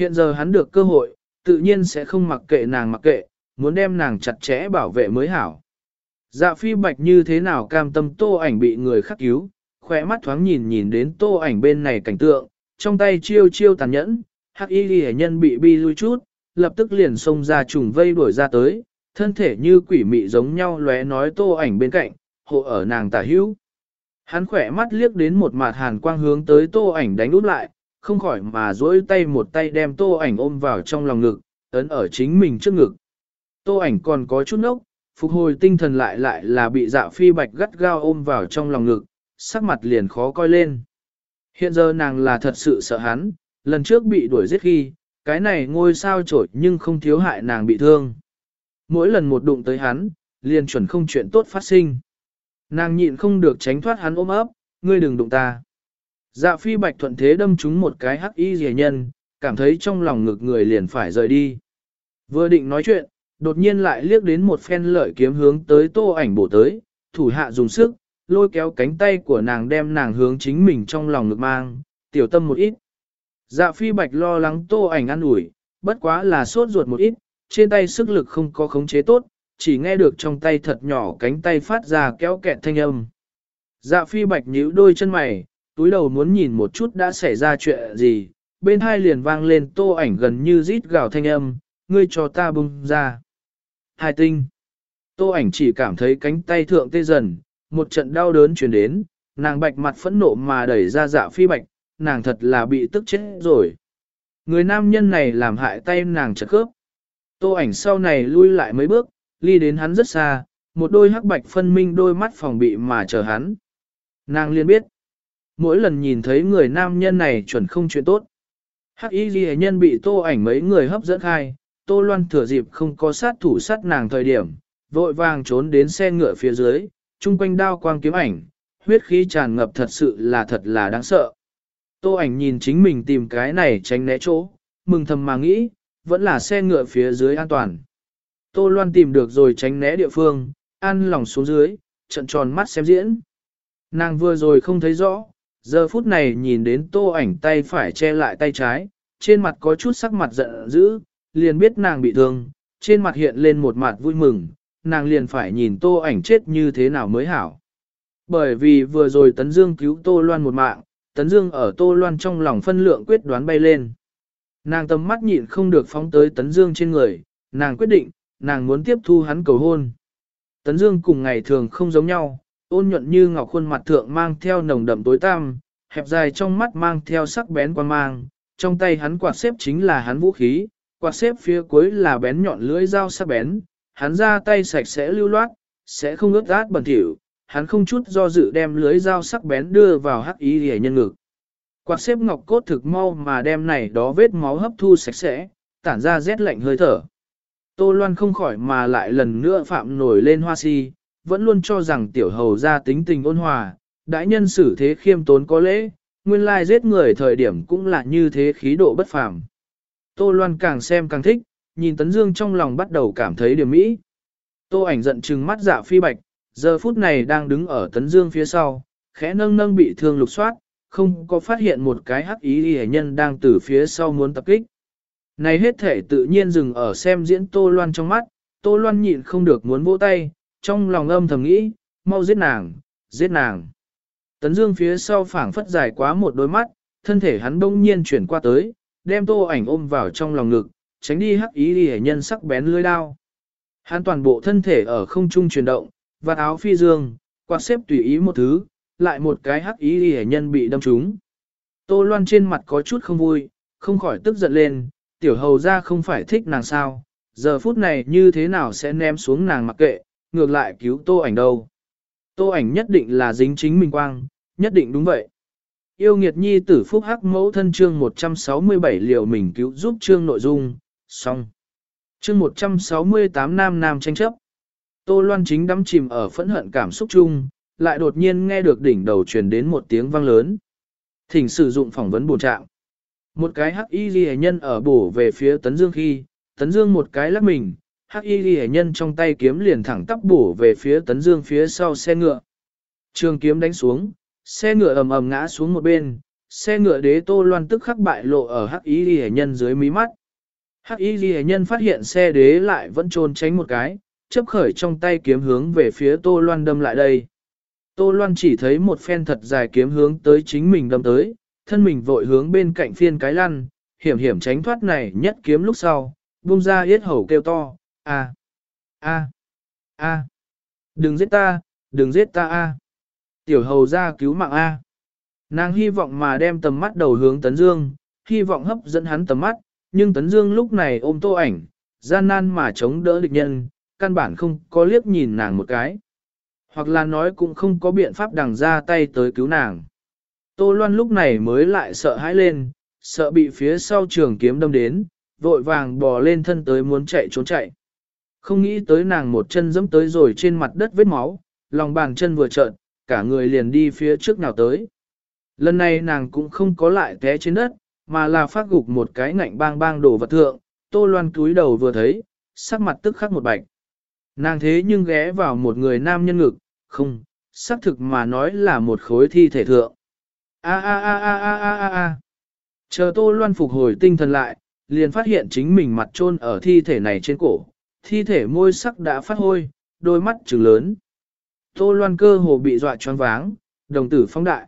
Hiện giờ hắn được cơ hội, tự nhiên sẽ không mặc kệ nàng mặc kệ, muốn đem nàng chặt chẽ bảo vệ mới hảo. Dạ phi bạch như thế nào cam tâm tô ảnh bị người khắc cứu, khỏe mắt thoáng nhìn nhìn đến tô ảnh bên này cảnh tượng, trong tay chiêu chiêu tàn nhẫn, hắc y ghi nhân bị bi lui chút, lập tức liền xông ra trùng vây đuổi ra tới, thân thể như quỷ mị giống nhau lóe nói tô ảnh bên cạnh, hộ ở nàng tả hữu. Hắn khỏe mắt liếc đến một mặt hàn quang hướng tới tô ảnh đánh út lại, không khỏi mà duỗi tay một tay đem tô ảnh ôm vào trong lòng ngực, ấn ở chính mình trước ngực. Tô ảnh còn có chút nốc, phục hồi tinh thần lại lại là bị dạ phi bạch gắt gao ôm vào trong lòng ngực, sắc mặt liền khó coi lên. Hiện giờ nàng là thật sự sợ hắn, lần trước bị đuổi giết khi, cái này ngôi sao trổi nhưng không thiếu hại nàng bị thương. Mỗi lần một đụng tới hắn, liền chuẩn không chuyện tốt phát sinh. Nàng nhịn không được tránh thoát hắn ôm ấp, ngươi đừng đụng ta. Dạ phi bạch thuận thế đâm trúng một cái hắc y rẻ nhân, cảm thấy trong lòng ngực người liền phải rời đi. Vừa định nói chuyện, đột nhiên lại liếc đến một phen lợi kiếm hướng tới tô ảnh bổ tới, thủ hạ dùng sức, lôi kéo cánh tay của nàng đem nàng hướng chính mình trong lòng ngực mang, tiểu tâm một ít. Dạ phi bạch lo lắng tô ảnh ăn ủi, bất quá là sốt ruột một ít, trên tay sức lực không có khống chế tốt, chỉ nghe được trong tay thật nhỏ cánh tay phát ra kéo kẹt thanh âm. Dạ phi bạch nhíu đôi chân mày, túi đầu muốn nhìn một chút đã xảy ra chuyện gì, bên hai liền vang lên tô ảnh gần như rít gào thanh âm, ngươi cho ta bung ra. Hai tinh. Tô ảnh chỉ cảm thấy cánh tay thượng tê dần, một trận đau đớn truyền đến, nàng bạch mặt phẫn nộ mà đẩy ra dạ phi bạch, nàng thật là bị tức chết rồi. Người nam nhân này làm hại tay nàng chật khớp. Tô ảnh sau này lui lại mấy bước, ly đến hắn rất xa, một đôi hắc bạch phân minh đôi mắt phòng bị mà chờ hắn. Nàng liền biết, mỗi lần nhìn thấy người nam nhân này chuẩn không chuyện tốt. Hắc y ghi nhân bị tô ảnh mấy người hấp dẫn khai, tô loan thừa dịp không có sát thủ sát nàng thời điểm, vội vàng trốn đến xe ngựa phía dưới, chung quanh đao quang kiếm ảnh, huyết khí tràn ngập thật sự là thật là đáng sợ. Tô ảnh nhìn chính mình tìm cái này tránh né chỗ, mừng thầm mà nghĩ, vẫn là xe ngựa phía dưới an toàn. Tô Loan tìm được rồi tránh né địa phương, an lòng xuống dưới, trận tròn mắt xem diễn. Nàng vừa rồi không thấy rõ, giờ phút này nhìn đến tô ảnh tay phải che lại tay trái, trên mặt có chút sắc mặt giận dữ, liền biết nàng bị thương, trên mặt hiện lên một mặt vui mừng, nàng liền phải nhìn tô ảnh chết như thế nào mới hảo. Bởi vì vừa rồi Tấn Dương cứu Tô Loan một mạng, Tấn Dương ở Tô Loan trong lòng phân lượng quyết đoán bay lên. Nàng tầm mắt nhịn không được phóng tới Tấn Dương trên người, nàng quyết định, nàng muốn tiếp thu hắn cầu hôn. Tấn Dương cùng ngày thường không giống nhau, ôn nhuận như ngọc khuôn mặt thượng mang theo nồng đậm tối tăm, hẹp dài trong mắt mang theo sắc bén quan mang, trong tay hắn quạt xếp chính là hắn vũ khí, quạt xếp phía cuối là bén nhọn lưỡi dao sắc bén, hắn ra tay sạch sẽ lưu loát, sẽ không ướt át bẩn thỉu, hắn không chút do dự đem lưới dao sắc bén đưa vào hắc ý hề nhân ngực. Quạt xếp ngọc cốt thực mau mà đem này đó vết máu hấp thu sạch sẽ, tản ra rét lạnh hơi thở. Tô Loan không khỏi mà lại lần nữa phạm nổi lên hoa si, vẫn luôn cho rằng tiểu hầu ra tính tình ôn hòa, đại nhân xử thế khiêm tốn có lễ, nguyên lai giết người thời điểm cũng là như thế khí độ bất phàm. Tô Loan càng xem càng thích, nhìn Tấn Dương trong lòng bắt đầu cảm thấy điểm mỹ. Tô ảnh giận trừng mắt dạ phi bạch, giờ phút này đang đứng ở Tấn Dương phía sau, khẽ nâng nâng bị thương lục soát, không có phát hiện một cái hắc ý hề nhân đang từ phía sau muốn tập kích. Này hết thể tự nhiên dừng ở xem diễn Tô Loan trong mắt, Tô Loan nhịn không được muốn vỗ tay, trong lòng âm thầm nghĩ, mau giết nàng, giết nàng. Tấn Dương phía sau phảng phất dài quá một đôi mắt, thân thể hắn đông nhiên chuyển qua tới, đem tô ảnh ôm vào trong lòng ngực, tránh đi hắc ý đi nhân sắc bén lưỡi đao. Hắn toàn bộ thân thể ở không trung chuyển động, và áo phi dương, quạt xếp tùy ý một thứ, lại một cái hắc ý đi nhân bị đâm trúng. Tô Loan trên mặt có chút không vui, không khỏi tức giận lên, tiểu hầu ra không phải thích nàng sao, giờ phút này như thế nào sẽ ném xuống nàng mặc kệ, ngược lại cứu tô ảnh đâu. Tô ảnh nhất định là dính chính mình quang, nhất định đúng vậy. Yêu nghiệt nhi tử phúc hắc mẫu thân chương 167 liệu mình cứu giúp chương nội dung, xong. Chương 168 nam nam tranh chấp. Tô Loan chính đắm chìm ở phẫn hận cảm xúc chung, lại đột nhiên nghe được đỉnh đầu truyền đến một tiếng vang lớn. Thỉnh sử dụng phỏng vấn bổ trạng. Một cái hắc y ghi nhân ở bổ về phía Tấn Dương khi, Tấn Dương một cái lắc mình, hắc y ghi nhân trong tay kiếm liền thẳng tắp bổ về phía Tấn Dương phía sau xe ngựa. Trường kiếm đánh xuống, xe ngựa ầm ầm ngã xuống một bên, xe ngựa đế tô loan tức khắc bại lộ ở hắc y ghi nhân dưới mí mắt. Hắc y ghi nhân phát hiện xe đế lại vẫn trốn tránh một cái, chấp khởi trong tay kiếm hướng về phía tô loan đâm lại đây. Tô loan chỉ thấy một phen thật dài kiếm hướng tới chính mình đâm tới, thân mình vội hướng bên cạnh phiên cái lăn, hiểm hiểm tránh thoát này nhất kiếm lúc sau, buông ra yết hầu kêu to, a a a đừng giết ta, đừng giết ta a tiểu hầu ra cứu mạng a Nàng hy vọng mà đem tầm mắt đầu hướng Tấn Dương, hy vọng hấp dẫn hắn tầm mắt, nhưng Tấn Dương lúc này ôm tô ảnh, gian nan mà chống đỡ địch nhân, căn bản không có liếc nhìn nàng một cái. Hoặc là nói cũng không có biện pháp đằng ra tay tới cứu nàng. Tô Loan lúc này mới lại sợ hãi lên, sợ bị phía sau trường kiếm đâm đến, vội vàng bò lên thân tới muốn chạy trốn chạy. Không nghĩ tới nàng một chân dẫm tới rồi trên mặt đất vết máu, lòng bàn chân vừa trợn, cả người liền đi phía trước nào tới. Lần này nàng cũng không có lại té trên đất, mà là phát gục một cái ngạnh bang bang đổ vật thượng, tô loan cúi đầu vừa thấy, sắc mặt tức khắc một bạch. Nàng thế nhưng ghé vào một người nam nhân ngực, không, xác thực mà nói là một khối thi thể thượng. A a a a a a a a. Chờ Tô Loan phục hồi tinh thần lại, liền phát hiện chính mình mặt trôn ở thi thể này trên cổ, thi thể môi sắc đã phát hôi, đôi mắt trừng lớn. Tô Loan cơ hồ bị dọa choáng váng, đồng tử phong đại.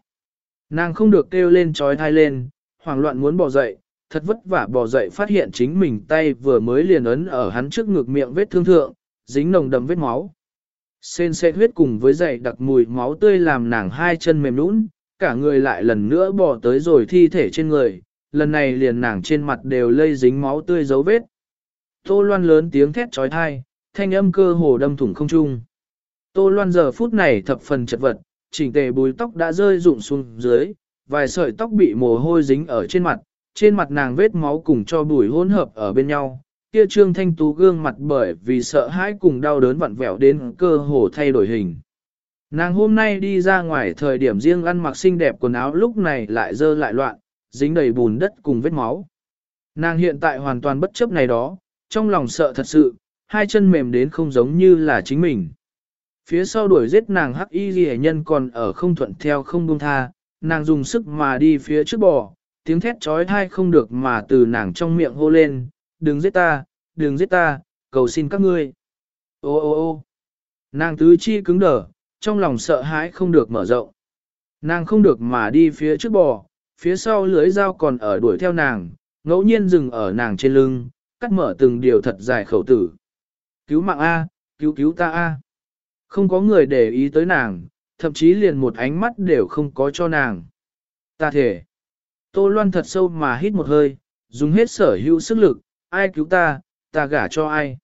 Nàng không được kêu lên trói thai lên, hoảng loạn muốn bỏ dậy, thật vất vả bỏ dậy phát hiện chính mình tay vừa mới liền ấn ở hắn trước ngực miệng vết thương thượng, dính nồng đậm vết máu. Xên xe huyết cùng với dậy đặc mùi máu tươi làm nàng hai chân mềm nũng, cả người lại lần nữa bỏ tới rồi thi thể trên người, lần này liền nàng trên mặt đều lây dính máu tươi dấu vết. Tô Loan lớn tiếng thét trói thai, thanh âm cơ hồ đâm thủng không trung. Tô Loan giờ phút này thập phần chật vật, chỉnh tề bùi tóc đã rơi rụng xuống dưới, vài sợi tóc bị mồ hôi dính ở trên mặt, trên mặt nàng vết máu cùng cho bùi hỗn hợp ở bên nhau. Kia trương thanh tú gương mặt bởi vì sợ hãi cùng đau đớn vặn vẹo đến cơ hồ thay đổi hình. Nàng hôm nay đi ra ngoài thời điểm riêng ăn mặc xinh đẹp quần áo lúc này lại dơ lại loạn, dính đầy bùn đất cùng vết máu. Nàng hiện tại hoàn toàn bất chấp này đó, trong lòng sợ thật sự, hai chân mềm đến không giống như là chính mình. Phía sau đuổi giết nàng hắc y ghi nhân còn ở không thuận theo không buông tha, nàng dùng sức mà đi phía trước bò, tiếng thét trói thai không được mà từ nàng trong miệng hô lên, đừng giết ta, đừng giết ta, cầu xin các ngươi. Ô ô ô nàng tứ chi cứng đờ, trong lòng sợ hãi không được mở rộng. Nàng không được mà đi phía trước bò, phía sau lưới dao còn ở đuổi theo nàng, ngẫu nhiên dừng ở nàng trên lưng, cắt mở từng điều thật dài khẩu tử. Cứu mạng A, cứu cứu ta A. Không có người để ý tới nàng, thậm chí liền một ánh mắt đều không có cho nàng. Ta thể. Tô Loan thật sâu mà hít một hơi, dùng hết sở hữu sức lực, ai cứu ta, ta gả cho ai.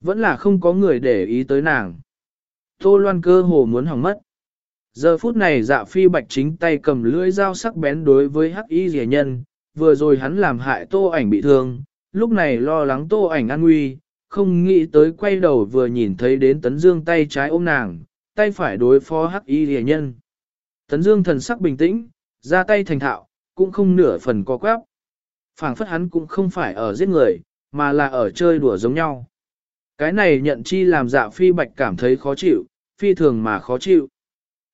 Vẫn là không có người để ý tới nàng. Tô Loan cơ hồ muốn hỏng mất. Giờ phút này dạ phi bạch chính tay cầm lưỡi dao sắc bén đối với hắc y rẻ nhân, vừa rồi hắn làm hại tô ảnh bị thương, lúc này lo lắng tô ảnh an nguy, không nghĩ tới quay đầu vừa nhìn thấy đến tấn dương tay trái ôm nàng, tay phải đối phó hắc y rẻ nhân. Tấn dương thần sắc bình tĩnh, ra tay thành thạo, cũng không nửa phần co quắp. phảng phất hắn cũng không phải ở giết người, mà là ở chơi đùa giống nhau. Cái này nhận chi làm dạ phi bạch cảm thấy khó chịu, phi thường mà khó chịu.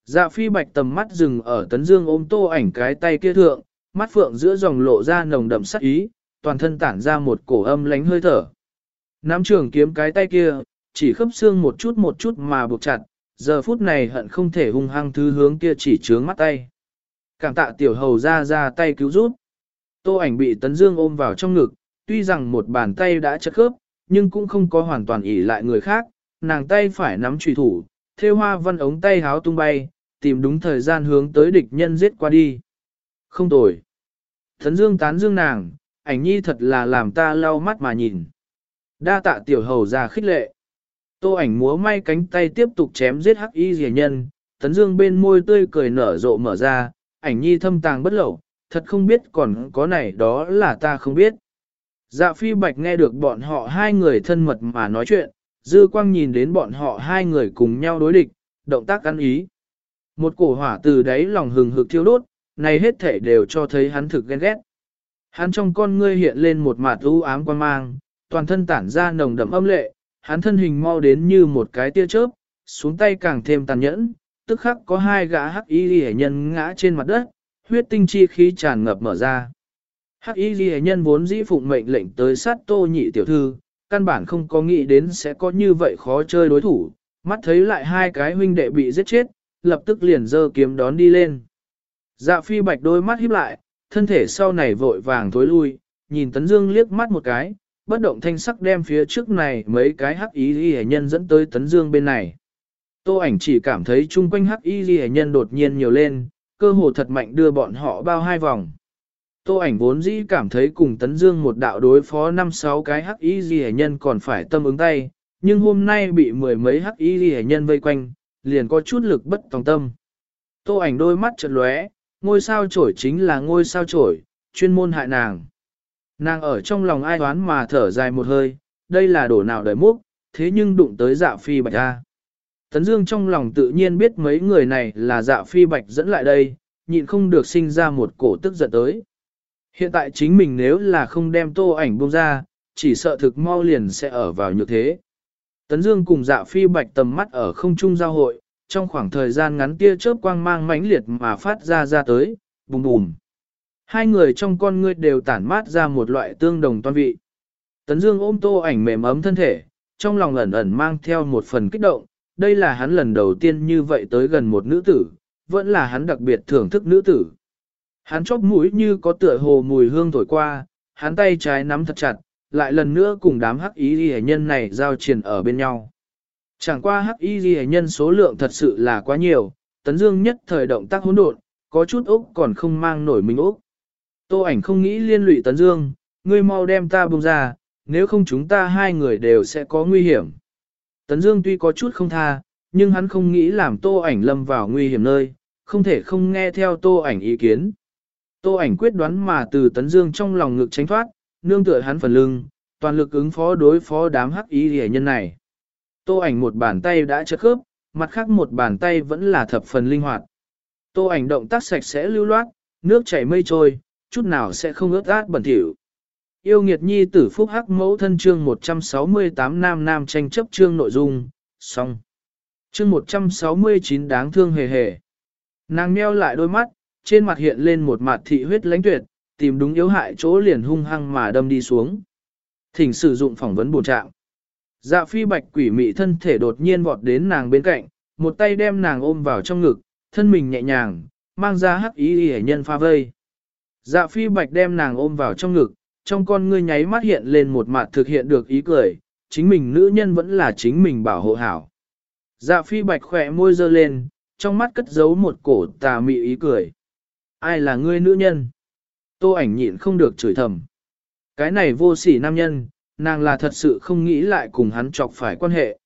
Dạ phi bạch tầm mắt dừng ở tấn dương ôm tô ảnh cái tay kia thượng, mắt phượng giữa dòng lộ ra nồng đậm sắc ý, toàn thân tản ra một cổ âm lánh hơi thở. Nắm trường kiếm cái tay kia, chỉ khớp xương một chút một chút mà buộc chặt, giờ phút này hận không thể hung hăng thứ hướng kia chỉ trướng mắt tay. Cảm tạ tiểu hầu ra ra tay cứu giúp. Tô ảnh bị tấn dương ôm vào trong ngực, tuy rằng một bàn tay đã chất khớp, nhưng cũng không có hoàn toàn ỉ lại người khác, nàng tay phải nắm trùy thủ, thêu hoa văn ống tay háo tung bay, tìm đúng thời gian hướng tới địch nhân giết qua đi. Không tồi. Thấn dương tán dương nàng, ảnh nhi thật là làm ta lau mắt mà nhìn. Đa tạ tiểu hầu ra khích lệ. Tô ảnh múa may cánh tay tiếp tục chém giết hắc y rẻ nhân, tấn dương bên môi tươi cười nở rộ mở ra, ảnh nhi thâm tàng bất lậu, thật không biết còn có này đó là ta không biết. Dạ phi bạch nghe được bọn họ hai người thân mật mà nói chuyện, dư quang nhìn đến bọn họ hai người cùng nhau đối địch, động tác ăn ý. Một cổ hỏa từ đáy lòng hừng hực thiêu đốt, này hết thể đều cho thấy hắn thực ghen ghét. Hắn trong con ngươi hiện lên một mặt u ám quan mang, toàn thân tản ra nồng đậm âm lệ, hắn thân hình mau đến như một cái tia chớp, xuống tay càng thêm tàn nhẫn, tức khắc có hai gã hắc y hệ nhân ngã trên mặt đất, huyết tinh chi khí tràn ngập mở ra. Hắc y ghi nhân vốn dĩ phụng mệnh lệnh tới sát tô nhị tiểu thư, căn bản không có nghĩ đến sẽ có như vậy khó chơi đối thủ, mắt thấy lại hai cái huynh đệ bị giết chết, lập tức liền giơ kiếm đón đi lên. Dạ phi bạch đôi mắt híp lại, thân thể sau này vội vàng thối lui, nhìn Tấn Dương liếc mắt một cái, bất động thanh sắc đem phía trước này mấy cái hắc y ghi nhân dẫn tới Tấn Dương bên này. Tô ảnh chỉ cảm thấy chung quanh hắc y ghi nhân đột nhiên nhiều lên, cơ hồ thật mạnh đưa bọn họ bao hai vòng. Tô ảnh vốn dĩ cảm thấy cùng Tấn Dương một đạo đối phó năm sáu cái hắc y ghi nhân còn phải tâm ứng tay, nhưng hôm nay bị mười mấy hắc y ghi nhân vây quanh, liền có chút lực bất tòng tâm. Tô ảnh đôi mắt chợt lóe, ngôi sao chổi chính là ngôi sao chổi, chuyên môn hại nàng. Nàng ở trong lòng ai đoán mà thở dài một hơi, đây là đổ nào đời múc, thế nhưng đụng tới dạ phi bạch ra. Tấn Dương trong lòng tự nhiên biết mấy người này là dạ phi bạch dẫn lại đây, nhịn không được sinh ra một cổ tức giận tới. Hiện tại chính mình nếu là không đem tô ảnh buông ra, chỉ sợ thực mau liền sẽ ở vào như thế. Tấn Dương cùng dạ phi bạch tầm mắt ở không trung giao hội, trong khoảng thời gian ngắn tia chớp quang mang mãnh liệt mà phát ra ra tới, bùm bùm. Hai người trong con ngươi đều tản mát ra một loại tương đồng toan vị. Tấn Dương ôm tô ảnh mềm ấm thân thể, trong lòng ẩn ẩn mang theo một phần kích động, đây là hắn lần đầu tiên như vậy tới gần một nữ tử, vẫn là hắn đặc biệt thưởng thức nữ tử. Hắn chóp mũi như có tựa hồ mùi hương thổi qua, hắn tay trái nắm thật chặt, lại lần nữa cùng đám hắc ý ghi nhân này giao triển ở bên nhau. Chẳng qua hắc y ghi nhân số lượng thật sự là quá nhiều, tấn dương nhất thời động tác hỗn độn, có chút ốc còn không mang nổi mình ốc. Tô ảnh không nghĩ liên lụy tấn dương, ngươi mau đem ta buông ra, nếu không chúng ta hai người đều sẽ có nguy hiểm. Tấn dương tuy có chút không tha, nhưng hắn không nghĩ làm tô ảnh lâm vào nguy hiểm nơi, không thể không nghe theo tô ảnh ý kiến. Tô ảnh quyết đoán mà từ tấn dương trong lòng ngực tránh thoát, nương tựa hắn phần lưng, toàn lực ứng phó đối phó đám hắc y ghi nhân này. Tô ảnh một bàn tay đã chất khớp, mặt khác một bàn tay vẫn là thập phần linh hoạt. Tô ảnh động tác sạch sẽ lưu loát, nước chảy mây trôi, chút nào sẽ không ướt át bẩn thỉu. Yêu nghiệt nhi tử phúc hắc mẫu thân chương 168 nam nam tranh chấp chương nội dung, xong. Chương 169 đáng thương hề hề. Nàng meo lại đôi mắt, trên mặt hiện lên một mặt thị huyết lãnh tuyệt, tìm đúng yếu hại chỗ liền hung hăng mà đâm đi xuống. Thỉnh sử dụng phỏng vấn bổ trạng. Dạ phi bạch quỷ mị thân thể đột nhiên vọt đến nàng bên cạnh, một tay đem nàng ôm vào trong ngực, thân mình nhẹ nhàng, mang ra hắc ý hề nhân pha vây. Dạ phi bạch đem nàng ôm vào trong ngực, trong con ngươi nháy mắt hiện lên một mặt thực hiện được ý cười, chính mình nữ nhân vẫn là chính mình bảo hộ hảo. Dạ phi bạch khỏe môi dơ lên, trong mắt cất giấu một cổ tà mị ý cười. Ai là ngươi nữ nhân? Tô ảnh nhịn không được chửi thầm. Cái này vô sỉ nam nhân, nàng là thật sự không nghĩ lại cùng hắn chọc phải quan hệ.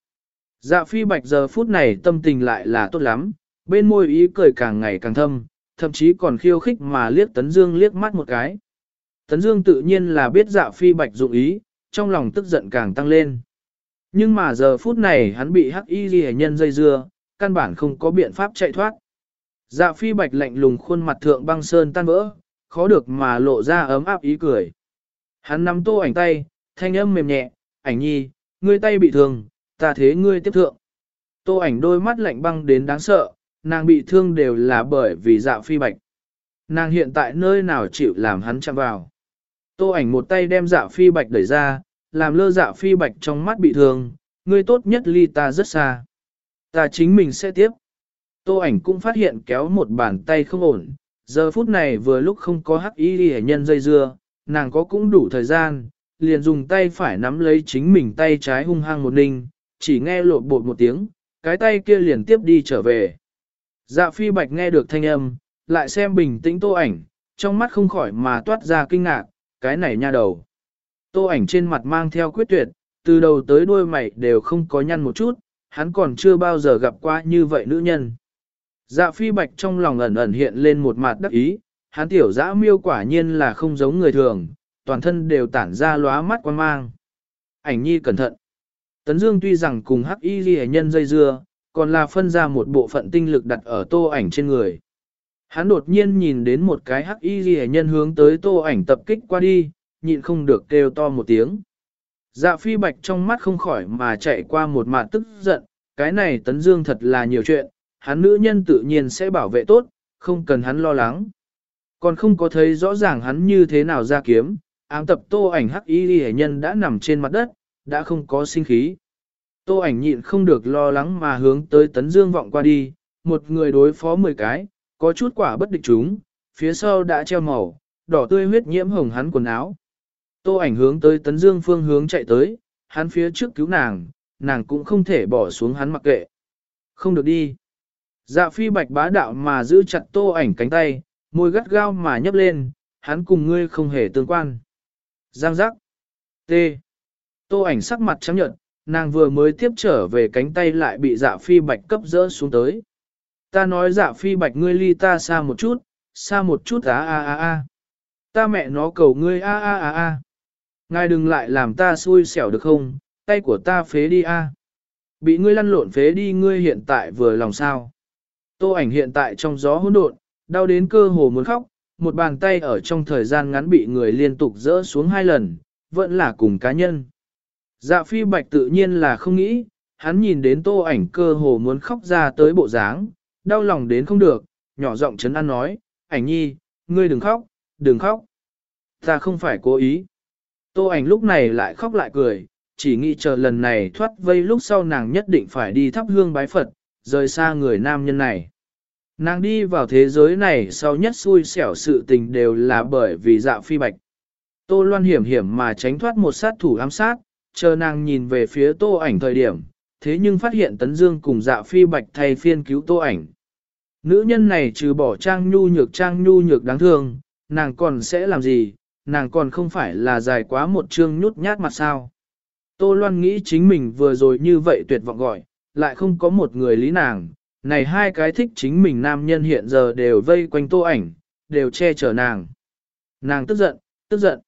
Dạ phi bạch giờ phút này tâm tình lại là tốt lắm, bên môi ý cười càng ngày càng thâm, thậm chí còn khiêu khích mà liếc Tấn Dương liếc mắt một cái. Tấn Dương tự nhiên là biết dạ phi bạch dụng ý, trong lòng tức giận càng tăng lên. Nhưng mà giờ phút này hắn bị hắc y ghi nhân dây dưa, căn bản không có biện pháp chạy thoát. Dạ phi bạch lạnh lùng khuôn mặt thượng băng sơn tan vỡ, khó được mà lộ ra ấm áp ý cười. Hắn nắm tô ảnh tay, thanh âm mềm nhẹ, ảnh nhi, ngươi tay bị thương, ta thế ngươi tiếp thượng. Tô ảnh đôi mắt lạnh băng đến đáng sợ, nàng bị thương đều là bởi vì dạ phi bạch. Nàng hiện tại nơi nào chịu làm hắn chạm vào. Tô ảnh một tay đem dạ phi bạch đẩy ra, làm lơ dạ phi bạch trong mắt bị thương, ngươi tốt nhất ly ta rất xa. Ta chính mình sẽ tiếp. Tô ảnh cũng phát hiện kéo một bàn tay không ổn, giờ phút này vừa lúc không có hắc y hệ nhân dây dưa, nàng có cũng đủ thời gian, liền dùng tay phải nắm lấy chính mình tay trái hung hăng một ninh, chỉ nghe lột bột một tiếng, cái tay kia liền tiếp đi trở về. Dạ phi bạch nghe được thanh âm, lại xem bình tĩnh tô ảnh, trong mắt không khỏi mà toát ra kinh ngạc, cái này nha đầu. Tô ảnh trên mặt mang theo quyết tuyệt, từ đầu tới đuôi mày đều không có nhăn một chút, hắn còn chưa bao giờ gặp qua như vậy nữ nhân. Dạ phi bạch trong lòng ẩn ẩn hiện lên một mặt đắc ý, hắn tiểu dã miêu quả nhiên là không giống người thường, toàn thân đều tản ra lóa mắt quan mang. Ảnh nhi cẩn thận. Tấn Dương tuy rằng cùng hắc y ghi nhân dây dưa, còn là phân ra một bộ phận tinh lực đặt ở tô ảnh trên người. Hắn đột nhiên nhìn đến một cái hắc y ghi nhân hướng tới tô ảnh tập kích qua đi, nhịn không được kêu to một tiếng. Dạ phi bạch trong mắt không khỏi mà chạy qua một mạt tức giận, cái này tấn dương thật là nhiều chuyện, hắn nữ nhân tự nhiên sẽ bảo vệ tốt, không cần hắn lo lắng. Còn không có thấy rõ ràng hắn như thế nào ra kiếm, ám tập tô ảnh hắc y hệ nhân đã nằm trên mặt đất, đã không có sinh khí. Tô ảnh nhịn không được lo lắng mà hướng tới tấn dương vọng qua đi, một người đối phó 10 cái, có chút quả bất địch chúng, phía sau đã treo màu, đỏ tươi huyết nhiễm hồng hắn quần áo. Tô ảnh hướng tới tấn dương phương hướng chạy tới, hắn phía trước cứu nàng, nàng cũng không thể bỏ xuống hắn mặc kệ. Không được đi. Dạ phi bạch bá đạo mà giữ chặt tô ảnh cánh tay, môi gắt gao mà nhấp lên, hắn cùng ngươi không hề tương quan. Giang giác. T. Tô ảnh sắc mặt trắng nhợt, nàng vừa mới tiếp trở về cánh tay lại bị dạ phi bạch cấp rỡ xuống tới. Ta nói dạ phi bạch ngươi ly ta xa một chút, xa một chút á a a a. Ta mẹ nó cầu ngươi a a a a. Ngài đừng lại làm ta xui xẻo được không, tay của ta phế đi a. Bị ngươi lăn lộn phế đi ngươi hiện tại vừa lòng sao. Tô ảnh hiện tại trong gió hỗn độn, đau đến cơ hồ muốn khóc, một bàn tay ở trong thời gian ngắn bị người liên tục dỡ xuống hai lần, vẫn là cùng cá nhân. Dạ phi bạch tự nhiên là không nghĩ, hắn nhìn đến tô ảnh cơ hồ muốn khóc ra tới bộ dáng, đau lòng đến không được, nhỏ giọng chấn an nói, ảnh nhi, ngươi đừng khóc, đừng khóc. Ta không phải cố ý. Tô ảnh lúc này lại khóc lại cười, chỉ nghĩ chờ lần này thoát vây lúc sau nàng nhất định phải đi thắp hương bái Phật, rời xa người nam nhân này. Nàng đi vào thế giới này sau nhất xui xẻo sự tình đều là bởi vì dạ phi bạch. Tô loan hiểm hiểm mà tránh thoát một sát thủ ám sát, chờ nàng nhìn về phía tô ảnh thời điểm, thế nhưng phát hiện tấn dương cùng dạ phi bạch thay phiên cứu tô ảnh. Nữ nhân này trừ bỏ trang nhu nhược trang nhu nhược đáng thương, nàng còn sẽ làm gì, nàng còn không phải là dài quá một chương nhút nhát mặt sao. Tô Loan nghĩ chính mình vừa rồi như vậy tuyệt vọng gọi, lại không có một người lý nàng, này hai cái thích chính mình nam nhân hiện giờ đều vây quanh tô ảnh, đều che chở nàng. Nàng tức giận, tức giận.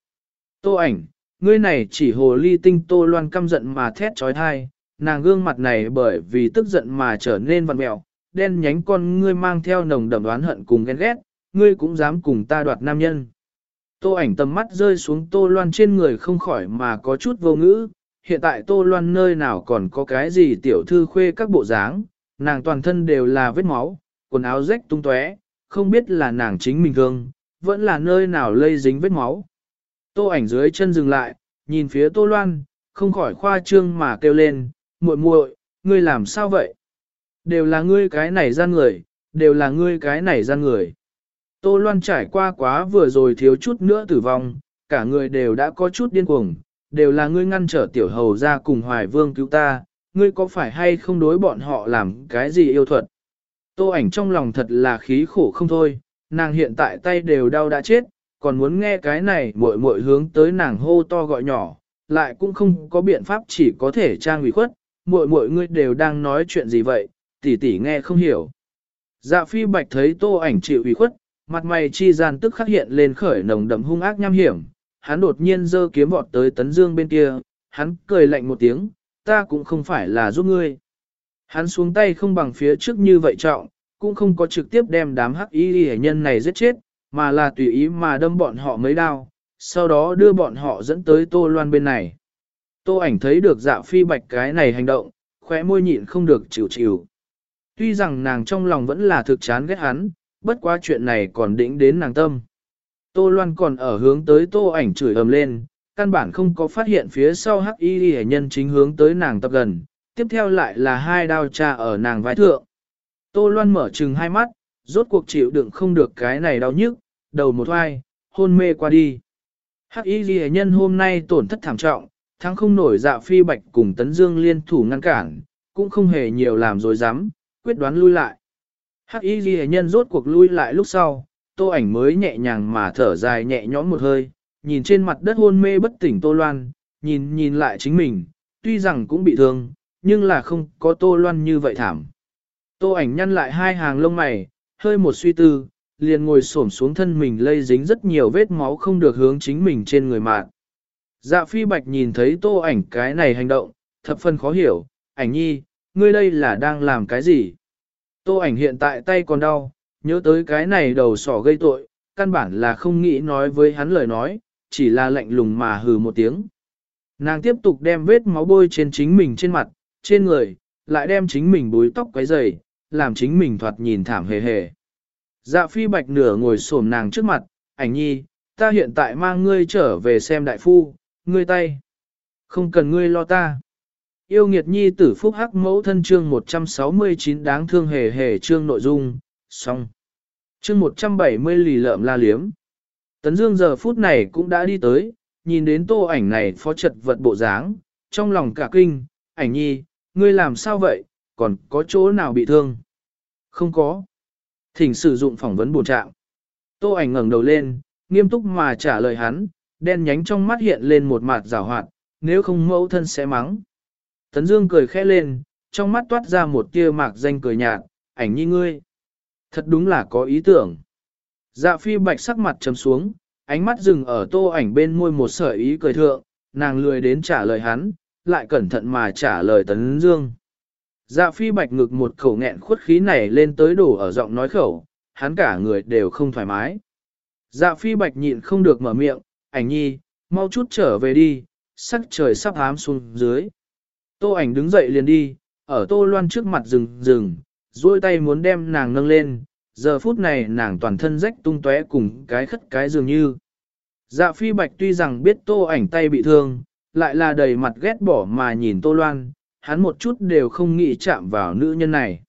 Tô ảnh, ngươi này chỉ hồ ly tinh tô loan căm giận mà thét trói thai, nàng gương mặt này bởi vì tức giận mà trở nên vằn mẹo, đen nhánh con ngươi mang theo nồng đậm đoán hận cùng ghen ghét, ngươi cũng dám cùng ta đoạt nam nhân. Tô ảnh tầm mắt rơi xuống tô loan trên người không khỏi mà có chút vô ngữ, hiện tại tô loan nơi nào còn có cái gì tiểu thư khuê các bộ dáng, nàng toàn thân đều là vết máu, quần áo rách tung tóe, không biết là nàng chính mình thương, vẫn là nơi nào lây dính vết máu. Tô ảnh dưới chân dừng lại, nhìn phía Tô Loan, không khỏi khoa trương mà kêu lên, muội muội, ngươi làm sao vậy? Đều là ngươi cái này gian người, đều là ngươi cái này gian người. Tô Loan trải qua quá vừa rồi thiếu chút nữa tử vong, cả người đều đã có chút điên cuồng, đều là ngươi ngăn trở tiểu hầu ra cùng hoài vương cứu ta, ngươi có phải hay không đối bọn họ làm cái gì yêu thuật? Tô ảnh trong lòng thật là khí khổ không thôi, nàng hiện tại tay đều đau đã chết, còn muốn nghe cái này muội muội hướng tới nàng hô to gọi nhỏ, lại cũng không có biện pháp chỉ có thể trang ủy khuất, muội muội ngươi đều đang nói chuyện gì vậy, tỷ tỷ nghe không hiểu. Dạ phi bạch thấy tô ảnh chịu ủy khuất, mặt mày chi gian tức khắc hiện lên khởi nồng đậm hung ác nham hiểm, hắn đột nhiên giơ kiếm vọt tới tấn dương bên kia, hắn cười lạnh một tiếng, ta cũng không phải là giúp ngươi. Hắn xuống tay không bằng phía trước như vậy trọng, cũng không có trực tiếp đem đám hắc y hệ nhân này giết chết, mà là tùy ý mà đâm bọn họ mấy đao, sau đó đưa bọn họ dẫn tới tô loan bên này. Tô ảnh thấy được dạ phi bạch cái này hành động, khóe môi nhịn không được chịu chịu. Tuy rằng nàng trong lòng vẫn là thực chán ghét hắn, bất quá chuyện này còn đỉnh đến nàng tâm. Tô Loan còn ở hướng tới tô ảnh chửi ầm lên, căn bản không có phát hiện phía sau hắc y hệ nhân chính hướng tới nàng tập gần, tiếp theo lại là hai đao tra ở nàng vai thượng. Tô Loan mở trừng hai mắt, rốt cuộc chịu đựng không được cái này đau nhức, đầu một oai, hôn mê qua đi. Hắc y hệ nhân hôm nay tổn thất thảm trọng, thắng không nổi dạ phi bạch cùng tấn dương liên thủ ngăn cản, cũng không hề nhiều làm rồi dám, quyết đoán lui lại. Hắc y hệ nhân rốt cuộc lui lại lúc sau, tô ảnh mới nhẹ nhàng mà thở dài nhẹ nhõm một hơi, nhìn trên mặt đất hôn mê bất tỉnh Tô Loan, nhìn nhìn lại chính mình, tuy rằng cũng bị thương, nhưng là không có Tô Loan như vậy thảm. Tô ảnh nhăn lại hai hàng lông mày, hơi một suy tư, liền ngồi xổm xuống thân mình lây dính rất nhiều vết máu không được hướng chính mình trên người mạng. Dạ phi bạch nhìn thấy tô ảnh cái này hành động, thập phần khó hiểu, ảnh nhi, ngươi đây là đang làm cái gì? Tô ảnh hiện tại tay còn đau, nhớ tới cái này đầu sỏ gây tội, căn bản là không nghĩ nói với hắn lời nói, chỉ là lạnh lùng mà hừ một tiếng. Nàng tiếp tục đem vết máu bôi trên chính mình trên mặt, trên người, lại đem chính mình búi tóc quấy dày, làm chính mình thoạt nhìn thảm hề hề. Dạ phi bạch nửa ngồi xổm nàng trước mặt, ảnh nhi, ta hiện tại mang ngươi trở về xem đại phu, ngươi tay. Không cần ngươi lo ta. Yêu nghiệt nhi tử phúc hắc mẫu thân chương 169 đáng thương hề hề chương nội dung, xong. Chương 170 lì lợm la liếm. Tấn Dương giờ phút này cũng đã đi tới, nhìn đến tô ảnh này phó trật vật bộ dáng, trong lòng cả kinh, ảnh nhi, ngươi làm sao vậy, còn có chỗ nào bị thương? Không có. Thỉnh sử dụng phỏng vấn bổ trạng. Tô ảnh ngẩng đầu lên, nghiêm túc mà trả lời hắn, đen nhánh trong mắt hiện lên một mặt rào hoạt, nếu không mẫu thân sẽ mắng. Tấn Dương cười khẽ lên, trong mắt toát ra một tia mạc danh cười nhạt, ảnh nhi ngươi. Thật đúng là có ý tưởng. Dạ phi bạch sắc mặt trầm xuống, ánh mắt dừng ở tô ảnh bên môi một sợi ý cười thượng, nàng lười đến trả lời hắn, lại cẩn thận mà trả lời Tấn Dương. Dạ phi bạch ngực một khẩu nghẹn khuất khí này lên tới đổ ở giọng nói khẩu, hắn cả người đều không thoải mái. Dạ phi bạch nhịn không được mở miệng, ảnh nhi, mau chút trở về đi, sắc trời sắp hám xuống dưới. Tô ảnh đứng dậy liền đi, ở tô loan trước mặt rừng rừng, duỗi tay muốn đem nàng nâng lên, giờ phút này nàng toàn thân rách tung tóe cùng cái khất cái dường như. Dạ phi bạch tuy rằng biết tô ảnh tay bị thương, lại là đầy mặt ghét bỏ mà nhìn tô loan, hắn một chút đều không nghĩ chạm vào nữ nhân này.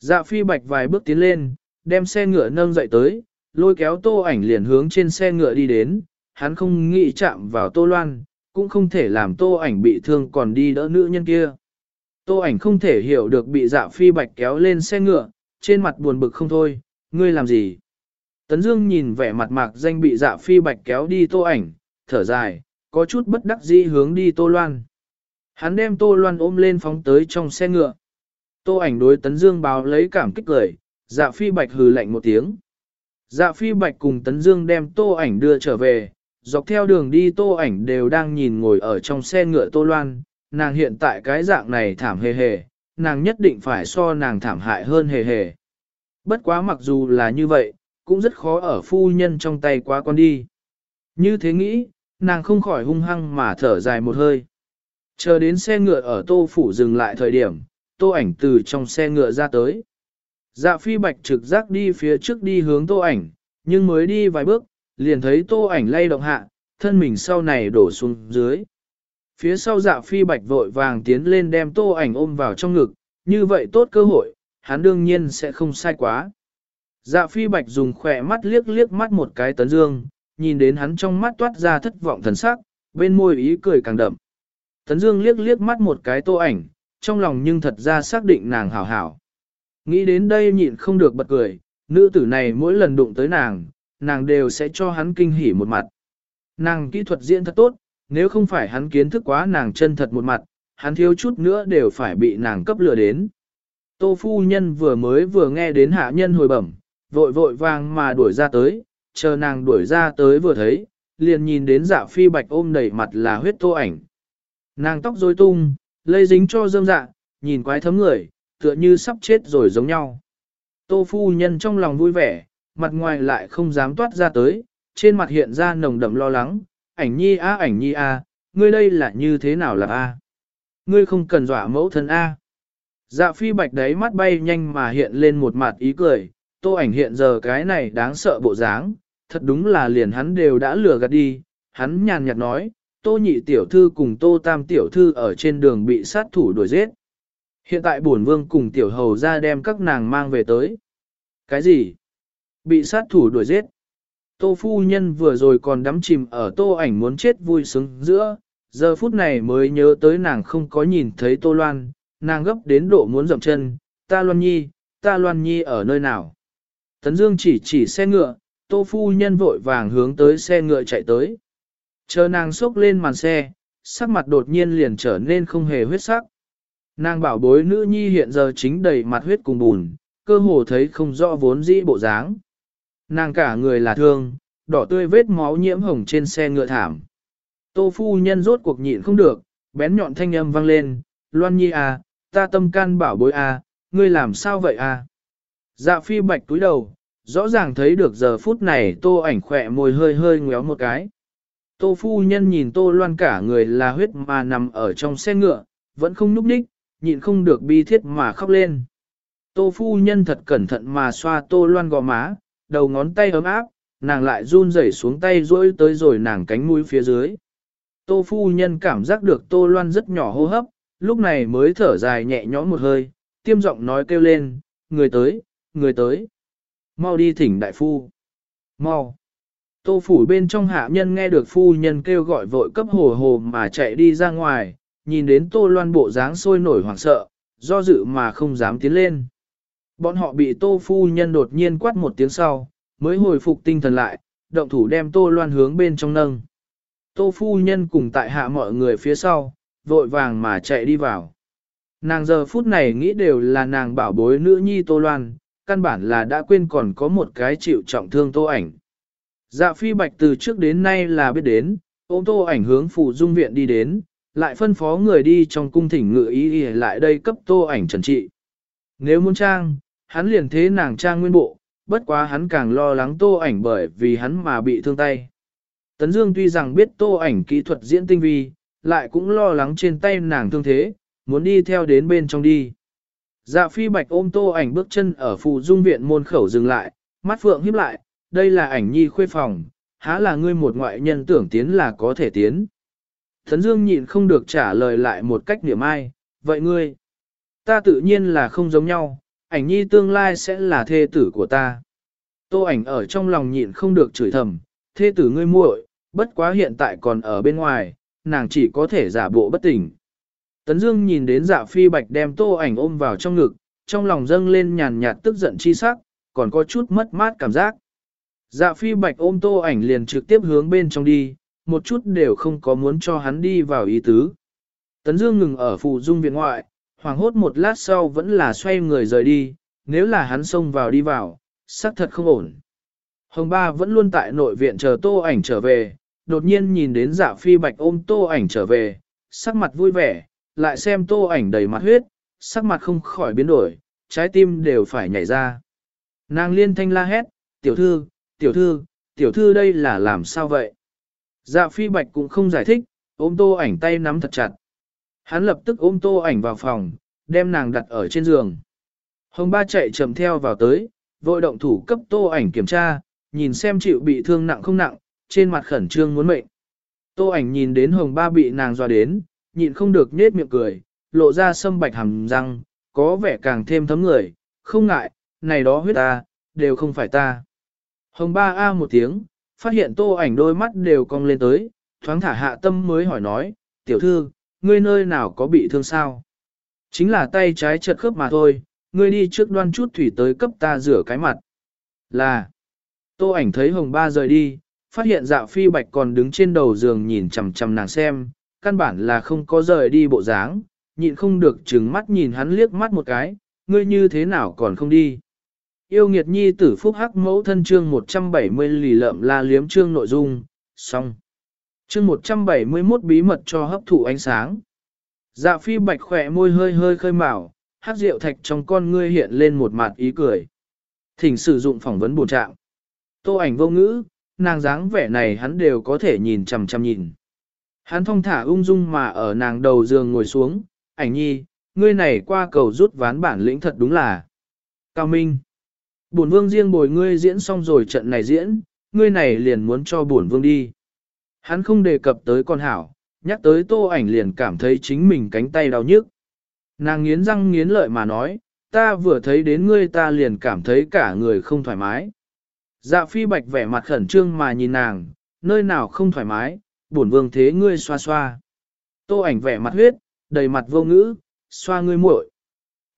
Dạ phi bạch vài bước tiến lên, đem xe ngựa nâng dậy tới, lôi kéo tô ảnh liền hướng trên xe ngựa đi đến, hắn không nghĩ chạm vào tô loan, cũng không thể làm tô ảnh bị thương còn đi đỡ nữ nhân kia. Tô ảnh không thể hiểu được bị dạ phi bạch kéo lên xe ngựa, trên mặt buồn bực không thôi, ngươi làm gì? Tấn Dương nhìn vẻ mặt mạc danh bị dạ phi bạch kéo đi tô ảnh, thở dài, có chút bất đắc dĩ hướng đi tô loan. Hắn đem tô loan ôm lên phóng tới trong xe ngựa. Tô ảnh đối Tấn Dương báo lấy cảm kích cười, dạ phi bạch hừ lạnh một tiếng. Dạ phi bạch cùng Tấn Dương đem tô ảnh đưa trở về, dọc theo đường đi tô ảnh đều đang nhìn ngồi ở trong xe ngựa tô loan, nàng hiện tại cái dạng này thảm hề hề, nàng nhất định phải so nàng thảm hại hơn hề hề. Bất quá mặc dù là như vậy, cũng rất khó ở phu nhân trong tay quá con đi. Như thế nghĩ, nàng không khỏi hung hăng mà thở dài một hơi. Chờ đến xe ngựa ở tô phủ dừng lại thời điểm, tô ảnh từ trong xe ngựa ra tới. Dạ phi bạch trực giác đi phía trước đi hướng tô ảnh, nhưng mới đi vài bước, liền thấy tô ảnh lay động hạ, thân mình sau này đổ xuống dưới. Phía sau dạ phi bạch vội vàng tiến lên đem tô ảnh ôm vào trong ngực, như vậy tốt cơ hội, hắn đương nhiên sẽ không sai quá. Dạ phi bạch dùng khỏe mắt liếc liếc mắt một cái tấn dương, nhìn đến hắn trong mắt toát ra thất vọng thần sắc, bên môi ý cười càng đậm. Tấn dương liếc liếc mắt một cái tô ảnh, trong lòng nhưng thật ra xác định nàng hảo hảo. Nghĩ đến đây nhịn không được bật cười, nữ tử này mỗi lần đụng tới nàng, nàng đều sẽ cho hắn kinh hỉ một mặt. Nàng kỹ thuật diễn thật tốt, nếu không phải hắn kiến thức quá nàng chân thật một mặt, hắn thiếu chút nữa đều phải bị nàng cấp lừa đến. Tô phu nhân vừa mới vừa nghe đến hạ nhân hồi bẩm, vội vội vàng mà đuổi ra tới, chờ nàng đuổi ra tới vừa thấy, liền nhìn đến dạ phi bạch ôm đầy mặt là huyết tô ảnh. Nàng tóc rối tung, lây dính cho dâm dạ, nhìn quái thấm người, tựa như sắp chết rồi giống nhau. Tô phu nhân trong lòng vui vẻ, mặt ngoài lại không dám toát ra tới, trên mặt hiện ra nồng đậm lo lắng, ảnh nhi a ảnh nhi a, ngươi đây là như thế nào là a? Ngươi không cần dọa mẫu thân a. Dạ phi bạch đấy mắt bay nhanh mà hiện lên một mặt ý cười, tô ảnh hiện giờ cái này đáng sợ bộ dáng, thật đúng là liền hắn đều đã lừa gạt đi, hắn nhàn nhạt nói, tô nhị tiểu thư cùng tô tam tiểu thư ở trên đường bị sát thủ đuổi giết. Hiện tại bổn vương cùng tiểu hầu ra đem các nàng mang về tới. Cái gì? Bị sát thủ đuổi giết. Tô phu nhân vừa rồi còn đắm chìm ở tô ảnh muốn chết vui sướng giữa, giờ phút này mới nhớ tới nàng không có nhìn thấy tô loan, nàng gấp đến độ muốn dậm chân, ta loan nhi, ta loan nhi ở nơi nào. Tấn Dương chỉ chỉ xe ngựa, tô phu nhân vội vàng hướng tới xe ngựa chạy tới. Chờ nàng xốc lên màn xe, sắc mặt đột nhiên liền trở nên không hề huyết sắc. Nàng bảo bối nữ nhi hiện giờ chính đầy mặt huyết cùng bùn, cơ hồ thấy không rõ vốn dĩ bộ dáng. Nàng cả người là thương, đỏ tươi vết máu nhiễm hồng trên xe ngựa thảm. Tô phu nhân rốt cuộc nhịn không được, bén nhọn thanh âm vang lên, Loan Nhi à, ta tâm can bảo bối à, ngươi làm sao vậy à? Dạ phi bạch túi đầu, rõ ràng thấy được giờ phút này tô ảnh khỏe môi hơi hơi ngéo một cái. Tô phu nhân nhìn tô loan cả người là huyết mà nằm ở trong xe ngựa, vẫn không núp đích, nhịn không được bi thiết mà khóc lên. Tô phu nhân thật cẩn thận mà xoa tô loan gò má, đầu ngón tay ấm áp, nàng lại run rẩy xuống tay rỗi tới rồi nàng cánh mũi phía dưới. Tô phu nhân cảm giác được tô loan rất nhỏ hô hấp, lúc này mới thở dài nhẹ nhõm một hơi, tiêm giọng nói kêu lên, người tới, người tới. Mau đi thỉnh đại phu. Mau. Tô phủ bên trong hạ nhân nghe được phu nhân kêu gọi vội cấp hồ hồ mà chạy đi ra ngoài, nhìn đến tô loan bộ dáng sôi nổi hoảng sợ, do dự mà không dám tiến lên. Bọn họ bị tô phu nhân đột nhiên quát một tiếng sau, mới hồi phục tinh thần lại, động thủ đem tô loan hướng bên trong nâng. Tô phu nhân cùng tại hạ mọi người phía sau, vội vàng mà chạy đi vào. Nàng giờ phút này nghĩ đều là nàng bảo bối nữ nhi tô loan, căn bản là đã quên còn có một cái chịu trọng thương tô ảnh. Dạ phi bạch từ trước đến nay là biết đến, ôm tô ảnh hướng phủ dung viện đi đến, lại phân phó người đi trong cung thỉnh ngự ý lại đây cấp tô ảnh trần trị. Nếu muốn trang, hắn liền thế nàng trang nguyên bộ, bất quá hắn càng lo lắng tô ảnh bởi vì hắn mà bị thương tay. Tấn Dương tuy rằng biết tô ảnh kỹ thuật diễn tinh vi, lại cũng lo lắng trên tay nàng thương thế, muốn đi theo đến bên trong đi. Dạ phi bạch ôm tô ảnh bước chân ở phù dung viện môn khẩu dừng lại, mắt phượng híp lại, đây là ảnh nhi khuê phòng, há là ngươi một ngoại nhân tưởng tiến là có thể tiến. Tấn Dương nhịn không được trả lời lại một cách niệm ai, vậy ngươi, ta tự nhiên là không giống nhau, ảnh nhi tương lai sẽ là thê tử của ta. Tô ảnh ở trong lòng nhịn không được chửi thầm, thê tử ngươi muội, bất quá hiện tại còn ở bên ngoài, nàng chỉ có thể giả bộ bất tỉnh. Tấn Dương nhìn đến dạ phi bạch đem tô ảnh ôm vào trong ngực, trong lòng dâng lên nhàn nhạt tức giận chi sắc, còn có chút mất mát cảm giác. Dạ phi bạch ôm tô ảnh liền trực tiếp hướng bên trong đi, một chút đều không có muốn cho hắn đi vào ý tứ. Tấn Dương ngừng ở phụ dung viện ngoại, hoàng hốt một lát sau vẫn là xoay người rời đi, nếu là hắn xông vào đi vào, xác thật không ổn. Hồng ba vẫn luôn tại nội viện chờ tô ảnh trở về, đột nhiên nhìn đến dạ phi bạch ôm tô ảnh trở về, sắc mặt vui vẻ, lại xem tô ảnh đầy mặt huyết, sắc mặt không khỏi biến đổi, trái tim đều phải nhảy ra. Nàng liên thanh la hét, tiểu thư, tiểu thư, tiểu thư đây là làm sao vậy? Dạ phi bạch cũng không giải thích, ôm tô ảnh tay nắm thật chặt. Hắn lập tức ôm tô ảnh vào phòng, đem nàng đặt ở trên giường. Hồng ba chạy chậm theo vào tới, vội động thủ cấp tô ảnh kiểm tra, nhìn xem chịu bị thương nặng không nặng, trên mặt khẩn trương muốn mệnh. Tô ảnh nhìn đến hồng ba bị nàng dọa đến, nhịn không được nết miệng cười, lộ ra sâm bạch hàm răng, có vẻ càng thêm thấm người, không ngại, này đó huyết ta, đều không phải ta. Hồng ba a một tiếng, phát hiện tô ảnh đôi mắt đều cong lên tới, thoáng thả hạ tâm mới hỏi nói, tiểu thư, ngươi nơi nào có bị thương sao? Chính là tay trái chật khớp mà thôi, ngươi đi trước đoan chút thủy tới cấp ta rửa cái mặt. Là, tô ảnh thấy hồng ba rời đi, phát hiện dạ phi bạch còn đứng trên đầu giường nhìn chằm chằm nàng xem, căn bản là không có rời đi bộ dáng, nhịn không được trừng mắt nhìn hắn liếc mắt một cái, ngươi như thế nào còn không đi. Yêu nghiệt nhi tử phúc hắc mẫu thân chương 170 lì lợm la liếm chương nội dung, xong. Chương 171 bí mật cho hấp thụ ánh sáng. Dạ phi bạch khỏe môi hơi hơi khơi mào, hát rượu thạch trong con ngươi hiện lên một mặt ý cười. Thỉnh sử dụng phỏng vấn bổ trạng. Tô ảnh vô ngữ, nàng dáng vẻ này hắn đều có thể nhìn chằm chằm nhìn. Hắn thong thả ung dung mà ở nàng đầu giường ngồi xuống, ảnh nhi, ngươi này qua cầu rút ván bản lĩnh thật đúng là. Cao Minh. Bổn vương riêng bồi ngươi diễn xong rồi trận này diễn, ngươi này liền muốn cho bổn vương đi. Hắn không đề cập tới con hảo, nhắc tới tô ảnh liền cảm thấy chính mình cánh tay đau nhức. Nàng nghiến răng nghiến lợi mà nói, ta vừa thấy đến ngươi ta liền cảm thấy cả người không thoải mái. Dạ phi bạch vẻ mặt khẩn trương mà nhìn nàng, nơi nào không thoải mái, bổn vương thế ngươi xoa xoa. Tô ảnh vẻ mặt huyết, đầy mặt vô ngữ, xoa ngươi muội.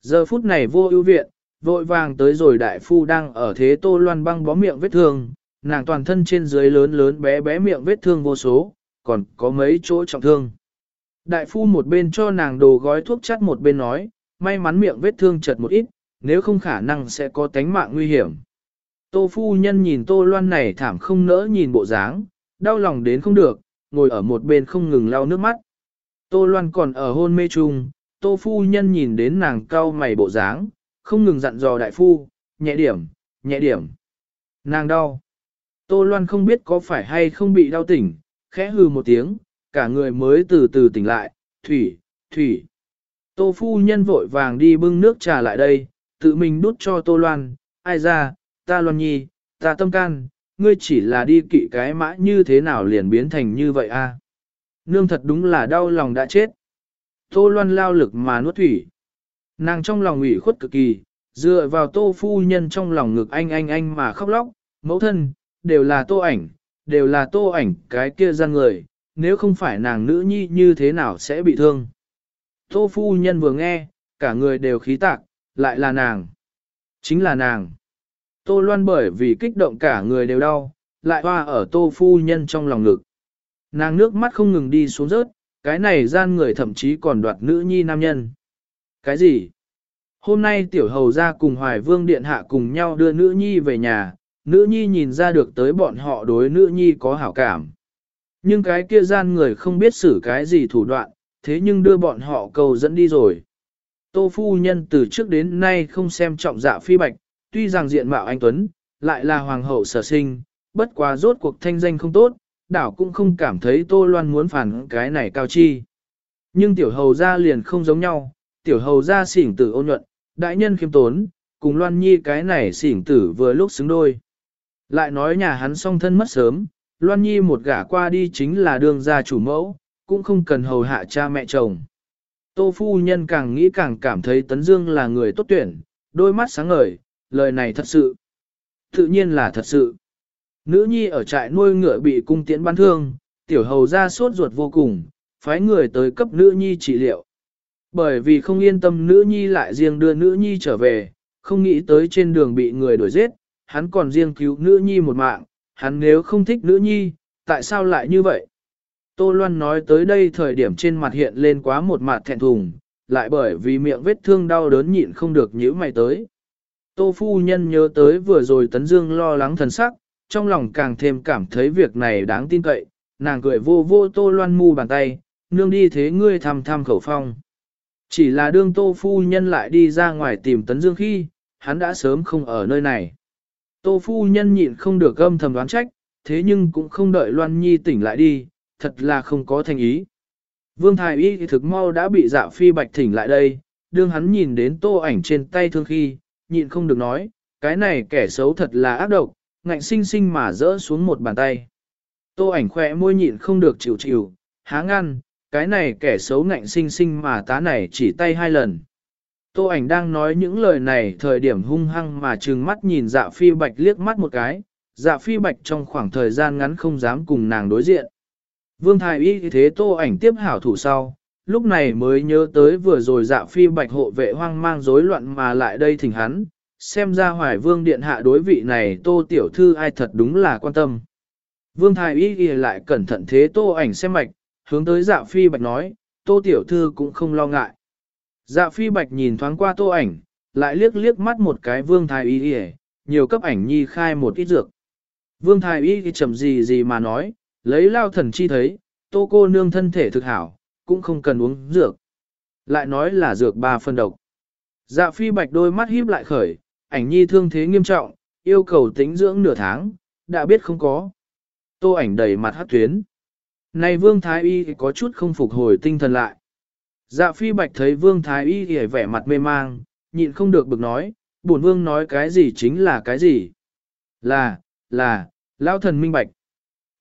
Giờ phút này vô ưu viện, vội vàng tới rồi đại phu đang ở thế tô loan băng bó miệng vết thương, nàng toàn thân trên dưới lớn lớn bé bé miệng vết thương vô số, còn có mấy chỗ trọng thương. Đại phu một bên cho nàng đồ gói thuốc chắt một bên nói, may mắn miệng vết thương chật một ít, nếu không khả năng sẽ có tánh mạng nguy hiểm. Tô phu nhân nhìn tô loan này thảm không nỡ nhìn bộ dáng, đau lòng đến không được, ngồi ở một bên không ngừng lau nước mắt. Tô loan còn ở hôn mê chung, tô phu nhân nhìn đến nàng cau mày bộ dáng, không ngừng dặn dò đại phu, nhẹ điểm, nhẹ điểm. Nàng đau. Tô loan không biết có phải hay không bị đau tỉnh, khẽ hừ một tiếng, cả người mới từ từ tỉnh lại, thủy, thủy. Tô phu nhân vội vàng đi bưng nước trà lại đây, tự mình đút cho tô loan, ai ra, ta loan nhi, ta tâm can, ngươi chỉ là đi kỵ cái mã như thế nào liền biến thành như vậy a? Nương thật đúng là đau lòng đã chết. Tô loan lao lực mà nuốt thủy. Nàng trong lòng ủy khuất cực kỳ, dựa vào tô phu nhân trong lòng ngực anh anh anh mà khóc lóc, mẫu thân, đều là tô ảnh, đều là tô ảnh cái kia gian người, nếu không phải nàng nữ nhi như thế nào sẽ bị thương. Tô phu nhân vừa nghe, cả người đều khí tạc, lại là nàng. Chính là nàng. Tô loan bởi vì kích động cả người đều đau, lại hoa ở tô phu nhân trong lòng ngực. Nàng nước mắt không ngừng đi xuống rớt, cái này gian người thậm chí còn đoạt nữ nhi nam nhân. Cái gì? Hôm nay tiểu hầu ra cùng hoài vương điện hạ cùng nhau đưa nữ nhi về nhà, nữ nhi nhìn ra được tới bọn họ đối nữ nhi có hảo cảm. Nhưng cái kia gian người không biết xử cái gì thủ đoạn, thế nhưng đưa bọn họ cầu dẫn đi rồi. Tô phu nhân từ trước đến nay không xem trọng dạ phi bạch, tuy rằng diện mạo anh Tuấn, lại là hoàng hậu sở sinh, bất quá rốt cuộc thanh danh không tốt, đảo cũng không cảm thấy Tô Loan muốn phản cái này cao chi. Nhưng tiểu hầu ra liền không giống nhau, tiểu hầu ra xỉn tử ôn nhuận, đại nhân khiêm tốn, cùng Loan Nhi cái này xỉn tử vừa lúc xứng đôi. Lại nói nhà hắn song thân mất sớm, Loan Nhi một gả qua đi chính là đường gia chủ mẫu, cũng không cần hầu hạ cha mẹ chồng. Tô phu nhân càng nghĩ càng cảm thấy Tấn Dương là người tốt tuyển, đôi mắt sáng ngời, lời này thật sự. Tự nhiên là thật sự. Nữ nhi ở trại nuôi ngựa bị cung tiễn bắn thương, tiểu hầu ra sốt ruột vô cùng, phái người tới cấp nữ nhi trị liệu. Bởi vì không yên tâm nữ nhi lại riêng đưa nữ nhi trở về, không nghĩ tới trên đường bị người đuổi giết, hắn còn riêng cứu nữ nhi một mạng, hắn nếu không thích nữ nhi, tại sao lại như vậy? Tô Loan nói tới đây thời điểm trên mặt hiện lên quá một mặt thẹn thùng, lại bởi vì miệng vết thương đau đớn nhịn không được nhíu mày tới. Tô phu nhân nhớ tới vừa rồi Tấn Dương lo lắng thần sắc, trong lòng càng thêm cảm thấy việc này đáng tin cậy, nàng cười vô vô Tô Loan mu bàn tay, nương đi thế ngươi thăm thăm khẩu phong. Chỉ là đương Tô phu nhân lại đi ra ngoài tìm Tấn Dương khi, hắn đã sớm không ở nơi này. Tô phu nhân nhịn không được âm thầm đoán trách, thế nhưng cũng không đợi Loan Nhi tỉnh lại đi, thật là không có thành ý. Vương Thái Y thực mau đã bị dạ phi bạch thỉnh lại đây, đương hắn nhìn đến tô ảnh trên tay thương khi, nhịn không được nói, cái này kẻ xấu thật là ác độc, ngạnh sinh sinh mà rỡ xuống một bàn tay. Tô ảnh khỏe môi nhịn không được chịu chịu, há ngăn, cái này kẻ xấu ngạnh sinh sinh mà tá này chỉ tay hai lần. Tô ảnh đang nói những lời này thời điểm hung hăng mà trừng mắt nhìn dạ phi bạch liếc mắt một cái, dạ phi bạch trong khoảng thời gian ngắn không dám cùng nàng đối diện. Vương Thái Y thế tô ảnh tiếp hảo thủ sau, lúc này mới nhớ tới vừa rồi dạ phi bạch hộ vệ hoang mang rối loạn mà lại đây thỉnh hắn, xem ra hoài vương điện hạ đối vị này tô tiểu thư ai thật đúng là quan tâm. Vương Thái Y ghi lại cẩn thận thế tô ảnh xem mạch, hướng tới dạ phi bạch nói, tô tiểu thư cũng không lo ngại. Dạ phi bạch nhìn thoáng qua tô ảnh, lại liếc liếc mắt một cái vương Thái Y ghi nhiều cấp ảnh nhi khai một ít dược. Vương Thái Y y chậm gì gì mà nói, lấy lao thần chi thấy, tô cô nương thân thể thực hảo, cũng không cần uống dược. Lại nói là dược ba phân độc. Dạ phi bạch đôi mắt híp lại khởi, ảnh nhi thương thế nghiêm trọng, yêu cầu tính dưỡng nửa tháng, đã biết không có. Tô ảnh đầy mặt hát tuyến. Này vương thái y có chút không phục hồi tinh thần lại. Dạ phi bạch thấy vương thái y hề vẻ mặt mê mang, nhịn không được bực nói, bổn vương nói cái gì chính là cái gì. Là, là, lão thần minh bạch.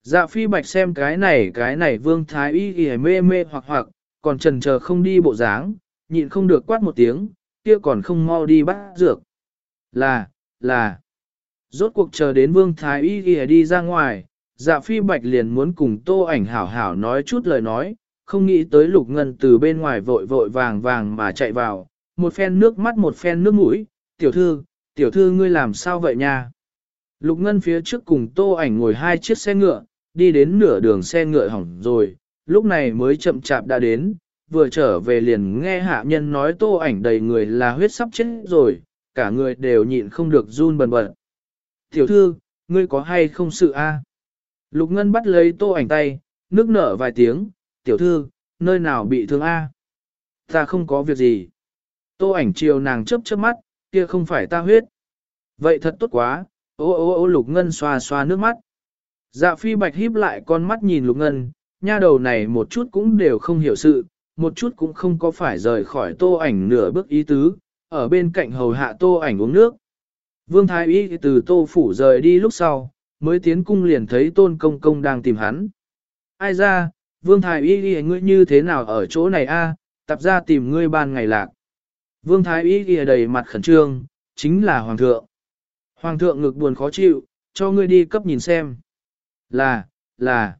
Dạ phi bạch xem cái này cái này vương thái y hề mê mê hoặc hoặc, còn trần chờ không đi bộ dáng, nhịn không được quát một tiếng, kia còn không mau đi bắt dược. Là, là, rốt cuộc chờ đến vương thái y y đi ra ngoài, dạ phi bạch liền muốn cùng tô ảnh hảo hảo nói chút lời nói, không nghĩ tới lục ngân từ bên ngoài vội vội vàng vàng mà chạy vào, một phen nước mắt một phen nước mũi, tiểu thư, tiểu thư ngươi làm sao vậy nha? Lục ngân phía trước cùng tô ảnh ngồi hai chiếc xe ngựa, đi đến nửa đường xe ngựa hỏng rồi, lúc này mới chậm chạp đã đến, vừa trở về liền nghe hạ nhân nói tô ảnh đầy người là huyết sắp chết rồi, cả người đều nhịn không được run bần bật. Tiểu thư, ngươi có hay không sự a? Lục Ngân bắt lấy tô ảnh tay, nước nở vài tiếng, tiểu thư, nơi nào bị thương a? Ta không có việc gì. Tô ảnh chiều nàng chớp chớp mắt, kia không phải ta huyết. Vậy thật tốt quá, ô ô ô Lục Ngân xoa xoa nước mắt. Dạ phi bạch híp lại con mắt nhìn lục ngân, nha đầu này một chút cũng đều không hiểu sự, một chút cũng không có phải rời khỏi tô ảnh nửa bước ý tứ, ở bên cạnh hầu hạ tô ảnh uống nước. Vương Thái Y từ tô phủ rời đi lúc sau, mới tiến cung liền thấy tôn công công đang tìm hắn. Ai ra, Vương Thái Y ngươi như thế nào ở chỗ này a? tập ra tìm ngươi ban ngày lạc. Vương Thái Y đầy mặt khẩn trương, chính là Hoàng thượng. Hoàng thượng ngực buồn khó chịu, cho ngươi đi cấp nhìn xem. Là, là.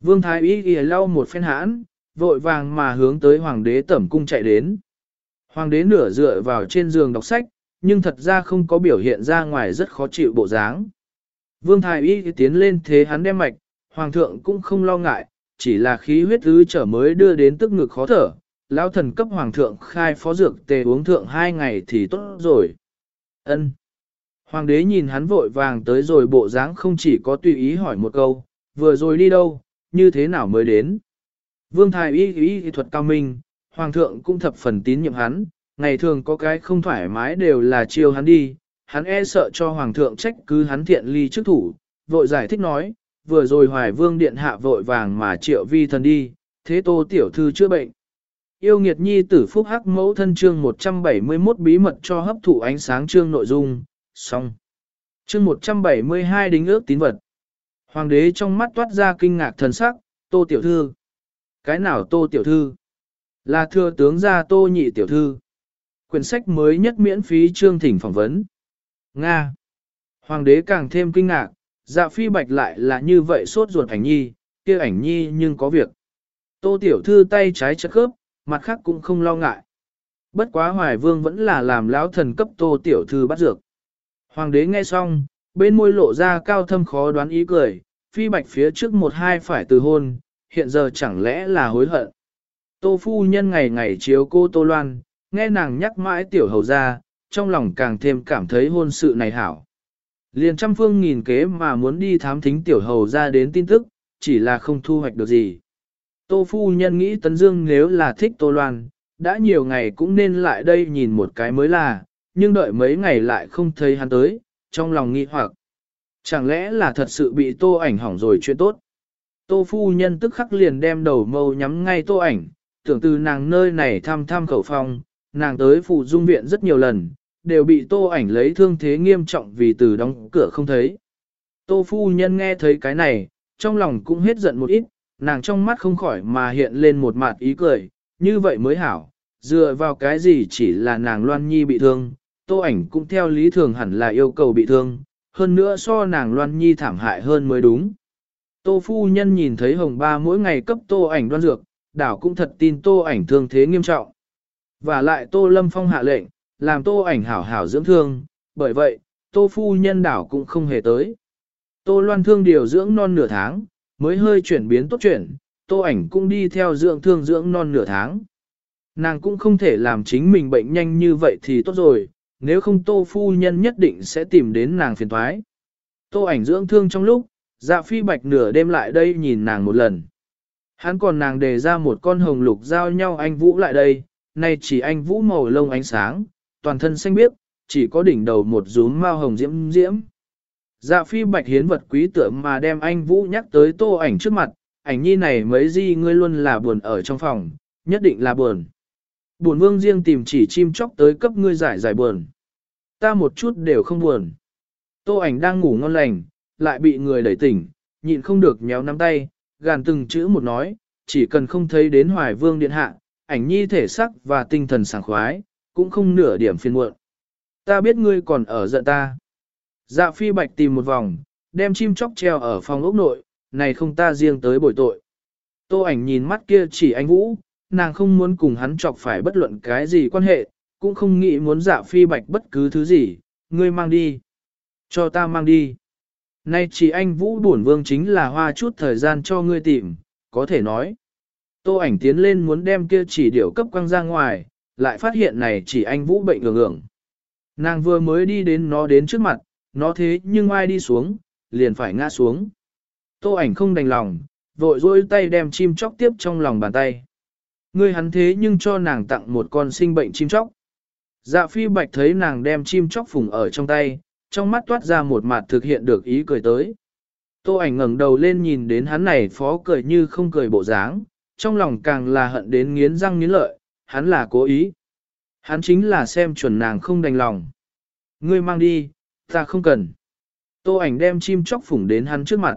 Vương Thái Y ghi lau một phen hãn, vội vàng mà hướng tới Hoàng đế tẩm cung chạy đến. Hoàng đế nửa dựa vào trên giường đọc sách, nhưng thật ra không có biểu hiện ra ngoài rất khó chịu bộ dáng. Vương Thái Y tiến lên thế hắn đem mạch, Hoàng thượng cũng không lo ngại, chỉ là khí huyết thứ trở mới đưa đến tức ngực khó thở. Lão thần cấp Hoàng thượng khai phó dược tề uống thượng hai ngày thì tốt rồi. Ân. Hoàng đế nhìn hắn vội vàng tới rồi bộ dáng không chỉ có tùy ý hỏi một câu, vừa rồi đi đâu, như thế nào mới đến. Vương thái y y thuật cao minh, hoàng thượng cũng thập phần tín nhiệm hắn, ngày thường có cái không thoải mái đều là chiêu hắn đi, hắn e sợ cho hoàng thượng trách cứ hắn thiện ly trước thủ, vội giải thích nói, vừa rồi hoài vương điện hạ vội vàng mà triệu vi thần đi, thế tô tiểu thư chữa bệnh. Yêu nghiệt nhi tử phúc hắc mẫu thân chương 171 bí mật cho hấp thụ ánh sáng chương nội dung, xong. chương 172 đính ước tín vật. Hoàng đế trong mắt toát ra kinh ngạc thần sắc, tô tiểu thư. Cái nào tô tiểu thư? Là thừa tướng gia tô nhị tiểu thư. Quyển sách mới nhất miễn phí chương thỉnh phỏng vấn. Nga. Hoàng đế càng thêm kinh ngạc, dạ phi bạch lại là như vậy sốt ruột ảnh nhi, kia ảnh nhi nhưng có việc. Tô tiểu thư tay trái chất khớp, mặt khác cũng không lo ngại. Bất quá hoài vương vẫn là làm lão thần cấp tô tiểu thư bắt dược. Hoàng đế nghe xong, bên môi lộ ra cao thâm khó đoán ý cười, phi bạch phía trước một hai phải từ hôn, hiện giờ chẳng lẽ là hối hận. Tô phu nhân ngày ngày chiếu cô Tô Loan, nghe nàng nhắc mãi tiểu hầu ra, trong lòng càng thêm cảm thấy hôn sự này hảo. Liền trăm phương nghìn kế mà muốn đi thám thính tiểu hầu ra đến tin tức, chỉ là không thu hoạch được gì. Tô phu nhân nghĩ Tấn Dương nếu là thích Tô Loan, đã nhiều ngày cũng nên lại đây nhìn một cái mới là, nhưng đợi mấy ngày lại không thấy hắn tới, trong lòng nghi hoặc. Chẳng lẽ là thật sự bị tô ảnh hỏng rồi chuyện tốt? Tô phu nhân tức khắc liền đem đầu mâu nhắm ngay tô ảnh, tưởng từ nàng nơi này thăm thăm khẩu phong, nàng tới phụ dung viện rất nhiều lần, đều bị tô ảnh lấy thương thế nghiêm trọng vì từ đóng cửa không thấy. Tô phu nhân nghe thấy cái này, trong lòng cũng hết giận một ít, nàng trong mắt không khỏi mà hiện lên một mặt ý cười, như vậy mới hảo, dựa vào cái gì chỉ là nàng loan nhi bị thương, tô ảnh cũng theo lý thường hẳn là yêu cầu bị thương, hơn nữa so nàng loan nhi thảm hại hơn mới đúng. Tô phu nhân nhìn thấy hồng ba mỗi ngày cấp tô ảnh đoan dược, đảo cũng thật tin tô ảnh thương thế nghiêm trọng. Và lại tô lâm phong hạ lệnh, làm tô ảnh hảo hảo dưỡng thương, bởi vậy, tô phu nhân đảo cũng không hề tới. Tô loan thương điều dưỡng non nửa tháng, mới hơi chuyển biến tốt chuyển, tô ảnh cũng đi theo dưỡng thương dưỡng non nửa tháng. Nàng cũng không thể làm chính mình bệnh nhanh như vậy thì tốt rồi, nếu không tô phu nhân nhất định sẽ tìm đến nàng phiền thoái. Tô ảnh dưỡng thương trong lúc, dạ phi bạch nửa đêm lại đây nhìn nàng một lần. Hắn còn nàng đề ra một con hồng lục giao nhau anh Vũ lại đây, nay chỉ anh Vũ màu lông ánh sáng, toàn thân xanh biếc, chỉ có đỉnh đầu một rúm mao hồng diễm diễm. Dạ phi bạch hiến vật quý tượng mà đem anh Vũ nhắc tới tô ảnh trước mặt, ảnh nhi này mấy gì ngươi luôn là buồn ở trong phòng, nhất định là buồn. Buồn vương riêng tìm chỉ chim chóc tới cấp ngươi giải giải buồn. Ta một chút đều không buồn. Tô ảnh đang ngủ ngon lành, lại bị người đẩy tỉnh, nhịn không được nhéo nắm tay, gàn từng chữ một nói, chỉ cần không thấy đến hoài vương điện hạ, ảnh nhi thể sắc và tinh thần sảng khoái, cũng không nửa điểm phiền muộn. Ta biết ngươi còn ở giận ta. Dạ phi bạch tìm một vòng, đem chim chóc treo ở phòng ốc nội, này không ta riêng tới bồi tội. Tô ảnh nhìn mắt kia chỉ anh Vũ, nàng không muốn cùng hắn chọc phải bất luận cái gì quan hệ, cũng không nghĩ muốn dạ phi bạch bất cứ thứ gì, ngươi mang đi. Cho ta mang đi. Nay chỉ anh Vũ bổn vương chính là hoa chút thời gian cho ngươi tìm, có thể nói. Tô ảnh tiến lên muốn đem kia chỉ điểu cấp quăng ra ngoài, lại phát hiện này chỉ anh Vũ bệnh ngường ngường. Nàng vừa mới đi đến nó đến trước mặt, nó thế nhưng ai đi xuống, liền phải ngã xuống. Tô ảnh không đành lòng, vội dôi tay đem chim chóc tiếp trong lòng bàn tay. Ngươi hắn thế nhưng cho nàng tặng một con sinh bệnh chim chóc. Dạ phi bạch thấy nàng đem chim chóc phùng ở trong tay, trong mắt toát ra một mặt thực hiện được ý cười tới. Tô ảnh ngẩng đầu lên nhìn đến hắn này phó cười như không cười bộ dáng, trong lòng càng là hận đến nghiến răng nghiến lợi, hắn là cố ý. Hắn chính là xem chuẩn nàng không đành lòng. Ngươi mang đi, Ta không cần. Tô ảnh đem chim chóc phủng đến hắn trước mặt.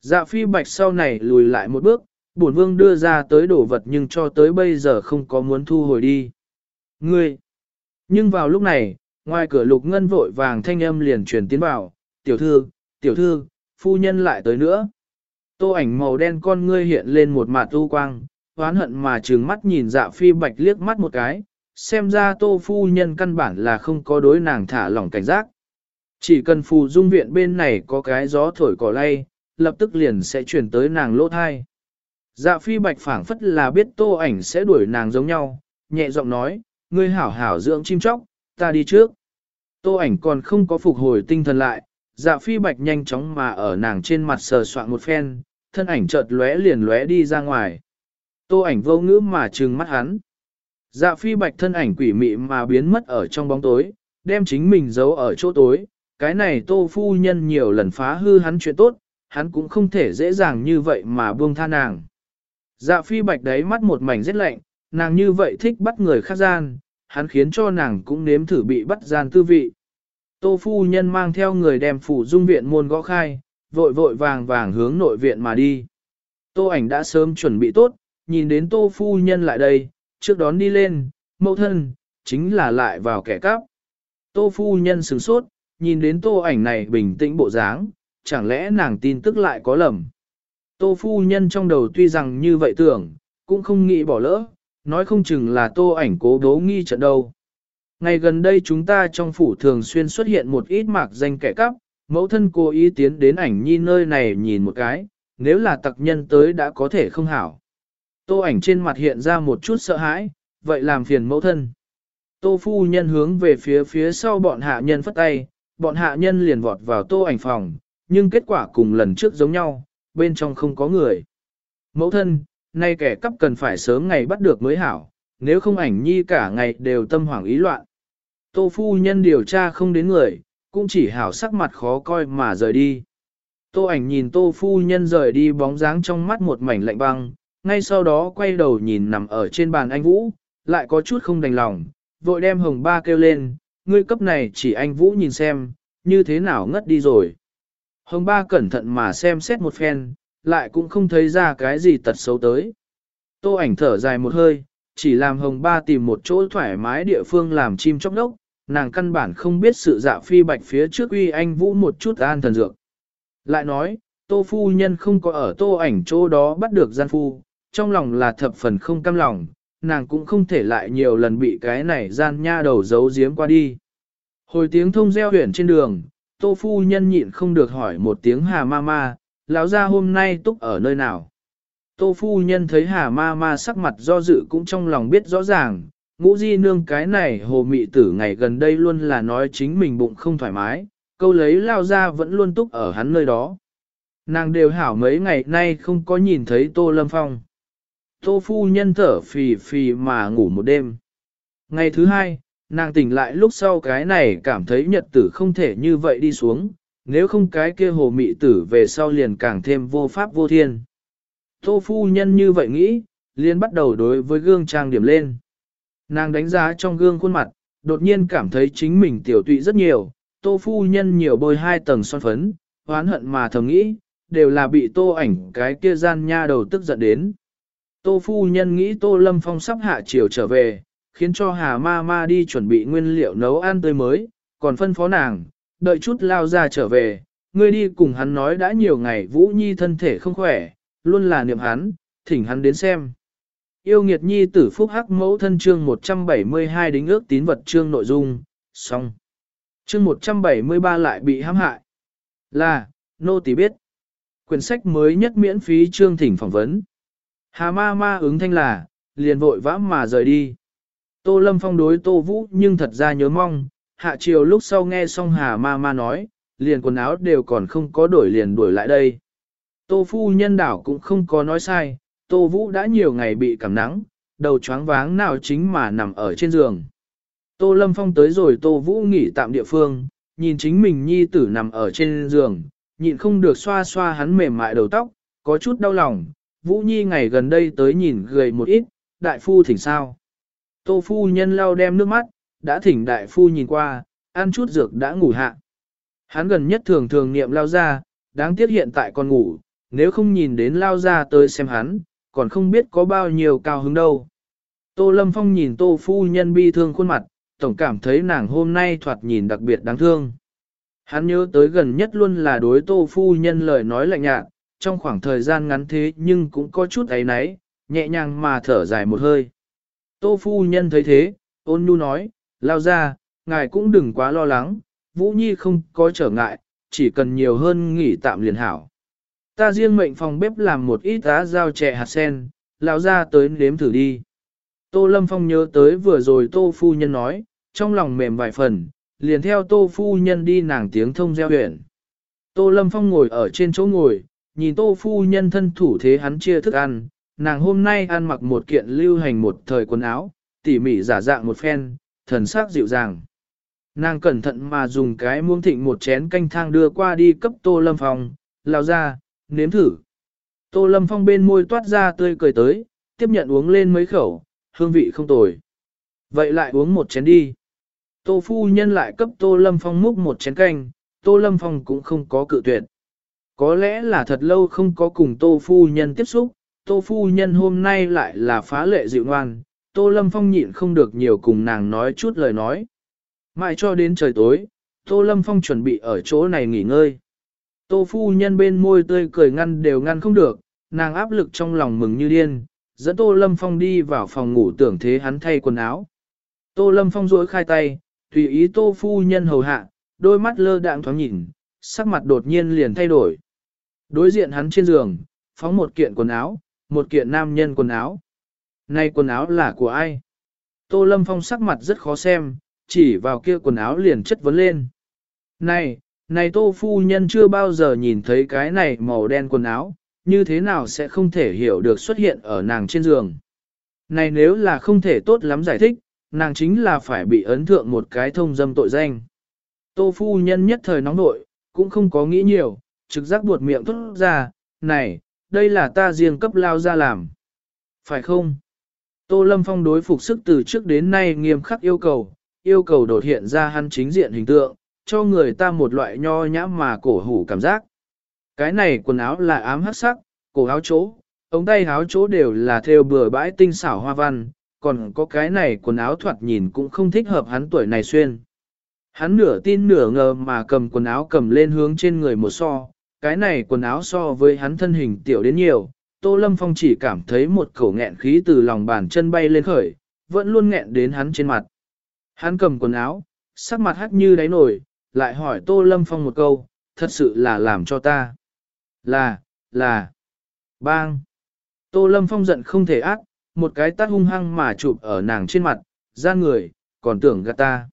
Dạ phi bạch sau này lùi lại một bước, bổn vương đưa ra tới đổ vật nhưng cho tới bây giờ không có muốn thu hồi đi. Ngươi! Nhưng vào lúc này, ngoài cửa lục ngân vội vàng thanh âm liền truyền tiến vào, tiểu thư, tiểu thư, phu nhân lại tới nữa. Tô ảnh màu đen con ngươi hiện lên một mặt u quang, oán hận mà trừng mắt nhìn dạ phi bạch liếc mắt một cái, xem ra tô phu nhân căn bản là không có đối nàng thả lỏng cảnh giác. Chỉ cần phù dung viện bên này có cái gió thổi cỏ lay, lập tức liền sẽ chuyển tới nàng lỗ thai. Dạ phi bạch phảng phất là biết tô ảnh sẽ đuổi nàng giống nhau, nhẹ giọng nói, ngươi hảo hảo dưỡng chim chóc, ta đi trước. Tô ảnh còn không có phục hồi tinh thần lại, dạ phi bạch nhanh chóng mà ở nàng trên mặt sờ soạn một phen, thân ảnh chợt lóe liền lóe đi ra ngoài. Tô ảnh vô ngữ mà trừng mắt hắn. Dạ phi bạch thân ảnh quỷ mị mà biến mất ở trong bóng tối, đem chính mình giấu ở chỗ tối. Cái này tô phu nhân nhiều lần phá hư hắn chuyện tốt, hắn cũng không thể dễ dàng như vậy mà buông tha nàng. Dạ phi bạch đấy mắt một mảnh rất lạnh, nàng như vậy thích bắt người khác gian, hắn khiến cho nàng cũng nếm thử bị bắt gian tư vị. Tô phu nhân mang theo người đem phủ dung viện môn gõ khai, vội vội vàng vàng hướng nội viện mà đi. Tô ảnh đã sớm chuẩn bị tốt, nhìn đến tô phu nhân lại đây, trước đón đi lên, mẫu thân, chính là lại vào kẻ cắp. Tô phu nhân sửng sốt, nhìn đến tô ảnh này bình tĩnh bộ dáng, chẳng lẽ nàng tin tức lại có lầm. Tô phu nhân trong đầu tuy rằng như vậy tưởng, cũng không nghĩ bỏ lỡ, nói không chừng là tô ảnh cố đố nghi trận đâu. Ngày gần đây chúng ta trong phủ thường xuyên xuất hiện một ít mạc danh kẻ cắp, mẫu thân cố ý tiến đến ảnh nhi nơi này nhìn một cái, nếu là tặc nhân tới đã có thể không hảo. Tô ảnh trên mặt hiện ra một chút sợ hãi, vậy làm phiền mẫu thân. Tô phu nhân hướng về phía phía sau bọn hạ nhân phất tay, bọn hạ nhân liền vọt vào tô ảnh phòng, nhưng kết quả cùng lần trước giống nhau, bên trong không có người. Mẫu thân, nay kẻ cắp cần phải sớm ngày bắt được mới hảo, nếu không ảnh nhi cả ngày đều tâm hoảng ý loạn. Tô phu nhân điều tra không đến người, cũng chỉ hảo sắc mặt khó coi mà rời đi. Tô ảnh nhìn tô phu nhân rời đi bóng dáng trong mắt một mảnh lạnh băng, ngay sau đó quay đầu nhìn nằm ở trên bàn anh Vũ, lại có chút không đành lòng, vội đem hồng ba kêu lên, ngươi cấp này chỉ anh Vũ nhìn xem, như thế nào ngất đi rồi. Hồng ba cẩn thận mà xem xét một phen, lại cũng không thấy ra cái gì tật xấu tới. Tô ảnh thở dài một hơi, chỉ làm hồng ba tìm một chỗ thoải mái địa phương làm chim chóc đốc, nàng căn bản không biết sự dạ phi bạch phía trước uy anh vũ một chút an thần dược. Lại nói, tô phu nhân không có ở tô ảnh chỗ đó bắt được gian phu, trong lòng là thập phần không cam lòng, nàng cũng không thể lại nhiều lần bị cái này gian nha đầu giấu giếm qua đi. Hồi tiếng thông reo huyển trên đường, tô phu nhân nhịn không được hỏi một tiếng hà ma ma, lão gia hôm nay túc ở nơi nào. Tô phu nhân thấy hà ma ma sắc mặt do dự cũng trong lòng biết rõ ràng, ngũ di nương cái này hồ mị tử ngày gần đây luôn là nói chính mình bụng không thoải mái, câu lấy lao ra vẫn luôn túc ở hắn nơi đó. Nàng đều hảo mấy ngày nay không có nhìn thấy tô lâm phong. Tô phu nhân thở phì phì mà ngủ một đêm. Ngày thứ hai, nàng tỉnh lại lúc sau cái này cảm thấy nhật tử không thể như vậy đi xuống, nếu không cái kia hồ mị tử về sau liền càng thêm vô pháp vô thiên. Tô phu nhân như vậy nghĩ, liền bắt đầu đối với gương trang điểm lên. Nàng đánh giá trong gương khuôn mặt, đột nhiên cảm thấy chính mình tiểu tụy rất nhiều, tô phu nhân nhiều bôi hai tầng son phấn, oán hận mà thầm nghĩ, đều là bị tô ảnh cái kia gian nha đầu tức giận đến. Tô phu nhân nghĩ tô lâm phong sắp hạ chiều trở về, khiến cho hà ma ma đi chuẩn bị nguyên liệu nấu ăn tươi mới, còn phân phó nàng, đợi chút lao ra trở về, ngươi đi cùng hắn nói đã nhiều ngày Vũ Nhi thân thể không khỏe, luôn là niệm hắn, thỉnh hắn đến xem. Yêu nghiệt nhi tử phúc hắc mẫu thân chương 172 đính ước tín vật chương nội dung, xong. Chương 173 lại bị hãm hại. Là, nô tỳ biết. Quyển sách mới nhất miễn phí chương thỉnh phỏng vấn. Hà ma ma ứng thanh là, liền vội vã mà rời đi. Tô Lâm Phong đối Tô Vũ nhưng thật ra nhớ mong, hạ chiều lúc sau nghe xong Hà ma ma nói, liền quần áo đều còn không có đổi liền đuổi lại đây. Tô Phu nhân đảo cũng không có nói sai, Tô Vũ đã nhiều ngày bị cảm nắng, đầu choáng váng nào chính mà nằm ở trên giường. Tô Lâm Phong tới rồi Tô Vũ nghỉ tạm địa phương, nhìn chính mình nhi tử nằm ở trên giường, nhịn không được xoa xoa hắn mềm mại đầu tóc, có chút đau lòng, Vũ Nhi ngày gần đây tới nhìn gầy một ít, đại phu thỉnh sao. Tô phu nhân lau đem nước mắt, đã thỉnh đại phu nhìn qua, ăn chút dược đã ngủ hạ. Hắn gần nhất thường thường niệm lao ra, đáng tiếc hiện tại còn ngủ, nếu không nhìn đến lao ra tới xem hắn, còn không biết có bao nhiêu cao hứng đâu. Tô Lâm Phong nhìn Tô Phu Nhân bi thương khuôn mặt, tổng cảm thấy nàng hôm nay thoạt nhìn đặc biệt đáng thương. Hắn nhớ tới gần nhất luôn là đối Tô Phu Nhân lời nói lạnh nhạt, trong khoảng thời gian ngắn thế nhưng cũng có chút ấy náy, nhẹ nhàng mà thở dài một hơi. Tô Phu Nhân thấy thế, ôn nhu nói, lao ra, ngài cũng đừng quá lo lắng, Vũ Nhi không có trở ngại, chỉ cần nhiều hơn nghỉ tạm liền hảo. Ta riêng mệnh phòng bếp làm một ít á rau chè hạt sen, lao ra tới nếm thử đi. Tô Lâm Phong nhớ tới vừa rồi Tô Phu Nhân nói, trong lòng mềm vài phần, liền theo Tô Phu Nhân đi nàng tiếng thông gieo huyện. Tô Lâm Phong ngồi ở trên chỗ ngồi, nhìn Tô Phu Nhân thân thủ thế hắn chia thức ăn, nàng hôm nay ăn mặc một kiện lưu hành một thời quần áo, tỉ mỉ giả dạng một phen, thần sắc dịu dàng. Nàng cẩn thận mà dùng cái muông thịnh một chén canh thang đưa qua đi cấp Tô Lâm Phong, lao ra, nếm thử. Tô Lâm Phong bên môi toát ra tươi cười tới, tiếp nhận uống lên mấy khẩu, hương vị không tồi. Vậy lại uống một chén đi. Tô phu nhân lại cấp Tô Lâm Phong múc một chén canh, Tô Lâm Phong cũng không có cự tuyệt. Có lẽ là thật lâu không có cùng Tô phu nhân tiếp xúc, Tô phu nhân hôm nay lại là phá lệ dịu ngoan, Tô Lâm Phong nhịn không được nhiều cùng nàng nói chút lời nói. Mãi cho đến trời tối, Tô Lâm Phong chuẩn bị ở chỗ này nghỉ ngơi. Tô phu nhân bên môi tươi cười ngăn đều ngăn không được, nàng áp lực trong lòng mừng như điên, dẫn Tô Lâm Phong đi vào phòng ngủ tưởng thế hắn thay quần áo. Tô Lâm Phong duỗi khai tay, tùy ý Tô phu nhân hầu hạ, đôi mắt lơ đạng thoáng nhìn, sắc mặt đột nhiên liền thay đổi. Đối diện hắn trên giường, phóng một kiện quần áo, một kiện nam nhân quần áo. Này quần áo là của ai? Tô Lâm Phong sắc mặt rất khó xem, chỉ vào kia quần áo liền chất vấn lên. Này, này Tô Phu Nhân chưa bao giờ nhìn thấy cái này màu đen quần áo, như thế nào sẽ không thể hiểu được xuất hiện ở nàng trên giường. Này nếu là không thể tốt lắm giải thích, nàng chính là phải bị ấn thượng một cái thông dâm tội danh. Tô Phu Nhân nhất thời nóng nội, cũng không có nghĩ nhiều, trực giác buột miệng thốt ra, này, đây là ta riêng cấp lao ra làm. Phải không? Tô Lâm Phong đối phục sức từ trước đến nay nghiêm khắc yêu cầu, yêu cầu đột hiện ra hắn chính diện hình tượng, cho người ta một loại nho nhã mà cổ hủ cảm giác. Cái này quần áo là ám hắc sắc, cổ áo chỗ, ống tay áo chỗ đều là theo bừa bãi tinh xảo hoa văn, còn có cái này quần áo thoạt nhìn cũng không thích hợp hắn tuổi này xuyên. Hắn nửa tin nửa ngờ mà cầm quần áo cầm lên hướng trên người một so, cái này quần áo so với hắn thân hình tiểu đến nhiều, Tô Lâm Phong chỉ cảm thấy một khẩu nghẹn khí từ lòng bàn chân bay lên khởi, vẫn luôn nghẹn đến hắn trên mặt. Hắn cầm quần áo, sắc mặt hắt như đáy nổi, lại hỏi Tô Lâm Phong một câu, thật sự là làm cho ta. Là, là, bang. Tô Lâm Phong giận không thể ác, một cái tát hung hăng mà chụp ở nàng trên mặt, ra người, còn tưởng gạt ta.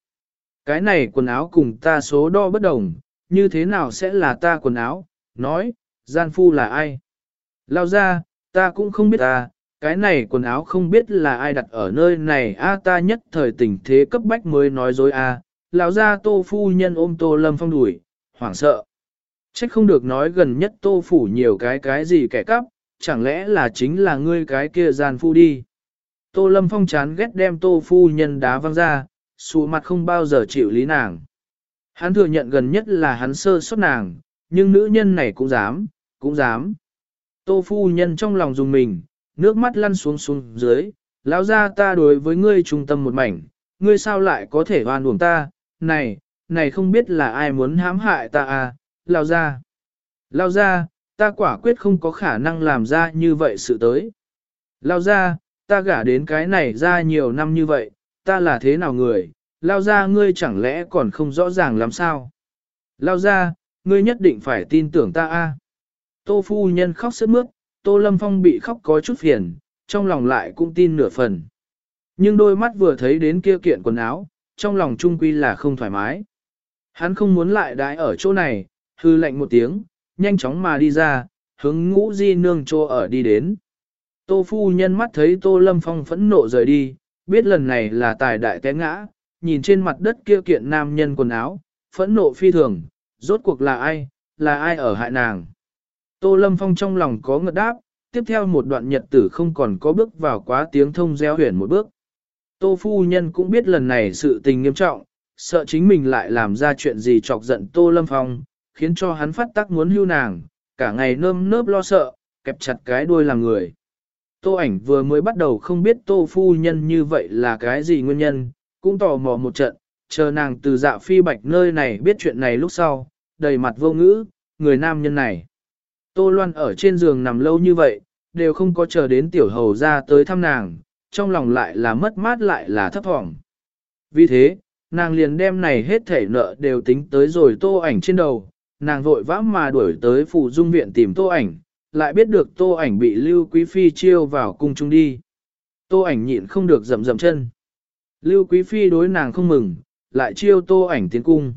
Cái này quần áo cùng ta số đo bất đồng, như thế nào sẽ là ta quần áo, nói, gian phu là ai? Lao ra, ta cũng không biết ta, cái này quần áo không biết là ai đặt ở nơi này a ta nhất thời tình thế cấp bách mới nói dối a lão ra tô phu nhân ôm tô lâm phong đuổi, hoảng sợ. Trách không được nói gần nhất tô phủ nhiều cái cái gì kẻ cắp, chẳng lẽ là chính là ngươi cái kia gian phu đi. Tô lâm phong chán ghét đem tô phu nhân đá văng ra, xù mặt không bao giờ chịu lý nàng. Hắn thừa nhận gần nhất là hắn sơ sót nàng, nhưng nữ nhân này cũng dám, cũng dám. Tô phu nhân trong lòng dùng mình, nước mắt lăn xuống xuống dưới, lão ra ta đối với ngươi trung tâm một mảnh, ngươi sao lại có thể hoan uổng ta, này, này không biết là ai muốn hãm hại ta à, lão ra. Lão ra, ta quả quyết không có khả năng làm ra như vậy sự tới. Lão ra, ta gả đến cái này ra nhiều năm như vậy, ta là thế nào người, Lão ra ngươi chẳng lẽ còn không rõ ràng làm sao. Lão ra, ngươi nhất định phải tin tưởng ta a. Tô phu nhân khóc sướt mướt, Tô Lâm Phong bị khóc có chút phiền, trong lòng lại cũng tin nửa phần. Nhưng đôi mắt vừa thấy đến kia kiện quần áo, trong lòng trung quy là không thoải mái. Hắn không muốn lại đái ở chỗ này, hư lạnh một tiếng, nhanh chóng mà đi ra, hướng ngũ di nương chỗ ở đi đến. Tô phu nhân mắt thấy Tô Lâm Phong phẫn nộ rời đi, biết lần này là tài đại té ngã, nhìn trên mặt đất kia kiện nam nhân quần áo, phẫn nộ phi thường, rốt cuộc là ai, là ai ở hại nàng. Tô Lâm Phong trong lòng có ngợt đáp, tiếp theo một đoạn nhật tử không còn có bước vào quá tiếng thông gieo huyền một bước. Tô Phu Nhân cũng biết lần này sự tình nghiêm trọng, sợ chính mình lại làm ra chuyện gì chọc giận Tô Lâm Phong, khiến cho hắn phát tác muốn hưu nàng, cả ngày nơm nớp lo sợ, kẹp chặt cái đuôi làm người. Tô ảnh vừa mới bắt đầu không biết Tô Phu Nhân như vậy là cái gì nguyên nhân, cũng tò mò một trận, chờ nàng từ dạ phi bạch nơi này biết chuyện này lúc sau, đầy mặt vô ngữ, người nam nhân này. Tô Loan ở trên giường nằm lâu như vậy, đều không có chờ đến tiểu hầu ra tới thăm nàng, trong lòng lại là mất mát lại là thấp thỏm. Vì thế, nàng liền đem này hết thể nợ đều tính tới rồi tô ảnh trên đầu, nàng vội vã mà đuổi tới phủ dung viện tìm tô ảnh, lại biết được tô ảnh bị Lưu Quý Phi chiêu vào cung trung đi. Tô ảnh nhịn không được rầm rầm chân. Lưu Quý Phi đối nàng không mừng, lại chiêu tô ảnh tiến cung.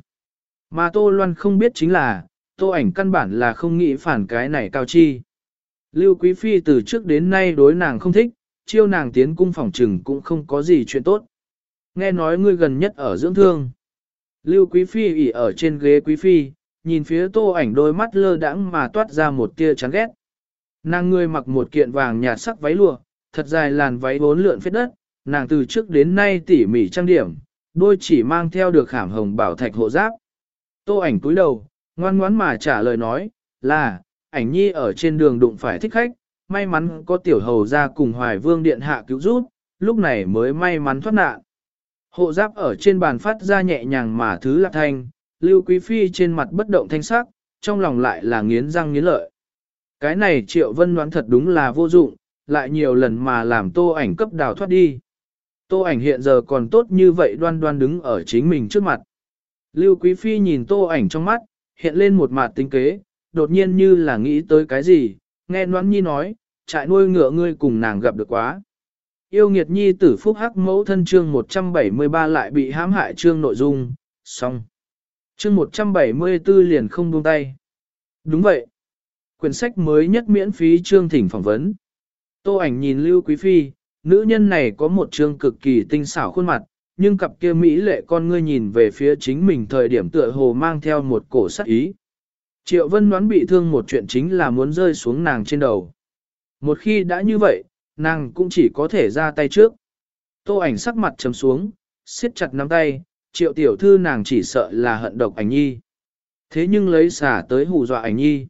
Mà tô loan không biết chính là, tô ảnh căn bản là không nghĩ phản cái này cao chi. Lưu Quý Phi từ trước đến nay đối nàng không thích, chiêu nàng tiến cung phòng trừng cũng không có gì chuyện tốt. Nghe nói ngươi gần nhất ở dưỡng thương. Lưu Quý Phi ỉ ở trên ghế Quý Phi, nhìn phía tô ảnh đôi mắt lơ đãng mà toát ra một tia chán ghét. Nàng ngươi mặc một kiện vàng nhạt sắc váy lụa, thật dài làn váy bốn lượn phết đất, nàng từ trước đến nay tỉ mỉ trang điểm, đôi chỉ mang theo được khảm hồng bảo thạch hộ giáp. Tô ảnh cúi đầu, ngoan ngoãn mà trả lời nói, là, ảnh nhi ở trên đường đụng phải thích khách, may mắn có tiểu hầu ra cùng hoài vương điện hạ cứu giúp, lúc này mới may mắn thoát nạn. Hộ giáp ở trên bàn phát ra nhẹ nhàng mà thứ lạc thanh, lưu quý phi trên mặt bất động thanh sắc, trong lòng lại là nghiến răng nghiến lợi. Cái này triệu vân đoán thật đúng là vô dụng, lại nhiều lần mà làm tô ảnh cấp đào thoát đi. Tô ảnh hiện giờ còn tốt như vậy đoan đoan đứng ở chính mình trước mặt. Lưu Quý Phi nhìn tô ảnh trong mắt, hiện lên một mặt tính kế, đột nhiên như là nghĩ tới cái gì, nghe Noãn Nhi nói, trại nuôi ngựa ngươi cùng nàng gặp được quá. Yêu nghiệt nhi tử phúc hắc mẫu thân chương 173 lại bị hãm hại chương nội dung, xong. Chương 174 liền không buông tay. Đúng vậy. Quyển sách mới nhất miễn phí chương thỉnh phỏng vấn. Tô ảnh nhìn Lưu Quý Phi, nữ nhân này có một chương cực kỳ tinh xảo khuôn mặt, nhưng cặp kia Mỹ lệ con ngươi nhìn về phía chính mình thời điểm tựa hồ mang theo một cổ sắc ý. Triệu Vân đoán bị thương một chuyện chính là muốn rơi xuống nàng trên đầu. Một khi đã như vậy, nàng cũng chỉ có thể ra tay trước. Tô ảnh sắc mặt trầm xuống, siết chặt nắm tay, triệu tiểu thư nàng chỉ sợ là hận độc ảnh nhi. Thế nhưng lấy xả tới hù dọa ảnh nhi.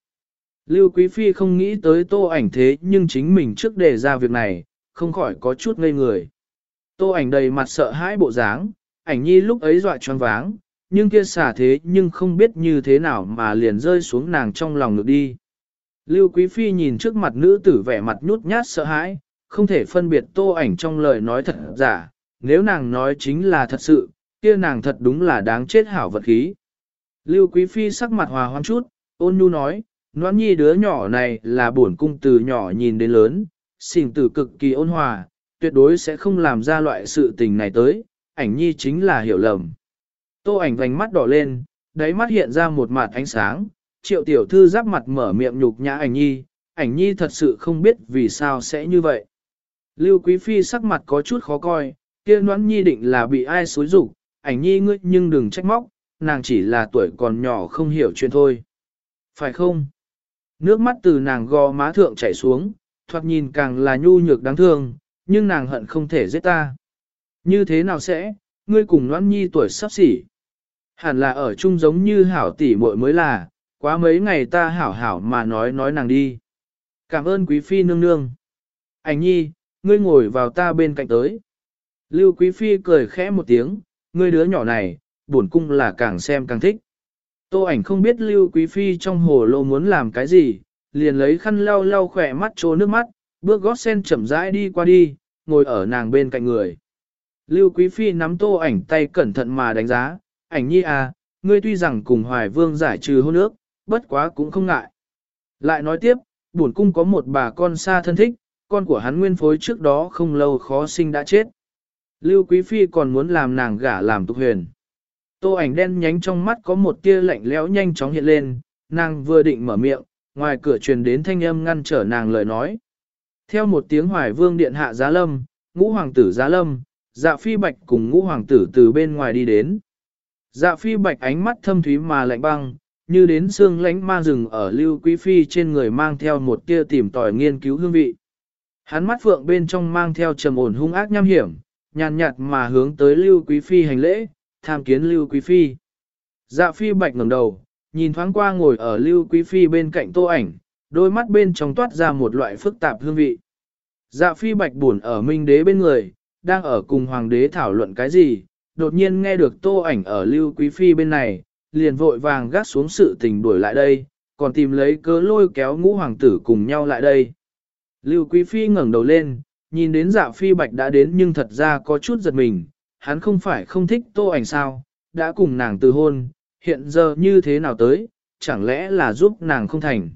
Lưu Quý Phi không nghĩ tới tô ảnh thế nhưng chính mình trước đề ra việc này, không khỏi có chút ngây người. Tô ảnh đầy mặt sợ hãi bộ dáng, ảnh nhi lúc ấy dọa choáng váng, nhưng kia xả thế nhưng không biết như thế nào mà liền rơi xuống nàng trong lòng ngực đi. Lưu Quý Phi nhìn trước mặt nữ tử vẻ mặt nhút nhát sợ hãi, không thể phân biệt tô ảnh trong lời nói thật giả, nếu nàng nói chính là thật sự, kia nàng thật đúng là đáng chết hảo vật khí. Lưu Quý Phi sắc mặt hòa hoãn chút, ôn nhu nói, Noãn nhi đứa nhỏ này là bổn cung từ nhỏ nhìn đến lớn, xỉn tử cực kỳ ôn hòa, tuyệt đối sẽ không làm ra loại sự tình này tới, ảnh nhi chính là hiểu lầm. Tô ảnh vành mắt đỏ lên, đáy mắt hiện ra một mặt ánh sáng, triệu tiểu thư giáp mặt mở miệng nhục nhã ảnh nhi, ảnh nhi thật sự không biết vì sao sẽ như vậy. Lưu Quý Phi sắc mặt có chút khó coi, kia noãn nhi định là bị ai xối rủ, ảnh nhi ngươi nhưng đừng trách móc, nàng chỉ là tuổi còn nhỏ không hiểu chuyện thôi. Phải không? Nước mắt từ nàng gò má thượng chảy xuống, thoạt nhìn càng là nhu nhược đáng thương, nhưng nàng hận không thể giết ta. Như thế nào sẽ, ngươi cùng Loan nhi tuổi sắp xỉ. Hẳn là ở chung giống như hảo tỷ muội mới là, quá mấy ngày ta hảo hảo mà nói nói nàng đi. Cảm ơn quý phi nương nương. Ảnh nhi, ngươi ngồi vào ta bên cạnh tới. Lưu quý phi cười khẽ một tiếng, ngươi đứa nhỏ này, buồn cung là càng xem càng thích. Tô ảnh không biết Lưu Quý Phi trong hồ lô muốn làm cái gì, liền lấy khăn lau lau khỏe mắt trô nước mắt, bước gót sen chậm rãi đi qua đi, ngồi ở nàng bên cạnh người. Lưu Quý Phi nắm tô ảnh tay cẩn thận mà đánh giá, ảnh nhi à, ngươi tuy rằng cùng Hoài Vương giải trừ hôn ước, bất quá cũng không ngại. Lại nói tiếp, buồn cung có một bà con xa thân thích, con của hắn nguyên phối trước đó không lâu khó sinh đã chết. Lưu Quý Phi còn muốn làm nàng gả làm tục huyền. Tô ảnh đen nhánh trong mắt có một tia lạnh lẽo nhanh chóng hiện lên, nàng vừa định mở miệng, ngoài cửa truyền đến thanh âm ngăn trở nàng lời nói. Theo một tiếng hoài vương điện hạ giá lâm, ngũ hoàng tử giá lâm, dạ phi bạch cùng ngũ hoàng tử từ bên ngoài đi đến. Dạ phi bạch ánh mắt thâm thúy mà lạnh băng, như đến xương lánh mang rừng ở lưu quý phi trên người mang theo một tia tìm tòi nghiên cứu hương vị. Hắn mắt phượng bên trong mang theo trầm ổn hung ác nham hiểm, nhàn nhạt mà hướng tới lưu quý phi hành lễ, tham kiến Lưu Quý Phi. Dạ Phi Bạch ngẩng đầu, nhìn thoáng qua ngồi ở Lưu Quý Phi bên cạnh tô ảnh, đôi mắt bên trong toát ra một loại phức tạp hương vị. Dạ Phi Bạch buồn ở Minh Đế bên người, đang ở cùng Hoàng đế thảo luận cái gì, đột nhiên nghe được tô ảnh ở Lưu Quý Phi bên này, liền vội vàng gác xuống sự tình đuổi lại đây, còn tìm lấy cớ lôi kéo ngũ hoàng tử cùng nhau lại đây. Lưu Quý Phi ngẩng đầu lên, nhìn đến dạ phi bạch đã đến nhưng thật ra có chút giật mình, hắn không phải không thích tô ảnh sao, đã cùng nàng từ hôn, hiện giờ như thế nào tới, chẳng lẽ là giúp nàng không thành.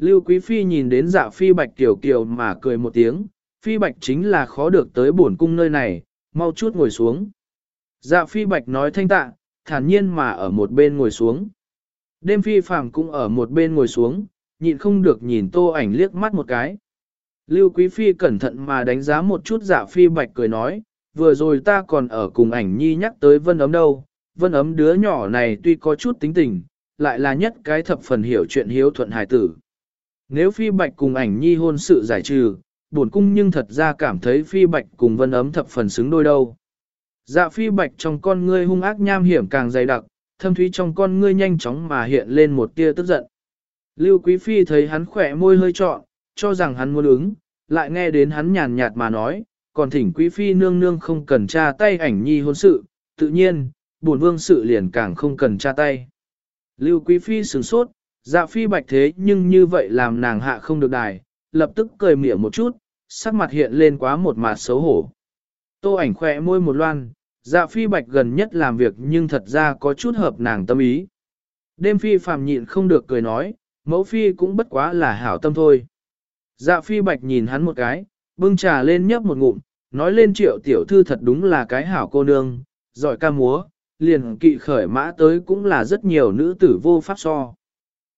Lưu Quý Phi nhìn đến dạ phi bạch tiểu kiều mà cười một tiếng, phi bạch chính là khó được tới bổn cung nơi này, mau chút ngồi xuống. Dạ phi bạch nói thanh tạ, thản nhiên mà ở một bên ngồi xuống. Đêm phi phàm cũng ở một bên ngồi xuống, nhịn không được nhìn tô ảnh liếc mắt một cái. Lưu Quý Phi cẩn thận mà đánh giá một chút dạ phi bạch cười nói, vừa rồi ta còn ở cùng ảnh nhi nhắc tới vân ấm đâu, vân ấm đứa nhỏ này tuy có chút tính tình, lại là nhất cái thập phần hiểu chuyện hiếu thuận hài tử. Nếu phi bạch cùng ảnh nhi hôn sự giải trừ, buồn cung nhưng thật ra cảm thấy phi bạch cùng vân ấm thập phần xứng đôi đâu. Dạ phi bạch trong con ngươi hung ác nham hiểm càng dày đặc, thâm thúy trong con ngươi nhanh chóng mà hiện lên một tia tức giận. Lưu Quý Phi thấy hắn khỏe môi hơi trọn, cho rằng hắn muốn ứng, lại nghe đến hắn nhàn nhạt mà nói, còn thỉnh Quý Phi nương nương không cần tra tay ảnh nhi hôn sự, tự nhiên, buồn vương sự liền càng không cần tra tay. Lưu Quý Phi sửng sốt, dạ phi bạch thế nhưng như vậy làm nàng hạ không được đài, lập tức cười mỉa một chút, sắc mặt hiện lên quá một mặt xấu hổ. Tô ảnh khỏe môi một loan, dạ phi bạch gần nhất làm việc nhưng thật ra có chút hợp nàng tâm ý. Đêm phi phàm nhịn không được cười nói, mẫu phi cũng bất quá là hảo tâm thôi. Dạ phi bạch nhìn hắn một cái, bưng trà lên nhấp một ngụm, nói lên triệu tiểu thư thật đúng là cái hảo cô nương, giỏi ca múa, liền kỵ khởi mã tới cũng là rất nhiều nữ tử vô pháp so.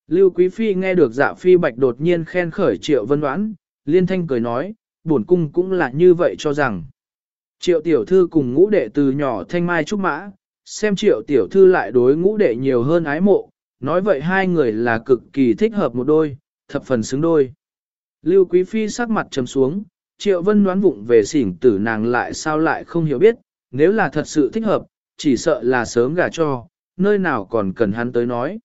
Lưu Quý Phi nghe được dạ phi bạch đột nhiên khen khởi triệu vân đoán, liên thanh cười nói, bổn cung cũng là như vậy cho rằng. Triệu tiểu thư cùng ngũ đệ từ nhỏ thanh mai trúc mã, xem triệu tiểu thư lại đối ngũ đệ nhiều hơn ái mộ, nói vậy hai người là cực kỳ thích hợp một đôi, thập phần xứng đôi. Lưu Quý Phi sắc mặt trầm xuống, triệu vân đoán vụng về xỉn tử nàng lại sao lại không hiểu biết, nếu là thật sự thích hợp, chỉ sợ là sớm gả cho, nơi nào còn cần hắn tới nói.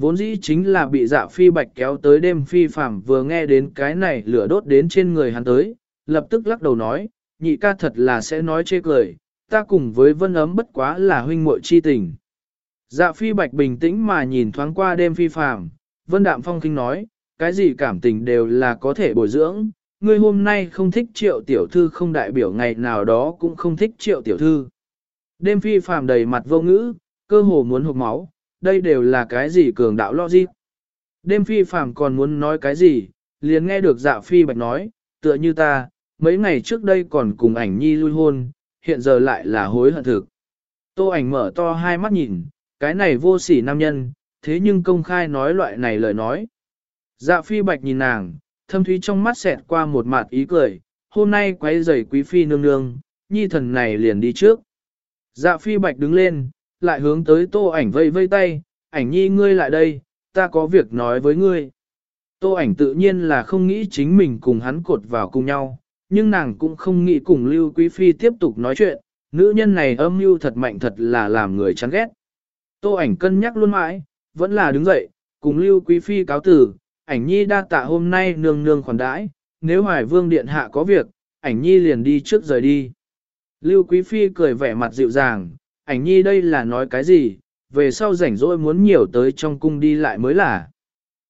Vốn dĩ chính là bị dạ phi bạch kéo tới đêm phi phàm vừa nghe đến cái này lửa đốt đến trên người hắn tới, lập tức lắc đầu nói, nhị ca thật là sẽ nói chê cười, ta cùng với vân ấm bất quá là huynh muội chi tình. Dạ phi bạch bình tĩnh mà nhìn thoáng qua đêm phi phàm, vân đạm phong kinh nói, cái gì cảm tình đều là có thể bồi dưỡng, ngươi hôm nay không thích triệu tiểu thư không đại biểu ngày nào đó cũng không thích triệu tiểu thư. Đêm phi phàm đầy mặt vô ngữ, cơ hồ muốn hụt máu, đây đều là cái gì cường đạo logic. Đêm phi phàm còn muốn nói cái gì, liền nghe được dạ phi bạch nói, tựa như ta, mấy ngày trước đây còn cùng ảnh nhi lui hôn, hiện giờ lại là hối hận thực. Tô ảnh mở to hai mắt nhìn, cái này vô sỉ nam nhân, thế nhưng công khai nói loại này lời nói. Dạ phi bạch nhìn nàng, thâm thúy trong mắt xẹt qua một mặt ý cười, hôm nay quấy rầy quý phi nương nương, nhi thần này liền đi trước. Dạ phi bạch đứng lên, lại hướng tới tô ảnh vây vây tay, ảnh nhi ngươi lại đây, ta có việc nói với ngươi. Tô ảnh tự nhiên là không nghĩ chính mình cùng hắn cột vào cùng nhau, nhưng nàng cũng không nghĩ cùng Lưu Quý Phi tiếp tục nói chuyện, nữ nhân này âm mưu thật mạnh thật là làm người chán ghét. Tô ảnh cân nhắc luôn mãi, vẫn là đứng dậy, cùng Lưu Quý Phi cáo từ, ảnh nhi đa tạ hôm nay nương nương khoản đãi, nếu Hoài Vương Điện Hạ có việc, ảnh nhi liền đi trước rời đi. Lưu Quý Phi cười vẻ mặt dịu dàng, ảnh nhi đây là nói cái gì, về sau rảnh rỗi muốn nhiều tới trong cung đi lại mới là.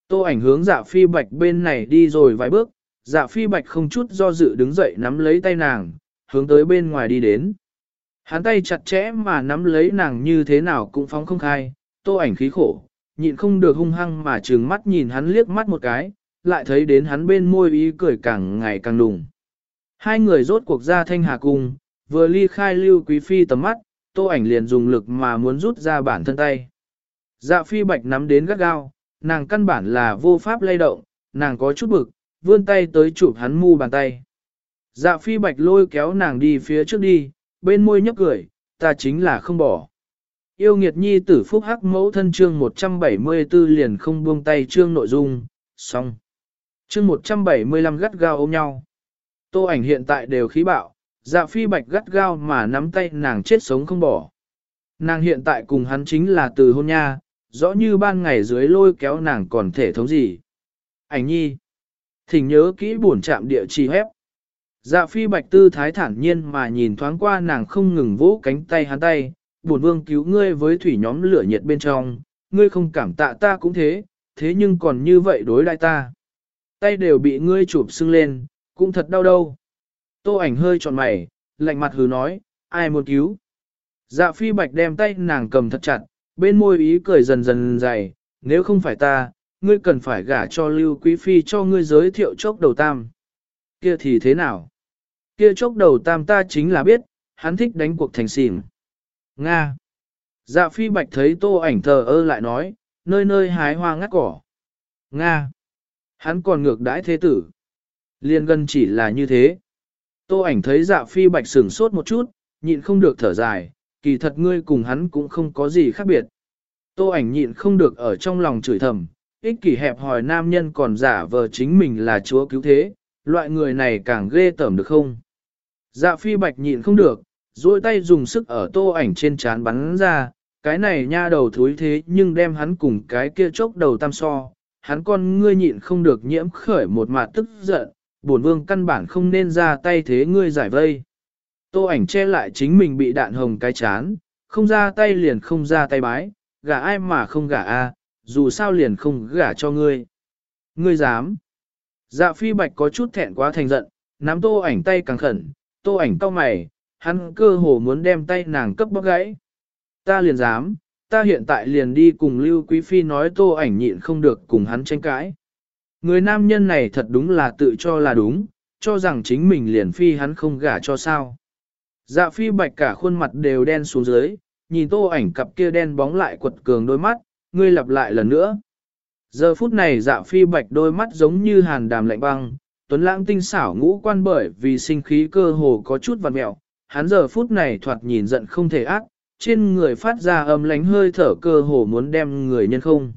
Tô ảnh hướng dạ phi bạch bên này đi rồi vài bước, dạ phi bạch không chút do dự đứng dậy nắm lấy tay nàng, hướng tới bên ngoài đi đến. Hắn tay chặt chẽ mà nắm lấy nàng như thế nào cũng phóng không khai, tô ảnh khí khổ, nhịn không được hung hăng mà trừng mắt nhìn hắn liếc mắt một cái, lại thấy đến hắn bên môi ý cười càng ngày càng đùng. Hai người rốt cuộc ra thanh hà cung, vừa ly khai lưu quý phi tầm mắt, tô ảnh liền dùng lực mà muốn rút ra bản thân tay. Dạ phi bạch nắm đến gắt gao, nàng căn bản là vô pháp lay động, nàng có chút bực, vươn tay tới chụp hắn mu bàn tay. Dạ phi bạch lôi kéo nàng đi phía trước đi, bên môi nhấp cười, ta chính là không bỏ. Yêu nghiệt nhi tử phúc hắc mẫu thân chương 174 liền không buông tay chương nội dung, xong. Chương 175 gắt gao ôm nhau. Tô ảnh hiện tại đều khí bạo, dạ phi bạch gắt gao mà nắm tay nàng chết sống không bỏ. Nàng hiện tại cùng hắn chính là từ hôn nha, rõ như ban ngày dưới lôi kéo nàng còn thể thống gì. Ảnh nhi. Thỉnh nhớ kỹ buồn chạm địa chỉ hép. Dạ phi bạch tư thái thản nhiên mà nhìn thoáng qua nàng không ngừng vỗ cánh tay hắn tay, buồn vương cứu ngươi với thủy nhóm lửa nhiệt bên trong, ngươi không cảm tạ ta cũng thế, thế nhưng còn như vậy đối lại ta. Tay đều bị ngươi chụp sưng lên, cũng thật đau đâu. Tô ảnh hơi tròn mày, lạnh mặt hừ nói, ai muốn cứu. Dạ phi bạch đem tay nàng cầm thật chặt, bên môi ý cười dần dần dày, nếu không phải ta, ngươi cần phải gả cho lưu quý phi cho ngươi giới thiệu chốc đầu tam. Kia thì thế nào? Kia chốc đầu tam ta chính là biết, hắn thích đánh cuộc thành xỉm. Nga. Dạ phi bạch thấy tô ảnh thờ ơ lại nói, nơi nơi hái hoa ngắt cỏ. Nga. Hắn còn ngược đãi thế tử. Liên gần chỉ là như thế. Tô ảnh thấy dạ phi bạch sửng sốt một chút, nhịn không được thở dài, kỳ thật ngươi cùng hắn cũng không có gì khác biệt. Tô ảnh nhịn không được ở trong lòng chửi thầm, ích kỷ hẹp hòi nam nhân còn giả vờ chính mình là chúa cứu thế, loại người này càng ghê tởm được không? Dạ phi bạch nhịn không được, duỗi tay dùng sức ở tô ảnh trên trán bắn ra, cái này nha đầu thúi thế nhưng đem hắn cùng cái kia chốc đầu tam so, hắn con ngươi nhịn không được nhiễm khởi một mạt tức giận, bổn vương căn bản không nên ra tay thế ngươi giải vây. Tô ảnh che lại chính mình bị đạn hồng cái chán, không ra tay liền không ra tay bái, gả ai mà không gả a, dù sao liền không gả cho ngươi. Ngươi dám. Dạ phi bạch có chút thẹn quá thành giận, nắm tô ảnh tay càng khẩn, tô ảnh cau mày, hắn cơ hồ muốn đem tay nàng cấp bóc gãy. Ta liền dám, ta hiện tại liền đi cùng Lưu Quý Phi nói tô ảnh nhịn không được cùng hắn tranh cãi. Người nam nhân này thật đúng là tự cho là đúng, cho rằng chính mình liền phi hắn không gả cho sao. Dạ phi bạch cả khuôn mặt đều đen xuống dưới, nhìn tô ảnh cặp kia đen bóng lại quật cường đôi mắt, ngươi lặp lại lần nữa. Giờ phút này dạ phi bạch đôi mắt giống như hàn đàm lạnh băng, tuấn lãng tinh xảo ngũ quan bởi vì sinh khí cơ hồ có chút vằn mẹo, hắn giờ phút này thoạt nhìn giận không thể ác, trên người phát ra âm lánh hơi thở cơ hồ muốn đem người nhân không.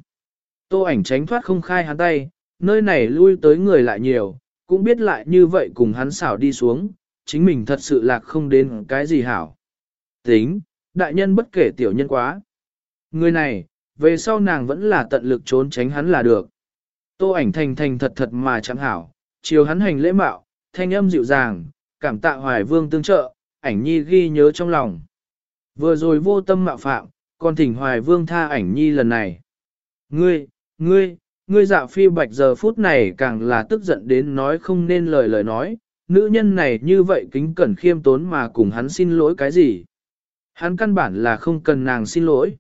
Tô ảnh tránh thoát không khai hắn tay, nơi này lui tới người lại nhiều, cũng biết lại như vậy cùng hắn xảo đi xuống, chính mình thật sự lạc không đến cái gì hảo. Tính, đại nhân bất kể tiểu nhân quá. Người này, về sau nàng vẫn là tận lực trốn tránh hắn là được. Tô ảnh thành thành thật thật mà chẳng hảo, chiều hắn hành lễ mạo, thanh âm dịu dàng, cảm tạ hoài vương tương trợ, ảnh nhi ghi nhớ trong lòng. Vừa rồi vô tâm mạo phạm, còn thỉnh hoài vương tha ảnh nhi lần này. Ngươi, ngươi, ngươi dạ phi bạch giờ phút này càng là tức giận đến nói không nên lời lời nói, nữ nhân này như vậy kính cẩn khiêm tốn mà cùng hắn xin lỗi cái gì. Hắn căn bản là không cần nàng xin lỗi.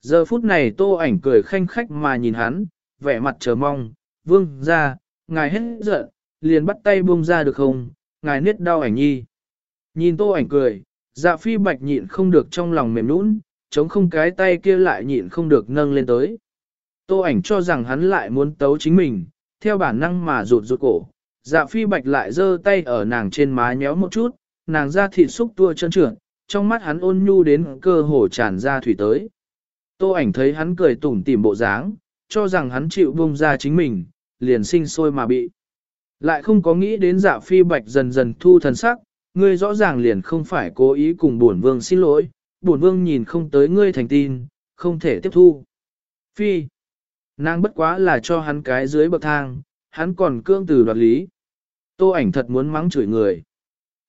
Giờ phút này tô ảnh cười khanh khách mà nhìn hắn, vẻ mặt chờ mong, vương ra, ngài hết giận, liền bắt tay buông ra được không, ngài niết đau ảnh nhi. Nhìn tô ảnh cười, dạ phi bạch nhịn không được trong lòng mềm nũng, chống không cái tay kia lại nhịn không được nâng lên tới. Tô ảnh cho rằng hắn lại muốn tấu chính mình, theo bản năng mà rụt rụt cổ. Dạ phi bạch lại giơ tay ở nàng trên má nhéo một chút, nàng ra thịt xúc tua chân trượt, trong mắt hắn ôn nhu đến cơ hồ tràn ra thủy tới. Tô ảnh thấy hắn cười tủm tỉm bộ dáng, cho rằng hắn chịu buông ra chính mình, liền sinh sôi mà bị. Lại không có nghĩ đến dạ phi bạch dần dần thu thần sắc, ngươi rõ ràng liền không phải cố ý cùng bổn vương xin lỗi, bổn vương nhìn không tới ngươi thành tin, không thể tiếp thu. Phi, nàng bất quá là cho hắn cái dưới bậc thang, hắn còn cương từ đoạt lý. Tô ảnh thật muốn mắng chửi người.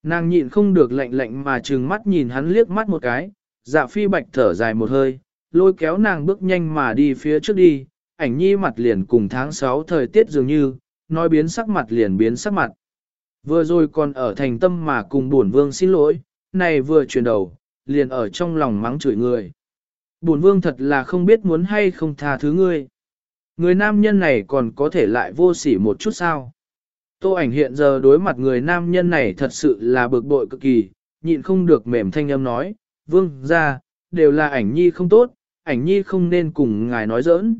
Nàng nhịn không được lạnh lạnh mà trừng mắt nhìn hắn liếc mắt một cái, dạ phi bạch thở dài một hơi, lôi kéo nàng bước nhanh mà đi phía trước đi, ảnh nhi mặt liền cùng tháng 6 thời tiết dường như, nói biến sắc mặt liền biến sắc mặt. Vừa rồi còn ở thành tâm mà cùng bổn vương xin lỗi, này vừa chuyển đầu, liền ở trong lòng mắng chửi người. Bổn vương thật là không biết muốn hay không tha thứ ngươi. Người nam nhân này còn có thể lại vô sỉ một chút sao. Tô ảnh hiện giờ đối mặt người nam nhân này thật sự là bực bội cực kỳ, nhịn không được mềm thanh âm nói, vương ra, đều là ảnh nhi không tốt, ảnh nhi không nên cùng ngài nói giỡn.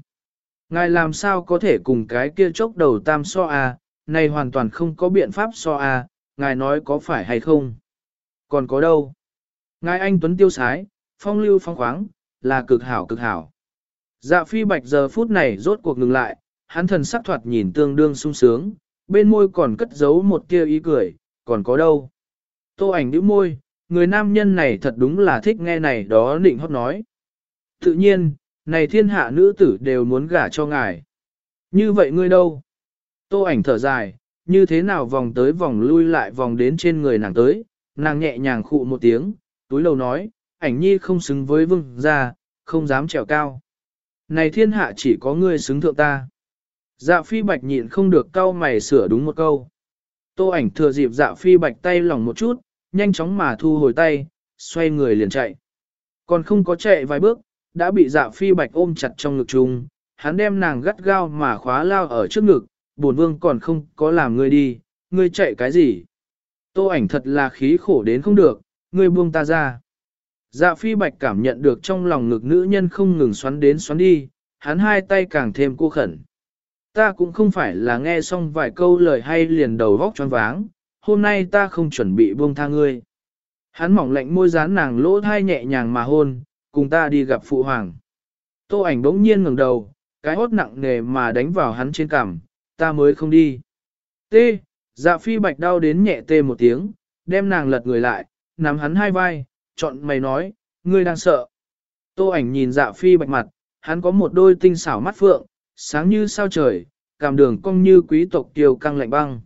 Ngài làm sao có thể cùng cái kia chốc đầu tam so à, này hoàn toàn không có biện pháp so à, ngài nói có phải hay không? Còn có đâu? Ngài anh Tuấn tiêu sái, phong lưu phong khoáng, là cực hảo cực hảo. Dạ phi bạch giờ phút này rốt cuộc ngừng lại, hắn thần sắc thoạt nhìn tương đương sung sướng, bên môi còn cất giấu một tia ý cười, còn có đâu? Tô ảnh nhíu môi, người nam nhân này thật đúng là thích nghe này đó định hót nói. Tự nhiên, này thiên hạ nữ tử đều muốn gả cho ngài. Như vậy ngươi đâu? Tô ảnh thở dài, như thế nào vòng tới vòng lui lại vòng đến trên người nàng tới, nàng nhẹ nhàng khụ một tiếng, túi lầu nói, ảnh nhi không xứng với vương gia, không dám trèo cao. Này thiên hạ chỉ có ngươi xứng thượng ta. Dạ phi bạch nhịn không được cau mày sửa đúng một câu. Tô ảnh thừa dịp dạ phi bạch tay lỏng một chút, nhanh chóng mà thu hồi tay, xoay người liền chạy. Còn không có chạy vài bước, đã bị dạ phi bạch ôm chặt trong ngực chung, hắn đem nàng gắt gao mà khóa lao ở trước ngực, bổn vương còn không có làm ngươi đi, ngươi chạy cái gì? Tô ảnh thật là khí khổ đến không được, ngươi buông ta ra. Dạ phi bạch cảm nhận được trong lòng ngực nữ nhân không ngừng xoắn đến xoắn đi, hắn hai tay càng thêm cô khẩn. Ta cũng không phải là nghe xong vài câu lời hay liền đầu vóc choáng váng, hôm nay ta không chuẩn bị buông tha ngươi. Hắn mỏng lạnh môi dán nàng lỗ thai nhẹ nhàng mà hôn, cùng ta đi gặp phụ hoàng. Tô ảnh bỗng nhiên ngẩng đầu, cái hốt nặng nề mà đánh vào hắn trên cằm, ta mới không đi. T, dạ phi bạch đau đến nhẹ tê một tiếng, đem nàng lật người lại, nắm hắn hai vai, chọn mày nói, ngươi đang sợ. Tô ảnh nhìn dạ phi bạch mặt, hắn có một đôi tinh xảo mắt phượng, sáng như sao trời, cảm đường cong như quý tộc kiều căng lạnh băng.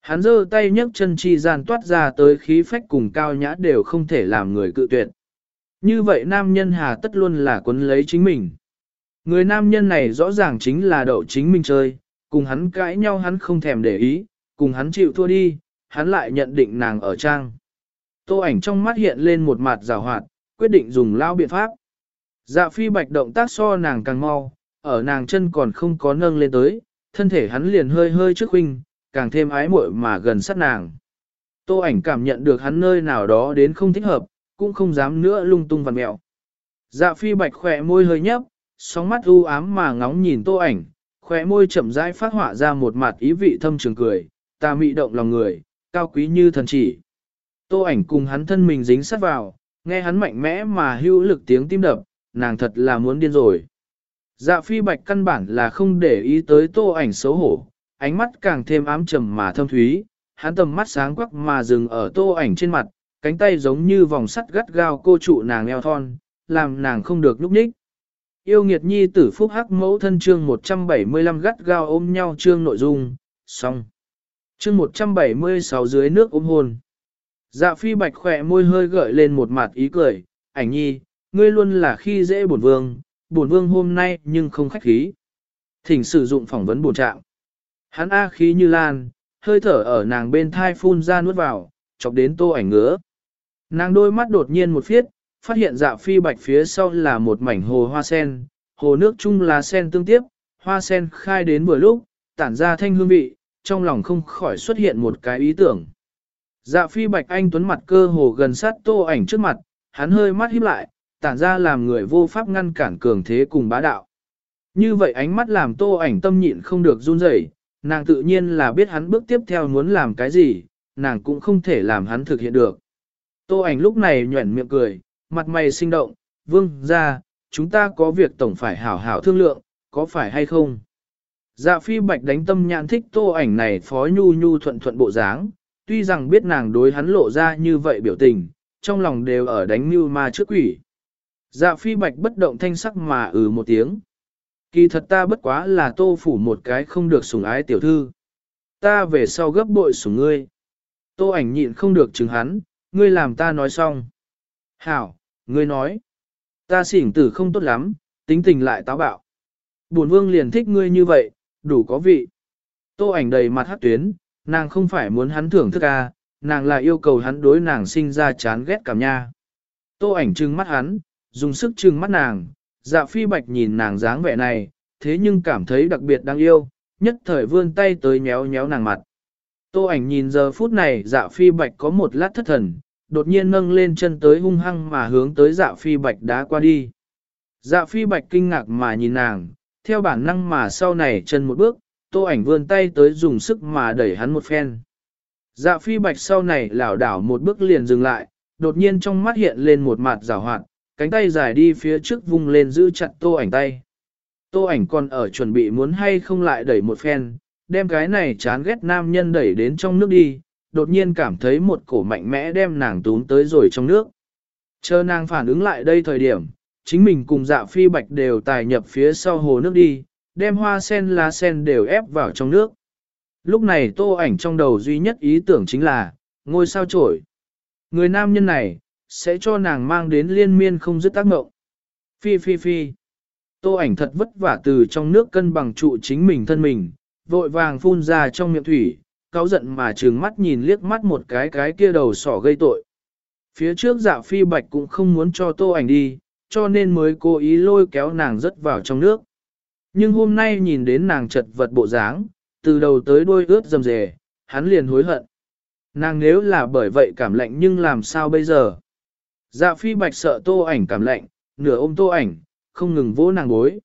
Hắn giơ tay nhấc chân chi gian toát ra tới khí phách cùng cao nhã đều không thể làm người cự tuyệt. Như vậy nam nhân hà tất luôn là quấn lấy chính mình. Người nam nhân này rõ ràng chính là đậu chính mình chơi, cùng hắn cãi nhau hắn không thèm để ý, cùng hắn chịu thua đi, hắn lại nhận định nàng ở trang. Tô ảnh trong mắt hiện lên một mặt rào hoạt, quyết định dùng lao biện pháp. Dạ phi bạch động tác so nàng càng mau, ở nàng chân còn không có nâng lên tới, thân thể hắn liền hơi hơi trước huynh, càng thêm ái muội mà gần sát nàng. Tô ảnh cảm nhận được hắn nơi nào đó đến không thích hợp, cũng không dám nữa lung tung vặn mẹo. Dạ phi bạch khỏe môi hơi nhấp, sóng mắt u ám mà ngóng nhìn tô ảnh, khóe môi chậm rãi phát họa ra một mặt ý vị thâm trường cười, ta mị động lòng người, cao quý như thần chỉ. Tô ảnh cùng hắn thân mình dính sát vào, nghe hắn mạnh mẽ mà hữu lực tiếng tim đập, nàng thật là muốn điên rồi. Dạ phi bạch căn bản là không để ý tới tô ảnh xấu hổ, ánh mắt càng thêm ám trầm mà thâm thúy, hắn tầm mắt sáng quắc mà dừng ở tô ảnh trên mặt, cánh tay giống như vòng sắt gắt gao cô trụ nàng eo thon, làm nàng không được núp ních yêu nghiệt nhi tử phúc hắc mẫu thân chương 175 gắt gao ôm nhau chương nội dung, xong. Chương 176 dưới nước ôm hôn. Dạ phi bạch khỏe môi hơi gợi lên một mặt ý cười, ảnh nhi, ngươi luôn là khi dễ bổn vương, bổn vương hôm nay nhưng không khách khí. Thỉnh sử dụng phỏng vấn bổn trạng. Hắn A khí như lan, hơi thở ở nàng bên thai phun ra nuốt vào, chọc đến tô ảnh ngứa. Nàng đôi mắt đột nhiên một phiết, phát hiện dạ phi bạch phía sau là một mảnh hồ hoa sen, hồ nước chung là sen tương tiếp, hoa sen khai đến vừa lúc, tản ra thanh hương vị, trong lòng không khỏi xuất hiện một cái ý tưởng. Dạ phi bạch anh tuấn mặt cơ hồ gần sát tô ảnh trước mặt, hắn hơi mắt híp lại, tản ra làm người vô pháp ngăn cản cường thế cùng bá đạo. Như vậy ánh mắt làm tô ảnh tâm nhịn không được run rẩy, nàng tự nhiên là biết hắn bước tiếp theo muốn làm cái gì, nàng cũng không thể làm hắn thực hiện được. Tô ảnh lúc này nhuẩn miệng cười, mặt mày sinh động, vương ra, chúng ta có việc tổng phải hảo hảo thương lượng, có phải hay không? Dạ phi bạch đánh tâm nhãn thích tô ảnh này phó nhu nhu thuận thuận bộ dáng, tuy rằng biết nàng đối hắn lộ ra như vậy biểu tình, trong lòng đều ở đánh mưu ma trước quỷ. Dạ phi bạch bất động thanh sắc mà ừ một tiếng. Kỳ thật ta bất quá là tô phủ một cái không được sủng ái tiểu thư. Ta về sau gấp bội sủng ngươi. Tô ảnh nhịn không được chừng hắn, ngươi làm ta nói xong. Hảo, ngươi nói. Ta xỉn tử không tốt lắm, tính tình lại táo bạo. Bổn vương liền thích ngươi như vậy, đủ có vị. Tô ảnh đầy mặt hát tuyến, nàng không phải muốn hắn thưởng thức à, nàng là yêu cầu hắn đối nàng sinh ra chán ghét cảm nha. Tô ảnh trừng mắt hắn, dùng sức trừng mắt nàng, dạ phi bạch nhìn nàng dáng vẻ này, thế nhưng cảm thấy đặc biệt đáng yêu, nhất thời vươn tay tới nhéo nhéo nàng mặt. Tô ảnh nhìn giờ phút này dạ phi bạch có một lát thất thần, đột nhiên nâng lên chân tới hung hăng mà hướng tới dạ phi bạch đá qua đi. Dạ phi bạch kinh ngạc mà nhìn nàng, theo bản năng mà sau này chân một bước, tô ảnh vươn tay tới dùng sức mà đẩy hắn một phen. Dạ phi bạch sau này lảo đảo một bước liền dừng lại, đột nhiên trong mắt hiện lên một mặt rào hoạt, cánh tay dài đi phía trước vung lên giữ chặt tô ảnh tay. Tô ảnh còn ở chuẩn bị muốn hay không lại đẩy một phen, đem cái này chán ghét nam nhân đẩy đến trong nước đi, đột nhiên cảm thấy một cổ mạnh mẽ đem nàng túm tới rồi trong nước. Chờ nàng phản ứng lại đây thời điểm, chính mình cùng dạ phi bạch đều tài nhập phía sau hồ nước đi, đem hoa sen lá sen đều ép vào trong nước. Lúc này tô ảnh trong đầu duy nhất ý tưởng chính là, ngôi sao trổi. Người nam nhân này, sẽ cho nàng mang đến liên miên không dứt tác mộng. Phi phi phi. Tô ảnh thật vất vả từ trong nước cân bằng trụ chính mình thân mình, vội vàng phun ra trong miệng thủy, cáu giận mà trừng mắt nhìn liếc mắt một cái cái kia đầu sỏ gây tội. Phía trước dạ phi bạch cũng không muốn cho tô ảnh đi, cho nên mới cố ý lôi kéo nàng rớt vào trong nước. Nhưng hôm nay nhìn đến nàng chật vật bộ dáng, từ đầu tới đuôi ướt dầm dề, hắn liền hối hận. Nàng nếu là bởi vậy cảm lạnh nhưng làm sao bây giờ? Dạ phi bạch sợ tô ảnh cảm lạnh, nửa ôm tô ảnh, không ngừng vỗ nàng bối.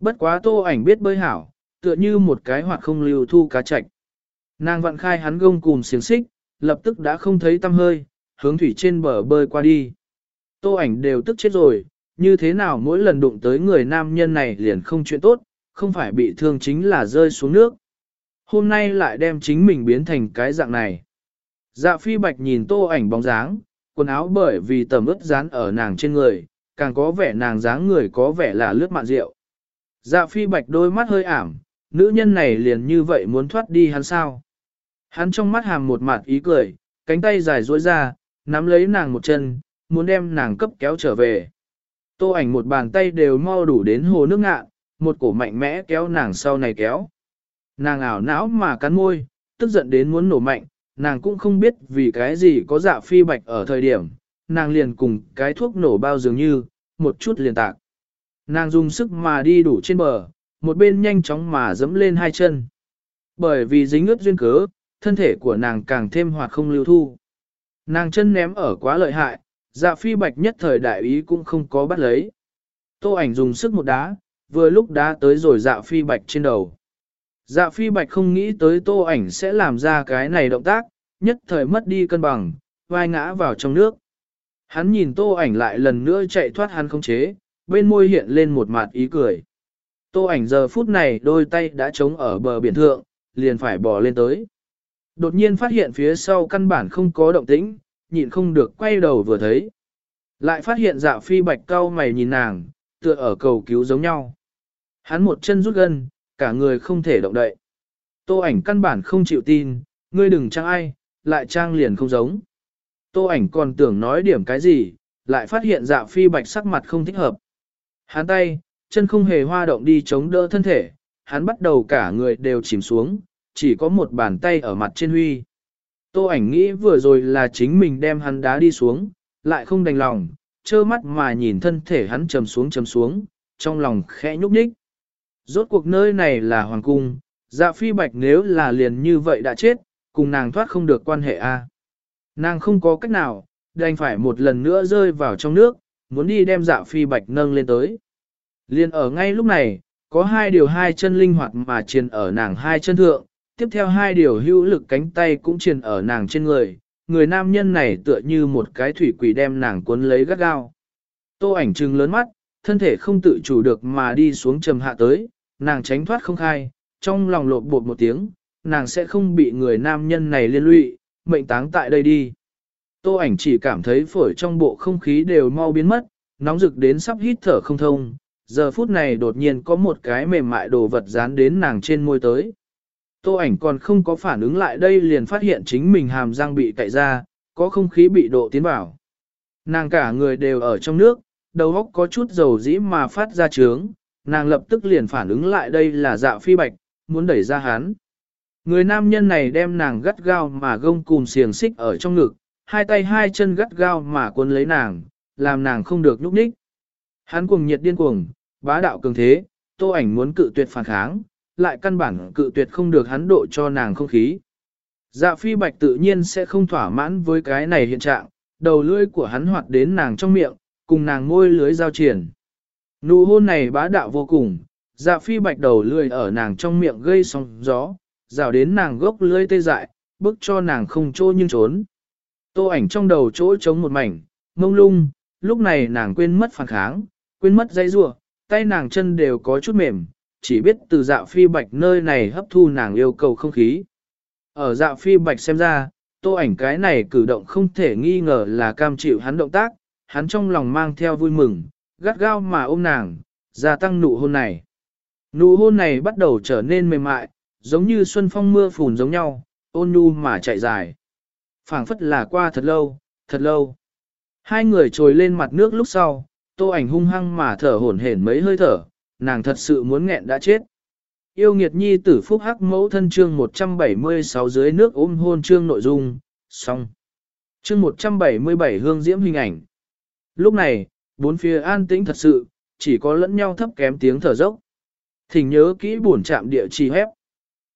Bất quá tô ảnh biết bơi hảo, tựa như một cái hoạt không lưu thu cá chạch. Nàng vặn khai hắn gông cùng xiềng xích, lập tức đã không thấy tâm hơi, hướng thủy trên bờ bơi qua đi. Tô ảnh đều tức chết rồi, như thế nào mỗi lần đụng tới người nam nhân này liền không chuyện tốt, không phải bị thương chính là rơi xuống nước. Hôm nay lại đem chính mình biến thành cái dạng này. Dạ phi bạch nhìn tô ảnh bóng dáng, quần áo bởi vì tầm ướt dán ở nàng trên người, càng có vẻ nàng dáng người có vẻ là lướt mạn rượu. Dạ phi bạch đôi mắt hơi ảm, nữ nhân này liền như vậy muốn thoát đi hắn sao. Hắn trong mắt hàm một mặt ý cười, cánh tay dài duỗi ra, nắm lấy nàng một chân, muốn đem nàng cấp kéo trở về. Tô ảnh một bàn tay đều mau đủ đến hồ nước ngạ, một cổ mạnh mẽ kéo nàng sau này kéo. Nàng ảo não mà cắn môi, tức giận đến muốn nổ mạnh, nàng cũng không biết vì cái gì có dạ phi bạch ở thời điểm, nàng liền cùng cái thuốc nổ bao dường như, một chút liền tạc. Nàng dùng sức mà đi đủ trên bờ, một bên nhanh chóng mà dẫm lên hai chân. Bởi vì dính ướt duyên cớ, thân thể của nàng càng thêm hoạt không lưu thu. Nàng chân ném ở quá lợi hại, dạ phi bạch nhất thời đại ý cũng không có bắt lấy. Tô ảnh dùng sức một đá, vừa lúc đá tới rồi dạ phi bạch trên đầu. Dạ phi bạch không nghĩ tới tô ảnh sẽ làm ra cái này động tác, nhất thời mất đi cân bằng, vai ngã vào trong nước. Hắn nhìn tô ảnh lại lần nữa chạy thoát hắn không chế, bên môi hiện lên một mặt ý cười. Tô ảnh giờ phút này đôi tay đã chống ở bờ biển thượng, liền phải bò lên tới. Đột nhiên phát hiện phía sau căn bản không có động tĩnh, nhịn không được quay đầu vừa thấy. Lại phát hiện dạ phi bạch cau mày nhìn nàng, tựa ở cầu cứu giống nhau. Hắn một chân rút gân, cả người không thể động đậy. Tô ảnh căn bản không chịu tin, ngươi đừng trang ai, lại trang liền không giống. Tô ảnh còn tưởng nói điểm cái gì, lại phát hiện dạ phi bạch sắc mặt không thích hợp. Hắn tay, chân không hề hoa động đi chống đỡ thân thể, hắn bắt đầu cả người đều chìm xuống, chỉ có một bàn tay ở mặt trên huy. Tô ảnh nghĩ vừa rồi là chính mình đem hắn đá đi xuống, lại không đành lòng, trơ mắt mà nhìn thân thể hắn trầm xuống trầm xuống, trong lòng khẽ nhúc nhích. Rốt cuộc nơi này là hoàng cung, dạ phi bạch nếu là liền như vậy đã chết, cùng nàng thoát không được quan hệ a. Nàng không có cách nào, đành phải một lần nữa rơi vào trong nước, muốn đi đem dạ phi bạch nâng lên tới. Liên ở ngay lúc này, có hai điều hai chân linh hoạt mà triền ở nàng hai chân thượng, tiếp theo hai điều hữu lực cánh tay cũng truyền ở nàng trên người, người nam nhân này tựa như một cái thủy quỷ đem nàng cuốn lấy gắt gao. Tô ảnh trừng lớn mắt, thân thể không tự chủ được mà đi xuống trầm hạ tới, nàng tránh thoát không khai, trong lòng lột bột một tiếng, nàng sẽ không bị người nam nhân này liên lụy, mệnh táng tại đây đi. Tô ảnh chỉ cảm thấy phổi trong bộ không khí đều mau biến mất, nóng rực đến sắp hít thở không thông, giờ phút này đột nhiên có một cái mềm mại đồ vật dán đến nàng trên môi tới. Tô ảnh còn không có phản ứng lại đây liền phát hiện chính mình hàm răng bị cạy ra, có không khí bị độ tiến vào. Nàng cả người đều ở trong nước, đầu óc có chút dầu dĩ mà phát ra trướng, nàng lập tức liền phản ứng lại đây là dạ phi bạch, muốn đẩy ra hắn. Người nam nhân này đem nàng gắt gao mà gông cùm xiềng xích ở trong ngực, hai tay hai chân gắt gao mà cuốn lấy nàng, làm nàng không được nhúc nhích. Hắn cuồng nhiệt điên cuồng, bá đạo cường thế, tô ảnh muốn cự tuyệt phản kháng, lại căn bản cự tuyệt không được hắn độ cho nàng không khí. Dạ phi bạch tự nhiên sẽ không thỏa mãn với cái này hiện trạng, đầu lưỡi của hắn hoạt đến nàng trong miệng, cùng nàng môi lưới giao triển. Nụ hôn này bá đạo vô cùng, dạ phi bạch đầu lưỡi ở nàng trong miệng gây sóng gió, rào đến nàng gốc lưỡi tê dại, bức cho nàng không trô nhưng trốn. Tô ảnh trong đầu chỗ trống một mảnh, mông lung, lúc này nàng quên mất phản kháng, quên mất dây rua, tay nàng chân đều có chút mềm, chỉ biết từ dạ phi bạch nơi này hấp thu nàng yêu cầu không khí. Ở dạ phi bạch xem ra, Tô ảnh cái này cử động không thể nghi ngờ là cam chịu hắn động tác, hắn trong lòng mang theo vui mừng, gắt gao mà ôm nàng, gia tăng nụ hôn này. Nụ hôn này bắt đầu trở nên mềm mại, giống như xuân phong mưa phùn giống nhau, ôn nhu mà chạy dài. phảng phất là qua thật lâu, thật lâu. Hai người trồi lên mặt nước lúc sau, tô ảnh hung hăng mà thở hổn hển mấy hơi thở, nàng thật sự muốn nghẹn đã chết. Yêu nghiệt nhi tử phúc hắc mẫu thân chương 176 dưới nước ôm hôn chương nội dung, xong. Chương 177 hương diễm hình ảnh. Lúc này, bốn phía an tĩnh thật sự, chỉ có lẫn nhau thấp kém tiếng thở dốc. Thỉnh nhớ kỹ buồn chạm địa chỉ hép.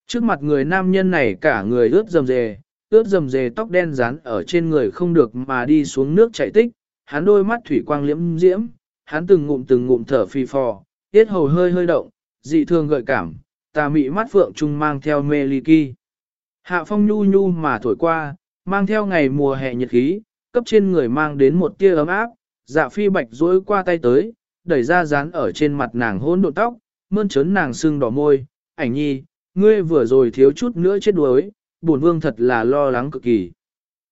Trước mặt người nam nhân này cả người ướt dầm dề, ướt dầm dề tóc đen rán ở trên người không được mà đi xuống nước chảy tích, hắn đôi mắt thủy quang liễm diễm, hắn từng ngụm từng ngụm thở phi phò, tiết hầu hơi hơi động, dị thường gợi cảm, tà mị mắt phượng trung mang theo mê ly kỳ. Hạ phong nhu nhu mà thổi qua, mang theo ngày mùa hè nhiệt khí, cấp trên người mang đến một tia ấm áp, dạ phi bạch rối qua tay tới, đẩy ra dán ở trên mặt nàng hôn độ tóc, mơn trớn nàng sưng đỏ môi, ảnh nhi, ngươi vừa rồi thiếu chút nữa chết đuối, bổn vương thật là lo lắng cực kỳ.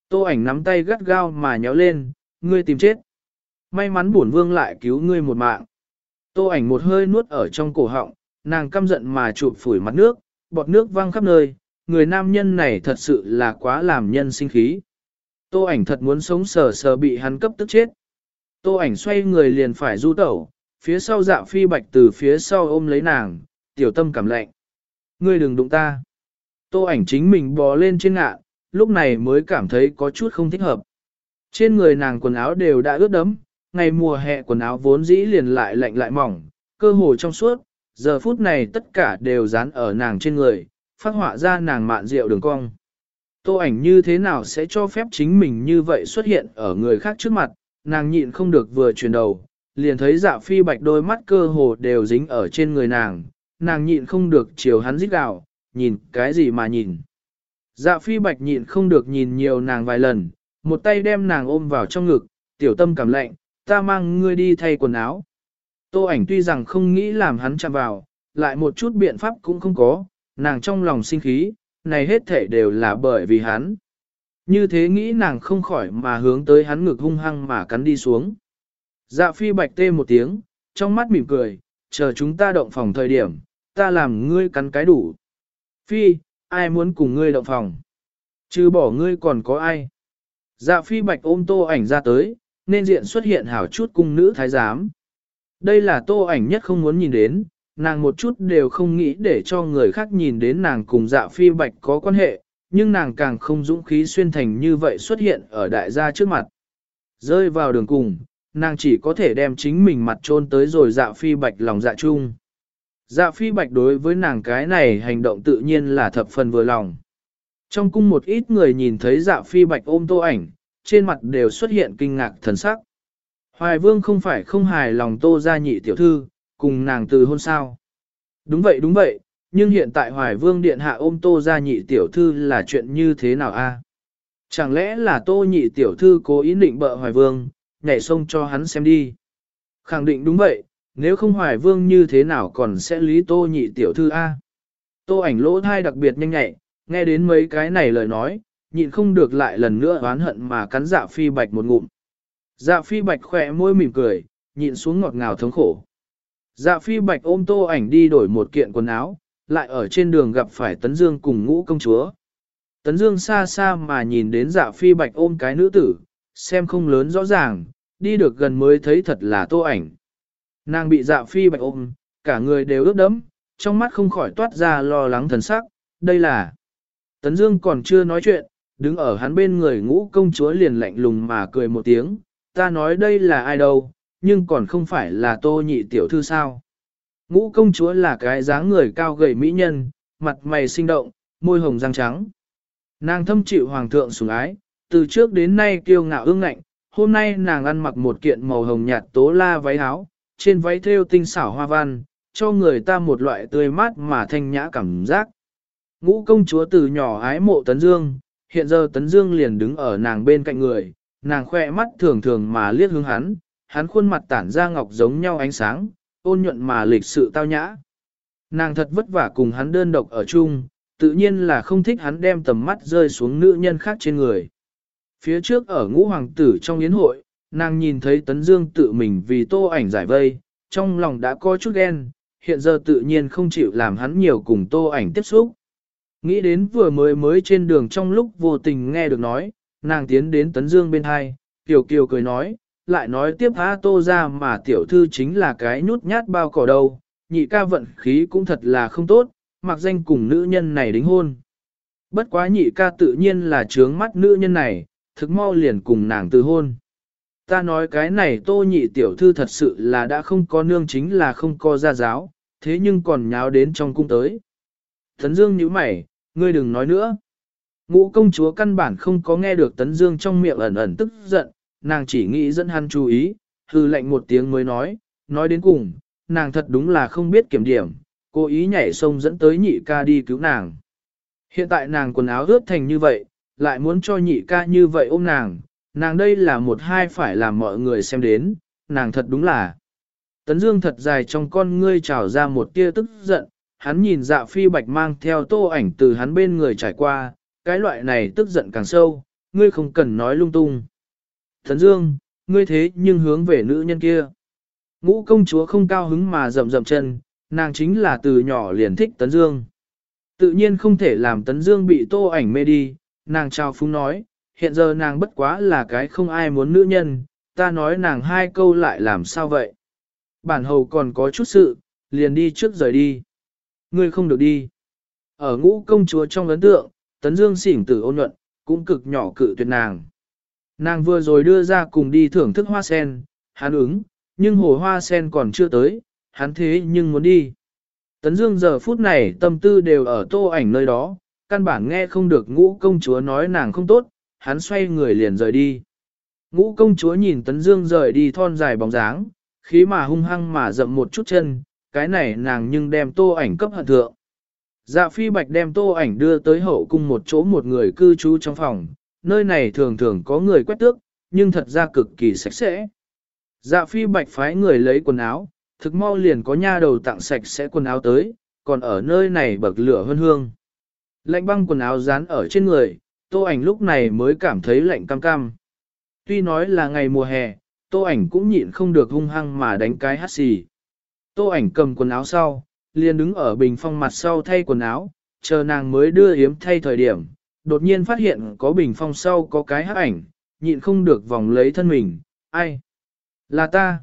Tô ảnh nắm tay gắt gao mà nhéo lên, ngươi tìm chết. May mắn bổn vương lại cứu ngươi một mạng. Tô ảnh một hơi nuốt ở trong cổ họng, nàng căm giận mà chụp phủi mặt nước, bọt nước văng khắp nơi, người nam nhân này thật sự là quá làm nhân sinh khí. Tô ảnh thật muốn sống sờ sờ bị hắn cấp tức chết. Tô ảnh xoay người liền phải du tẩu, phía sau dạ phi bạch từ phía sau ôm lấy nàng, tiểu tâm cảm lạnh. Ngươi đừng đụng ta. Tô ảnh chính mình bò lên trên ngạ, lúc này mới cảm thấy có chút không thích hợp. Trên người nàng quần áo đều đã ướt đẫm, ngày mùa hè quần áo vốn dĩ liền lại lạnh lại mỏng, cơ hồ trong suốt, giờ phút này tất cả đều dán ở nàng trên người, phát họa ra nàng mạn rượu đường cong. Tô ảnh như thế nào sẽ cho phép chính mình như vậy xuất hiện ở người khác trước mặt, nàng nhịn không được vừa chuyển đầu, liền thấy dạ phi bạch đôi mắt cơ hồ đều dính ở trên người nàng, nàng nhịn không được chiều hắn rít gào, nhìn cái gì mà nhìn. Dạ phi bạch nhịn không được nhìn nhiều nàng vài lần, một tay đem nàng ôm vào trong ngực, tiểu tâm cảm lạnh, ta mang ngươi đi thay quần áo. Tô ảnh tuy rằng không nghĩ làm hắn chạm vào, lại một chút biện pháp cũng không có, nàng trong lòng sinh khí, này hết thể đều là bởi vì hắn. Như thế nghĩ nàng không khỏi mà hướng tới hắn ngực hung hăng mà cắn đi xuống. Dạ phi bạch tê một tiếng, trong mắt mỉm cười, chờ chúng ta động phòng thời điểm, ta làm ngươi cắn cái đủ. Phi, ai muốn cùng ngươi động phòng? Chứ bỏ ngươi còn có ai? Dạ phi bạch ôm tô ảnh ra tới, nên diện xuất hiện hảo chút cung nữ thái giám. Đây là tô ảnh nhất không muốn nhìn đến, nàng một chút đều không nghĩ để cho người khác nhìn đến nàng cùng dạ phi bạch có quan hệ, nhưng nàng càng không dũng khí xuyên thành như vậy xuất hiện ở đại gia trước mặt. Rơi vào đường cùng, nàng chỉ có thể đem chính mình mặt trôn tới rồi dạ phi bạch lòng dạ chung. Dạ phi bạch đối với nàng cái này hành động tự nhiên là thập phần vừa lòng. Trong cung một ít người nhìn thấy dạ phi bạch ôm tô ảnh, trên mặt đều xuất hiện kinh ngạc thần sắc. Hoài vương không phải không hài lòng tô gia nhị tiểu thư, cùng nàng từ hôn sao. Đúng vậy đúng vậy, nhưng hiện tại hoài vương điện hạ ôm tô gia nhị tiểu thư là chuyện như thế nào a? Chẳng lẽ là tô nhị tiểu thư cố ý định bợ hoài vương, nhảy sông cho hắn xem đi. Khẳng định đúng vậy, nếu không hoài vương như thế nào còn sẽ lý tô nhị tiểu thư A. Tô ảnh lỗ thai đặc biệt nhanh nhạy, nghe đến mấy cái này lời nói, nhịn không được lại lần nữa oán hận mà cắn dạ phi bạch một ngụm. Dạ phi bạch khỏe môi mỉm cười, nhịn xuống ngọt ngào thống khổ. Dạ phi bạch ôm tô ảnh đi đổi một kiện quần áo, lại ở trên đường gặp phải Tấn Dương cùng ngũ công chúa. Tấn Dương xa xa mà nhìn đến dạ phi bạch ôm cái nữ tử, xem không lớn rõ ràng, đi được gần mới thấy thật là tô ảnh. Nàng bị dạ phi bạch ôm, cả người đều ướt đẫm, trong mắt không khỏi toát ra lo lắng thần sắc, đây là. Tấn Dương còn chưa nói chuyện, đứng ở hắn bên người ngũ công chúa liền lạnh lùng mà cười một tiếng, ta nói đây là ai đâu, nhưng còn không phải là tô nhị tiểu thư sao. Ngũ công chúa là cái dáng người cao gầy mỹ nhân, mặt mày sinh động, môi hồng răng trắng. Nàng thâm chịu hoàng thượng sủng ái, từ trước đến nay kiêu ngạo ương ngạnh, hôm nay nàng ăn mặc một kiện màu hồng nhạt tố la váy áo, trên váy thêu tinh xảo hoa văn, cho người ta một loại tươi mát mà thanh nhã cảm giác. Ngũ công chúa từ nhỏ ái mộ Tấn Dương, hiện giờ Tấn Dương liền đứng ở nàng bên cạnh người, nàng khoe mắt thường thường mà liếc hướng hắn, hắn khuôn mặt tản ra ngọc giống nhau ánh sáng, ôn nhuận mà lịch sự tao nhã. Nàng thật vất vả cùng hắn đơn độc ở chung, tự nhiên là không thích hắn đem tầm mắt rơi xuống nữ nhân khác trên người. Phía trước ở ngũ hoàng tử trong yến hội, nàng nhìn thấy Tấn Dương tự mình vì tô ảnh giải vây, trong lòng đã có chút ghen, hiện giờ tự nhiên không chịu làm hắn nhiều cùng tô ảnh tiếp xúc. Nghĩ đến vừa mới mới trên đường trong lúc vô tình nghe được nói, nàng tiến đến Tấn Dương bên hai, Kiều Kiều cười nói, lại nói tiếp há tô ra mà tiểu thư chính là cái nhút nhát bao cỏ đâu, nhị ca vận khí cũng thật là không tốt, mặc danh cùng nữ nhân này đính hôn. Bất quá nhị ca tự nhiên là trướng mắt nữ nhân này, thực mau liền cùng nàng từ hôn. Ta nói cái này tô nhị tiểu thư thật sự là đã không có nương chính là không có gia giáo, thế nhưng còn nháo đến trong cung tới. Tấn Dương nhíu mày, ngươi đừng nói nữa. Ngũ công chúa căn bản không có nghe được Tấn Dương trong miệng ẩn ẩn tức giận, nàng chỉ nghĩ dẫn hắn chú ý, hư lệnh một tiếng mới nói, nói đến cùng, nàng thật đúng là không biết kiểm điểm, cố ý nhảy sông dẫn tới nhị ca đi cứu nàng. Hiện tại nàng quần áo ướt thành như vậy, lại muốn cho nhị ca như vậy ôm nàng, nàng đây là một hai phải làm mọi người xem đến, nàng thật đúng là. Tấn Dương thật dài trong con ngươi trào ra một tia tức giận, hắn nhìn dạ phi bạch mang theo tô ảnh từ hắn bên người trải qua, cái loại này tức giận càng sâu, ngươi không cần nói lung tung. Tấn Dương, ngươi thế nhưng hướng về nữ nhân kia. Ngũ công chúa không cao hứng mà rậm rậm chân, nàng chính là từ nhỏ liền thích Tấn Dương. Tự nhiên không thể làm Tấn Dương bị tô ảnh mê đi, nàng trao phúng nói, hiện giờ nàng bất quá là cái không ai muốn nữ nhân, ta nói nàng hai câu lại làm sao vậy. Bản hầu còn có chút sự, liền đi trước rời đi. Ngươi không được đi. Ở ngũ công chúa trong ấn tượng, Tấn Dương xỉn tử ôn nhuận, cũng cực nhỏ cự tuyệt nàng. Nàng vừa rồi đưa ra cùng đi thưởng thức hoa sen, hắn ứng, nhưng hồ hoa sen còn chưa tới, hắn thế nhưng muốn đi. Tấn Dương giờ phút này tâm tư đều ở tô ảnh nơi đó, căn bản nghe không được ngũ công chúa nói nàng không tốt, hắn xoay người liền rời đi. Ngũ công chúa nhìn Tấn Dương rời đi thon dài bóng dáng, khí mà hung hăng mà dậm một chút chân, cái này nàng nhưng đem tô ảnh cấp hận thượng. Dạ phi bạch đem tô ảnh đưa tới hậu cung một chỗ một người cư trú trong phòng, nơi này thường thường có người quét tước, nhưng thật ra cực kỳ sạch sẽ. Dạ phi bạch phái người lấy quần áo, thực mau liền có nha đầu tặng sạch sẽ quần áo tới, còn ở nơi này bậc lửa hương hương. Lạnh băng quần áo dán ở trên người, tô ảnh lúc này mới cảm thấy lạnh cam cam. Tuy nói là ngày mùa hè, tô ảnh cũng nhịn không được hung hăng mà đánh cái hắt xì. Tô ảnh cầm quần áo sau, liền đứng ở bình phong mặt sau thay quần áo, chờ nàng mới đưa yếm thay thời điểm, đột nhiên phát hiện có bình phong sau có cái hắc ảnh, nhịn không được vòng lấy thân mình, ai? Là ta.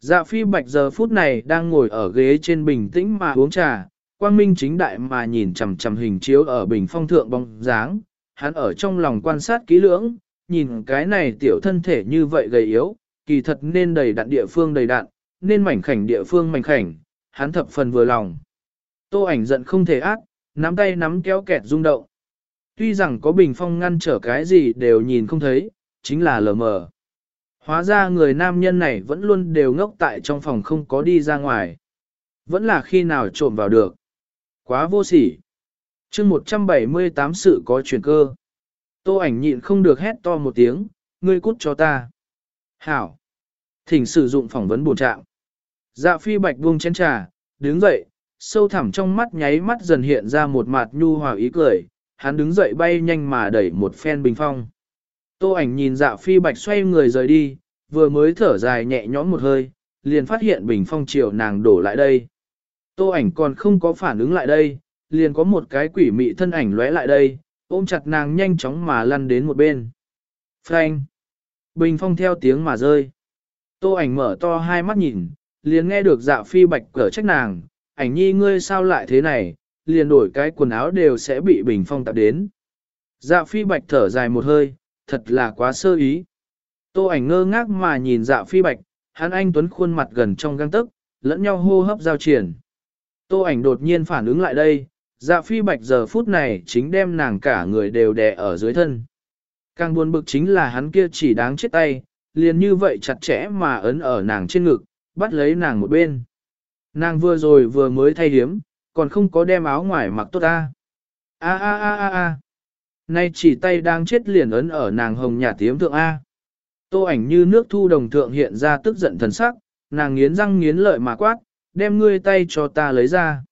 Dạ phi bạch giờ phút này đang ngồi ở ghế trên bình tĩnh mà uống trà, quang minh chính đại mà nhìn chằm chằm hình chiếu ở bình phong thượng bóng dáng, hắn ở trong lòng quan sát kỹ lưỡng, nhìn cái này tiểu thân thể như vậy gầy yếu, kỳ thật nên đầy đặn địa phương đầy đặn, nên mảnh khảnh địa phương mảnh khảnh, hắn thập phần vừa lòng. Tô ảnh giận không thể ác, nắm tay nắm kéo kẹt rung động. Tuy rằng có bình phong ngăn trở cái gì đều nhìn không thấy, chính là lờ mờ. Hóa ra người nam nhân này vẫn luôn đều ngốc tại trong phòng không có đi ra ngoài. Vẫn là khi nào trộm vào được. Quá vô sỉ. chương 178 sự có chuyển cơ. Tô ảnh nhịn không được hét to một tiếng, ngươi cút cho ta. Hảo. Thỉnh sử dụng phỏng vấn bổ trạng. Dạ phi bạch buông chén trà, đứng dậy, sâu thẳm trong mắt nháy mắt dần hiện ra một mặt nhu hòa ý cười, hắn đứng dậy bay nhanh mà đẩy một phen bình phong. Tô ảnh nhìn dạ phi bạch xoay người rời đi, vừa mới thở dài nhẹ nhõm một hơi, liền phát hiện bình phong chiều nàng đổ lại đây. Tô ảnh còn không có phản ứng lại đây, liền có một cái quỷ mị thân ảnh lóe lại đây, ôm chặt nàng nhanh chóng mà lăn đến một bên. Phanh! Bình phong theo tiếng mà rơi. Tô ảnh mở to hai mắt nhìn, liền nghe được dạ phi bạch cở trách nàng, ảnh nhi ngươi sao lại thế này, liền đổi cái quần áo đều sẽ bị bình phong tạp đến. Dạ phi bạch thở dài một hơi, thật là quá sơ ý. Tô ảnh ngơ ngác mà nhìn dạ phi bạch, hắn anh tuấn khuôn mặt gần trong găng tức, lẫn nhau hô hấp giao triển. Tô ảnh đột nhiên phản ứng lại đây, dạ phi bạch giờ phút này chính đem nàng cả người đều đè ở dưới thân. Càng buồn bực chính là hắn kia chỉ đáng chết tay, liền như vậy chặt chẽ mà ấn ở nàng trên ngực, bắt lấy nàng một bên. Nàng vừa rồi vừa mới thay hiếm, còn không có đem áo ngoài mặc tốt ta. A a a a a. Nay chỉ tay đang chết liền ấn ở nàng hồng nhà tiếm thượng A. Tô ảnh như nước thu đồng thượng hiện ra tức giận thần sắc, nàng nghiến răng nghiến lợi mà quát, đem ngươi tay cho ta lấy ra.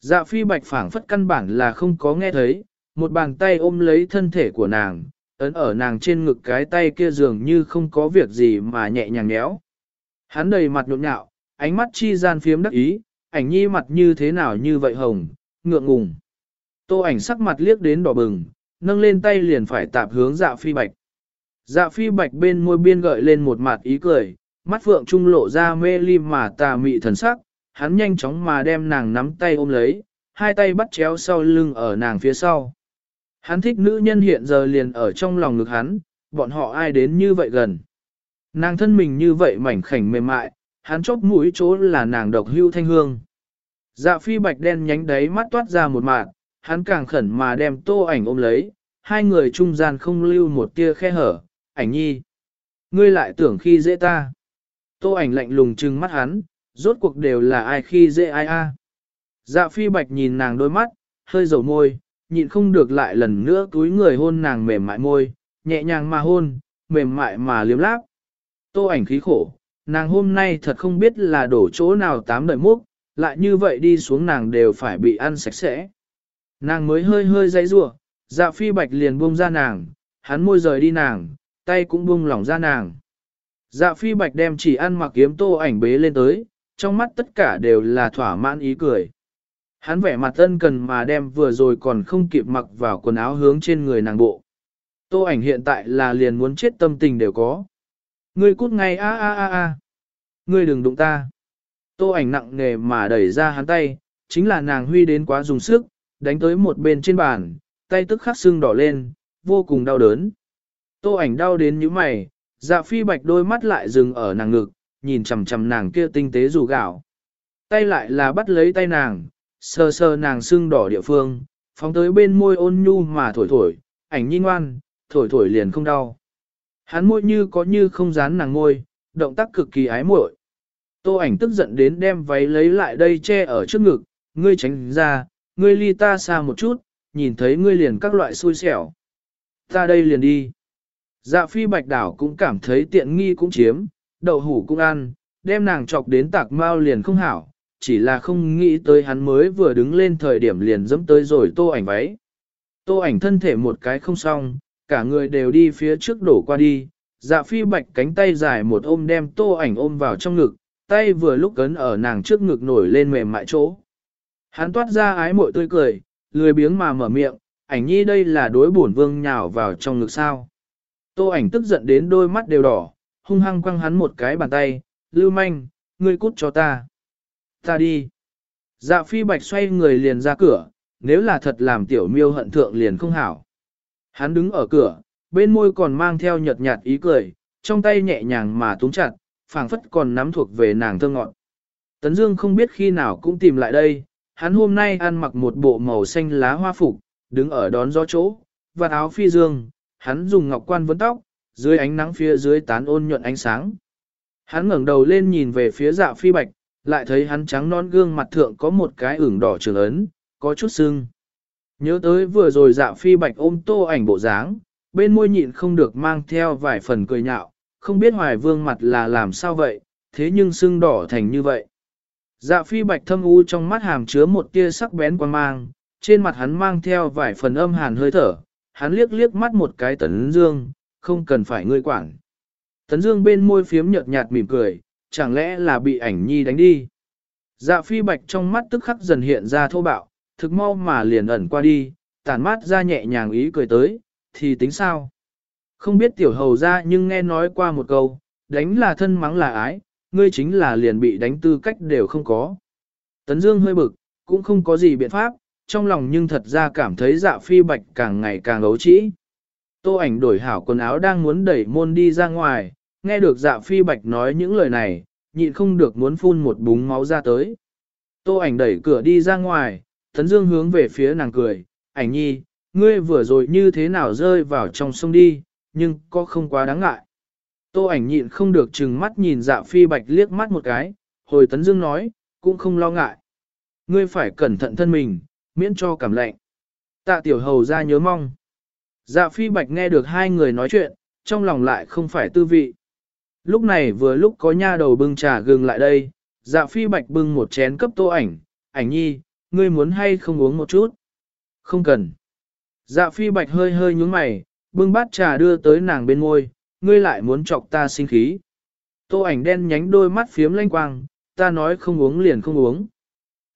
Dạ phi bạch phảng phất căn bản là không có nghe thấy, một bàn tay ôm lấy thân thể của nàng, ấn ở nàng trên ngực cái tay kia dường như không có việc gì mà nhẹ nhàng nhéo. Hắn đầy mặt nhộn nhạo, ánh mắt chi gian phiếm đắc ý, ảnh nhi mặt như thế nào như vậy hồng, ngượng ngùng. Tô ảnh sắc mặt liếc đến đỏ bừng, nâng lên tay liền phải tạp hướng dạ phi bạch. Dạ phi bạch bên môi biên gợi lên một mặt ý cười, mắt phượng trung lộ ra mê ly mà tà mị thần sắc, hắn nhanh chóng mà đem nàng nắm tay ôm lấy, hai tay bắt chéo sau lưng ở nàng phía sau. Hắn thích nữ nhân hiện giờ liền ở trong lòng ngực hắn, bọn họ ai đến như vậy gần. Nàng thân mình như vậy mảnh khảnh mềm mại, hắn chóp mũi chỗ là nàng độc hưu thanh hương. Dạ phi bạch đen nhánh đấy mắt toát ra một mạng, hắn càng khẩn mà đem tô ảnh ôm lấy, hai người trung gian không lưu một tia khe hở, ảnh nhi. Ngươi lại tưởng khi dễ ta. Tô ảnh lạnh lùng trừng mắt hắn, rốt cuộc đều là ai khi dễ ai a. Dạ phi bạch nhìn nàng đôi mắt, hơi dầu môi, nhịn không được lại lần nữa túi người hôn nàng mềm mại môi, nhẹ nhàng mà hôn, mềm mại mà liếm láp. Tô ảnh khí khổ, nàng hôm nay thật không biết là đổ chỗ nào tám đời múc, lại như vậy đi xuống nàng đều phải bị ăn sạch sẽ. Nàng mới hơi hơi dãy rủa, dạ phi bạch liền buông ra nàng, hắn môi rời đi nàng, tay cũng buông lỏng ra nàng. Dạ phi bạch đem chỉ ăn mặc kiếm tô ảnh bế lên tới, trong mắt tất cả đều là thỏa mãn ý cười. Hắn vẻ mặt ân cần mà đem vừa rồi còn không kịp mặc vào quần áo hướng trên người nàng bộ. Tô ảnh hiện tại là liền muốn chết tâm tình đều có. Ngươi cút ngay a a a a. Ngươi đừng đụng ta. Tô ảnh nặng nề mà đẩy ra hắn tay, chính là nàng huy đến quá dùng sức, đánh tới một bên trên bàn, tay tức khắc sưng đỏ lên, vô cùng đau đớn. Tô ảnh đau đến như mày, dạ phi bạch đôi mắt lại dừng ở nàng ngực, nhìn chằm chằm nàng kia tinh tế rủ gạo. Tay lại là bắt lấy tay nàng, sờ sờ nàng sưng đỏ địa phương, phóng tới bên môi ôn nhu mà thổi thổi, ảnh nhi ngoan, thổi thổi liền không đau. Hắn môi như có như không dán nàng môi, động tác cực kỳ ái muội. Tô ảnh tức giận đến đem váy lấy lại đây che ở trước ngực, ngươi tránh ra, ngươi ly ta xa một chút, nhìn thấy ngươi liền các loại xui xẻo. Ta đây liền đi. Dạ phi bạch đảo cũng cảm thấy tiện nghi cũng chiếm, đậu hủ cũng ăn, đem nàng chọc đến tạc mau liền không hảo, chỉ là không nghĩ tới hắn mới vừa đứng lên thời điểm liền dẫm tới rồi tô ảnh váy. Tô ảnh thân thể một cái không xong, cả người đều đi phía trước đổ qua đi, dạ phi bạch cánh tay dài một ôm đem tô ảnh ôm vào trong ngực, tay vừa lúc cấn ở nàng trước ngực nổi lên mềm mại chỗ. Hắn toát ra ái mội tươi cười, lười biếng mà mở miệng, ảnh nhi đây là đối bổn vương nhào vào trong ngực sao. Tô ảnh tức giận đến đôi mắt đều đỏ, hung hăng quăng hắn một cái bàn tay, lưu manh, ngươi cút cho ta. Ta đi. Dạ phi bạch xoay người liền ra cửa, nếu là thật làm tiểu miêu hận thượng liền không hảo. Hắn đứng ở cửa, bên môi còn mang theo nhợt nhạt ý cười, trong tay nhẹ nhàng mà túng chặt, phảng phất còn nắm thuộc về nàng thơ ngọn. Tấn Dương không biết khi nào cũng tìm lại đây, hắn hôm nay ăn mặc một bộ màu xanh lá hoa phục, đứng ở đón gió chỗ, và áo phi dương, hắn dùng ngọc quan vấn tóc, dưới ánh nắng phía dưới tán ôn nhuận ánh sáng. Hắn ngẩng đầu lên nhìn về phía dạ phi bạch, lại thấy hắn trắng non gương mặt thượng có một cái ửng đỏ trường ấn, có chút sưng. Nhớ tới vừa rồi dạ phi bạch ôm tô ảnh bộ dáng, bên môi nhịn không được mang theo vài phần cười nhạo, không biết hoài vương mặt là làm sao vậy, thế nhưng sưng đỏ thành như vậy. Dạ phi bạch thâm u trong mắt hàm chứa một tia sắc bén quan mang, trên mặt hắn mang theo vài phần âm hàn hơi thở, hắn liếc liếc mắt một cái tấn dương, không cần phải ngươi quản. Tấn dương bên môi phiếm nhợt nhạt mỉm cười, chẳng lẽ là bị ảnh nhi đánh đi. Dạ phi bạch trong mắt tức khắc dần hiện ra thô bạo, thực mau mà liền ẩn qua đi, tàn mát ra nhẹ nhàng ý cười tới, thì tính sao? Không biết tiểu hầu ra nhưng nghe nói qua một câu, đánh là thân mắng là ái, ngươi chính là liền bị đánh tư cách đều không có. Tấn Dương hơi bực, cũng không có gì biện pháp, trong lòng nhưng thật ra cảm thấy dạ phi bạch càng ngày càng ấu trĩ. Tô ảnh đổi hảo quần áo đang muốn đẩy môn đi ra ngoài, nghe được dạ phi bạch nói những lời này, nhịn không được muốn phun một búng máu ra tới. Tô ảnh đẩy cửa đi ra ngoài, Tấn Dương hướng về phía nàng cười, ảnh nhi, ngươi vừa rồi như thế nào rơi vào trong sông đi, nhưng có không quá đáng ngại. Tô ảnh nhịn không được chừng mắt nhìn dạ phi bạch liếc mắt một cái, hồi Tấn Dương nói, cũng không lo ngại. Ngươi phải cẩn thận thân mình, miễn cho cảm lạnh. Tạ tiểu hầu ra nhớ mong. Dạ phi bạch nghe được hai người nói chuyện, trong lòng lại không phải tư vị. Lúc này vừa lúc có nha đầu bưng trà gừng lại đây, dạ phi bạch bưng một chén cấp tô ảnh, ảnh nhi, ngươi muốn hay không uống một chút? Không cần. Dạ phi bạch hơi hơi nhúng mày, bưng bát trà đưa tới nàng bên ngôi, ngươi lại muốn chọc ta sinh khí. Tô ảnh đen nhánh đôi mắt phiếm lanh quang, ta nói không uống liền không uống.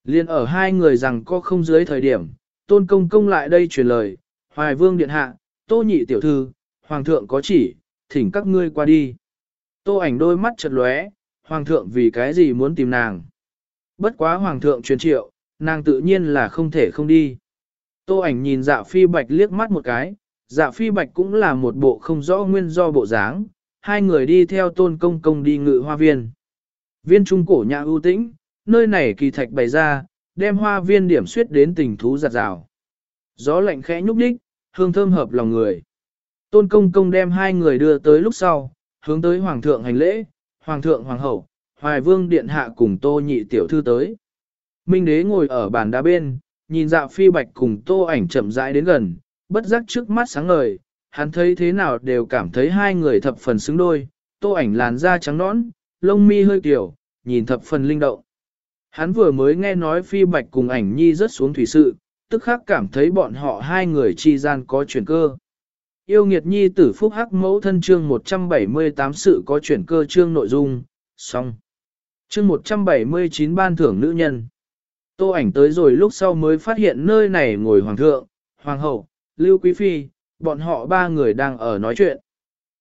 Liên ở hai người rằng có không dưới thời điểm, tôn công công lại đây truyền lời, hoài vương điện hạ, tô nhị tiểu thư, hoàng thượng có chỉ, thỉnh các ngươi qua đi. Tô ảnh đôi mắt chật lóe, hoàng thượng vì cái gì muốn tìm nàng. Bất quá hoàng thượng truyền triệu, nàng tự nhiên là không thể không đi. Tô ảnh nhìn dạ phi bạch liếc mắt một cái, dạ phi bạch cũng là một bộ không rõ nguyên do bộ dáng, hai người đi theo tôn công công đi ngự hoa viên. Viên trung cổ nhà ưu tĩnh, nơi này kỳ thạch bày ra, đem hoa viên điểm suyết đến tình thú giặt rào. Gió lạnh khẽ nhúc nhích, hương thơm hợp lòng người. Tôn công công đem hai người đưa tới lúc sau, hướng tới hoàng thượng hành lễ, hoàng thượng hoàng hậu, hoài vương điện hạ cùng tô nhị tiểu thư tới. Minh đế ngồi ở bàn đá bên, nhìn dạ phi bạch cùng tô ảnh chậm rãi đến gần, bất giác trước mắt sáng ngời, hắn thấy thế nào đều cảm thấy hai người thập phần xứng đôi, tô ảnh làn da trắng nõn, lông mi hơi kiểu, nhìn thập phần linh động. Hắn vừa mới nghe nói phi bạch cùng ảnh nhi rớt xuống thủy sự, tức khắc cảm thấy bọn họ hai người chi gian có chuyển cơ. Yêu nghiệt nhi tử phúc hắc mẫu thân chương 178 sự có chuyển cơ chương nội dung, xong. Chương 179 ban thưởng nữ nhân. Tô ảnh tới rồi lúc sau mới phát hiện nơi này ngồi hoàng thượng, hoàng hậu, lưu quý phi, bọn họ ba người đang ở nói chuyện.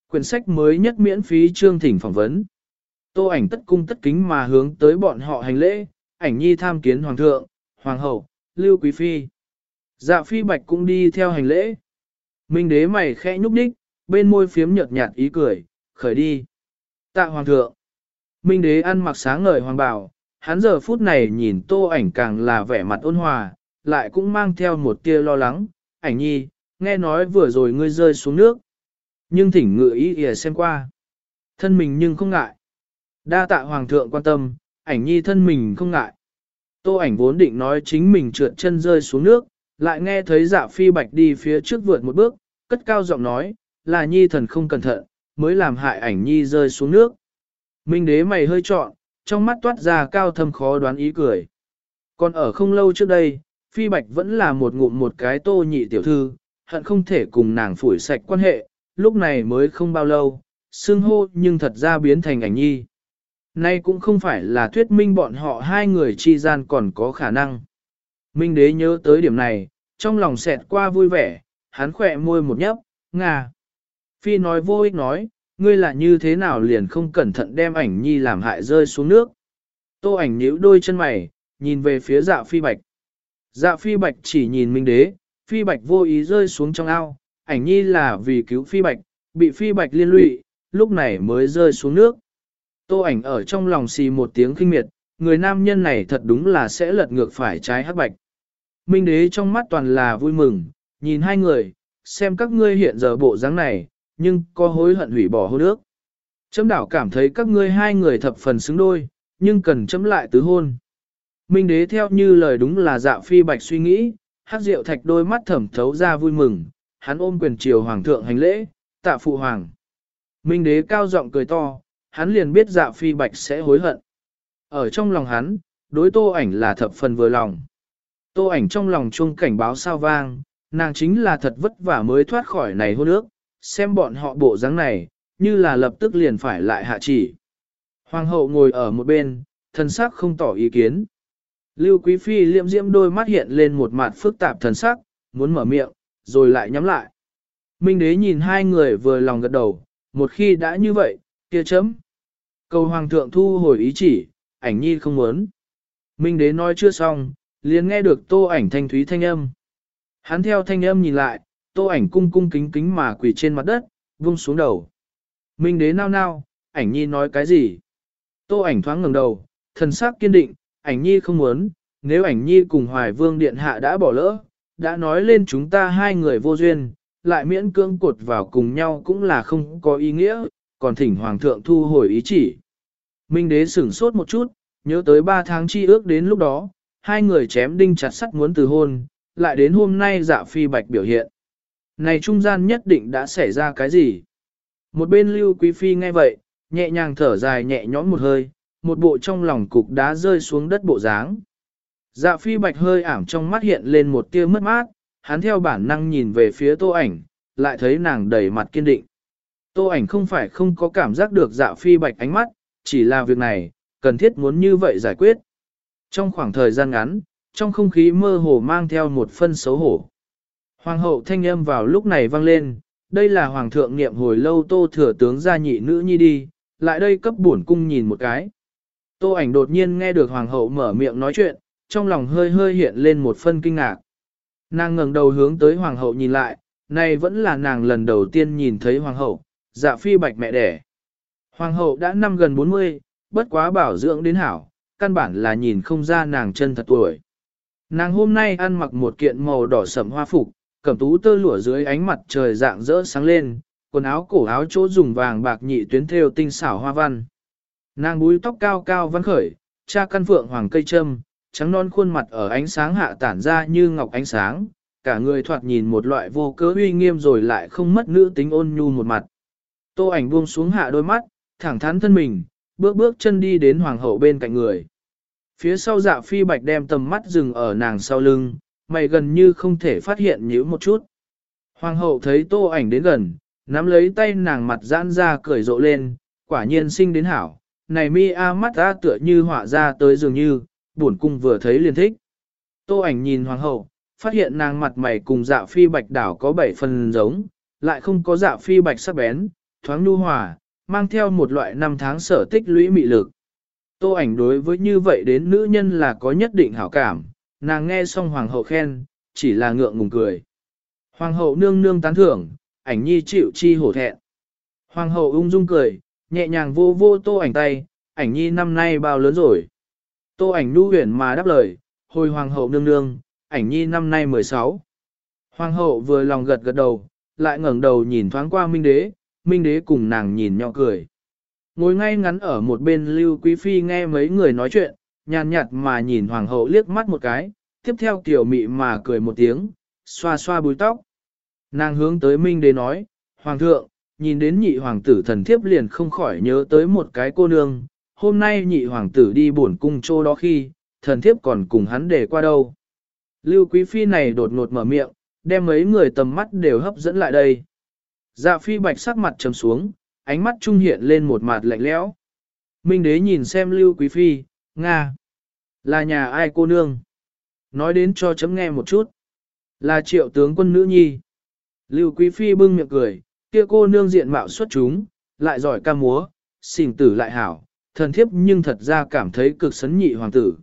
Quyển sách mới nhất miễn phí chương thỉnh phỏng vấn. Tô ảnh tất cung tất kính mà hướng tới bọn họ hành lễ, ảnh nhi tham kiến hoàng thượng, hoàng hậu, lưu quý phi. Dạ phi bạch cũng đi theo hành lễ. Minh đế mày khẽ nhúc nhích, bên môi phiếm nhợt nhạt ý cười, khởi đi. Tạ hoàng thượng. Minh đế ăn mặc sáng ngời hoàng bào, hắn giờ phút này nhìn tô ảnh càng là vẻ mặt ôn hòa, lại cũng mang theo một tia lo lắng. Ảnh nhi, nghe nói vừa rồi ngươi rơi xuống nước. Nhưng thỉnh ngự ý ỉa xem qua. Thân mình nhưng không ngại. Đa tạ hoàng thượng quan tâm, ảnh nhi thân mình không ngại. Tô ảnh vốn định nói chính mình trượt chân rơi xuống nước, lại nghe thấy dạ phi bạch đi phía trước vượt một bước, cất cao giọng nói, là nhi thần không cẩn thận, mới làm hại ảnh nhi rơi xuống nước. Minh đế mày hơi trọn, trong mắt toát ra cao thâm khó đoán ý cười. Còn ở không lâu trước đây, phi bạch vẫn là một ngụm một cái tô nhị tiểu thư, hận không thể cùng nàng phủi sạch quan hệ, lúc này mới không bao lâu, xương hô nhưng thật ra biến thành ảnh nhi. Nay cũng không phải là thuyết minh bọn họ hai người chi gian còn có khả năng. Minh đế nhớ tới điểm này, trong lòng xẹt qua vui vẻ, hắn khỏe môi một nhấp, ngà. Phi nói vô ích nói, ngươi là như thế nào liền không cẩn thận đem ảnh nhi làm hại rơi xuống nước. Tô ảnh nhíu đôi chân mày, nhìn về phía dạ phi bạch. Dạ phi bạch chỉ nhìn minh đế, phi bạch vô ý rơi xuống trong ao, ảnh nhi là vì cứu phi bạch, bị phi bạch liên lụy, lúc này mới rơi xuống nước. Tô ảnh ở trong lòng xì một tiếng kinh miệt, người nam nhân này thật đúng là sẽ lật ngược phải trái hắc bạch. Minh đế trong mắt toàn là vui mừng, nhìn hai người, xem các ngươi hiện giờ bộ dáng này, nhưng có hối hận hủy bỏ hôn ước. Chấm đảo cảm thấy các ngươi hai người thập phần xứng đôi, nhưng cần chấm lại tứ hôn. Minh đế theo như lời đúng là dạ phi bạch suy nghĩ, hát rượu thạch đôi mắt thẩm thấu ra vui mừng, hắn ôm quyền triều hoàng thượng hành lễ, tạ phụ hoàng. Minh đế cao giọng cười to, hắn liền biết dạ phi bạch sẽ hối hận. Ở trong lòng hắn, đối tô ảnh là thập phần vừa lòng. Tô ảnh trong lòng chuông cảnh báo sao vang, nàng chính là thật vất vả mới thoát khỏi này hôn ước, xem bọn họ bộ dáng này, như là lập tức liền phải lại hạ chỉ. Hoàng hậu ngồi ở một bên, thần sắc không tỏ ý kiến. Lưu Quý Phi liệm diễm đôi mắt hiện lên một mặt phức tạp thần sắc, muốn mở miệng, rồi lại nhắm lại. Minh đế nhìn hai người vừa lòng gật đầu, một khi đã như vậy, kia chấm. Cầu hoàng thượng thu hồi ý chỉ, ảnh nhi không muốn. Minh đế nói chưa xong, liền nghe được tô ảnh thanh thúy thanh âm. Hắn theo thanh âm nhìn lại, tô ảnh cung cung kính kính mà quỳ trên mặt đất, vung xuống đầu. Minh đế nao nao, ảnh nhi nói cái gì? Tô ảnh thoáng ngẩng đầu, thần sắc kiên định, ảnh nhi không muốn, nếu ảnh nhi cùng hoài vương điện hạ đã bỏ lỡ, đã nói lên chúng ta hai người vô duyên, lại miễn cưỡng cột vào cùng nhau cũng là không có ý nghĩa, còn thỉnh hoàng thượng thu hồi ý chỉ. Minh đế sửng sốt một chút, nhớ tới ba tháng chi ước đến lúc đó, hai người chém đinh chặt sắt muốn từ hôn, lại đến hôm nay dạ phi bạch biểu hiện. Này trung gian nhất định đã xảy ra cái gì? Một bên lưu quý phi nghe vậy, nhẹ nhàng thở dài nhẹ nhõm một hơi, một bộ trong lòng cục đá rơi xuống đất bộ dáng. Dạ phi bạch hơi ảm trong mắt hiện lên một tia mất mát, hắn theo bản năng nhìn về phía tô ảnh, lại thấy nàng đầy mặt kiên định. Tô ảnh không phải không có cảm giác được dạ phi bạch ánh mắt, chỉ là việc này, cần thiết muốn như vậy giải quyết. Trong khoảng thời gian ngắn, trong không khí mơ hồ mang theo một phân xấu hổ. Hoàng hậu thanh âm vào lúc này vang lên, đây là hoàng thượng niệm hồi lâu tô thừa tướng gia nhị nữ nhi đi, lại đây cấp bổn cung nhìn một cái. Tô ảnh đột nhiên nghe được hoàng hậu mở miệng nói chuyện, trong lòng hơi hơi hiện lên một phân kinh ngạc. Nàng ngẩng đầu hướng tới hoàng hậu nhìn lại, này vẫn là nàng lần đầu tiên nhìn thấy hoàng hậu, dạ phi bạch mẹ đẻ. Hoàng hậu đã năm gần 40, bất quá bảo dưỡng đến hảo, căn bản là nhìn không ra nàng chân thật tuổi. Nàng hôm nay ăn mặc một kiện màu đỏ sẫm hoa phục, cẩm tú tơ lụa dưới ánh mặt trời dạng rỡ sáng lên, quần áo cổ áo chỗ dùng vàng bạc nhị tuyến thêu tinh xảo hoa văn. Nàng búi tóc cao cao văn khởi, cha căn phượng hoàng cây trâm, trắng non khuôn mặt ở ánh sáng hạ tản ra như ngọc ánh sáng, cả người thoạt nhìn một loại vô cớ uy nghiêm rồi lại không mất nữ tính ôn nhu một mặt. Tô ảnh buông xuống hạ đôi mắt, thẳng thắn thân mình, bước bước chân đi đến hoàng hậu bên cạnh người. Phía sau dạ phi bạch đem tầm mắt dừng ở nàng sau lưng, mày gần như không thể phát hiện nhíu một chút. Hoàng hậu thấy tô ảnh đến gần, nắm lấy tay nàng mặt giãn ra cười rộ lên, quả nhiên sinh đến hảo, này mi a mắt ra tựa như họa ra tới dường như, buồn cung vừa thấy liền thích. Tô ảnh nhìn hoàng hậu, phát hiện nàng mặt mày cùng dạ phi bạch đảo có bảy phần giống, lại không có dạ phi bạch sắc bén, thoáng nu hòa, mang theo một loại năm tháng sở tích lũy mị lực. Tô ảnh đối với như vậy đến nữ nhân là có nhất định hảo cảm, nàng nghe xong hoàng hậu khen, chỉ là ngượng ngùng cười. Hoàng hậu nương nương tán thưởng, ảnh nhi chịu chi hổ thẹn. Hoàng hậu ung dung cười, nhẹ nhàng vô vô tô ảnh tay, ảnh nhi năm nay bao lớn rồi. Tô ảnh nu huyền mà đáp lời, hồi hoàng hậu nương nương, ảnh nhi năm nay 16. Hoàng hậu vừa lòng gật gật đầu, lại ngẩng đầu nhìn thoáng qua minh đế, minh đế cùng nàng nhìn nhỏ cười. Ngồi ngay ngắn ở một bên lưu quý phi nghe mấy người nói chuyện, nhàn nhạt mà nhìn hoàng hậu liếc mắt một cái, tiếp theo tiểu mị mà cười một tiếng, xoa xoa búi tóc. Nàng hướng tới minh đế nói, hoàng thượng, nhìn đến nhị hoàng tử thần thiếp liền không khỏi nhớ tới một cái cô nương, hôm nay nhị hoàng tử đi bổn cung chỗ đó khi, thần thiếp còn cùng hắn để qua đâu. Lưu quý phi này đột ngột mở miệng, đem mấy người tầm mắt đều hấp dẫn lại đây. Dạ phi bạch sắc mặt trầm xuống, ánh mắt trung hiện lên một mặt lạnh lẽo. Minh đế nhìn xem lưu quý phi, Nga. Là nhà ai cô nương? Nói đến cho chấm nghe một chút. Là triệu tướng quân nữ nhi. Lưu quý phi bưng miệng cười, kia cô nương diện mạo xuất chúng, lại giỏi ca múa, xỉn tử lại hảo, thần thiếp nhưng thật ra cảm thấy cực sấn nhị hoàng tử.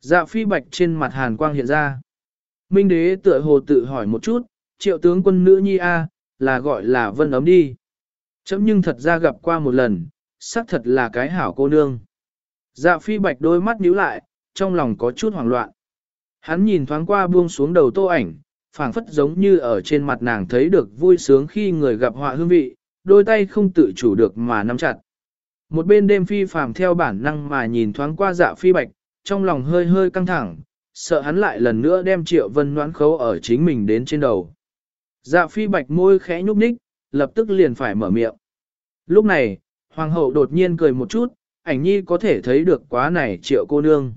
Dạ phi bạch trên mặt hàn quang hiện ra. Minh đế tựa hồ tự hỏi một chút, triệu tướng quân nữ nhi A, là gọi là vân ấm đi. Chấm nhưng thật ra gặp qua một lần, xác thật là cái hảo cô nương. Dạ phi bạch đôi mắt nhíu lại, trong lòng có chút hoảng loạn. Hắn nhìn thoáng qua buông xuống đầu tô ảnh, phảng phất giống như ở trên mặt nàng thấy được vui sướng khi người gặp họa hương vị, đôi tay không tự chủ được mà nắm chặt. Một bên đêm phi phàm theo bản năng mà nhìn thoáng qua dạ phi bạch, trong lòng hơi hơi căng thẳng, sợ hắn lại lần nữa đem triệu vân noãn khấu ở chính mình đến trên đầu. Dạ phi bạch môi khẽ nhúc nhích, lập tức liền phải mở miệng. Lúc này, hoàng hậu đột nhiên cười một chút, ảnh nhi có thể thấy được quá này triệu cô nương.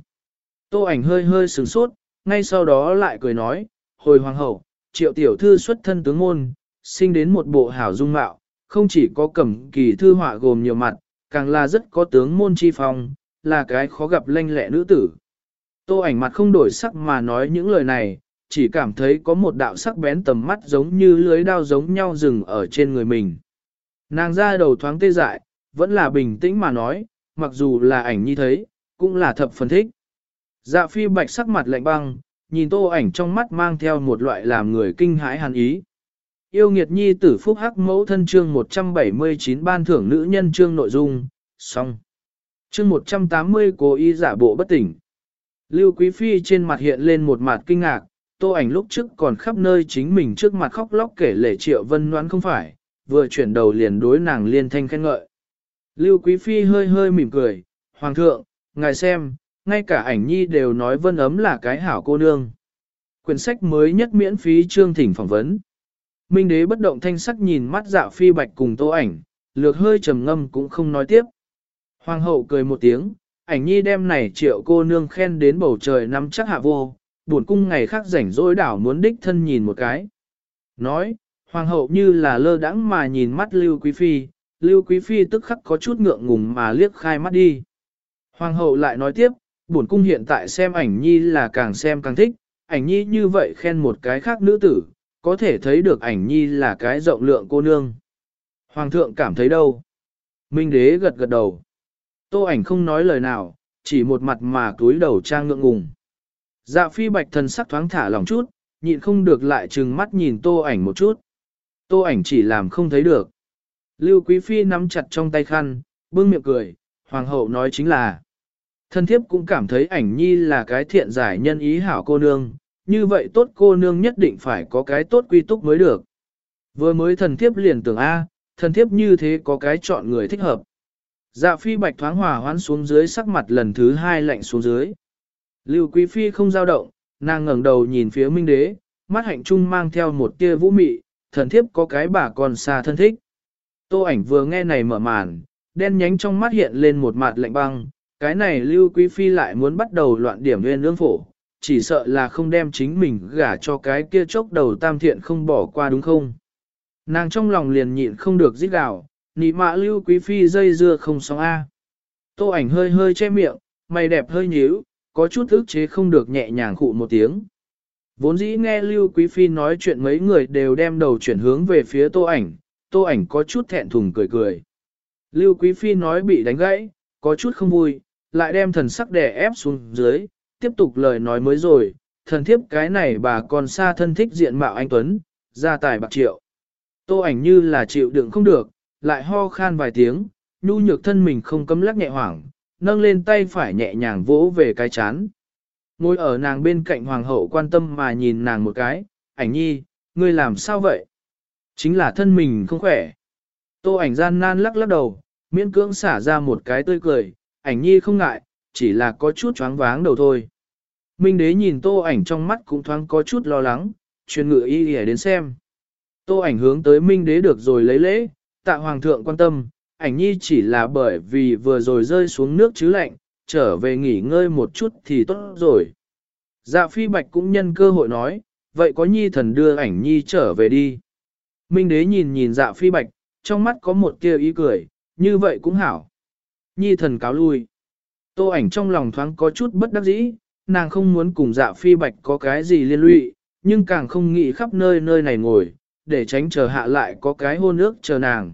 Tô ảnh hơi hơi sừng sốt, ngay sau đó lại cười nói, hồi hoàng hậu, triệu tiểu thư xuất thân tướng môn, sinh đến một bộ hảo dung mạo, không chỉ có cẩm kỳ thư họa gồm nhiều mặt, càng là rất có tướng môn chi phong, là cái khó gặp lanh lẹ nữ tử. Tô ảnh mặt không đổi sắc mà nói những lời này, chỉ cảm thấy có một đạo sắc bén tầm mắt giống như lưới đao giống nhau dừng ở trên người mình. Nàng ra đầu thoáng tê dại, vẫn là bình tĩnh mà nói, mặc dù là ảnh như thấy, cũng là thập phân thích. Dạ phi bạch sắc mặt lạnh băng, nhìn tô ảnh trong mắt mang theo một loại làm người kinh hãi hàn ý. Yêu nghiệt nhi tử phúc hắc mẫu thân chương 179 ban thưởng nữ nhân chương nội dung, xong. Chương 180 cố ý giả bộ bất tỉnh. Lưu Quý Phi trên mặt hiện lên một mặt kinh ngạc, tô ảnh lúc trước còn khắp nơi chính mình trước mặt khóc lóc kể lể triệu vân noán không phải, vừa chuyển đầu liền đối nàng liên thanh khen ngợi. Lưu Quý Phi hơi hơi mỉm cười, Hoàng thượng, ngài xem, ngay cả ảnh nhi đều nói vân ấm là cái hảo cô nương. Quyển sách mới nhất miễn phí chương thỉnh phỏng vấn. Minh đế bất động thanh sắc nhìn mắt dạ phi bạch cùng tô ảnh, lược hơi trầm ngâm cũng không nói tiếp. Hoàng hậu cười một tiếng, ảnh nhi đem này triệu cô nương khen đến bầu trời nắm chắc hạ vô, buồn cung ngày khác rảnh rỗi đảo muốn đích thân nhìn một cái. Nói, hoàng hậu như là lơ đãng mà nhìn mắt Lưu Quý Phi, Lưu Quý Phi tức khắc có chút ngượng ngùng mà liếc khai mắt đi. Hoàng hậu lại nói tiếp, bổn cung hiện tại xem ảnh nhi là càng xem càng thích, ảnh nhi như vậy khen một cái khác nữ tử, có thể thấy được ảnh nhi là cái rộng lượng cô nương. Hoàng thượng cảm thấy đâu? Minh đế gật gật đầu. Tô ảnh không nói lời nào, chỉ một mặt mà cúi đầu trang ngượng ngùng. Dạ phi bạch thần sắc thoáng thả lòng chút, nhịn không được lại trừng mắt nhìn tô ảnh một chút. Tô ảnh chỉ làm không thấy được. Lưu Quý Phi nắm chặt trong tay khăn, bưng miệng cười, hoàng hậu nói chính là. Thân thiếp cũng cảm thấy ảnh nhi là cái thiện giải nhân ý hảo cô nương, như vậy tốt cô nương nhất định phải có cái tốt quy túc mới được. Vừa mới thần thiếp liền tưởng A, thần thiếp như thế có cái chọn người thích hợp. Dạ phi bạch thoáng hòa hoãn xuống dưới sắc mặt lần thứ hai lạnh xuống dưới. Lưu quý phi không giao động, nàng ngẩng đầu nhìn phía minh đế, mắt hạnh trung mang theo một tia vũ mị, thần thiếp có cái bà còn xa thân thích. Tô ảnh vừa nghe này mở màn, đen nhánh trong mắt hiện lên một mặt lạnh băng, cái này Lưu Quý Phi lại muốn bắt đầu loạn điểm nguyên lương phổ, chỉ sợ là không đem chính mình gả cho cái kia chốc đầu tam thiện không bỏ qua đúng không? Nàng trong lòng liền nhịn không được rít gào, nị mạ Lưu Quý Phi dây dưa không xong A. Tô ảnh hơi hơi che miệng, mày đẹp hơi nhíu, có chút ức chế không được nhẹ nhàng khụ một tiếng. Vốn dĩ nghe Lưu Quý Phi nói chuyện mấy người đều đem đầu chuyển hướng về phía tô ảnh, tô ảnh có chút thẹn thùng cười cười. Lưu Quý Phi nói bị đánh gãy, có chút không vui, lại đem thần sắc đè ép xuống dưới, tiếp tục lời nói mới rồi, thần thiếp cái này bà còn xa thân thích diện mạo anh Tuấn, gia tài bạc triệu. Tô ảnh như là chịu đựng không được, lại ho khan vài tiếng, nhu nhược thân mình không cấm lắc nhẹ hoảng, nâng lên tay phải nhẹ nhàng vỗ về cái chán. Ngồi ở nàng bên cạnh hoàng hậu quan tâm mà nhìn nàng một cái, ảnh nhi, ngươi làm sao vậy? Chính là thân mình không khỏe. Tô ảnh gian nan lắc lắc đầu, miễn cưỡng xả ra một cái tươi cười, ảnh nhi không ngại, chỉ là có chút choáng váng đầu thôi. Minh đế nhìn tô ảnh trong mắt cũng thoáng có chút lo lắng, truyền ngựa y y đến xem. Tô ảnh hướng tới minh đế được rồi lấy lễ, tạ hoàng thượng quan tâm, ảnh nhi chỉ là bởi vì vừa rồi rơi xuống nước chứ lạnh, trở về nghỉ ngơi một chút thì tốt rồi. Dạ phi bạch cũng nhân cơ hội nói, vậy có nhi thần đưa ảnh nhi trở về đi. Minh đế nhìn nhìn dạ phi bạch, trong mắt có một tia ý cười, như vậy cũng hảo. Nhi thần cáo lui. Tô ảnh trong lòng thoáng có chút bất đắc dĩ, nàng không muốn cùng dạ phi bạch có cái gì liên lụy, nhưng càng không nghĩ khắp nơi nơi này ngồi, để tránh chờ hạ lại có cái hôn ước chờ nàng.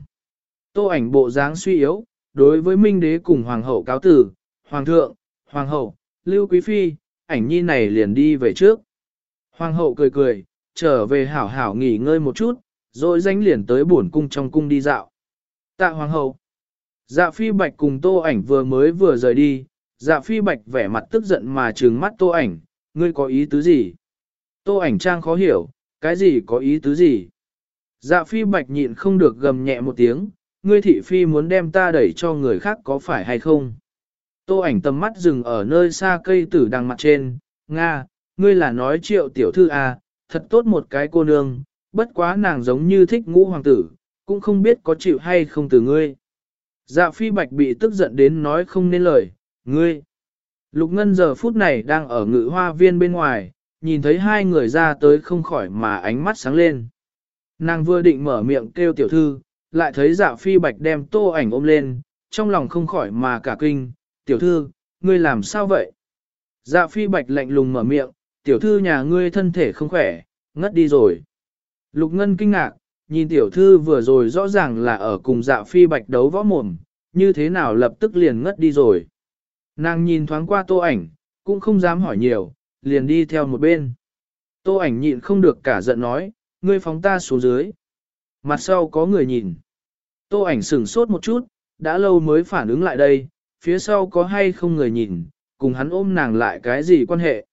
Tô ảnh bộ dáng suy yếu, đối với minh đế cùng hoàng hậu cáo tử, hoàng thượng, hoàng hậu, lưu quý phi, ảnh nhi này liền đi về trước. Hoàng hậu cười cười, trở về hảo hảo nghỉ ngơi một chút, rồi danh liền tới bổn cung trong cung đi dạo. Tạ hoàng hậu. Dạ phi bạch cùng tô ảnh vừa mới vừa rời đi, dạ phi bạch vẻ mặt tức giận mà trừng mắt tô ảnh, ngươi có ý tứ gì? Tô ảnh trang khó hiểu, cái gì có ý tứ gì? Dạ phi bạch nhịn không được gầm nhẹ một tiếng, ngươi thị phi muốn đem ta đẩy cho người khác có phải hay không? Tô ảnh tầm mắt dừng ở nơi xa cây tử đằng mặt trên, Nga, ngươi là nói triệu tiểu thư à, thật tốt một cái cô nương, bất quá nàng giống như thích ngũ hoàng tử, cũng không biết có chịu hay không từ ngươi. Dạ phi bạch bị tức giận đến nói không nên lời, ngươi. Lục ngân giờ phút này đang ở ngự hoa viên bên ngoài, nhìn thấy hai người ra tới không khỏi mà ánh mắt sáng lên. Nàng vừa định mở miệng kêu tiểu thư, lại thấy dạ phi bạch đem tô ảnh ôm lên, trong lòng không khỏi mà cả kinh, tiểu thư, ngươi làm sao vậy? Dạ phi bạch lạnh lùng mở miệng, tiểu thư nhà ngươi thân thể không khỏe, ngất đi rồi. Lục ngân kinh ngạc, nhìn tiểu thư vừa rồi rõ ràng là ở cùng dạ phi bạch đấu võ mồm, như thế nào lập tức liền ngất đi rồi. Nàng nhìn thoáng qua tô ảnh, cũng không dám hỏi nhiều, liền đi theo một bên. Tô ảnh nhịn không được cả giận nói, ngươi phóng ta xuống dưới. Mặt sau có người nhìn. Tô ảnh sửng sốt một chút, đã lâu mới phản ứng lại đây, phía sau có hay không người nhìn, cùng hắn ôm nàng lại cái gì quan hệ.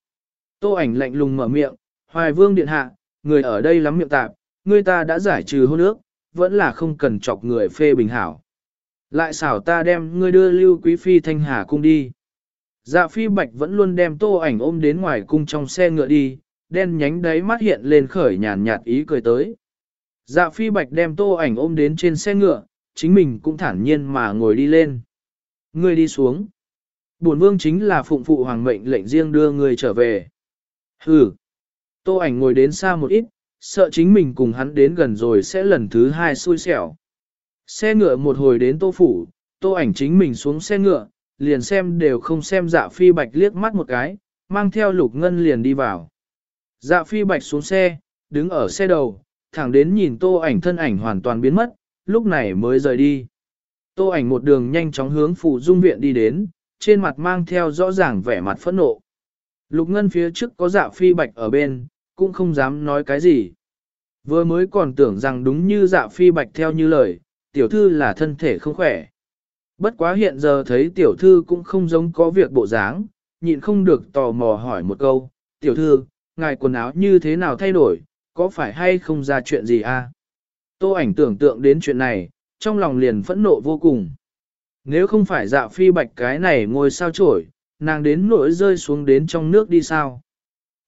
Tô ảnh lạnh lùng mở miệng, hoài vương điện hạ, người ở đây lắm miệng tạp, người ta đã giải trừ hôn ước, vẫn là không cần chọc người phê bình hảo. Lại xảo ta đem ngươi đưa lưu quý phi thanh hà cung đi. Dạ phi bạch vẫn luôn đem tô ảnh ôm đến ngoài cung trong xe ngựa đi, đen nhánh đáy mắt hiện lên khởi nhàn nhạt ý cười tới. Dạ phi bạch đem tô ảnh ôm đến trên xe ngựa, chính mình cũng thản nhiên mà ngồi đi lên. Ngươi đi xuống. Bổn vương chính là phụng phụ hoàng mệnh lệnh riêng đưa người trở về. Hừ. Tô ảnh ngồi đến xa một ít, sợ chính mình cùng hắn đến gần rồi sẽ lần thứ hai xui xẻo. Xe ngựa một hồi đến tô phủ, tô ảnh chính mình xuống xe ngựa, liền xem đều không xem dạ phi bạch liếc mắt một cái, mang theo lục ngân liền đi vào. Dạ phi bạch xuống xe, đứng ở xe đầu, thẳng đến nhìn tô ảnh thân ảnh hoàn toàn biến mất, lúc này mới rời đi. Tô ảnh một đường nhanh chóng hướng phủ dung viện đi đến, trên mặt mang theo rõ ràng vẻ mặt phẫn nộ. Lục ngân phía trước có dạ phi bạch ở bên, cũng không dám nói cái gì. Vừa mới còn tưởng rằng đúng như dạ phi bạch theo như lời, tiểu thư là thân thể không khỏe. Bất quá hiện giờ thấy tiểu thư cũng không giống có việc bộ dáng, nhịn không được tò mò hỏi một câu, tiểu thư, ngài quần áo như thế nào thay đổi, có phải hay không ra chuyện gì à? Tô ảnh tưởng tượng đến chuyện này, trong lòng liền phẫn nộ vô cùng. Nếu không phải dạ phi bạch cái này ngồi sao trổi, nàng đến nỗi rơi xuống đến trong nước đi sao.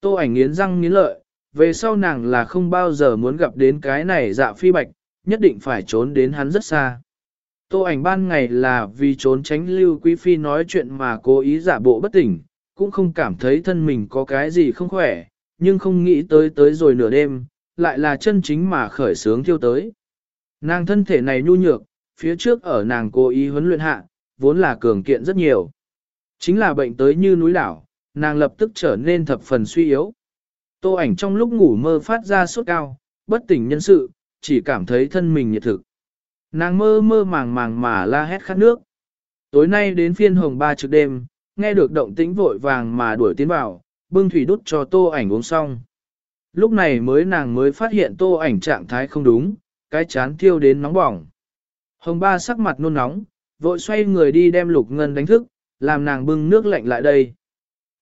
Tô ảnh nghiến răng nghiến lợi, về sau nàng là không bao giờ muốn gặp đến cái này dạ phi bạch, nhất định phải trốn đến hắn rất xa. Tô ảnh ban ngày là vì trốn tránh Lưu Quý Phi nói chuyện mà cố ý giả bộ bất tỉnh, cũng không cảm thấy thân mình có cái gì không khỏe, nhưng không nghĩ tới tới rồi nửa đêm, lại là chân chính mà khởi sướng thiêu tới. Nàng thân thể này nhu nhược, phía trước ở nàng cố ý huấn luyện hạ, vốn là cường kiện rất nhiều. Chính là bệnh tới như núi đảo, nàng lập tức trở nên thập phần suy yếu. Tô ảnh trong lúc ngủ mơ phát ra sốt cao, bất tỉnh nhân sự, chỉ cảm thấy thân mình nhiệt thực. Nàng mơ mơ màng màng mà la hét khát nước. Tối nay đến phiên hồng ba trực đêm, nghe được động tĩnh vội vàng mà đuổi tiến vào, bưng thủy đút cho tô ảnh uống xong. Lúc này mới nàng mới phát hiện tô ảnh trạng thái không đúng, cái chán thiêu đến nóng bỏng. Hồng ba sắc mặt nôn nóng, vội xoay người đi đem lục ngân đánh thức, làm nàng bưng nước lạnh lại đây.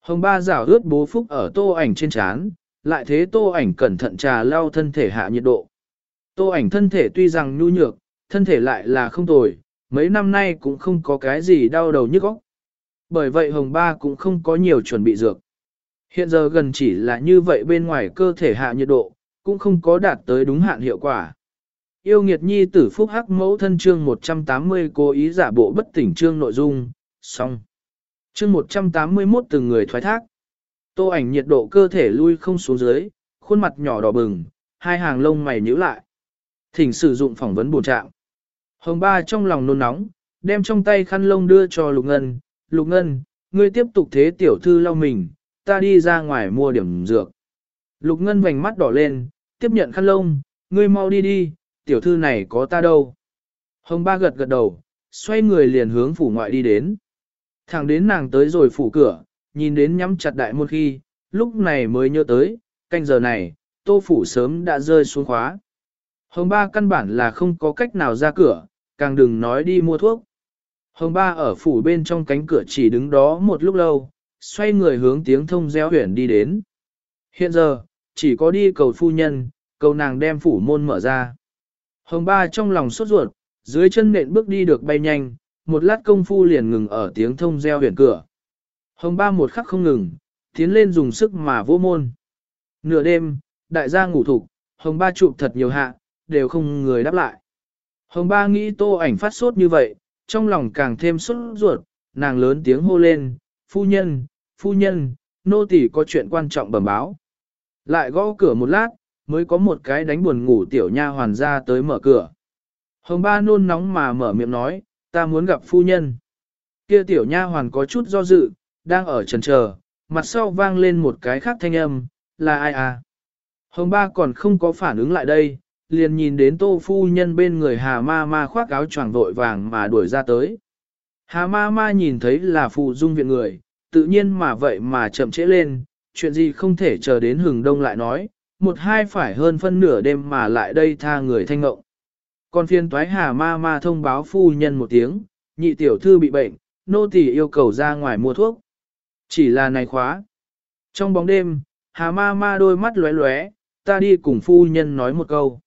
Hồng ba rảo ướt bố phúc ở tô ảnh trên chán, lại thế tô ảnh cẩn thận trà lau thân thể hạ nhiệt độ. Tô ảnh thân thể tuy rằng nhu nhược, thân thể lại là không tồi, mấy năm nay cũng không có cái gì đau đầu nhức óc. Bởi vậy Hồng Ba cũng không có nhiều chuẩn bị dược. Hiện giờ gần chỉ là như vậy bên ngoài cơ thể hạ nhiệt độ, cũng không có đạt tới đúng hạn hiệu quả. Yêu nghiệt nhi tử phúc hắc mẫu thân chương 180 cố ý giả bộ bất tỉnh chương nội dung, xong. Chương 181 từng người thoái thác. Tô ảnh nhiệt độ cơ thể lui không xuống dưới, khuôn mặt nhỏ đỏ bừng, hai hàng lông mày nhíu lại. Thỉnh sử dụng phỏng vấn bổ trạng. Hồng ba trong lòng nôn nóng, đem trong tay khăn lông đưa cho Lục Ngân. Lục Ngân, ngươi tiếp tục thế tiểu thư lau mình, ta đi ra ngoài mua điểm dược. Lục Ngân vành mắt đỏ lên, tiếp nhận khăn lông, ngươi mau đi đi, tiểu thư này có ta đâu. Hồng ba gật gật đầu, xoay người liền hướng phủ ngoại đi đến. Thẳng đến nàng tới rồi phủ cửa, nhìn đến nhắm chặt đại môn khi, lúc này mới nhớ tới, canh giờ này, tô phủ sớm đã rơi xuống khóa. Hồng ba căn bản là không có cách nào ra cửa, càng đừng nói đi mua thuốc. Hồng ba ở phủ bên trong cánh cửa chỉ đứng đó một lúc lâu, xoay người hướng tiếng thông reo huyển đi đến. Hiện giờ, chỉ có đi cầu phu nhân, cầu nàng đem phủ môn mở ra. Hồng ba trong lòng sốt ruột, dưới chân nện bước đi được bay nhanh, một lát công phu liền ngừng ở tiếng thông reo huyền cửa. Hồng ba một khắc không ngừng, tiến lên dùng sức mà vô môn. Nửa đêm, đại gia ngủ thục, hồng ba chụp thật nhiều hạ, đều không người đáp lại. Hồng ba nghĩ tô ảnh phát sốt như vậy, trong lòng càng thêm sốt ruột, nàng lớn tiếng hô lên, phu nhân, phu nhân, nô tỳ có chuyện quan trọng bẩm báo. Lại gõ cửa một lát, mới có một cái đánh buồn ngủ tiểu nha hoàn ra tới mở cửa. Hồng ba nôn nóng mà mở miệng nói, ta muốn gặp phu nhân. Kia tiểu nha hoàn có chút do dự, đang ở trần chờ, mặt sau vang lên một cái khác thanh âm, là ai à? Hồng ba còn không có phản ứng lại đây, liền nhìn đến tô phu nhân bên người hà ma ma khoác áo choàng vội vàng mà đuổi ra tới. Hà ma ma nhìn thấy là phụ dung viện người, tự nhiên mà vậy mà chậm trễ lên, chuyện gì không thể chờ đến hừng đông lại nói, một hai phải hơn phân nửa đêm mà lại đây tha người thanh ngộng. Còn phiên toái hà ma ma thông báo phu nhân một tiếng, nhị tiểu thư bị bệnh, nô tỳ yêu cầu ra ngoài mua thuốc. Chỉ là này khóa. Trong bóng đêm, hà ma ma đôi mắt lóe lóe, ta đi cùng phu nhân nói một câu.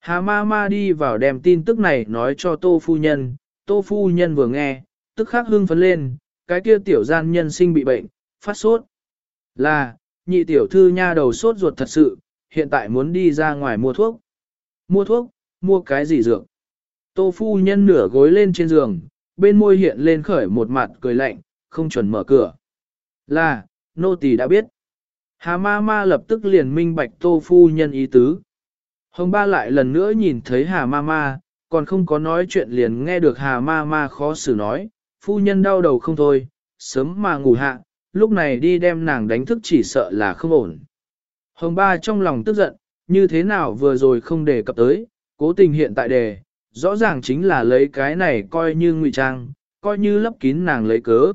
Hà ma ma đi vào đem tin tức này nói cho tô phu nhân, tô phu nhân vừa nghe, tức khắc hưng phấn lên, cái kia tiểu gian nhân sinh bị bệnh, phát sốt. Là, nhị tiểu thư nha đầu sốt ruột thật sự, hiện tại muốn đi ra ngoài mua thuốc. Mua thuốc, mua cái gì dược? Tô phu nhân nửa gối lên trên giường, bên môi hiện lên khởi một mặt cười lạnh, không chuẩn mở cửa. Là, nô tỳ đã biết. Hà ma ma lập tức liền minh bạch tô phu nhân ý tứ. Hồng ba lại lần nữa nhìn thấy hà ma ma, còn không có nói chuyện liền nghe được hà ma ma khó xử nói, phu nhân đau đầu không thôi, sớm mà ngủ hạ, lúc này đi đem nàng đánh thức chỉ sợ là không ổn. Hồng ba trong lòng tức giận, như thế nào vừa rồi không đề cập tới, cố tình hiện tại đề, rõ ràng chính là lấy cái này coi như ngụy trang, coi như lấp kín nàng lấy cớ.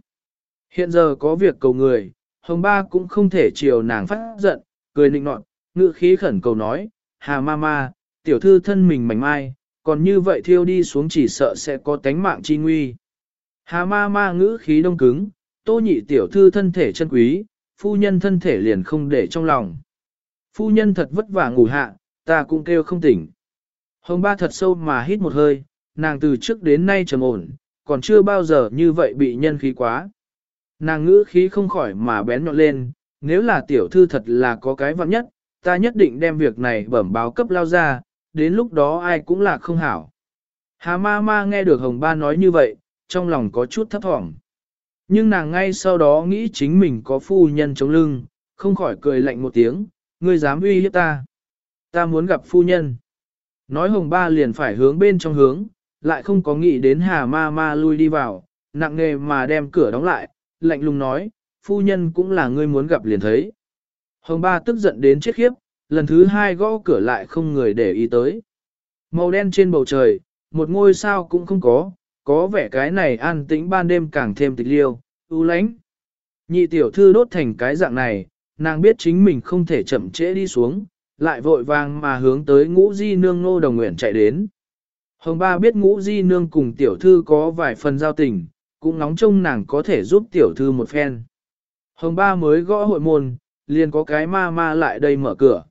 Hiện giờ có việc cầu người, hồng ba cũng không thể chiều nàng phát giận, cười nịnh nọt, ngự khí khẩn cầu nói, hà ma ma, tiểu thư thân mình mảnh mai, còn như vậy thiêu đi xuống chỉ sợ sẽ có tánh mạng chi nguy. Hà ma ma ngữ khí đông cứng, tô nhị tiểu thư thân thể chân quý, phu nhân thân thể liền không để trong lòng. Phu nhân thật vất vả ngủ hạ, ta cũng kêu không tỉnh. Hồng ba thật sâu mà hít một hơi, nàng từ trước đến nay trầm ổn, còn chưa bao giờ như vậy bị nhân khí quá. Nàng ngữ khí không khỏi mà bén nhọn lên, nếu là tiểu thư thật là có cái vặn nhất, ta nhất định đem việc này bẩm báo cấp lao ra, đến lúc đó ai cũng là không hảo. Hà ma ma nghe được hồng ba nói như vậy, trong lòng có chút thấp thỏm. Nhưng nàng ngay sau đó nghĩ chính mình có phu nhân chống lưng, không khỏi cười lạnh một tiếng, ngươi dám uy hiếp ta. Ta muốn gặp phu nhân. Nói hồng ba liền phải hướng bên trong hướng, lại không có nghĩ đến hà ma ma lui đi vào, nặng nề mà đem cửa đóng lại, lạnh lùng nói, phu nhân cũng là ngươi muốn gặp liền thấy. Hồng ba tức giận đến chết khiếp, lần thứ hai gõ cửa lại không người để ý tới. Màu đen trên bầu trời, một ngôi sao cũng không có, có vẻ cái này an tĩnh ban đêm càng thêm tịch liêu, u lánh. Nhị tiểu thư đốt thành cái dạng này, nàng biết chính mình không thể chậm trễ đi xuống, lại vội vàng mà hướng tới ngũ di nương ngô đồng nguyện chạy đến. Hồng ba biết ngũ di nương cùng tiểu thư có vài phần giao tình, cũng nóng trông nàng có thể giúp tiểu thư một phen. Hồng ba mới gõ hội môn, liền có cái ma ma lại đây mở cửa.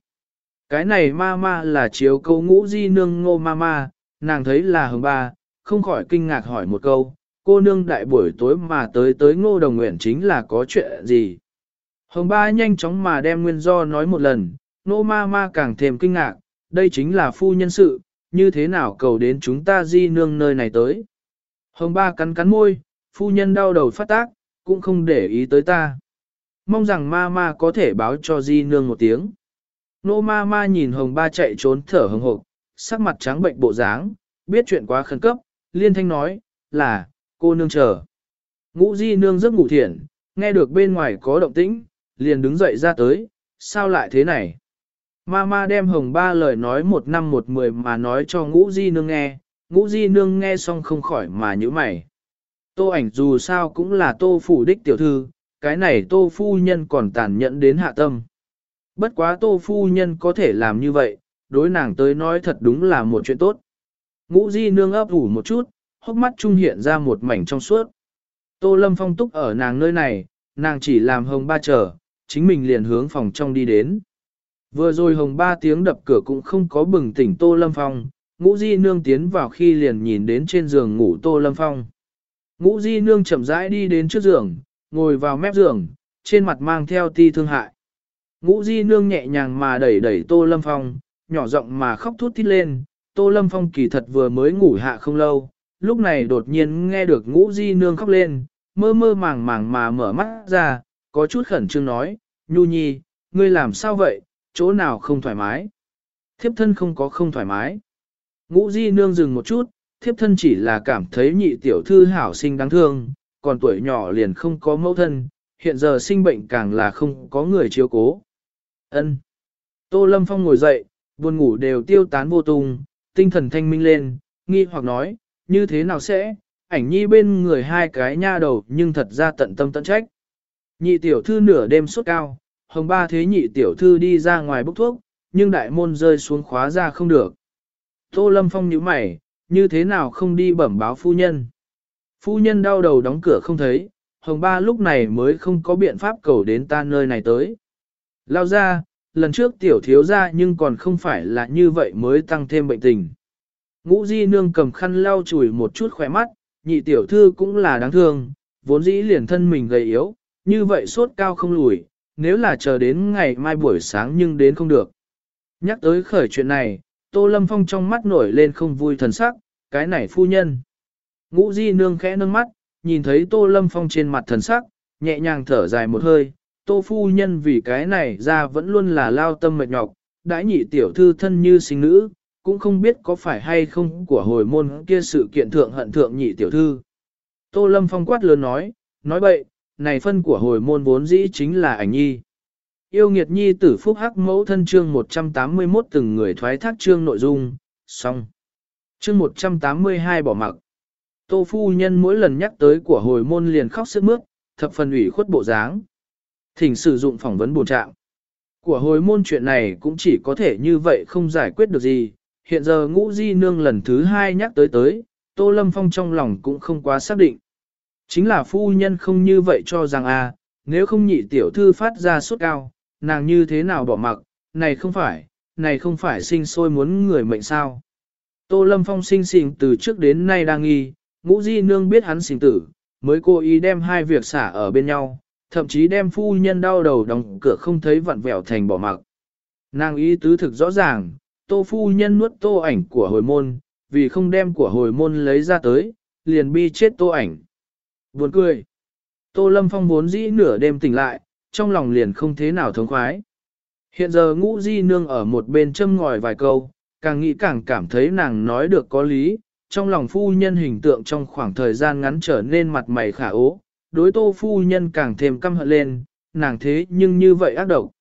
Cái này ma ma là chiếu câu ngũ di nương ngô ma ma, nàng thấy là hồng ba, không khỏi kinh ngạc hỏi một câu, cô nương đại buổi tối mà tới tới ngô đồng nguyện chính là có chuyện gì. Hồng ba nhanh chóng mà đem nguyên do nói một lần, Nô ma ma càng thêm kinh ngạc, đây chính là phu nhân sự, như thế nào cầu đến chúng ta di nương nơi này tới. Hồng ba cắn cắn môi, phu nhân đau đầu phát tác, cũng không để ý tới ta. Mong rằng ma ma có thể báo cho di nương một tiếng. Nô ma ma nhìn hồng ba chạy trốn thở hồng hộc, sắc mặt trắng bệnh bộ dáng, biết chuyện quá khẩn cấp, liên thanh nói, là, cô nương chờ. Ngũ di nương giấc ngủ thiện, nghe được bên ngoài có động tĩnh, liền đứng dậy ra tới, sao lại thế này? Mama đem hồng ba lời nói một năm một mười mà nói cho ngũ di nương nghe, ngũ di nương nghe xong không khỏi mà nhíu mày. Tô ảnh dù sao cũng là tô phủ đích tiểu thư, cái này tô phu nhân còn tàn nhẫn đến hạ tâm. Bất quá tô phu nhân có thể làm như vậy, đối nàng tới nói thật đúng là một chuyện tốt. Ngũ di nương ấp ủ một chút, hốc mắt trung hiện ra một mảnh trong suốt. Tô lâm phong túc ở nàng nơi này, nàng chỉ làm hồng ba chờ, chính mình liền hướng phòng trong đi đến. Vừa rồi hồng ba tiếng đập cửa cũng không có bừng tỉnh tô lâm phong, ngũ di nương tiến vào khi liền nhìn đến trên giường ngủ tô lâm phong. Ngũ di nương chậm rãi đi đến trước giường, ngồi vào mép giường, trên mặt mang theo ti thương hại. Ngũ di nương nhẹ nhàng mà đẩy đẩy tô lâm phong, nhỏ giọng mà khóc thút thít lên, tô lâm phong kỳ thật vừa mới ngủ hạ không lâu, lúc này đột nhiên nghe được ngũ di nương khóc lên, mơ mơ màng màng mà mở mắt ra, có chút khẩn trương nói, nhu nhi, ngươi làm sao vậy, chỗ nào không thoải mái. Thiếp thân không có không thoải mái. Ngũ di nương dừng một chút, thiếp thân chỉ là cảm thấy nhị tiểu thư hảo sinh đáng thương, còn tuổi nhỏ liền không có mẫu thân, hiện giờ sinh bệnh càng là không có người chiếu cố. Ân. Tô Lâm Phong ngồi dậy, buồn ngủ đều tiêu tán vô tung, tinh thần thanh minh lên, nghi hoặc nói, như thế nào sẽ, ảnh nhi bên người hai cái nha đầu nhưng thật ra tận tâm tận trách. Nhị tiểu thư nửa đêm sốt cao, hồng ba thế nhị tiểu thư đi ra ngoài bốc thuốc, nhưng đại môn rơi xuống khóa ra không được. Tô Lâm Phong nhíu mày, như thế nào không đi bẩm báo phu nhân. Phu nhân đau đầu đóng cửa không thấy, hồng ba lúc này mới không có biện pháp cầu đến ta nơi này tới. Lao ra, lần trước tiểu thiếu ra nhưng còn không phải là như vậy mới tăng thêm bệnh tình. Ngũ di nương cầm khăn lau chùi một chút khỏe mắt, nhị tiểu thư cũng là đáng thương, vốn dĩ liền thân mình gầy yếu, như vậy sốt cao không lùi, nếu là chờ đến ngày mai buổi sáng nhưng đến không được. Nhắc tới khởi chuyện này, Tô Lâm Phong trong mắt nổi lên không vui thần sắc, cái này phu nhân. Ngũ di nương khẽ nâng mắt, nhìn thấy Tô Lâm Phong trên mặt thần sắc, nhẹ nhàng thở dài một hơi, Tô Phu Nhân vì cái này ra vẫn luôn là lao tâm mệt nhọc, đãi nhị tiểu thư thân như sinh nữ, cũng không biết có phải hay không của hồi môn kia sự kiện thượng hận thượng nhị tiểu thư. Tô Lâm Phong quát lớn nói, nói bậy, này phân của hồi môn vốn dĩ chính là ảnh nhi. Yêu nghiệt nhi tử phúc hắc mẫu thân chương 181 từng người thoái thác chương nội dung, xong. Chương 182 bỏ mặc. Tô phu nhân mỗi lần nhắc tới của hồi môn liền khóc sức mướt, thập phần ủy khuất bộ dáng. Thỉnh sử dụng phỏng vấn bổ trạng. Của hồi môn chuyện này cũng chỉ có thể như vậy không giải quyết được gì. Hiện giờ ngũ di nương lần thứ hai nhắc tới tới, Tô Lâm Phong trong lòng cũng không quá xác định. Chính là phu nhân không như vậy cho rằng a à, nếu không nhị tiểu thư phát ra suốt cao, nàng như thế nào bỏ mặc, này không phải, này không phải sinh sôi muốn người mệnh sao. Tô Lâm Phong sinh sinh từ trước đến nay đang nghi, ngũ di nương biết hắn sinh tử, mới cố ý đem hai việc xả ở bên nhau, thậm chí đem phu nhân đau đầu đóng cửa không thấy vặn vẹo thành bỏ mặc. Nàng ý tứ thực rõ ràng, tô phu nhân nuốt tô ảnh của hồi môn, vì không đem của hồi môn lấy ra tới, liền bi chết tô ảnh. Buồn cười. Tô Lâm Phong vốn dĩ nửa đêm tỉnh lại, trong lòng liền không thế nào thống khoái. Hiện giờ ngũ di nương ở một bên châm ngòi vài câu, càng nghĩ càng cảm thấy nàng nói được có lý, trong lòng phu nhân hình tượng trong khoảng thời gian ngắn trở nên mặt mày khả ố, đối tô phu nhân càng thêm căm hận lên, nàng thế nhưng như vậy ác độc.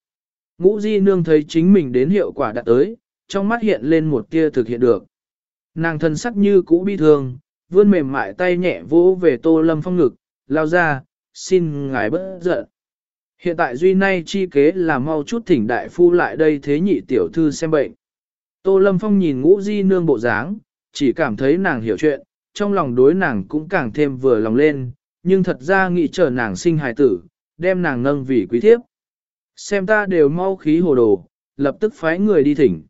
Ngũ di nương thấy chính mình đến hiệu quả đã tới, trong mắt hiện lên một tia thực hiện được. Nàng thân sắc như cũ bi thương, vươn mềm mại tay nhẹ vỗ về tô lâm phong ngực, lao ra, xin ngài bớt giận. Hiện tại duy nay chi kế là mau chút thỉnh đại phu lại đây thế nhị tiểu thư xem bệnh. Tô lâm phong nhìn ngũ di nương bộ dáng, chỉ cảm thấy nàng hiểu chuyện, trong lòng đối nàng cũng càng thêm vừa lòng lên, nhưng thật ra nghĩ chờ nàng sinh hài tử, đem nàng nâng vì quý thiếp. Xem ta đều mau khí hồ đồ, lập tức phái người đi thỉnh.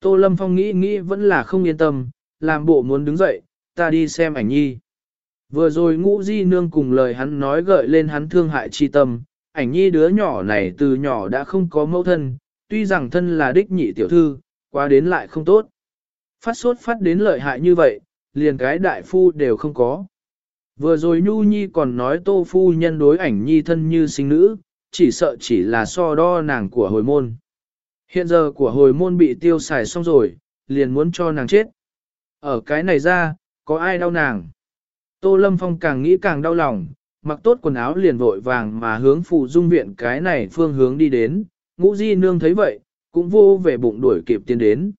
Tô Lâm Phong nghĩ nghĩ vẫn là không yên tâm, làm bộ muốn đứng dậy, ta đi xem ảnh nhi. Vừa rồi ngũ di nương cùng lời hắn nói gợi lên hắn thương hại chi tâm, ảnh nhi đứa nhỏ này từ nhỏ đã không có mẫu thân, tuy rằng thân là đích nhị tiểu thư, qua đến lại không tốt. Phát sốt phát đến lợi hại như vậy, liền cái đại phu đều không có. Vừa rồi Nhu Nhi còn nói tô phu nhân đối ảnh nhi thân như sinh nữ, chỉ sợ chỉ là so đo nàng của hồi môn. Hiện giờ của hồi môn bị tiêu xài xong rồi, liền muốn cho nàng chết. Ở cái này ra, có ai đau nàng? Tô Lâm Phong càng nghĩ càng đau lòng, mặc tốt quần áo liền vội vàng mà hướng phụ dung viện cái này phương hướng đi đến, ngũ di nương thấy vậy, cũng vô về bụng đuổi kịp tiến đến.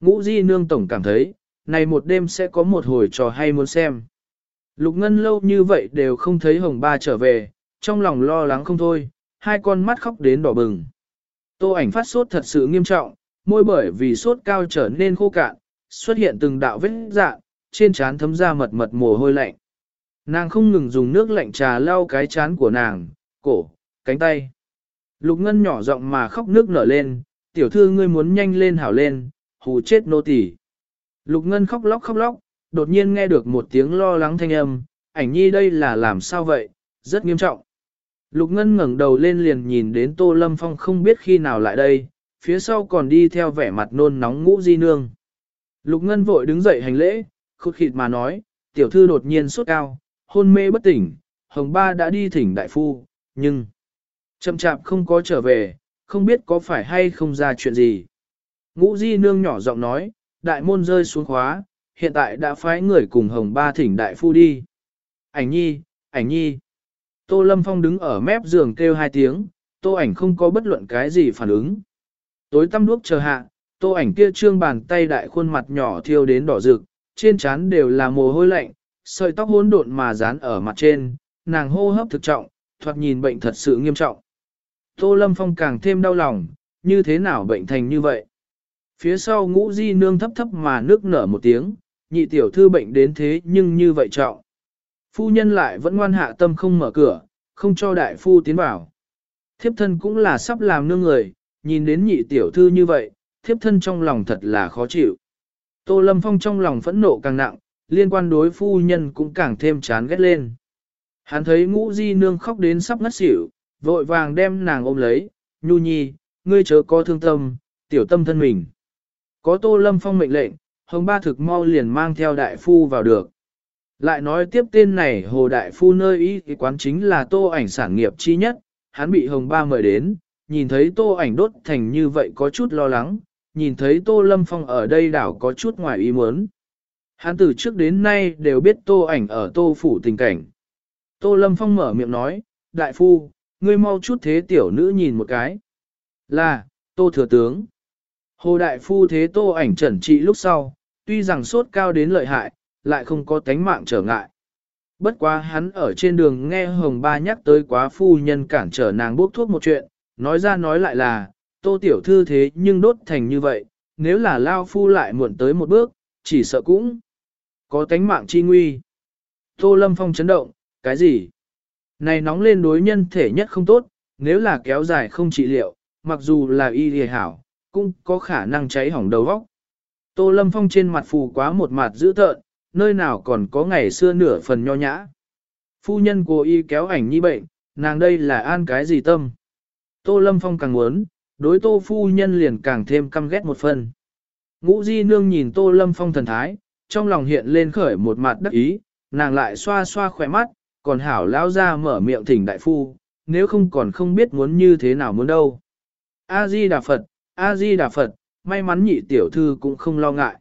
Ngũ di nương tổng cảm thấy, này một đêm sẽ có một hồi trò hay muốn xem. Lục ngân lâu như vậy đều không thấy hồng ba trở về, trong lòng lo lắng không thôi, hai con mắt khóc đến đỏ bừng. Tô ảnh phát sốt thật sự nghiêm trọng, môi bởi vì sốt cao trở nên khô cạn, xuất hiện từng đạo vết dạng, trên trán thấm ra mật mật mồ hôi lạnh. Nàng không ngừng dùng nước lạnh trà lau cái chán của nàng, cổ, cánh tay. Lục ngân nhỏ giọng mà khóc nước nở lên, tiểu thư ngươi muốn nhanh lên hảo lên, hù chết nô tỳ. Lục ngân khóc lóc khóc lóc, đột nhiên nghe được một tiếng lo lắng thanh âm, ảnh nhi đây là làm sao vậy, rất nghiêm trọng. Lục ngân ngẩng đầu lên liền nhìn đến tô lâm phong không biết khi nào lại đây, phía sau còn đi theo vẻ mặt nôn nóng ngũ di nương. Lục ngân vội đứng dậy hành lễ, khụt khịt mà nói, tiểu thư đột nhiên sốt cao, hôn mê bất tỉnh, hồng ba đã đi thỉnh đại phu, nhưng chậm chạp không có trở về, không biết có phải hay không ra chuyện gì. Ngũ di nương nhỏ giọng nói, đại môn rơi xuống khóa, hiện tại đã phái người cùng hồng ba thỉnh đại phu đi. Ảnh nhi, ảnh nhi. Tô Lâm Phong đứng ở mép giường kêu hai tiếng, tô ảnh không có bất luận cái gì phản ứng. Tối tăm đuốc chờ hạ, tô ảnh kia trương bàn tay đại khuôn mặt nhỏ thiêu đến đỏ rực, trên trán đều là mồ hôi lạnh, sợi tóc hỗn độn mà dán ở mặt trên, nàng hô hấp thực trọng, thoạt nhìn bệnh thật sự nghiêm trọng. Tô Lâm Phong càng thêm đau lòng, như thế nào bệnh thành như vậy? Phía sau ngũ di nương thấp thấp mà nước nở một tiếng, nhị tiểu thư bệnh đến thế nhưng như vậy trọng. Phu nhân lại vẫn ngoan hạ tâm không mở cửa, không cho đại phu tiến vào. Thiếp thân cũng là sắp làm nương người, nhìn đến nhị tiểu thư như vậy, thiếp thân trong lòng thật là khó chịu. Tô Lâm Phong trong lòng phẫn nộ càng nặng, liên quan đối phu nhân cũng càng thêm chán ghét lên. Hắn thấy ngũ di nương khóc đến sắp ngất xỉu, vội vàng đem nàng ôm lấy, nhu nhi, ngươi chớ có thương tâm, tiểu tâm thân mình. Có Tô Lâm Phong mệnh lệnh, hồng ba thực mau liền mang theo đại phu vào được. Lại nói tiếp tên này Hồ Đại Phu nơi y quán chính là tô ảnh sản nghiệp chi nhất, hắn bị Hồng Ba mời đến, nhìn thấy tô ảnh đốt thành như vậy có chút lo lắng, nhìn thấy tô lâm phong ở đây đảo có chút ngoài ý muốn. Hắn từ trước đến nay đều biết tô ảnh ở tô phủ tình cảnh. Tô lâm phong mở miệng nói, Đại Phu, ngươi mau chút thế tiểu nữ nhìn một cái. Là, tô thừa tướng. Hồ Đại Phu thế tô ảnh trần trị lúc sau, tuy rằng sốt cao đến lợi hại, lại không có tánh mạng trở ngại. Bất quá hắn ở trên đường nghe Hồng Ba nhắc tới quá phu nhân cản trở nàng bốc thuốc một chuyện, nói ra nói lại là, tô tiểu thư thế nhưng đốt thành như vậy, nếu là lao phu lại muộn tới một bước, chỉ sợ cũng có tánh mạng chi nguy. Tô Lâm Phong chấn động, cái gì? Này nóng lên đối nhân thể nhất không tốt, nếu là kéo dài không trị liệu, mặc dù là y hề hảo, cũng có khả năng cháy hỏng đầu vóc. Tô Lâm Phong trên mặt phù quá một mặt dữ tợn, nơi nào còn có ngày xưa nửa phần nho nhã. Phu nhân cố y kéo ảnh nhi bệnh, nàng đây là an cái gì tâm. Tô Lâm Phong càng muốn, đối tô phu nhân liền càng thêm căm ghét một phần. Ngũ Di Nương nhìn tô Lâm Phong thần thái, trong lòng hiện lên khởi một mặt đắc ý, nàng lại xoa xoa khỏe mắt, còn hảo lao ra mở miệng thỉnh đại phu, nếu không còn không biết muốn như thế nào muốn đâu. A-di Đà Phật, A-di Đà Phật, may mắn nhị tiểu thư cũng không lo ngại.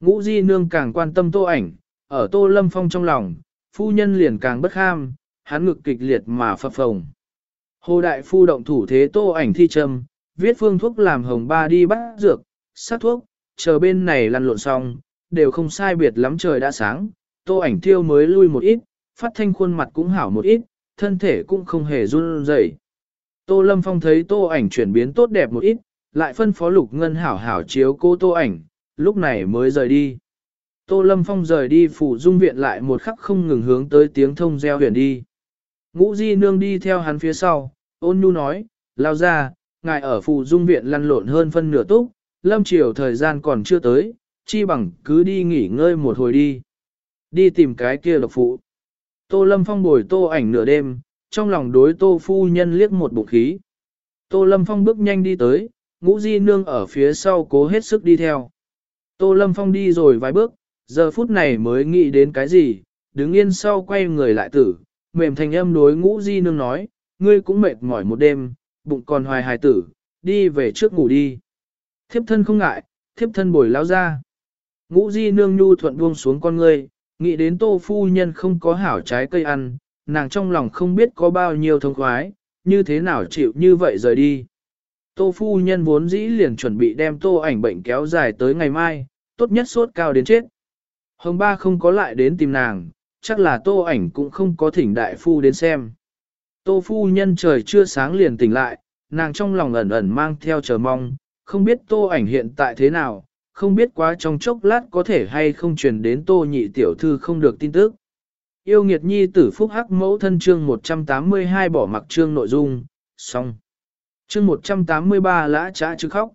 Ngũ Di Nương càng quan tâm tô ảnh, ở tô lâm phong trong lòng, phu nhân liền càng bất ham, hắn ngực kịch liệt mà phập phồng. Hồ Đại Phu động thủ thế tô ảnh thi châm, viết phương thuốc làm hồng ba đi bắt dược, sát thuốc, chờ bên này lăn lộn xong, đều không sai biệt lắm trời đã sáng, tô ảnh thiêu mới lui một ít, phát thanh khuôn mặt cũng hảo một ít, thân thể cũng không hề run rẩy. Tô Lâm Phong thấy tô ảnh chuyển biến tốt đẹp một ít, lại phân phó lục ngân hảo hảo chiếu cô tô ảnh, lúc này mới rời đi. Tô Lâm Phong rời đi phủ dung viện lại một khắc không ngừng hướng tới tiếng thông reo huyền đi. Ngũ Di Nương đi theo hắn phía sau, ôn nhu nói, lao ra, ngài ở phù dung viện lăn lộn hơn phân nửa túc, lâm chiều thời gian còn chưa tới, chi bằng cứ đi nghỉ ngơi một hồi đi. Đi tìm cái kia độc phụ. Tô Lâm Phong bồi tô ảnh nửa đêm, trong lòng đối tô phu nhân liếc một bụng khí. Tô Lâm Phong bước nhanh đi tới, ngũ di nương ở phía sau cố hết sức đi theo. Tô Lâm Phong đi rồi vài bước, giờ phút này mới nghĩ đến cái gì, đứng yên sau quay người lại tử, mềm thành âm đối ngũ di nương nói, ngươi cũng mệt mỏi một đêm, bụng còn hoài hài tử, đi về trước ngủ đi. Thiếp thân không ngại, thiếp thân bồi lao ra. Ngũ di nương nhu thuận buông xuống con ngươi, nghĩ đến tô phu nhân không có hảo trái cây ăn, nàng trong lòng không biết có bao nhiêu thông khoái, như thế nào chịu như vậy rời đi. Tô phu nhân vốn dĩ liền chuẩn bị đem tô ảnh bệnh kéo dài tới ngày mai, tốt nhất sốt cao đến chết. Hồng ba không có lại đến tìm nàng, chắc là tô ảnh cũng không có thỉnh đại phu đến xem. Tô phu nhân trời chưa sáng liền tỉnh lại, nàng trong lòng ẩn ẩn mang theo chờ mong, không biết tô ảnh hiện tại thế nào, không biết quá trong chốc lát có thể hay không truyền đến tô nhị tiểu thư không được tin tức. Yêu nghiệt nhi tử phúc hắc mẫu thân chương 182 bỏ mặc chương nội dung, xong. Chương 183 lã trã chứ khóc.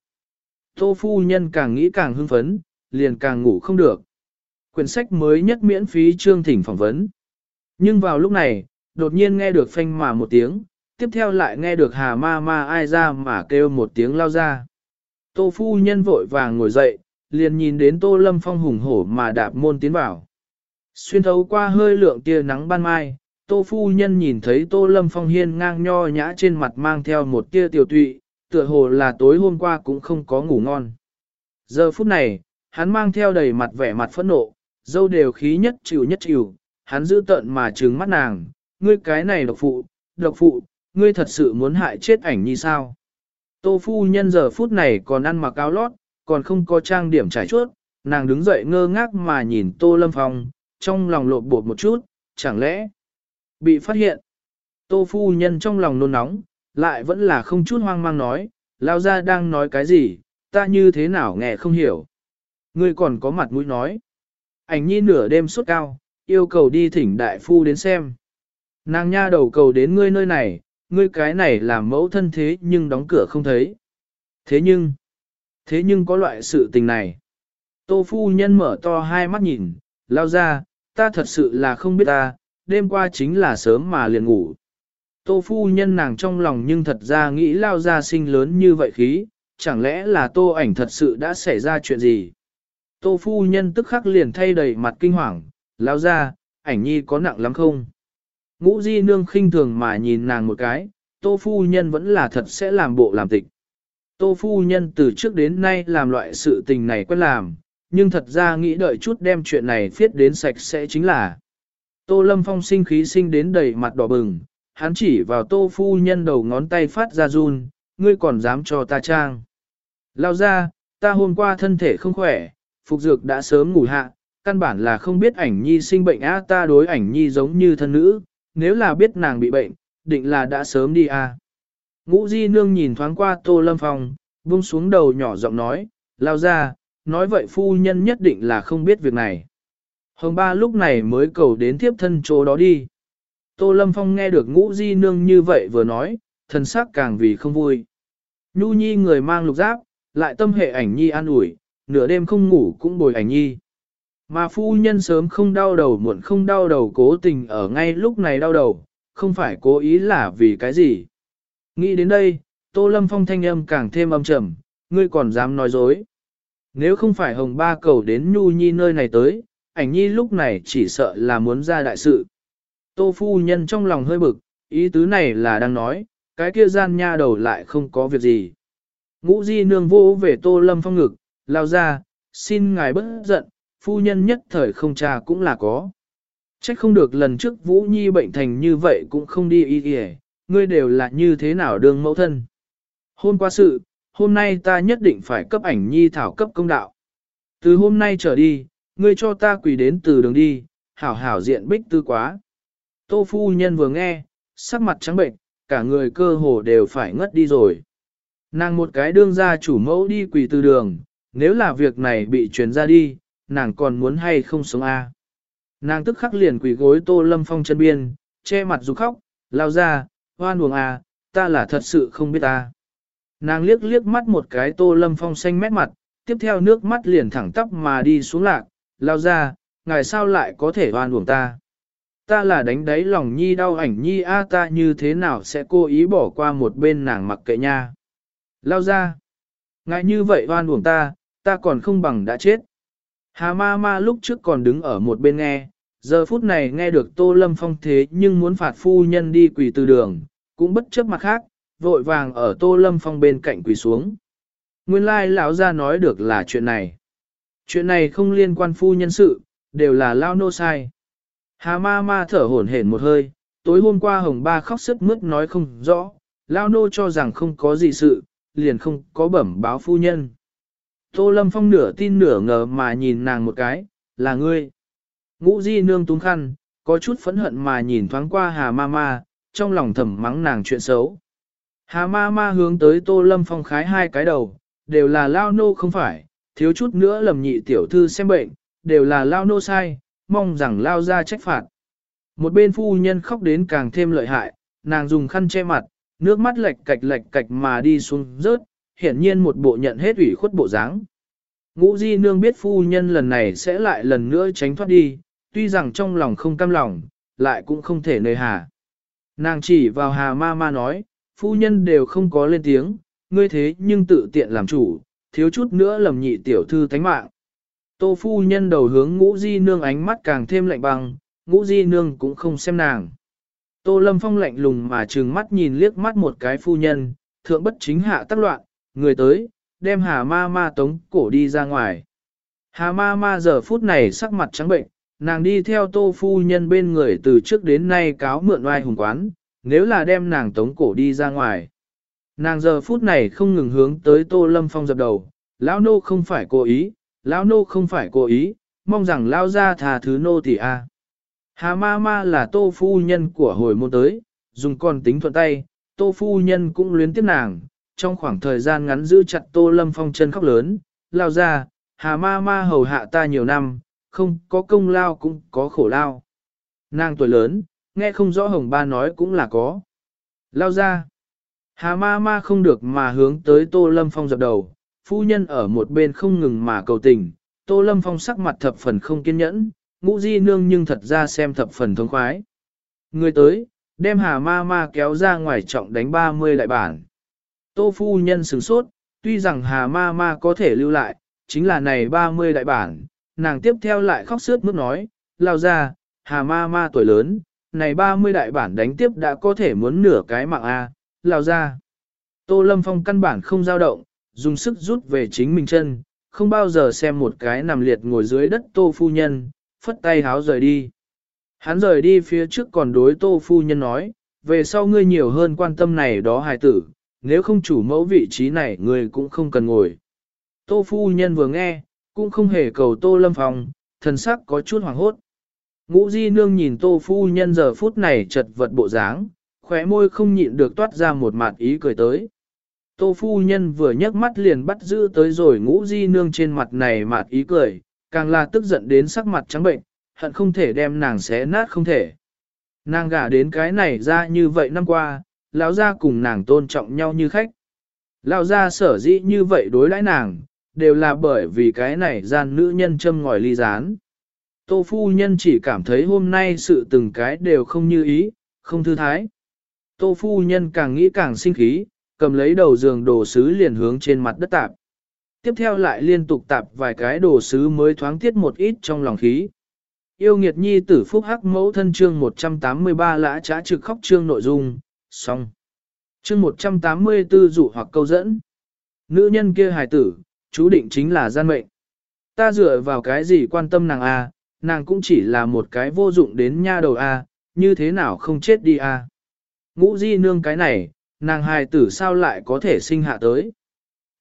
Tô phu nhân càng nghĩ càng hưng phấn, liền càng ngủ không được. Quyển sách mới nhất miễn phí chương thỉnh phỏng vấn. Nhưng vào lúc này, đột nhiên nghe được phanh mà một tiếng, tiếp theo lại nghe được hà ma ma ai ra mà kêu một tiếng lao ra. Tô phu nhân vội vàng ngồi dậy, liền nhìn đến tô lâm phong hùng hổ mà đạp môn tiến vào. Xuyên thấu qua hơi lượng tia nắng ban mai, tô phu nhân nhìn thấy tô lâm phong hiên ngang nho nhã trên mặt mang theo một tia tiểu tụy, tựa hồ là tối hôm qua cũng không có ngủ ngon. Giờ phút này, hắn mang theo đầy mặt vẻ mặt phẫn nộ, dâu đều khí nhất chịu nhất chịu, hắn giữ tận mà trừng mắt nàng, ngươi cái này độc phụ, độc phụ, ngươi thật sự muốn hại chết ảnh như sao? Tô phu nhân giờ phút này còn ăn mặc áo lót, còn không có trang điểm trải chuốt, nàng đứng dậy ngơ ngác mà nhìn Tô Lâm Phong, trong lòng lộn bột một chút, chẳng lẽ bị phát hiện. Tô phu nhân trong lòng nôn nóng, lại vẫn là không chút hoang mang nói, lao ra đang nói cái gì, ta như thế nào nghe không hiểu. Ngươi còn có mặt mũi nói. Ảnh nhi nửa đêm suốt cao, yêu cầu đi thỉnh đại phu đến xem. Nàng nha đầu cầu đến ngươi nơi này, ngươi cái này làm mẫu thân thế nhưng đóng cửa không thấy. Thế nhưng, thế nhưng có loại sự tình này. Tô phu nhân mở to hai mắt nhìn, lao ra, ta thật sự là không biết ta, đêm qua chính là sớm mà liền ngủ. Tô phu nhân nàng trong lòng nhưng thật ra nghĩ lao ra sinh lớn như vậy khí, chẳng lẽ là tô ảnh thật sự đã xảy ra chuyện gì. Tô phu nhân tức khắc liền thay đầy mặt kinh hoàng, lao ra, ảnh nhi có nặng lắm không? Ngũ di nương khinh thường mà nhìn nàng một cái, tô phu nhân vẫn là thật sẽ làm bộ làm tịch. Tô phu nhân từ trước đến nay làm loại sự tình này quen làm, nhưng thật ra nghĩ đợi chút đem chuyện này viết đến sạch sẽ chính là. Tô lâm phong sinh khí sinh đến đầy mặt đỏ bừng, hắn chỉ vào tô phu nhân đầu ngón tay phát ra run, ngươi còn dám cho ta trang. Lao ra, ta hôm qua thân thể không khỏe, phục dược đã sớm ngủ hạ, căn bản là không biết ảnh nhi sinh bệnh á ta đối ảnh nhi giống như thân nữ, nếu là biết nàng bị bệnh, định là đã sớm đi à? Ngũ di nương nhìn thoáng qua tô lâm phong, buông xuống đầu nhỏ giọng nói, lao ra, nói vậy phu nhân nhất định là không biết việc này. Hồng ba lúc này mới cầu đến tiếp thân chỗ đó đi. Tô lâm phong nghe được ngũ di nương như vậy vừa nói, thần sắc càng vì không vui. Nhu nhi người mang lục giáp, lại tâm hệ ảnh nhi an ủi, nửa đêm không ngủ cũng bồi ảnh nhi. Mà phu nhân sớm không đau đầu muộn không đau đầu cố tình ở ngay lúc này đau đầu, không phải cố ý là vì cái gì. Nghĩ đến đây, Tô Lâm Phong thanh âm càng thêm âm trầm, ngươi còn dám nói dối. Nếu không phải hồng ba cầu đến Nhu Nhi nơi này tới, ảnh nhi lúc này chỉ sợ là muốn ra đại sự. Tô phu nhân trong lòng hơi bực, ý tứ này là đang nói, cái kia gian nha đầu lại không có việc gì. Ngũ di nương vô về Tô Lâm Phong ngực, lao ra, xin ngài bất giận, phu nhân nhất thời không cha cũng là có. Trách không được lần trước Vũ Nhi bệnh thành như vậy cũng không đi y y ngươi đều là như thế nào đương mẫu thân. Hôm qua sự, hôm nay ta nhất định phải cấp ảnh Nhi thảo cấp công đạo. Từ hôm nay trở đi, ngươi cho ta quỳ đến từ đường đi, hảo hảo diện bích tư quá. Tô phu nhân vừa nghe, sắc mặt trắng bệnh, cả người cơ hồ đều phải ngất đi rồi. Nàng một cái đương ra chủ mẫu đi quỳ từ đường, nếu là việc này bị truyền ra đi, nàng còn muốn hay không sống a? Nàng tức khắc liền quỳ gối tô lâm phong chân biên, che mặt rụt khóc, lao ra, hoan buồng a, à, ta là thật sự không biết ta. Nàng liếc liếc mắt một cái tô lâm phong xanh mét mặt, tiếp theo nước mắt liền thẳng tắp mà đi xuống lạc, lao ra, ngài sao lại có thể hoan buồng ta. Ta là đánh đáy lòng nhi đau ảnh nhi a ta như thế nào sẽ cố ý bỏ qua một bên nàng mặc kệ nha. Lao ra, ngài như vậy hoan buồng ta, ta còn không bằng đã chết. Hà ma ma lúc trước còn đứng ở một bên nghe, giờ phút này nghe được Tô Lâm Phong thế nhưng muốn phạt phu nhân đi quỳ từ đường, cũng bất chấp mặt khác, vội vàng ở Tô Lâm Phong bên cạnh quỳ xuống. Nguyên lai lão ra nói được là chuyện này. Chuyện này không liên quan phu nhân sự, đều là lao nô sai. Hà ma ma thở hổn hển một hơi, tối hôm qua hồng ba khóc sức mướt nói không rõ, lao nô cho rằng không có gì sự, liền không có bẩm báo phu nhân. Tô Lâm Phong nửa tin nửa ngờ mà nhìn nàng một cái, là ngươi. Ngũ di nương túng khăn, có chút phẫn hận mà nhìn thoáng qua hà ma ma, trong lòng thầm mắng nàng chuyện xấu. Hà ma ma hướng tới Tô Lâm Phong khái hai cái đầu, đều là lao nô không phải, thiếu chút nữa lầm nhị tiểu thư xem bệnh, đều là lao nô sai, mong rằng lao ra trách phạt. Một bên phu nhân khóc đến càng thêm lợi hại, nàng dùng khăn che mặt, nước mắt lệch cạch lệch cạch mà đi xuống rớt, hiển nhiên một bộ nhận hết ủy khuất bộ dáng. Ngũ di nương biết phu nhân lần này sẽ lại lần nữa tránh thoát đi, tuy rằng trong lòng không cam lòng, lại cũng không thể nơi hà. Nàng chỉ vào hà ma ma nói, phu nhân đều không có lên tiếng, ngươi thế nhưng tự tiện làm chủ, thiếu chút nữa lầm nhị tiểu thư thánh mạng. Tô phu nhân đầu hướng ngũ di nương ánh mắt càng thêm lạnh băng, ngũ di nương cũng không xem nàng. Tô lâm phong lạnh lùng mà trừng mắt nhìn liếc mắt một cái phu nhân, thượng bất chính hạ tác loạn, người tới, đem hà ma ma tống cổ đi ra ngoài. Hà ma ma giờ phút này sắc mặt trắng bệnh, nàng đi theo tô phu nhân bên người từ trước đến nay cáo mượn oai hùng quán, nếu là đem nàng tống cổ đi ra ngoài. Nàng giờ phút này không ngừng hướng tới tô lâm phong dập đầu, lão nô không phải cố ý, lão nô không phải cố ý, mong rằng lao ra thà thứ nô tỷ a. Hà ma ma là tô phu nhân của hồi môn tới, dùng con tính thuận tay, tô phu nhân cũng luyến tiếc nàng, trong khoảng thời gian ngắn giữ chặt Tô Lâm Phong chân khóc lớn, lao ra, hà ma ma hầu hạ ta nhiều năm, không có công lao cũng có khổ lao. Nàng tuổi lớn, nghe không rõ hồng ba nói cũng là có. Lao ra, hà ma ma không được mà hướng tới Tô Lâm Phong dập đầu, phu nhân ở một bên không ngừng mà cầu tình, Tô Lâm Phong sắc mặt thập phần không kiên nhẫn, ngũ di nương nhưng thật ra xem thập phần thống khoái. Người tới, đem hà ma ma kéo ra ngoài trọng đánh 30 đại bản. Tô phu nhân sửng sốt, tuy rằng hà ma ma có thể lưu lại, chính là này 30 đại bản, nàng tiếp theo lại khóc sướt mức nói, lao ra, hà ma ma tuổi lớn, này 30 đại bản đánh tiếp đã có thể muốn nửa cái mạng A, lao ra. Tô Lâm Phong căn bản không dao động, dùng sức rút về chính mình chân, không bao giờ xem một cái nằm liệt ngồi dưới đất tô phu nhân, phất tay háo rời đi. Hắn rời đi phía trước còn đối tô phu nhân nói, về sau ngươi nhiều hơn quan tâm này đó hài tử, nếu không chủ mẫu vị trí này người cũng không cần ngồi. Tô phu nhân vừa nghe, cũng không hề cầu tô lâm phòng thần sắc có chút hoàng hốt. Ngũ di nương nhìn tô phu nhân giờ phút này chật vật bộ dáng, khóe môi không nhịn được toát ra một mạt ý cười tới. Tô phu nhân vừa nhấc mắt liền bắt giữ tới rồi ngũ di nương trên mặt này mạt ý cười, càng là tức giận đến sắc mặt trắng bệnh, hận không thể đem nàng xé nát không thể. Nàng gả đến cái này ra như vậy năm qua, lão gia cùng nàng tôn trọng nhau như khách. Lão gia sở dĩ như vậy đối đãi nàng, đều là bởi vì cái này gian nữ nhân châm ngòi ly gián. Tô phu nhân chỉ cảm thấy hôm nay sự từng cái đều không như ý, không thư thái. Tô phu nhân càng nghĩ càng sinh khí, cầm lấy đầu giường đồ sứ liền hướng trên mặt đất tạp. Tiếp theo lại liên tục tạp vài cái đồ sứ mới thoáng tiết một ít trong lòng khí. Yêu nghiệt nhi tử phúc hắc mẫu thân chương 183 lã trá trực khóc chương nội dung, xong. Chương 184 dụ hoặc câu dẫn. Nữ nhân kia hài tử, chú định chính là gian mệnh. Ta dựa vào cái gì quan tâm nàng a, nàng cũng chỉ là một cái vô dụng đến nha đầu a, như thế nào không chết đi a. Ngũ di nương cái này, nàng hài tử sao lại có thể sinh hạ tới.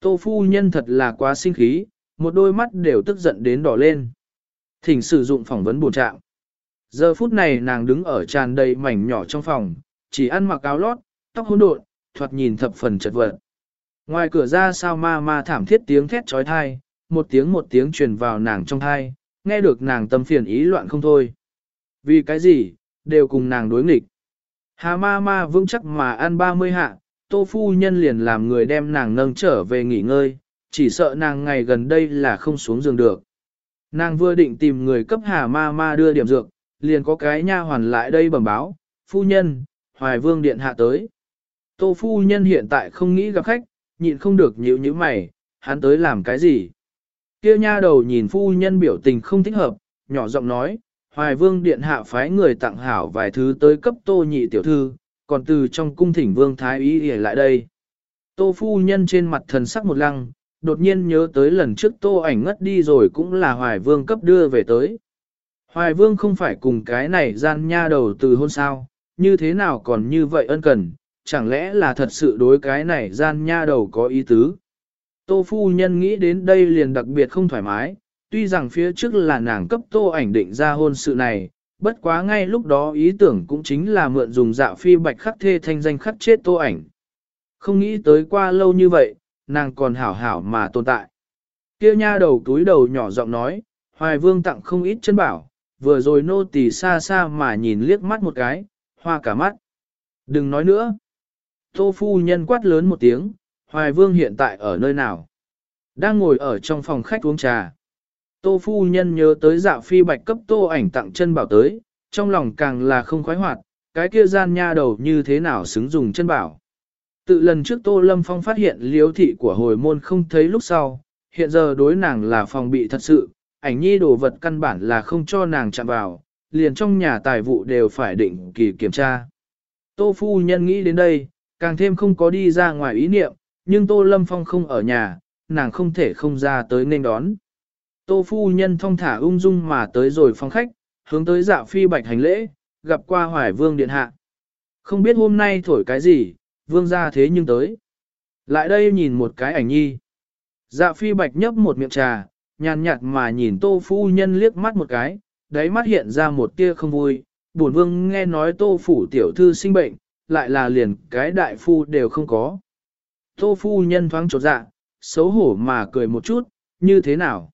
Tô phu nhân thật là quá sinh khí, một đôi mắt đều tức giận đến đỏ lên. Thỉnh sử dụng phỏng vấn bổ trạng. Giờ phút này nàng đứng ở tràn đầy mảnh nhỏ trong phòng, chỉ ăn mặc áo lót, tóc hỗn độn, thoạt nhìn thập phần chật vật. Ngoài cửa ra sao ma ma thảm thiết tiếng thét trói thai, một tiếng một tiếng truyền vào nàng trong thai, nghe được nàng tâm phiền ý loạn không thôi. Vì cái gì, đều cùng nàng đối nghịch. Hà ma ma vững chắc mà ăn 30 hạ, tô phu nhân liền làm người đem nàng nâng trở về nghỉ ngơi, chỉ sợ nàng ngày gần đây là không xuống giường được. Nàng vừa định tìm người cấp hà ma ma đưa điểm dược, liền có cái nha hoàn lại đây bẩm báo, phu nhân, hoài vương điện hạ tới. Tô phu nhân hiện tại không nghĩ gặp khách, nhịn không được nhíu nhíu mày, hắn tới làm cái gì. Kia nha đầu nhìn phu nhân biểu tình không thích hợp, nhỏ giọng nói, hoài vương điện hạ phái người tặng hảo vài thứ tới cấp tô nhị tiểu thư, còn từ trong cung thỉnh vương thái ý để lại đây. Tô phu nhân trên mặt thần sắc một lăng, đột nhiên nhớ tới lần trước tô ảnh ngất đi rồi cũng là hoài vương cấp đưa về tới. Hoài vương không phải cùng cái này gian nha đầu từ hôn sao, như thế nào còn như vậy ân cần, chẳng lẽ là thật sự đối cái này gian nha đầu có ý tứ. Tô phu nhân nghĩ đến đây liền đặc biệt không thoải mái, tuy rằng phía trước là nàng cấp tô ảnh định ra hôn sự này, bất quá ngay lúc đó ý tưởng cũng chính là mượn dùng dạ phi bạch khắc thê thanh danh khắc chết tô ảnh. Không nghĩ tới qua lâu như vậy, nàng còn hảo hảo mà tồn tại. Kia nha đầu túi đầu nhỏ giọng nói, hoài vương tặng không ít chân bảo, vừa rồi nô tỳ xa xa mà nhìn liếc mắt một cái, hoa cả mắt. Đừng nói nữa. Tô phu nhân quát lớn một tiếng, hoài vương hiện tại ở nơi nào? Đang ngồi ở trong phòng khách uống trà. Tô phu nhân nhớ tới dạ phi bạch cấp tô ảnh tặng chân bảo tới, trong lòng càng là không khoái hoạt, cái kia gian nha đầu như thế nào xứng dùng chân bảo. Tự lần trước Tô Lâm Phong phát hiện liếu thị của hồi môn không thấy lúc sau, hiện giờ đối nàng là phòng bị thật sự, ảnh nhi đồ vật căn bản là không cho nàng chạm vào, liền trong nhà tài vụ đều phải định kỳ kiểm tra. Tô phu nhân nghĩ đến đây, càng thêm không có đi ra ngoài ý niệm, nhưng Tô Lâm Phong không ở nhà, nàng không thể không ra tới nên đón. Tô phu nhân thong thả ung dung mà tới rồi phòng khách, hướng tới dạ phi bạch hành lễ, gặp qua hoài vương điện hạ. Không biết hôm nay thổi cái gì, vương ra thế nhưng tới. Lại đây nhìn một cái ảnh nhi. Dạ phi bạch nhấp một miệng trà, nhàn nhạt mà nhìn tô phu nhân liếc mắt một cái, đáy mắt hiện ra một tia không vui. Bổn vương nghe nói tô phủ tiểu thư sinh bệnh, lại là liền cái đại phu đều không có. Tô phu nhân thoáng trột dạ, xấu hổ mà cười một chút, như thế nào?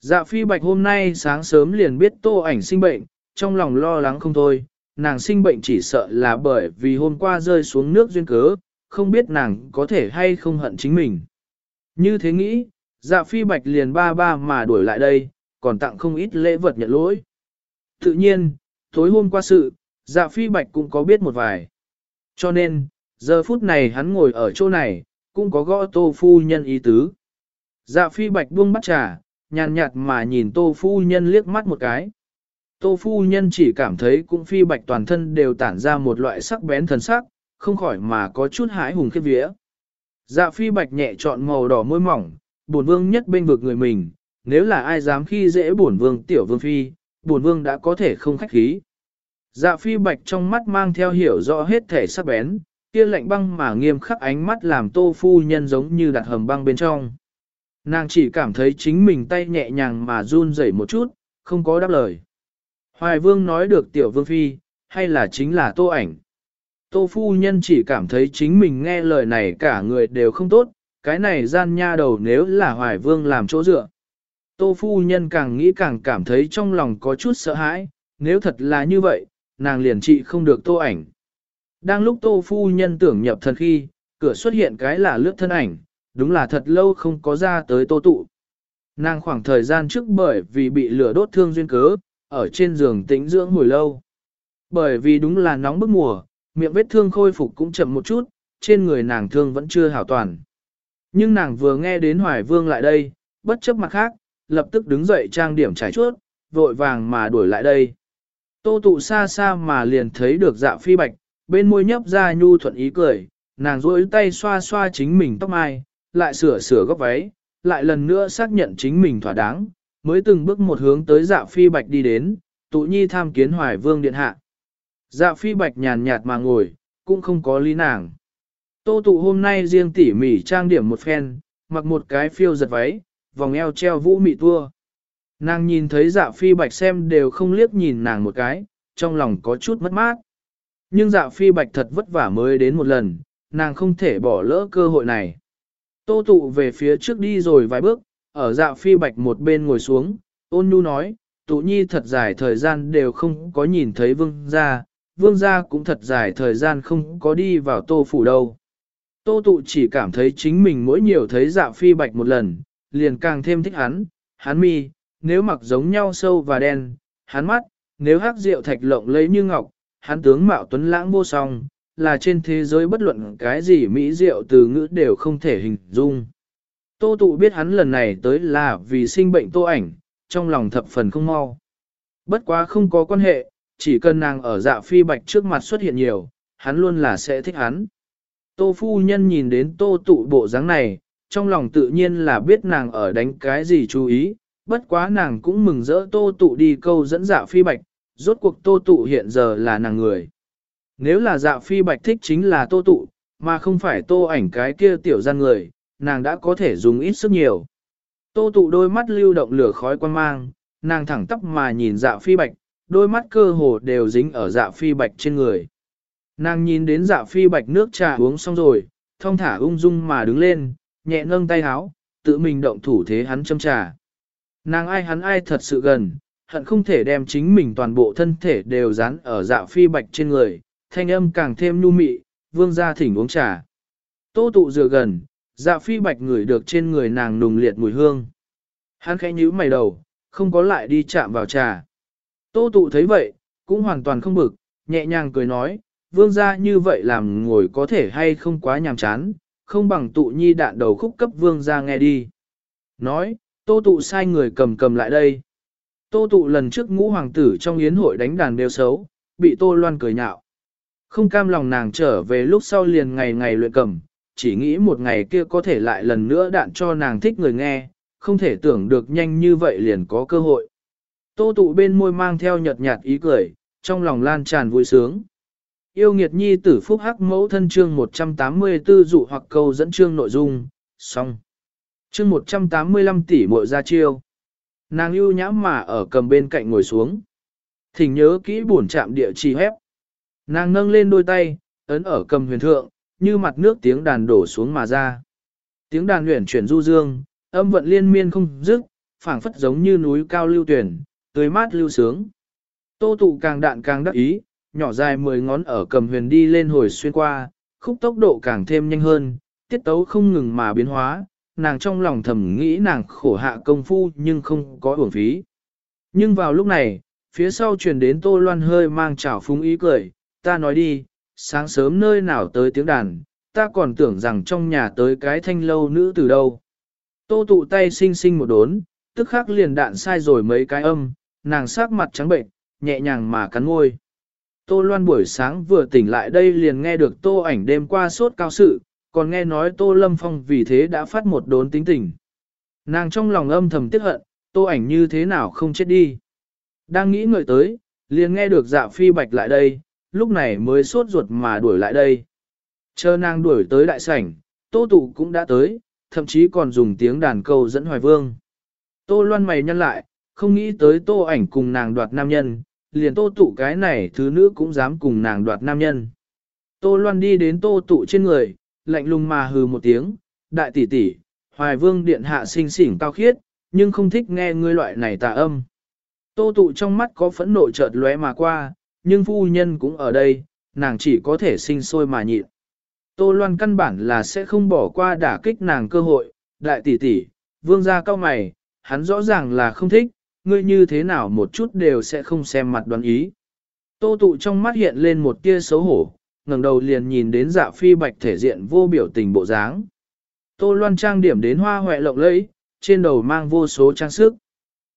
Dạ phi bạch hôm nay sáng sớm liền biết tô ảnh sinh bệnh, trong lòng lo lắng không thôi, nàng sinh bệnh chỉ sợ là bởi vì hôm qua rơi xuống nước duyên cớ, không biết nàng có thể hay không hận chính mình. Như thế nghĩ, dạ phi bạch liền ba ba mà đuổi lại đây, còn tặng không ít lễ vật nhận lỗi. Tự nhiên, tối hôm qua sự, dạ phi bạch cũng có biết một vài. Cho nên, giờ phút này hắn ngồi ở chỗ này, cũng có gõ tô phu nhân ý tứ. Dạ phi bạch buông bắt trà, nhàn nhạt mà nhìn tô phu nhân liếc mắt một cái. Tô phu nhân chỉ cảm thấy cũng phi bạch toàn thân đều tản ra một loại sắc bén thần sắc, không khỏi mà có chút hãi hùng khiếp vía. Dạ phi bạch nhẹ chọn màu đỏ môi mỏng, bổn vương nhất bên vực người mình, nếu là ai dám khi dễ bổn vương tiểu vương phi, bổn vương đã có thể không khách khí. Dạ phi bạch trong mắt mang theo hiểu rõ hết thể sắc bén, kia lạnh băng mà nghiêm khắc ánh mắt làm tô phu nhân giống như đặt hầm băng bên trong. Nàng chỉ cảm thấy chính mình tay nhẹ nhàng mà run rẩy một chút, không có đáp lời. Hoài vương nói được tiểu vương phi, hay là chính là tô ảnh. Tô phu nhân chỉ cảm thấy chính mình nghe lời này cả người đều không tốt, cái này gian nha đầu nếu là hoài vương làm chỗ dựa. Tô phu nhân càng nghĩ càng cảm thấy trong lòng có chút sợ hãi, nếu thật là như vậy, nàng liền trị không được tô ảnh. Đang lúc tô phu nhân tưởng nhập thần khi, cửa xuất hiện cái là lướt thân ảnh, đúng là thật lâu không có ra tới tô tụ. Nàng khoảng thời gian trước bởi vì bị lửa đốt thương duyên cớ, ở trên giường tĩnh dưỡng hồi lâu. Bởi vì đúng là nóng bức mùa, miệng vết thương khôi phục cũng chậm một chút, trên người nàng thương vẫn chưa hảo toàn. Nhưng nàng vừa nghe đến Hoài Vương lại đây, bất chấp mặt khác, lập tức đứng dậy trang điểm trải chuốt, vội vàng mà đuổi lại đây. Tô tụ xa xa mà liền thấy được dạ phi bạch, bên môi nhấp ra nhu thuận ý cười, nàng rối tay xoa xoa chính mình tóc mai, lại sửa sửa góc váy, lại lần nữa xác nhận chính mình thỏa đáng, mới từng bước một hướng tới dạ phi bạch đi đến, tụ nhi tham kiến hoài vương điện hạ. Dạ phi bạch nhàn nhạt mà ngồi, cũng không có lý nàng. Tô tụ hôm nay riêng tỉ mỉ trang điểm một phen, mặc một cái phiêu giật váy, vòng eo treo vũ mị tua. Nàng nhìn thấy dạ phi bạch xem đều không liếc nhìn nàng một cái, trong lòng có chút mất mát. Nhưng dạ phi bạch thật vất vả mới đến một lần, nàng không thể bỏ lỡ cơ hội này. Tô tụ về phía trước đi rồi vài bước, ở dạ phi bạch một bên ngồi xuống, ôn nhu nói, tụ nhi thật dài thời gian đều không có nhìn thấy vương gia, vương gia cũng thật dài thời gian không có đi vào tô phủ đâu. Tô tụ chỉ cảm thấy chính mình mỗi nhiều thấy dạ phi bạch một lần, liền càng thêm thích hắn, hắn mi, nếu mặc giống nhau sâu và đen, hắn mắt, nếu hắc rượu thạch lộng lấy như ngọc, hắn tướng mạo tuấn lãng vô song, là trên thế giới bất luận cái gì mỹ rượu từ ngữ đều không thể hình dung. Tô tụ biết hắn lần này tới là vì sinh bệnh tô ảnh, trong lòng thập phần không mau. Bất quá không có quan hệ, chỉ cần nàng ở dạ phi bạch trước mặt xuất hiện nhiều, hắn luôn là sẽ thích hắn. Tô phu nhân nhìn đến tô tụ bộ dáng này, trong lòng tự nhiên là biết nàng ở đánh cái gì chú ý, bất quá nàng cũng mừng rỡ tô tụ đi câu dẫn dạ phi bạch, rốt cuộc tô tụ hiện giờ là nàng người. Nếu là dạ phi bạch thích chính là tô tụ, mà không phải tô ảnh cái kia tiểu gian người, nàng đã có thể dùng ít sức nhiều. Tô tụ đôi mắt lưu động lửa khói quan mang, nàng thẳng tóc mà nhìn dạ phi bạch, đôi mắt cơ hồ đều dính ở dạ phi bạch trên người. Nàng nhìn đến dạ phi bạch nước trà uống xong rồi, thông thả ung dung mà đứng lên, nhẹ nâng tay háo, tự mình động thủ thế hắn châm trà. Nàng ai hắn ai thật sự gần, hận không thể đem chính mình toàn bộ thân thể đều dán ở dạ phi bạch trên người, thanh âm càng thêm nhu mị, vương gia thỉnh uống trà. Tô tụ dựa gần, dạ phi bạch ngửi được trên người nàng nùng liệt mùi hương. Hắn khẽ nhíu mày đầu, không có lại đi chạm vào trà. Tô tụ thấy vậy, cũng hoàn toàn không bực, nhẹ nhàng cười nói, vương gia như vậy làm ngồi có thể hay không quá nhàm chán, không bằng tụ nhi đạn đầu khúc cấp vương ra nghe đi. Nói, tô tụ sai người cầm cầm lại đây. Tô tụ lần trước ngũ hoàng tử trong yến hội đánh đàn đều xấu, bị tô loan cười nhạo. Không cam lòng nàng trở về lúc sau liền ngày ngày luyện cầm, chỉ nghĩ một ngày kia có thể lại lần nữa đạn cho nàng thích người nghe, không thể tưởng được nhanh như vậy liền có cơ hội. Tô tụ bên môi mang theo nhợt nhạt ý cười, trong lòng lan tràn vui sướng. Yêu nghiệt nhi tử phúc hắc mẫu thân chương 184 dụ hoặc câu dẫn chương nội dung, xong. Chương 185 tỷ muội ra chiêu. Nàng ưu nhãm mà ở cầm bên cạnh ngồi xuống. Thỉnh nhớ kỹ buồn chạm địa chỉ hép. Nàng nâng lên đôi tay, ấn ở cầm huyền thượng, như mặt nước tiếng đàn đổ xuống mà ra. Tiếng đàn huyền chuyển du dương, âm vận liên miên không dứt, phảng phất giống như núi cao lưu tuyển, tươi mát lưu sướng. Tô tụ càng đạn càng đắc ý, nhỏ dài mười ngón ở cầm huyền đi lên hồi xuyên qua, khúc tốc độ càng thêm nhanh hơn, tiết tấu không ngừng mà biến hóa, nàng trong lòng thầm nghĩ nàng khổ hạ công phu nhưng không có uổng phí. Nhưng vào lúc này, phía sau truyền đến tô loan hơi mang chảo phúng ý cười, ta nói đi, sáng sớm nơi nào tới tiếng đàn, ta còn tưởng rằng trong nhà tới cái thanh lâu nữ từ đâu. Tô tụ tay xinh xinh một đốn, tức khắc liền đạn sai rồi mấy cái âm, nàng sắc mặt trắng bệnh, nhẹ nhàng mà cắn môi. Tô Loan buổi sáng vừa tỉnh lại đây liền nghe được tô ảnh đêm qua sốt cao sự, còn nghe nói tô lâm phong vì thế đã phát một đốn tính tình. Nàng trong lòng âm thầm tiếc hận, tô ảnh như thế nào không chết đi. Đang nghĩ ngợi tới, liền nghe được dạ phi bạch lại đây, lúc này mới sốt ruột mà đuổi lại đây. Chờ nàng đuổi tới đại sảnh, tô tụ cũng đã tới, thậm chí còn dùng tiếng đàn câu dẫn hoài vương. Tô loan mày nhăn lại, không nghĩ tới tô ảnh cùng nàng đoạt nam nhân, liền tô tụ cái này thứ nữ cũng dám cùng nàng đoạt nam nhân. Tô loan đi đến tô tụ trên người, lạnh lùng mà hừ một tiếng, đại tỷ tỷ, hoài vương điện hạ sinh xỉn cao khiết, nhưng không thích nghe ngươi loại này tà âm. Tô tụ trong mắt có phẫn nộ chợt lóe mà qua, nhưng phu nhân cũng ở đây, nàng chỉ có thể sinh sôi mà nhịn. Tô Loan căn bản là sẽ không bỏ qua đả kích nàng cơ hội, đại tỷ tỷ, vương gia cao mày, hắn rõ ràng là không thích, ngươi như thế nào một chút đều sẽ không xem mặt đoán ý. Tô tụ trong mắt hiện lên một tia xấu hổ, ngẩng đầu liền nhìn đến dạ phi bạch thể diện vô biểu tình bộ dáng. Tô loan trang điểm đến hoa hoẹ lộng lẫy, trên đầu mang vô số trang sức.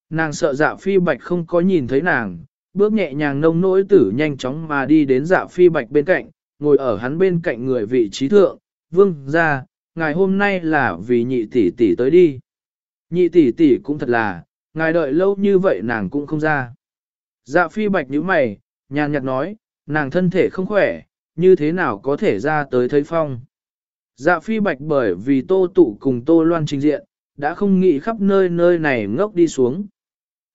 Nàng sợ dạ phi bạch không có nhìn thấy nàng, bước nhẹ nhàng nông nỗi tử nhanh chóng mà đi đến dạ phi bạch bên cạnh, ngồi ở hắn bên cạnh người vị trí thượng, vương ra, ngày hôm nay là vì nhị tỷ tỷ tới đi. Nhị tỷ tỷ cũng thật là, ngài đợi lâu như vậy nàng cũng không ra. Dạ phi bạch nhíu mày, nhàn nhạt nói, nàng thân thể không khỏe, như thế nào có thể ra tới thấy phong. Dạ phi bạch bởi vì tô tụ cùng tô loan trình diện, đã không nghĩ khắp nơi nơi này ngốc đi xuống.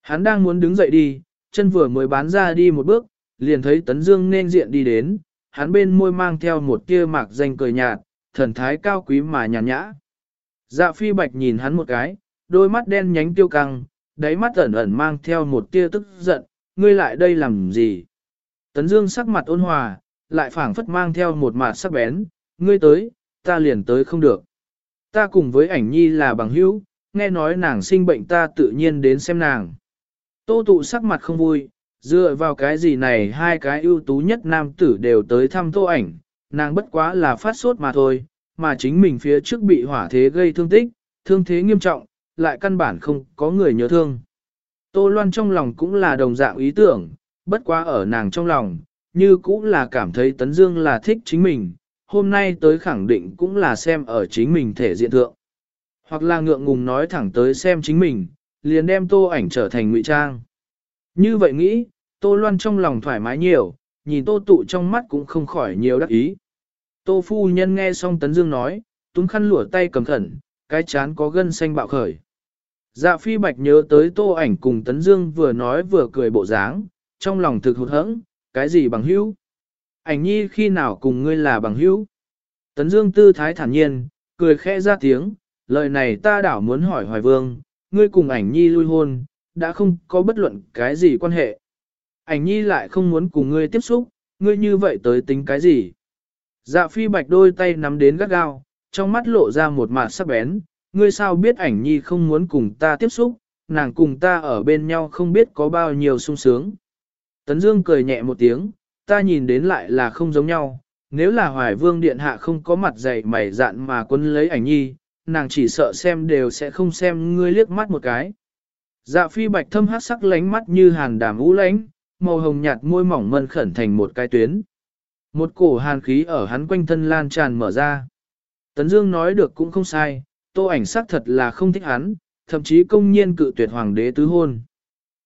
Hắn đang muốn đứng dậy đi, chân vừa mới bán ra đi một bước, liền thấy tấn dương nên diện đi đến, hắn bên môi mang theo một tia mạc danh cười nhạt, thần thái cao quý mà nhàn nhã. Dạ phi bạch nhìn hắn một cái, đôi mắt đen nhánh tiêu căng, đáy mắt ẩn ẩn mang theo một tia tức giận, ngươi lại đây làm gì? Tấn Dương sắc mặt ôn hòa, lại phảng phất mang theo một mặt sắc bén, ngươi tới, ta liền tới không được. Ta cùng với ảnh nhi là bằng hữu, nghe nói nàng sinh bệnh ta tự nhiên đến xem nàng. Tô tụ sắc mặt không vui, dựa vào cái gì này hai cái ưu tú nhất nam tử đều tới thăm tô ảnh, nàng bất quá là phát sốt mà thôi, mà chính mình phía trước bị hỏa thế gây thương tích, thương thế nghiêm trọng, lại căn bản không có người nhớ thương. Tô Loan trong lòng cũng là đồng dạng ý tưởng, bất quá ở nàng trong lòng, như cũng là cảm thấy Tấn Dương là thích chính mình, hôm nay tới khẳng định cũng là xem ở chính mình thể diện thượng. Hoặc là ngượng ngùng nói thẳng tới xem chính mình, liền đem tô ảnh trở thành ngụy trang. Như vậy nghĩ, tô loan trong lòng thoải mái nhiều, nhìn tô tụ trong mắt cũng không khỏi nhiều đắc ý. Tô phu nhân nghe xong Tấn Dương nói, túm khăn lụa tay cầm khẩn, cái chán có gân xanh bạo khởi. Dạ phi bạch nhớ tới tô ảnh cùng Tấn Dương vừa nói vừa cười bộ dáng, trong lòng thực hụt hẫng, cái gì bằng hữu? Ảnh nhi khi nào cùng ngươi là bằng hữu? Tấn Dương tư thái thản nhiên, cười khẽ ra tiếng, lời này ta đảo muốn hỏi Hoài Vương, ngươi cùng ảnh nhi lui hôn, đã không có bất luận cái gì quan hệ. Ảnh nhi lại không muốn cùng ngươi tiếp xúc, ngươi như vậy tới tính cái gì? Dạ phi bạch đôi tay nắm đến gắt gao, trong mắt lộ ra một mặt sắc bén, ngươi sao biết ảnh nhi không muốn cùng ta tiếp xúc, nàng cùng ta ở bên nhau không biết có bao nhiêu sung sướng. Tấn Dương cười nhẹ một tiếng, ta nhìn đến lại là không giống nhau, nếu là hoài vương điện hạ không có mặt dày mày dạn mà quân lấy ảnh nhi, nàng chỉ sợ xem đều sẽ không xem ngươi liếc mắt một cái. Dạ phi bạch thâm hát sắc lánh mắt như hàn đàm ú lánh, màu hồng nhạt môi mỏng mân khẩn thành một cái tuyến. Một cổ hàn khí ở hắn quanh thân lan tràn mở ra. Tấn Dương nói được cũng không sai, tô ảnh sắc thật là không thích hắn, thậm chí công nhiên cự tuyệt hoàng đế tứ hôn.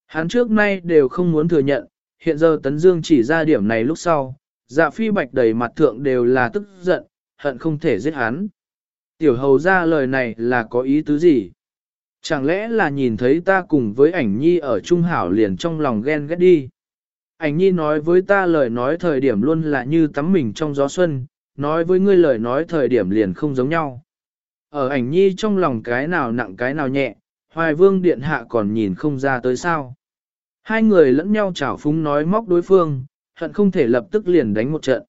Hắn trước nay đều không muốn thừa nhận, hiện giờ Tấn Dương chỉ ra điểm này lúc sau, dạ phi bạch đầy mặt thượng đều là tức giận, hận không thể giết hắn. Tiểu hầu ra lời này là có ý tứ gì? Chẳng lẽ là nhìn thấy ta cùng với ảnh nhi ở Trung Hảo liền trong lòng ghen ghét đi? Ảnh nhi nói với ta lời nói thời điểm luôn là như tắm mình trong gió xuân, nói với ngươi lời nói thời điểm liền không giống nhau. Ở ảnh nhi trong lòng cái nào nặng cái nào nhẹ, hoài vương điện hạ còn nhìn không ra tới sao. Hai người lẫn nhau chảo phúng nói móc đối phương, hận không thể lập tức liền đánh một trận.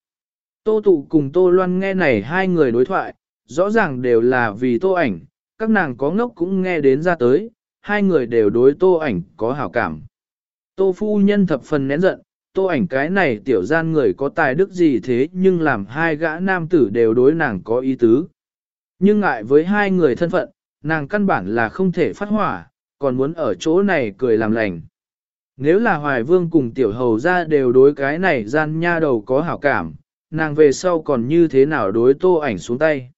Tô tụ cùng tô loan nghe này hai người đối thoại, rõ ràng đều là vì tô ảnh, các nàng có ngốc cũng nghe đến ra tới, hai người đều đối tô ảnh có hảo cảm. Tô phu nhân thập phần nén giận, tô ảnh cái này tiểu gian người có tài đức gì thế nhưng làm hai gã nam tử đều đối nàng có ý tứ. Nhưng ngại với hai người thân phận, nàng căn bản là không thể phát hỏa, còn muốn ở chỗ này cười làm lành. Nếu là hoài vương cùng tiểu hầu ra đều đối cái này gian nha đầu có hảo cảm, nàng về sau còn như thế nào đối tô ảnh xuống tay.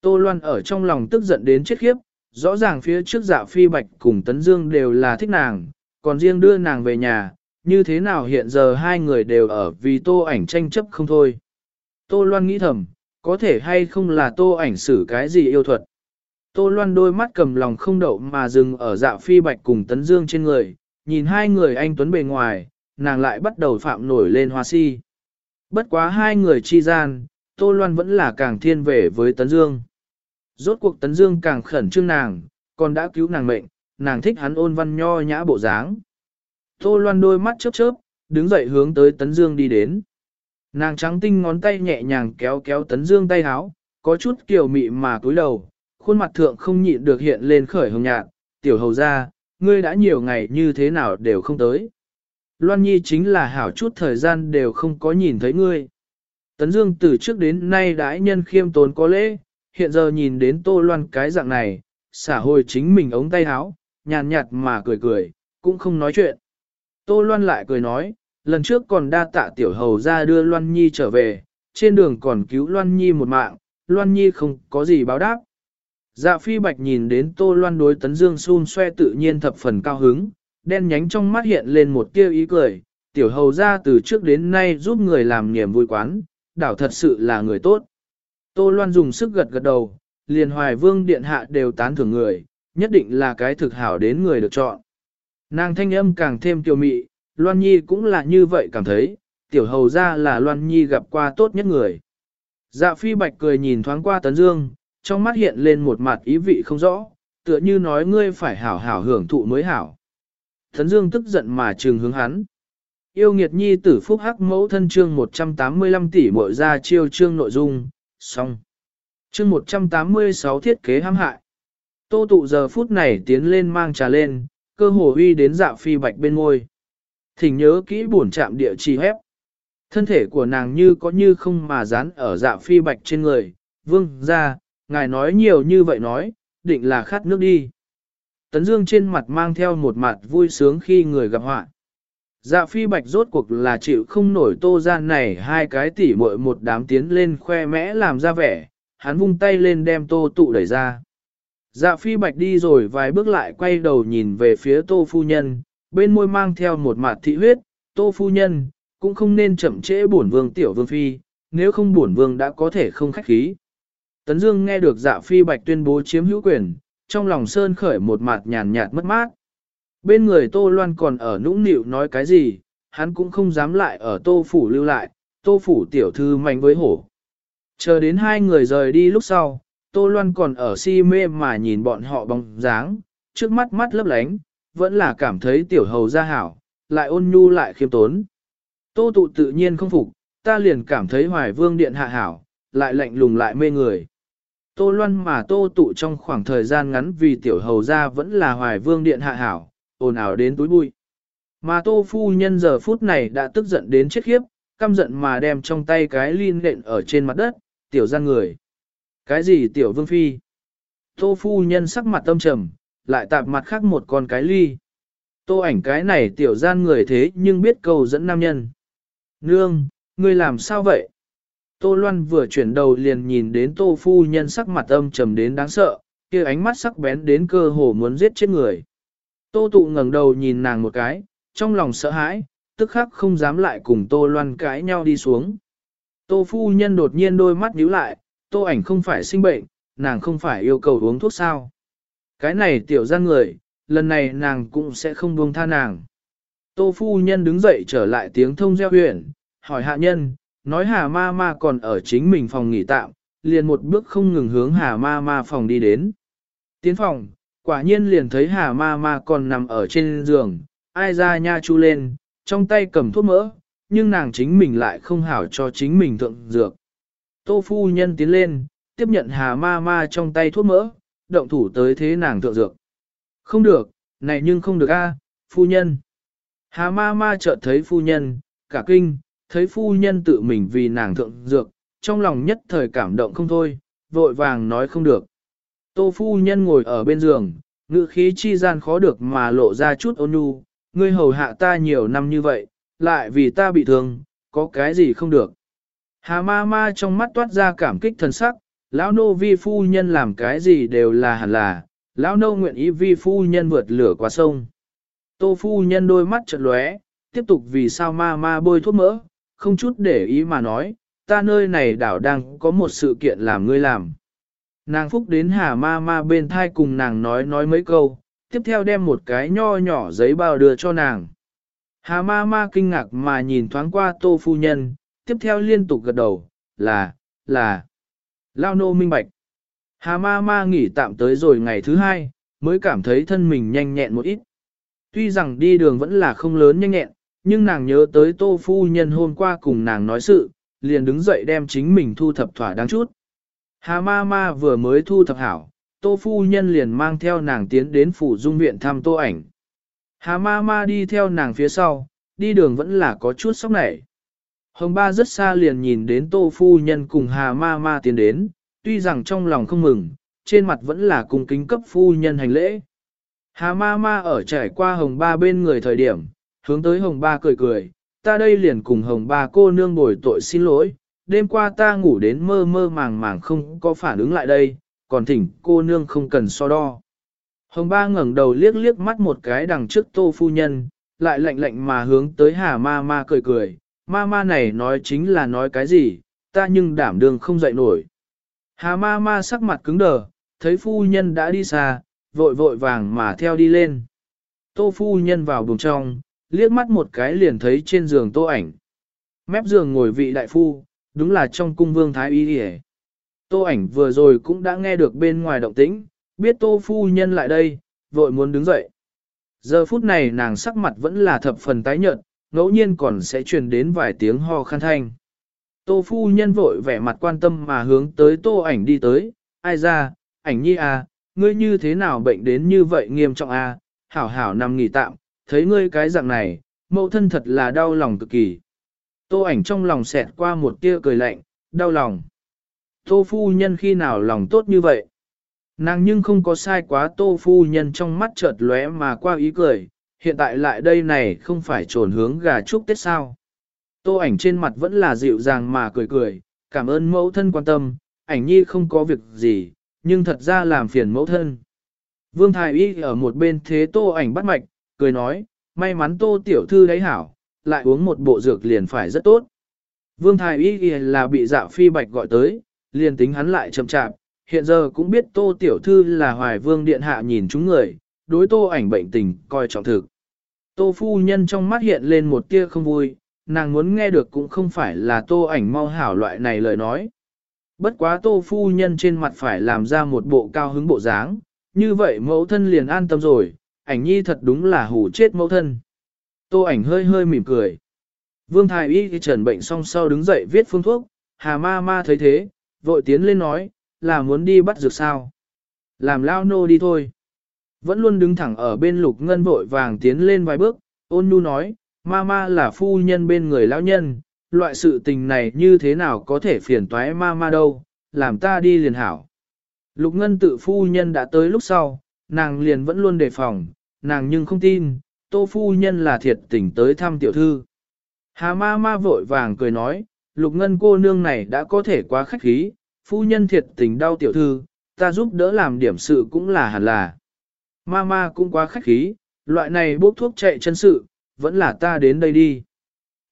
Tô Loan ở trong lòng tức giận đến chết khiếp, rõ ràng phía trước dạ phi bạch cùng Tấn Dương đều là thích nàng, còn riêng đưa nàng về nhà, như thế nào hiện giờ hai người đều ở vì tô ảnh tranh chấp không thôi. Tô Loan nghĩ thầm, có thể hay không là tô ảnh xử cái gì yêu thuật. Tô Loan đôi mắt cầm lòng không đậu mà dừng ở dạ phi bạch cùng Tấn Dương trên người, nhìn hai người anh Tuấn bề ngoài, nàng lại bắt đầu phạm nổi lên hoa si. Bất quá hai người chi gian, Tô Loan vẫn là càng thiên về với Tấn Dương. Rốt cuộc Tấn Dương càng khẩn trương nàng, còn đã cứu nàng mệnh, nàng thích hắn ôn văn nho nhã bộ dáng. Tô Loan đôi mắt chớp chớp, đứng dậy hướng tới Tấn Dương đi đến. Nàng trắng tinh ngón tay nhẹ nhàng kéo kéo Tấn Dương tay háo, có chút kiều mị mà cúi đầu, khuôn mặt thượng không nhịn được hiện lên khởi hồng nhạt, tiểu hầu ra, ngươi đã nhiều ngày như thế nào đều không tới. Loan Nhi chính là hảo chút thời gian đều không có nhìn thấy ngươi. Tấn Dương từ trước đến nay đãi nhân khiêm tốn có lễ, hiện giờ nhìn đến Tô Loan cái dạng này, xả hồi chính mình ống tay áo, nhàn nhạt mà cười cười, cũng không nói chuyện. Tô Loan lại cười nói, lần trước còn đa tạ tiểu hầu ra đưa Loan Nhi trở về, trên đường còn cứu Loan Nhi một mạng, Loan Nhi không có gì báo đáp. Dạ phi bạch nhìn đến Tô Loan đối tấn dương xun xoe tự nhiên thập phần cao hứng, đen nhánh trong mắt hiện lên một tia ý cười, tiểu hầu ra từ trước đến nay giúp người làm niềm vui quán, đảo thật sự là người tốt. Tô Loan dùng sức gật gật đầu, liền hoài vương điện hạ đều tán thưởng người, nhất định là cái thực hảo đến người được chọn. Nàng thanh âm càng thêm kiều mị, Loan Nhi cũng là như vậy cảm thấy, tiểu hầu ra là Loan Nhi gặp qua tốt nhất người. Dạ phi bạch cười nhìn thoáng qua tấn dương, trong mắt hiện lên một mặt ý vị không rõ, tựa như nói ngươi phải hảo hảo hưởng thụ mới hảo. Tấn dương tức giận mà trừng hướng hắn. Yêu nghiệt nhi tử phúc hắc mẫu thân chương 185 tỷ mội ra chiêu chương nội dung, xong. Chương 186 thiết kế hãm hại. Tô tụ giờ phút này tiến lên mang trà lên, cơ hồ uy đến dạ phi bạch bên ngôi. Thỉnh nhớ kỹ buồn chạm địa chỉ hép. Thân thể của nàng như có như không mà dán ở dạ phi bạch trên người, vương ra, ngài nói nhiều như vậy nói, định là khát nước đi. Tấn Dương trên mặt mang theo một mặt vui sướng khi người gặp họa. Dạ phi bạch rốt cuộc là chịu không nổi tô gian này hai cái tỉ muội một đám tiến lên khoe mẽ làm ra vẻ, hắn vung tay lên đem tô tụ đẩy ra. Dạ phi bạch đi rồi vài bước lại quay đầu nhìn về phía tô phu nhân, bên môi mang theo một mặt thị huyết, tô phu nhân, cũng không nên chậm trễ bổn vương tiểu vương phi, nếu không bổn vương đã có thể không khách khí. Tấn Dương nghe được dạ phi bạch tuyên bố chiếm hữu quyền, trong lòng sơn khởi một mặt nhàn nhạt mất mát. Bên người Tô Loan còn ở nũng nịu nói cái gì, hắn cũng không dám lại ở Tô Phủ lưu lại, Tô Phủ tiểu thư mạnh với hổ. Chờ đến hai người rời đi lúc sau, Tô Loan còn ở si mê mà nhìn bọn họ bóng dáng, trước mắt mắt lấp lánh, vẫn là cảm thấy tiểu hầu gia hảo, lại ôn nhu lại khiêm tốn. Tô tụ tự nhiên không phục, ta liền cảm thấy hoài vương điện hạ hảo, lại lạnh lùng lại mê người. Tô Loan mà tô tụ trong khoảng thời gian ngắn vì tiểu hầu gia vẫn là hoài vương điện hạ hảo, ồn ào đến túi bụi. Mà tô phu nhân giờ phút này đã tức giận đến chết khiếp, căm giận mà đem trong tay cái liên nện ở trên mặt đất, tiểu ra người. Cái gì tiểu vương phi? Tô phu nhân sắc mặt tâm trầm, lại tạp mặt khác một con cái ly. Tô ảnh cái này tiểu gian người thế nhưng biết cầu dẫn nam nhân. Nương, ngươi làm sao vậy? Tô Loan vừa chuyển đầu liền nhìn đến tô phu nhân sắc mặt âm trầm đến đáng sợ, kia ánh mắt sắc bén đến cơ hồ muốn giết chết người. Tô tụ ngẩng đầu nhìn nàng một cái, trong lòng sợ hãi, tức khắc không dám lại cùng Tô Loan cãi nhau đi xuống. Tô phu nhân đột nhiên đôi mắt nhíu lại, Tô ảnh không phải sinh bệnh, nàng không phải yêu cầu uống thuốc sao. Cái này tiểu gian người, lần này nàng cũng sẽ không buông tha nàng. Tô phu nhân đứng dậy trở lại tiếng thông gieo huyện, hỏi hạ nhân, nói hà ma ma còn ở chính mình phòng nghỉ tạm, liền một bước không ngừng hướng hà ma ma phòng đi đến. Tiến phòng, quả nhiên liền thấy hà ma ma còn nằm ở trên giường, ai ra nha chu lên, trong tay cầm thuốc mỡ, nhưng nàng chính mình lại không hảo cho chính mình thượng dược. Tô phu nhân tiến lên, tiếp nhận hà ma ma trong tay thuốc mỡ, động thủ tới thế nàng thượng dược. Không được, này nhưng không được a, phu nhân. Hà ma ma chợt thấy phu nhân, cả kinh, thấy phu nhân tự mình vì nàng thượng dược, trong lòng nhất thời cảm động không thôi, vội vàng nói không được. Tô phu nhân ngồi ở bên giường, ngự khí chi gian khó được mà lộ ra chút ôn nhu, ngươi hầu hạ ta nhiều năm như vậy, lại vì ta bị thương, có cái gì không được. Hà ma ma trong mắt toát ra cảm kích thần sắc, lão nô vi phu nhân làm cái gì đều là hẳn là, lão nô nguyện ý vi phu nhân vượt lửa qua sông. Tô phu nhân đôi mắt chợt lóe, tiếp tục vì sao ma ma bôi thuốc mỡ, không chút để ý mà nói, ta nơi này đảo đang có một sự kiện làm ngươi làm. Nàng phúc đến hà ma ma bên thai cùng nàng nói nói mấy câu, tiếp theo đem một cái nho nhỏ giấy bao đưa cho nàng. Hà ma ma kinh ngạc mà nhìn thoáng qua tô phu nhân, tiếp theo liên tục gật đầu, là, là, lao nô minh bạch. Hà ma ma nghỉ tạm tới rồi ngày thứ hai, mới cảm thấy thân mình nhanh nhẹn một ít. Tuy rằng đi đường vẫn là không lớn nhanh nhẹn, nhưng nàng nhớ tới tô phu nhân hôm qua cùng nàng nói sự, liền đứng dậy đem chính mình thu thập thỏa đáng chút. Hà ma ma vừa mới thu thập hảo, tô phu nhân liền mang theo nàng tiến đến phủ dung viện thăm tô ảnh. Hà ma ma đi theo nàng phía sau, đi đường vẫn là có chút sốc nảy. Hồng ba rất xa liền nhìn đến tô phu nhân cùng hà ma ma tiến đến, tuy rằng trong lòng không mừng, trên mặt vẫn là cung kính cấp phu nhân hành lễ. Hà ma ma ở trải qua hồng ba bên người thời điểm, hướng tới hồng ba cười cười, ta đây liền cùng hồng ba cô nương bồi tội xin lỗi, đêm qua ta ngủ đến mơ mơ màng màng không có phản ứng lại đây, còn thỉnh cô nương không cần so đo. Hồng ba ngẩng đầu liếc liếc mắt một cái đằng trước tô phu nhân, lại lạnh lạnh mà hướng tới hà ma ma cười cười, ma ma này nói chính là nói cái gì, ta nhưng đảm đường không dậy nổi. Hà ma ma sắc mặt cứng đờ, thấy phu nhân đã đi xa, vội vội vàng mà theo đi lên. Tô phu nhân vào buồng trong, liếc mắt một cái liền thấy trên giường tô ảnh. Mép giường ngồi vị đại phu, đúng là trong cung vương thái y đi Tô ảnh vừa rồi cũng đã nghe được bên ngoài động tĩnh, biết tô phu nhân lại đây, vội muốn đứng dậy. Giờ phút này nàng sắc mặt vẫn là thập phần tái nhợt, ngẫu nhiên còn sẽ truyền đến vài tiếng ho khan thanh. Tô phu nhân vội vẻ mặt quan tâm mà hướng tới tô ảnh đi tới, ai ra, ảnh nhi à, ngươi như thế nào bệnh đến như vậy nghiêm trọng à, hảo hảo nằm nghỉ tạm, thấy ngươi cái dạng này, mẫu thân thật là đau lòng cực kỳ. Tô ảnh trong lòng xẹt qua một tia cười lạnh, đau lòng. Tô phu nhân khi nào lòng tốt như vậy? Nàng nhưng không có sai quá tô phu nhân trong mắt chợt lóe mà qua ý cười, hiện tại lại đây này không phải trồn hướng gà chúc tết sao. Tô ảnh trên mặt vẫn là dịu dàng mà cười cười, cảm ơn mẫu thân quan tâm, ảnh nhi không có việc gì, nhưng thật ra làm phiền mẫu thân. Vương Thái Y ở một bên thế tô ảnh bắt mạch, cười nói, may mắn tô tiểu thư đấy hảo, lại uống một bộ dược liền phải rất tốt. Vương Thái Y là bị dạ phi bạch gọi tới, liền tính hắn lại chậm chạp, hiện giờ cũng biết tô tiểu thư là hoài vương điện hạ nhìn chúng người, đối tô ảnh bệnh tình coi trọng thực. Tô phu nhân trong mắt hiện lên một tia không vui, nàng muốn nghe được cũng không phải là tô ảnh mau hảo loại này lời nói. Bất quá tô phu nhân trên mặt phải làm ra một bộ cao hứng bộ dáng, như vậy mẫu thân liền an tâm rồi, ảnh nhi thật đúng là hủ chết mẫu thân. Tô ảnh hơi hơi mỉm cười. Vương Thái Y trần bệnh xong sau đứng dậy viết phương thuốc, hà ma ma thấy thế, vội tiến lên nói, là muốn đi bắt dược sao. Làm lao nô đi thôi. Vẫn luôn đứng thẳng ở bên lục ngân vội vàng tiến lên vài bước, ôn nhu nói, ma ma là phu nhân bên người lão nhân, loại sự tình này như thế nào có thể phiền toái ma ma đâu, làm ta đi liền hảo. Lục ngân tự phu nhân đã tới lúc sau, nàng liền vẫn luôn đề phòng, nàng nhưng không tin, tô phu nhân là thiệt tình tới thăm tiểu thư. Hà ma ma vội vàng cười nói, lục ngân cô nương này đã có thể quá khách khí, phu nhân thiệt tình đau tiểu thư, ta giúp đỡ làm điểm sự cũng là hẳn là. Ma ma cũng quá khách khí, loại này bốc thuốc chạy chân sự, vẫn là ta đến đây đi.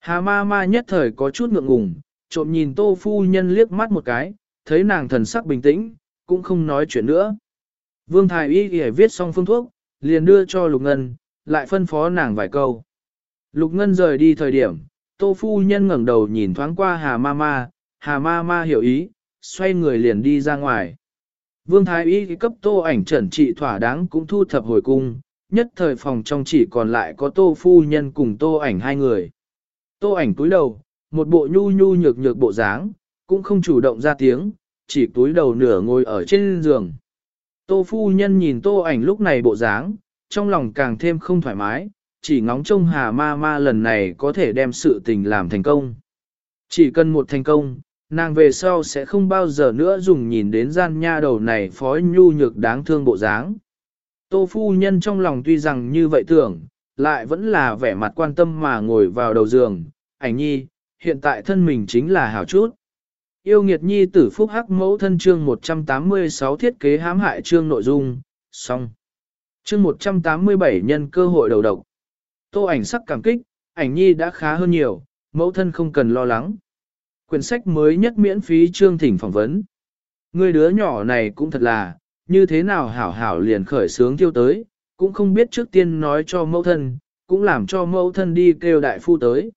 Hà ma ma nhất thời có chút ngượng ngùng, trộm nhìn tô phu nhân liếc mắt một cái, thấy nàng thần sắc bình tĩnh, cũng không nói chuyện nữa. Vương Thái Y ghi viết xong phương thuốc, liền đưa cho Lục Ngân, lại phân phó nàng vài câu. Lục Ngân rời đi thời điểm, tô phu nhân ngẩng đầu nhìn thoáng qua Hà ma ma, Hà ma ma hiểu ý, xoay người liền đi ra ngoài. Vương Thái Y cấp tô ảnh trần trị thỏa đáng cũng thu thập hồi cung, nhất thời phòng trong chỉ còn lại có tô phu nhân cùng tô ảnh hai người. Tô ảnh túi đầu, một bộ nhu nhu nhược nhược bộ dáng, cũng không chủ động ra tiếng, chỉ túi đầu nửa ngồi ở trên giường. Tô phu nhân nhìn tô ảnh lúc này bộ dáng, trong lòng càng thêm không thoải mái, chỉ ngóng trông hà ma ma lần này có thể đem sự tình làm thành công. Chỉ cần một thành công, nàng về sau sẽ không bao giờ nữa dùng nhìn đến gian nha đầu này phó nhu nhược đáng thương bộ dáng. Tô phu nhân trong lòng tuy rằng như vậy tưởng, lại vẫn là vẻ mặt quan tâm mà ngồi vào đầu giường, ảnh nhi, hiện tại thân mình chính là hảo chút. Yêu nghiệt nhi tử phúc hắc mẫu thân chương 186 thiết kế hãm hại chương nội dung, xong. Chương 187 nhân cơ hội đầu độc. Tô ảnh sắc cảm kích, ảnh nhi đã khá hơn nhiều, mẫu thân không cần lo lắng. Quyển sách mới nhất miễn phí chương thỉnh phỏng vấn. Người đứa nhỏ này cũng thật là, như thế nào hảo hảo liền khởi sướng tiêu tới, cũng không biết trước tiên nói cho mẫu thân, cũng làm cho mẫu thân đi kêu đại phu tới.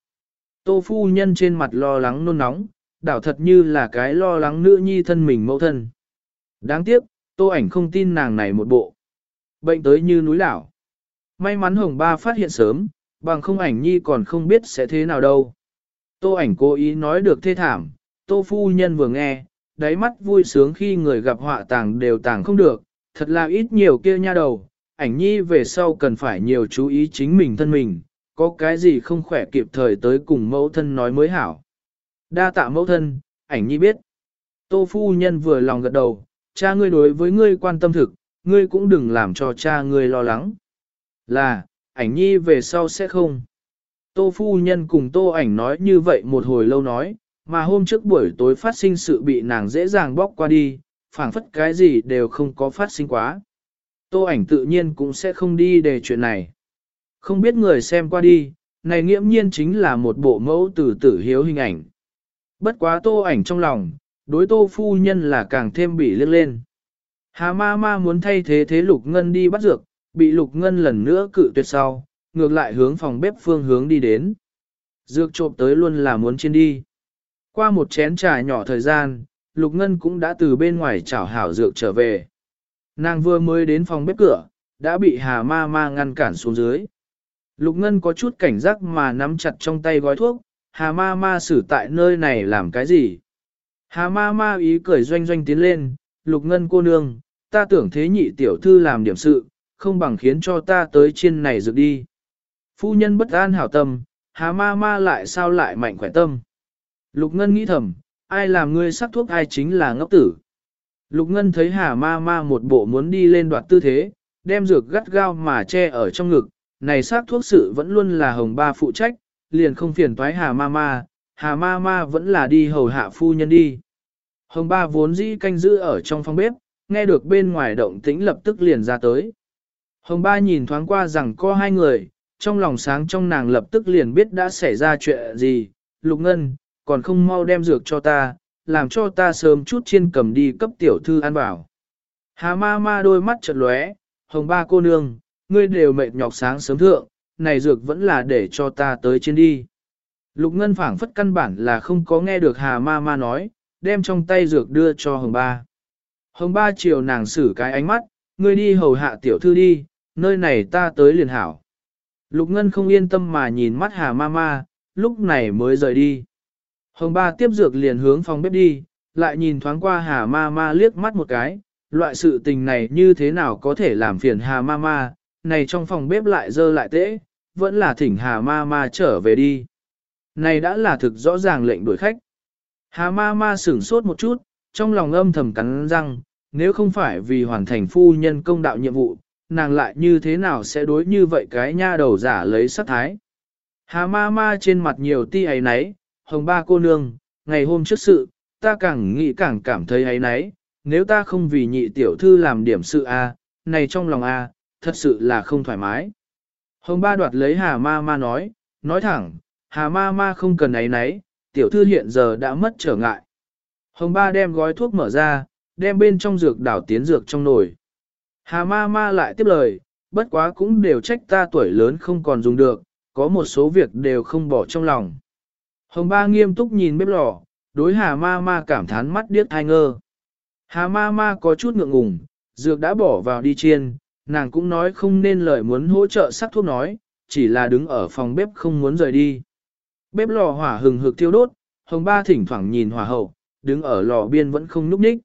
Tô phu nhân trên mặt lo lắng nôn nóng, đảo thật như là cái lo lắng nữ nhi thân mình mẫu thân. Đáng tiếc, tô ảnh không tin nàng này một bộ. Bệnh tới như núi lão. May mắn hồng ba phát hiện sớm, bằng không ảnh nhi còn không biết sẽ thế nào đâu. Tô ảnh cố ý nói được thê thảm, tô phu nhân vừa nghe, đáy mắt vui sướng khi người gặp họa tàng đều tàng không được, thật là ít nhiều kia nha đầu, ảnh nhi về sau cần phải nhiều chú ý chính mình thân mình, có cái gì không khỏe kịp thời tới cùng mẫu thân nói mới hảo. Đa tạ mẫu thân, ảnh nhi biết. Tô phu nhân vừa lòng gật đầu, cha ngươi đối với ngươi quan tâm thực, ngươi cũng đừng làm cho cha ngươi lo lắng. Là, ảnh nhi về sau sẽ không. Tô phu nhân cùng tô ảnh nói như vậy một hồi lâu nói, mà hôm trước buổi tối phát sinh sự bị nàng dễ dàng bóc qua đi, phảng phất cái gì đều không có phát sinh quá. Tô ảnh tự nhiên cũng sẽ không đi để chuyện này. Không biết người xem qua đi, này nghiễm nhiên chính là một bộ mẫu tử tử hiếu hình ảnh. Bất quá tô ảnh trong lòng, đối tô phu nhân là càng thêm bị liếc lên. Hà ma ma muốn thay thế thế lục ngân đi bắt dược, bị lục ngân lần nữa cự tuyệt sau, ngược lại hướng phòng bếp phương hướng đi đến. Dược trộm tới luôn là muốn trên đi. Qua một chén trà nhỏ thời gian, lục ngân cũng đã từ bên ngoài chảo hảo dược trở về. Nàng vừa mới đến phòng bếp cửa, đã bị hà ma ma ngăn cản xuống dưới. Lục ngân có chút cảnh giác mà nắm chặt trong tay gói thuốc, hà ma ma xử tại nơi này làm cái gì? Hà ma ma ý cười doanh doanh tiến lên, lục ngân cô nương, ta tưởng thế nhị tiểu thư làm điểm sự, không bằng khiến cho ta tới trên này dược đi. Phu nhân bất an hảo tâm, hà ma ma lại sao lại mạnh khỏe tâm. Lục ngân nghĩ thầm, ai làm ngươi sắc thuốc ai chính là ngốc tử. Lục ngân thấy hà ma ma một bộ muốn đi lên đoạt tư thế, đem dược gắt gao mà che ở trong ngực, này sắc thuốc sự vẫn luôn là hồng ba phụ trách, liền không phiền toái hà ma ma, hà ma ma vẫn là đi hầu hạ phu nhân đi. Hồng ba vốn dĩ canh giữ ở trong phòng bếp, nghe được bên ngoài động tĩnh lập tức liền ra tới. Hồng ba nhìn thoáng qua rằng có hai người, trong lòng sáng trong nàng lập tức liền biết đã xảy ra chuyện gì, lục ngân, còn không mau đem dược cho ta, làm cho ta sớm chút chiên cầm đi cấp tiểu thư ăn bảo. Hà ma ma đôi mắt chợt lóe, hồng ba cô nương, ngươi đều mệt nhọc sáng sớm thượng, này dược vẫn là để cho ta tới trên đi. Lục ngân phảng phất căn bản là không có nghe được hà ma ma nói, đem trong tay dược đưa cho hồng ba. Hồng ba chiều nàng xử cái ánh mắt, ngươi đi hầu hạ tiểu thư đi, nơi này ta tới liền hảo. Lục Ngân không yên tâm mà nhìn mắt Hà Mama, lúc này mới rời đi. Hồng ba tiếp dược liền hướng phòng bếp đi, lại nhìn thoáng qua Hà Mama liếc mắt một cái, loại sự tình này như thế nào có thể làm phiền Hà Mama, này trong phòng bếp lại dơ lại tễ, vẫn là thỉnh Hà Mama trở về đi. Này đã là thực rõ ràng lệnh đuổi khách. Hà Mama sửng sốt một chút, trong lòng âm thầm cắn răng, nếu không phải vì hoàn thành phu nhân công đạo nhiệm vụ, nàng lại như thế nào sẽ đối như vậy cái nha đầu giả lấy sắc thái. Hà ma ma trên mặt nhiều ti ấy nấy, hồng ba cô nương, ngày hôm trước sự, ta càng nghĩ càng cảm thấy ấy nấy, nếu ta không vì nhị tiểu thư làm điểm sự a, này trong lòng a, thật sự là không thoải mái. Hồng ba đoạt lấy hà ma ma nói, nói thẳng, hà ma ma không cần ấy nấy, tiểu thư hiện giờ đã mất trở ngại. Hồng ba đem gói thuốc mở ra, đem bên trong dược đảo tiến dược trong nồi. Hà ma ma lại tiếp lời, bất quá cũng đều trách ta tuổi lớn không còn dùng được, có một số việc đều không bỏ trong lòng. Hồng ba nghiêm túc nhìn bếp lò, đối hà ma ma cảm thán mắt điếc thai ngơ. Hà ma ma có chút ngượng ngùng, dược đã bỏ vào đi chiên, nàng cũng nói không nên lời muốn hỗ trợ sắc thuốc nói, chỉ là đứng ở phòng bếp không muốn rời đi. Bếp lò hỏa hừng hực thiêu đốt, hồng ba thỉnh thoảng nhìn hỏa hậu, đứng ở lò biên vẫn không núp ních.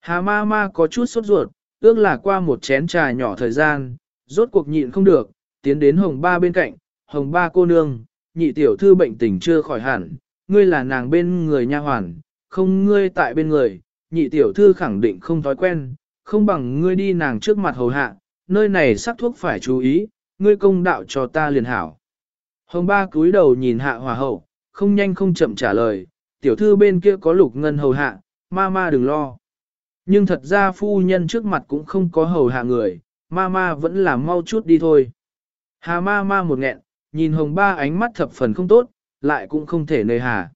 Hà ma ma có chút sốt ruột, ước là qua một chén trà nhỏ thời gian, rốt cuộc nhịn không được, tiến đến hồng ba bên cạnh, hồng ba cô nương, nhị tiểu thư bệnh tình chưa khỏi hẳn, ngươi là nàng bên người nha hoàn, không ngươi tại bên người, nhị tiểu thư khẳng định không thói quen, không bằng ngươi đi nàng trước mặt hầu hạ, nơi này sắc thuốc phải chú ý, ngươi công đạo cho ta liền hảo. Hồng ba cúi đầu nhìn hạ hòa hậu, không nhanh không chậm trả lời, tiểu thư bên kia có lục ngân hầu hạ, ma ma đừng lo. Nhưng thật ra phu nhân trước mặt cũng không có hầu hạ người, ma ma vẫn là mau chút đi thôi. Hà ma ma một nghẹn, nhìn hồng ba ánh mắt thập phần không tốt, lại cũng không thể nơi hà.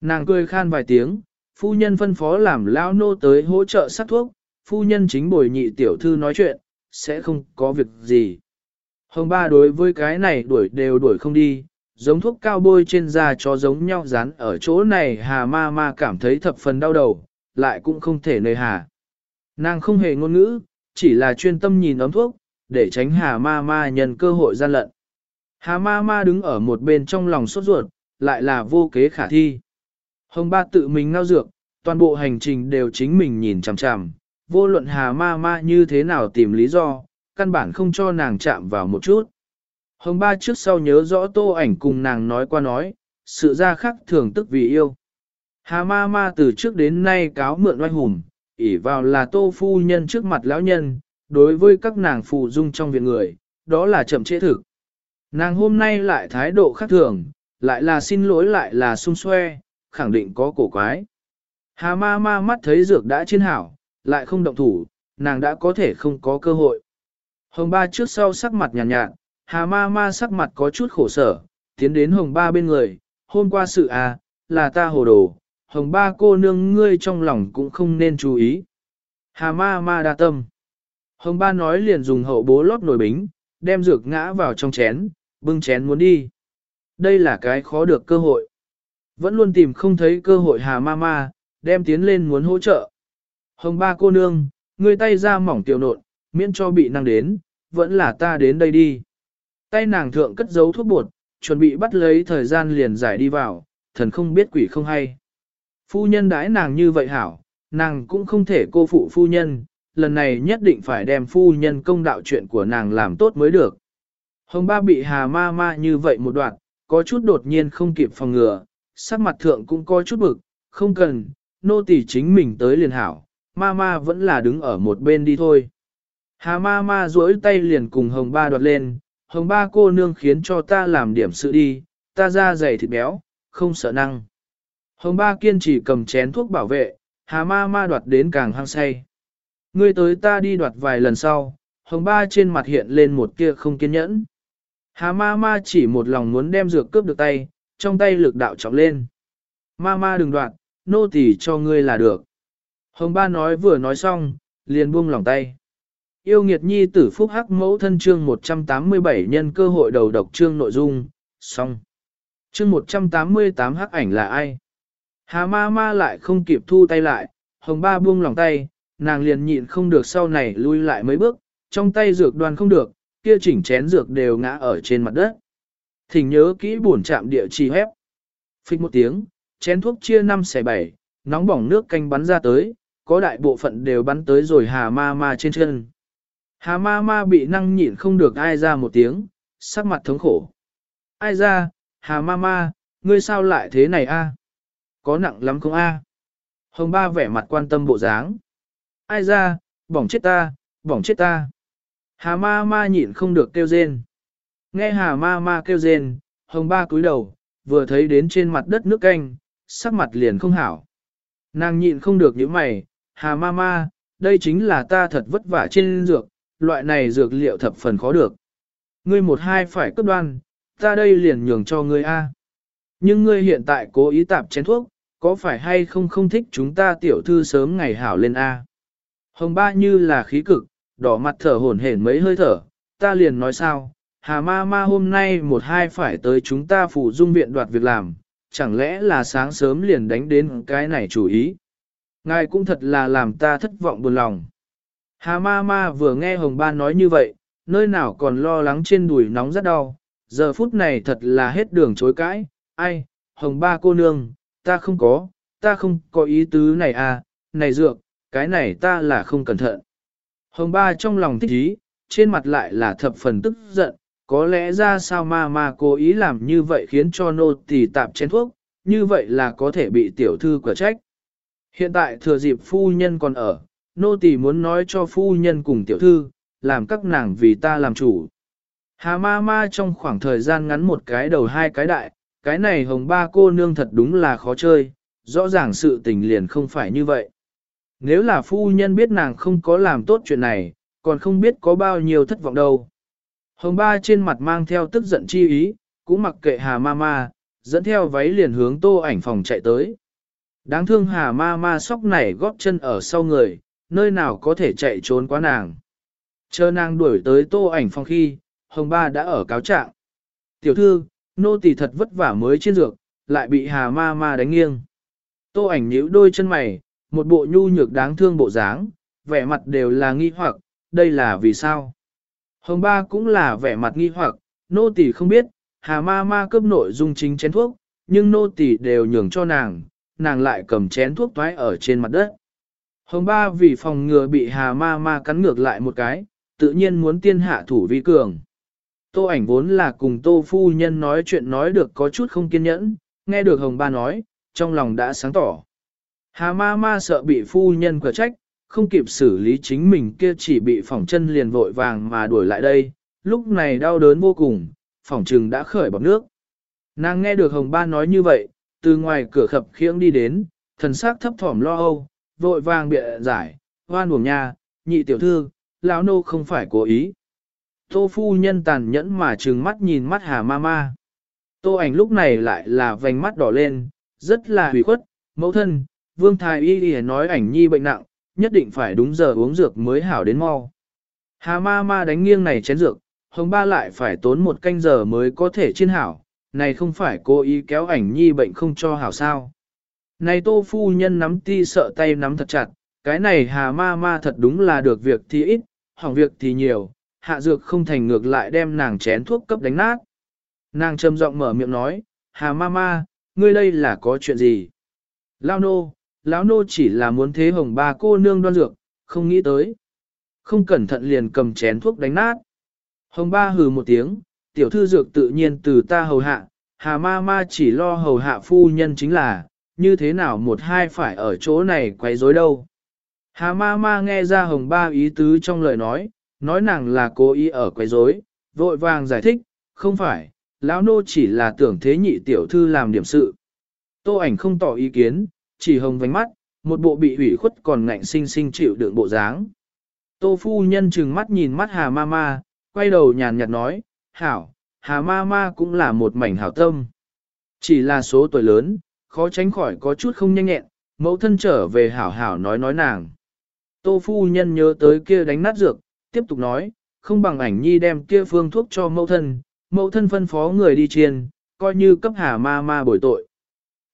Nàng cười khan vài tiếng, phu nhân phân phó làm lão nô tới hỗ trợ sát thuốc, phu nhân chính bồi nhị tiểu thư nói chuyện, sẽ không có việc gì. Hồng ba đối với cái này đuổi đều đuổi không đi, giống thuốc cao bôi trên da cho giống nhau dán ở chỗ này hà ma ma cảm thấy thập phần đau đầu, lại cũng không thể nơi hà. Nàng không hề ngôn ngữ, chỉ là chuyên tâm nhìn ấm thuốc, để tránh hà ma ma nhân cơ hội gian lận. Hà ma ma đứng ở một bên trong lòng sốt ruột, lại là vô kế khả thi. Hồng ba tự mình ngao dược, toàn bộ hành trình đều chính mình nhìn chằm chằm, vô luận hà ma ma như thế nào tìm lý do, căn bản không cho nàng chạm vào một chút. Hồng ba trước sau nhớ rõ tô ảnh cùng nàng nói qua nói, sự ra khắc thường tức vì yêu. Hà ma ma từ trước đến nay cáo mượn oai hùng, ỉ vào là tô phu nhân trước mặt lão nhân, đối với các nàng phụ dung trong viện người, đó là chậm trễ thực. Nàng hôm nay lại thái độ khác thường, lại là xin lỗi lại là sung xoe, khẳng định có cổ quái. Hà ma ma mắt thấy dược đã chiến hảo, lại không động thủ, nàng đã có thể không có cơ hội. Hồng ba trước sau sắc mặt nhàn nhạt, nhạt, hà ma ma sắc mặt có chút khổ sở, tiến đến hồng ba bên người, hôm qua sự à, là ta hồ đồ, hồng ba cô nương ngươi trong lòng cũng không nên chú ý. Hà ma ma đa tâm. Hồng ba nói liền dùng hậu bố lót nồi bính, đem dược ngã vào trong chén, bưng chén muốn đi. Đây là cái khó được cơ hội. Vẫn luôn tìm không thấy cơ hội hà ma ma, đem tiến lên muốn hỗ trợ. Hồng ba cô nương, ngươi tay ra mỏng tiểu nộn, miễn cho bị năng đến, vẫn là ta đến đây đi. Tay nàng thượng cất giấu thuốc bột, chuẩn bị bắt lấy thời gian liền giải đi vào, thần không biết quỷ không hay. Phu nhân đãi nàng như vậy hảo, nàng cũng không thể cô phụ phu nhân, lần này nhất định phải đem phu nhân công đạo chuyện của nàng làm tốt mới được. Hồng ba bị hà ma ma như vậy một đoạn, có chút đột nhiên không kịp phòng ngừa, sắc mặt thượng cũng có chút bực, không cần, nô tỳ chính mình tới liền hảo, ma ma vẫn là đứng ở một bên đi thôi. Hà ma ma duỗi tay liền cùng hồng ba đoạt lên, hồng ba cô nương khiến cho ta làm điểm sự đi, ta ra dày thịt béo, không sợ năng. Hồng ba kiên trì cầm chén thuốc bảo vệ, hà ma ma đoạt đến càng hăng say. Ngươi tới ta đi đoạt vài lần sau, hồng ba trên mặt hiện lên một kia không kiên nhẫn. Hà ma ma chỉ một lòng muốn đem dược cướp được tay, trong tay lực đạo trọng lên. Ma ma đừng đoạt, nô tỳ cho ngươi là được. Hồng ba nói vừa nói xong, liền buông lòng tay. Yêu nghiệt nhi tử phúc hắc mẫu thân chương 187 nhân cơ hội đầu độc chương nội dung, xong. Chương 188 hắc ảnh là ai? Hà ma ma lại không kịp thu tay lại, hồng ba buông lòng tay, nàng liền nhịn không được sau này lui lại mấy bước, trong tay dược đoàn không được, kia chỉnh chén dược đều ngã ở trên mặt đất. Thỉnh nhớ kỹ buồn chạm địa chỉ hép. Phích một tiếng, chén thuốc chia 5 xẻ 7, nóng bỏng nước canh bắn ra tới, có đại bộ phận đều bắn tới rồi hà ma ma trên chân. Hà ma ma bị năng nhịn không được ai ra một tiếng, sắc mặt thống khổ. Ai ra, hà ma ma, ngươi sao lại thế này a? Có nặng lắm không a? Hồng ba vẻ mặt quan tâm bộ dáng. Ai ra, bỏng chết ta, bỏng chết ta. Hà ma ma nhịn không được kêu rên. Nghe hà ma ma kêu rên, hồng ba cúi đầu, vừa thấy đến trên mặt đất nước canh, sắc mặt liền không hảo. Nàng nhịn không được những mày, hà ma ma, đây chính là ta thật vất vả trên dược, loại này dược liệu thập phần khó được. Ngươi một hai phải cất đoan, ta đây liền nhường cho ngươi A. Nhưng ngươi hiện tại cố ý tạp chén thuốc, có phải hay không không thích chúng ta tiểu thư sớm ngày hảo lên A. Hồng ba như là khí cực, đỏ mặt thở hổn hển mấy hơi thở, ta liền nói sao, hà ma ma hôm nay một hai phải tới chúng ta phủ dung viện đoạt việc làm, chẳng lẽ là sáng sớm liền đánh đến cái này chủ ý. Ngài cũng thật là làm ta thất vọng buồn lòng. Hà ma ma vừa nghe Hồng Ba nói như vậy, nơi nào còn lo lắng trên đùi nóng rất đau, giờ phút này thật là hết đường chối cãi, ai, Hồng Ba cô nương, ta không có, ta không có ý tứ này à, này dược, cái này ta là không cẩn thận. Hồng Ba trong lòng thích ý, trên mặt lại là thập phần tức giận, có lẽ ra sao ma ma cố ý làm như vậy khiến cho nô tỳ tạp chén thuốc, như vậy là có thể bị tiểu thư quả trách. Hiện tại thừa dịp phu nhân còn ở, nô tỳ muốn nói cho phu nhân cùng tiểu thư, làm các nàng vì ta làm chủ. Hà ma ma trong khoảng thời gian ngắn một cái đầu hai cái đại, cái này hồng ba cô nương thật đúng là khó chơi, rõ ràng sự tình liền không phải như vậy. Nếu là phu nhân biết nàng không có làm tốt chuyện này, còn không biết có bao nhiêu thất vọng đâu. Hồng ba trên mặt mang theo tức giận chi ý, cũng mặc kệ hà ma ma, dẫn theo váy liền hướng tô ảnh phòng chạy tới. Đáng thương hà ma ma sóc nảy góp chân ở sau người, nơi nào có thể chạy trốn quá nàng. Chờ nàng đuổi tới tô ảnh phòng khi, hồng ba đã ở cáo trạng. Tiểu thư, nô tỳ thật vất vả mới trên dược, lại bị hà ma ma đánh nghiêng. Tô ảnh nhíu đôi chân mày, một bộ nhu nhược đáng thương bộ dáng, vẻ mặt đều là nghi hoặc, đây là vì sao? Hồng ba cũng là vẻ mặt nghi hoặc, nô tỳ không biết, hà ma ma cướp nội dung chính chén thuốc, nhưng nô tỳ đều nhường cho nàng, nàng lại cầm chén thuốc toái ở trên mặt đất. Hồng ba vì phòng ngừa bị hà ma ma cắn ngược lại một cái, tự nhiên muốn tiên hạ thủ vi cường. Tô ảnh vốn là cùng tô phu nhân nói chuyện nói được có chút không kiên nhẫn, nghe được hồng ba nói, trong lòng đã sáng tỏ. Hà ma ma sợ bị phu nhân quả trách, không kịp xử lý chính mình kia chỉ bị phỏng chân liền vội vàng mà đuổi lại đây, lúc này đau đớn vô cùng, phỏng trừng đã khởi bọc nước. Nàng nghe được hồng ba nói như vậy, từ ngoài cửa khập khiễng đi đến, thần sắc thấp thỏm lo âu, vội vàng bịa giải, hoan buồng nha, nhị tiểu thư, lão nô không phải cố ý. Tô phu nhân tàn nhẫn mà trừng mắt nhìn mắt hà ma ma. Tô ảnh lúc này lại là vành mắt đỏ lên, rất là hủy khuất, mẫu thân, vương thái y đi nói ảnh nhi bệnh nặng, nhất định phải đúng giờ uống dược mới hảo đến mau. Hà ma ma đánh nghiêng này chén dược, hồng ba lại phải tốn một canh giờ mới có thể chiên hảo, này không phải cố ý kéo ảnh nhi bệnh không cho hảo sao. Này tô phu nhân nắm ti sợ tay nắm thật chặt, cái này hà ma ma thật đúng là được việc thì ít, hỏng việc thì nhiều, hạ dược không thành ngược lại đem nàng chén thuốc cấp đánh nát. Nàng trầm giọng mở miệng nói, hà ma ma, ngươi đây là có chuyện gì? Lao nô, lão nô chỉ là muốn thế hồng ba cô nương đoan dược, không nghĩ tới. Không cẩn thận liền cầm chén thuốc đánh nát. Hồng ba hừ một tiếng, tiểu thư dược tự nhiên từ ta hầu hạ, hà ma ma chỉ lo hầu hạ phu nhân chính là, như thế nào một hai phải ở chỗ này quấy rối đâu. Hà ma ma nghe ra hồng ba ý tứ trong lời nói, nói nàng là cố ý ở quấy rối, vội vàng giải thích, không phải, lão nô chỉ là tưởng thế nhị tiểu thư làm điểm sự. Tô ảnh không tỏ ý kiến, chỉ hồng vành mắt, một bộ bị hủy khuất còn ngạnh sinh sinh chịu đựng bộ dáng. Tô phu nhân trừng mắt nhìn mắt hà ma ma, quay đầu nhàn nhạt nói, hảo, hà ma ma cũng là một mảnh hảo tâm. Chỉ là số tuổi lớn, khó tránh khỏi có chút không nhanh nhẹn, mẫu thân trở về hảo hảo nói nói nàng. Tô phu nhân nhớ tới kia đánh nát dược, tiếp tục nói, không bằng ảnh nhi đem kia phương thuốc cho mẫu thân, mẫu thân phân phó người đi chiên, coi như cấp hà ma ma bồi tội.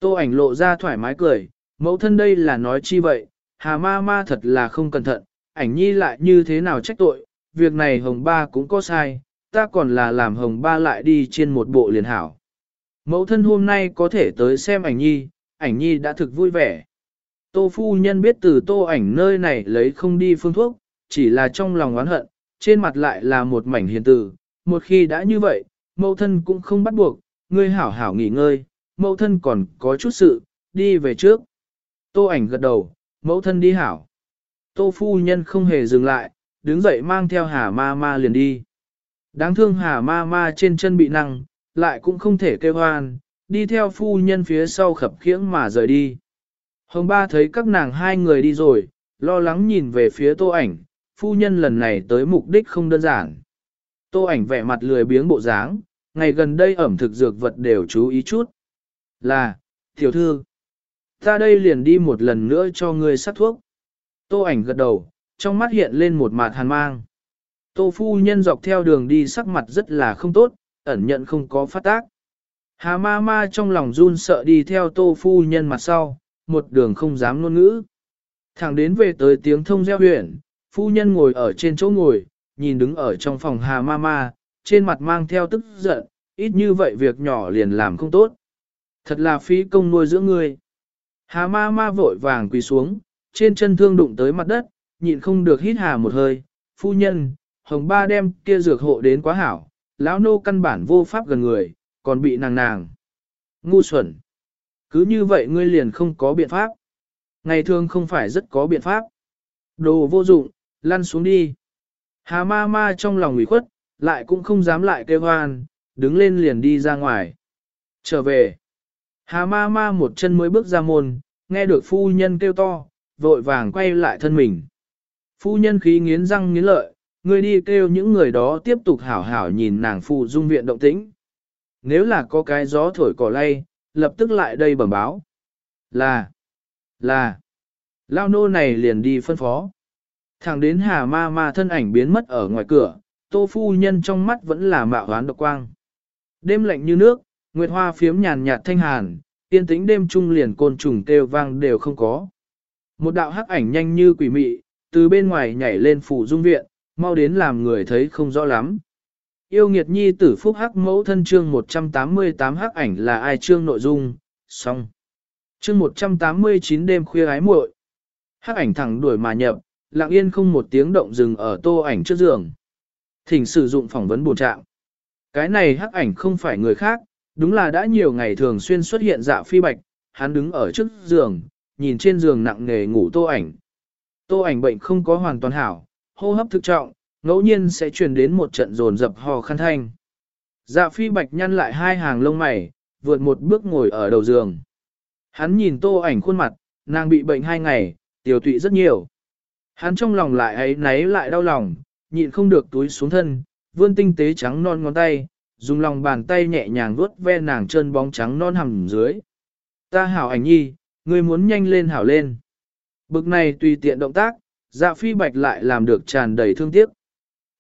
Tô ảnh lộ ra thoải mái cười, mẫu thân đây là nói chi vậy, hà ma ma thật là không cẩn thận, ảnh nhi lại như thế nào trách tội, việc này hồng ba cũng có sai, ta còn là làm hồng ba lại đi trên một bộ liền hảo. Mẫu thân hôm nay có thể tới xem ảnh nhi, ảnh nhi đã thực vui vẻ. Tô phu nhân biết từ tô ảnh nơi này lấy không đi phương thuốc, chỉ là trong lòng oán hận, trên mặt lại là một mảnh hiền từ. Một khi đã như vậy, mẫu thân cũng không bắt buộc, ngươi hảo hảo nghỉ ngơi, mẫu thân còn có chút sự, đi về trước. Tô ảnh gật đầu, mẫu thân đi hảo. Tô phu nhân không hề dừng lại, đứng dậy mang theo hà ma ma liền đi. Đáng thương hà ma ma trên chân bị năng, lại cũng không thể kêu hoan, đi theo phu nhân phía sau khập khiễng mà rời đi. Hồng ba thấy các nàng hai người đi rồi, lo lắng nhìn về phía tô ảnh, phu nhân lần này tới mục đích không đơn giản. Tô ảnh vẻ mặt lười biếng bộ dáng, ngày gần đây ẩm thực dược vật đều chú ý chút. Là, tiểu thư, ta đây liền đi một lần nữa cho ngươi sắc thuốc. Tô ảnh gật đầu, trong mắt hiện lên một mạt hàn mang. Tô phu nhân dọc theo đường đi sắc mặt rất là không tốt, ẩn nhận không có phát tác. Hà ma ma trong lòng run sợ đi theo tô phu nhân mặt sau, một đường không dám ngôn ngữ. Thẳng đến về tới tiếng thông gieo huyện, phu nhân ngồi ở trên chỗ ngồi, nhìn đứng ở trong phòng hà ma ma, trên mặt mang theo tức giận, ít như vậy việc nhỏ liền làm không tốt. Thật là phí công nuôi dưỡng người. Hà ma ma vội vàng quỳ xuống, trên chân thương đụng tới mặt đất, nhịn không được hít hà một hơi, phu nhân, hồng ba đem kia dược hộ đến quá hảo, lão nô căn bản vô pháp gần người, còn bị nàng nàng. Ngu xuẩn. Cứ như vậy ngươi liền không có biện pháp. Ngày thường không phải rất có biện pháp. Đồ vô dụng, lăn xuống đi. Hà ma ma trong lòng ủy khuất, lại cũng không dám lại kêu hoan, đứng lên liền đi ra ngoài. Trở về, hà ma ma một chân mới bước ra môn, nghe được phu nhân kêu to, vội vàng quay lại thân mình. Phu nhân khí nghiến răng nghiến lợi, người đi kêu những người đó tiếp tục hảo hảo nhìn nàng phụ dung viện động tĩnh. Nếu là có cái gió thổi cỏ lay, lập tức lại đây bẩm báo. Là, là, lao nô này liền đi phân phó. Thẳng đến hà ma ma thân ảnh biến mất ở ngoài cửa, tô phu nhân trong mắt vẫn là mạo hoán độc quang. Đêm lạnh như nước, nguyệt hoa phiếm nhàn nhạt thanh hàn, yên tĩnh đêm trung liền côn trùng kêu vang đều không có. Một đạo hắc ảnh nhanh như quỷ mị, từ bên ngoài nhảy lên phủ dung viện, mau đến làm người thấy không rõ lắm. Yêu nghiệt nhi tử phúc hắc mẫu thân chương 188 hắc ảnh là ai chương nội dung, xong. Chương 189 đêm khuya ái muội. Hắc ảnh thẳng đuổi mà nhập, lặng yên không một tiếng động dừng ở tô ảnh trước giường. Thỉnh sử dụng phỏng vấn bổ trạng. Cái này hắc ảnh không phải người khác, đúng là đã nhiều ngày thường xuyên xuất hiện dạ phi bạch, hắn đứng ở trước giường, nhìn trên giường nặng nề ngủ tô ảnh. Tô ảnh bệnh không có hoàn toàn hảo, hô hấp thực trọng, ngẫu nhiên sẽ truyền đến một trận rồn dập hò khăn thanh. Dạ phi bạch nhăn lại hai hàng lông mày, vượt một bước ngồi ở đầu giường. Hắn nhìn tô ảnh khuôn mặt, nàng bị bệnh hai ngày, tiểu tụy rất nhiều. Hắn trong lòng lại ấy náy lại đau lòng, nhịn không được túi xuống thân, vươn tinh tế trắng non ngón tay, dùng lòng bàn tay nhẹ nhàng vuốt ve nàng chân bóng trắng non hầm dưới. Ta hảo ảnh nhi, ngươi muốn nhanh lên hảo lên. Bực này tùy tiện động tác, dạ phi bạch lại làm được tràn đầy thương tiếc.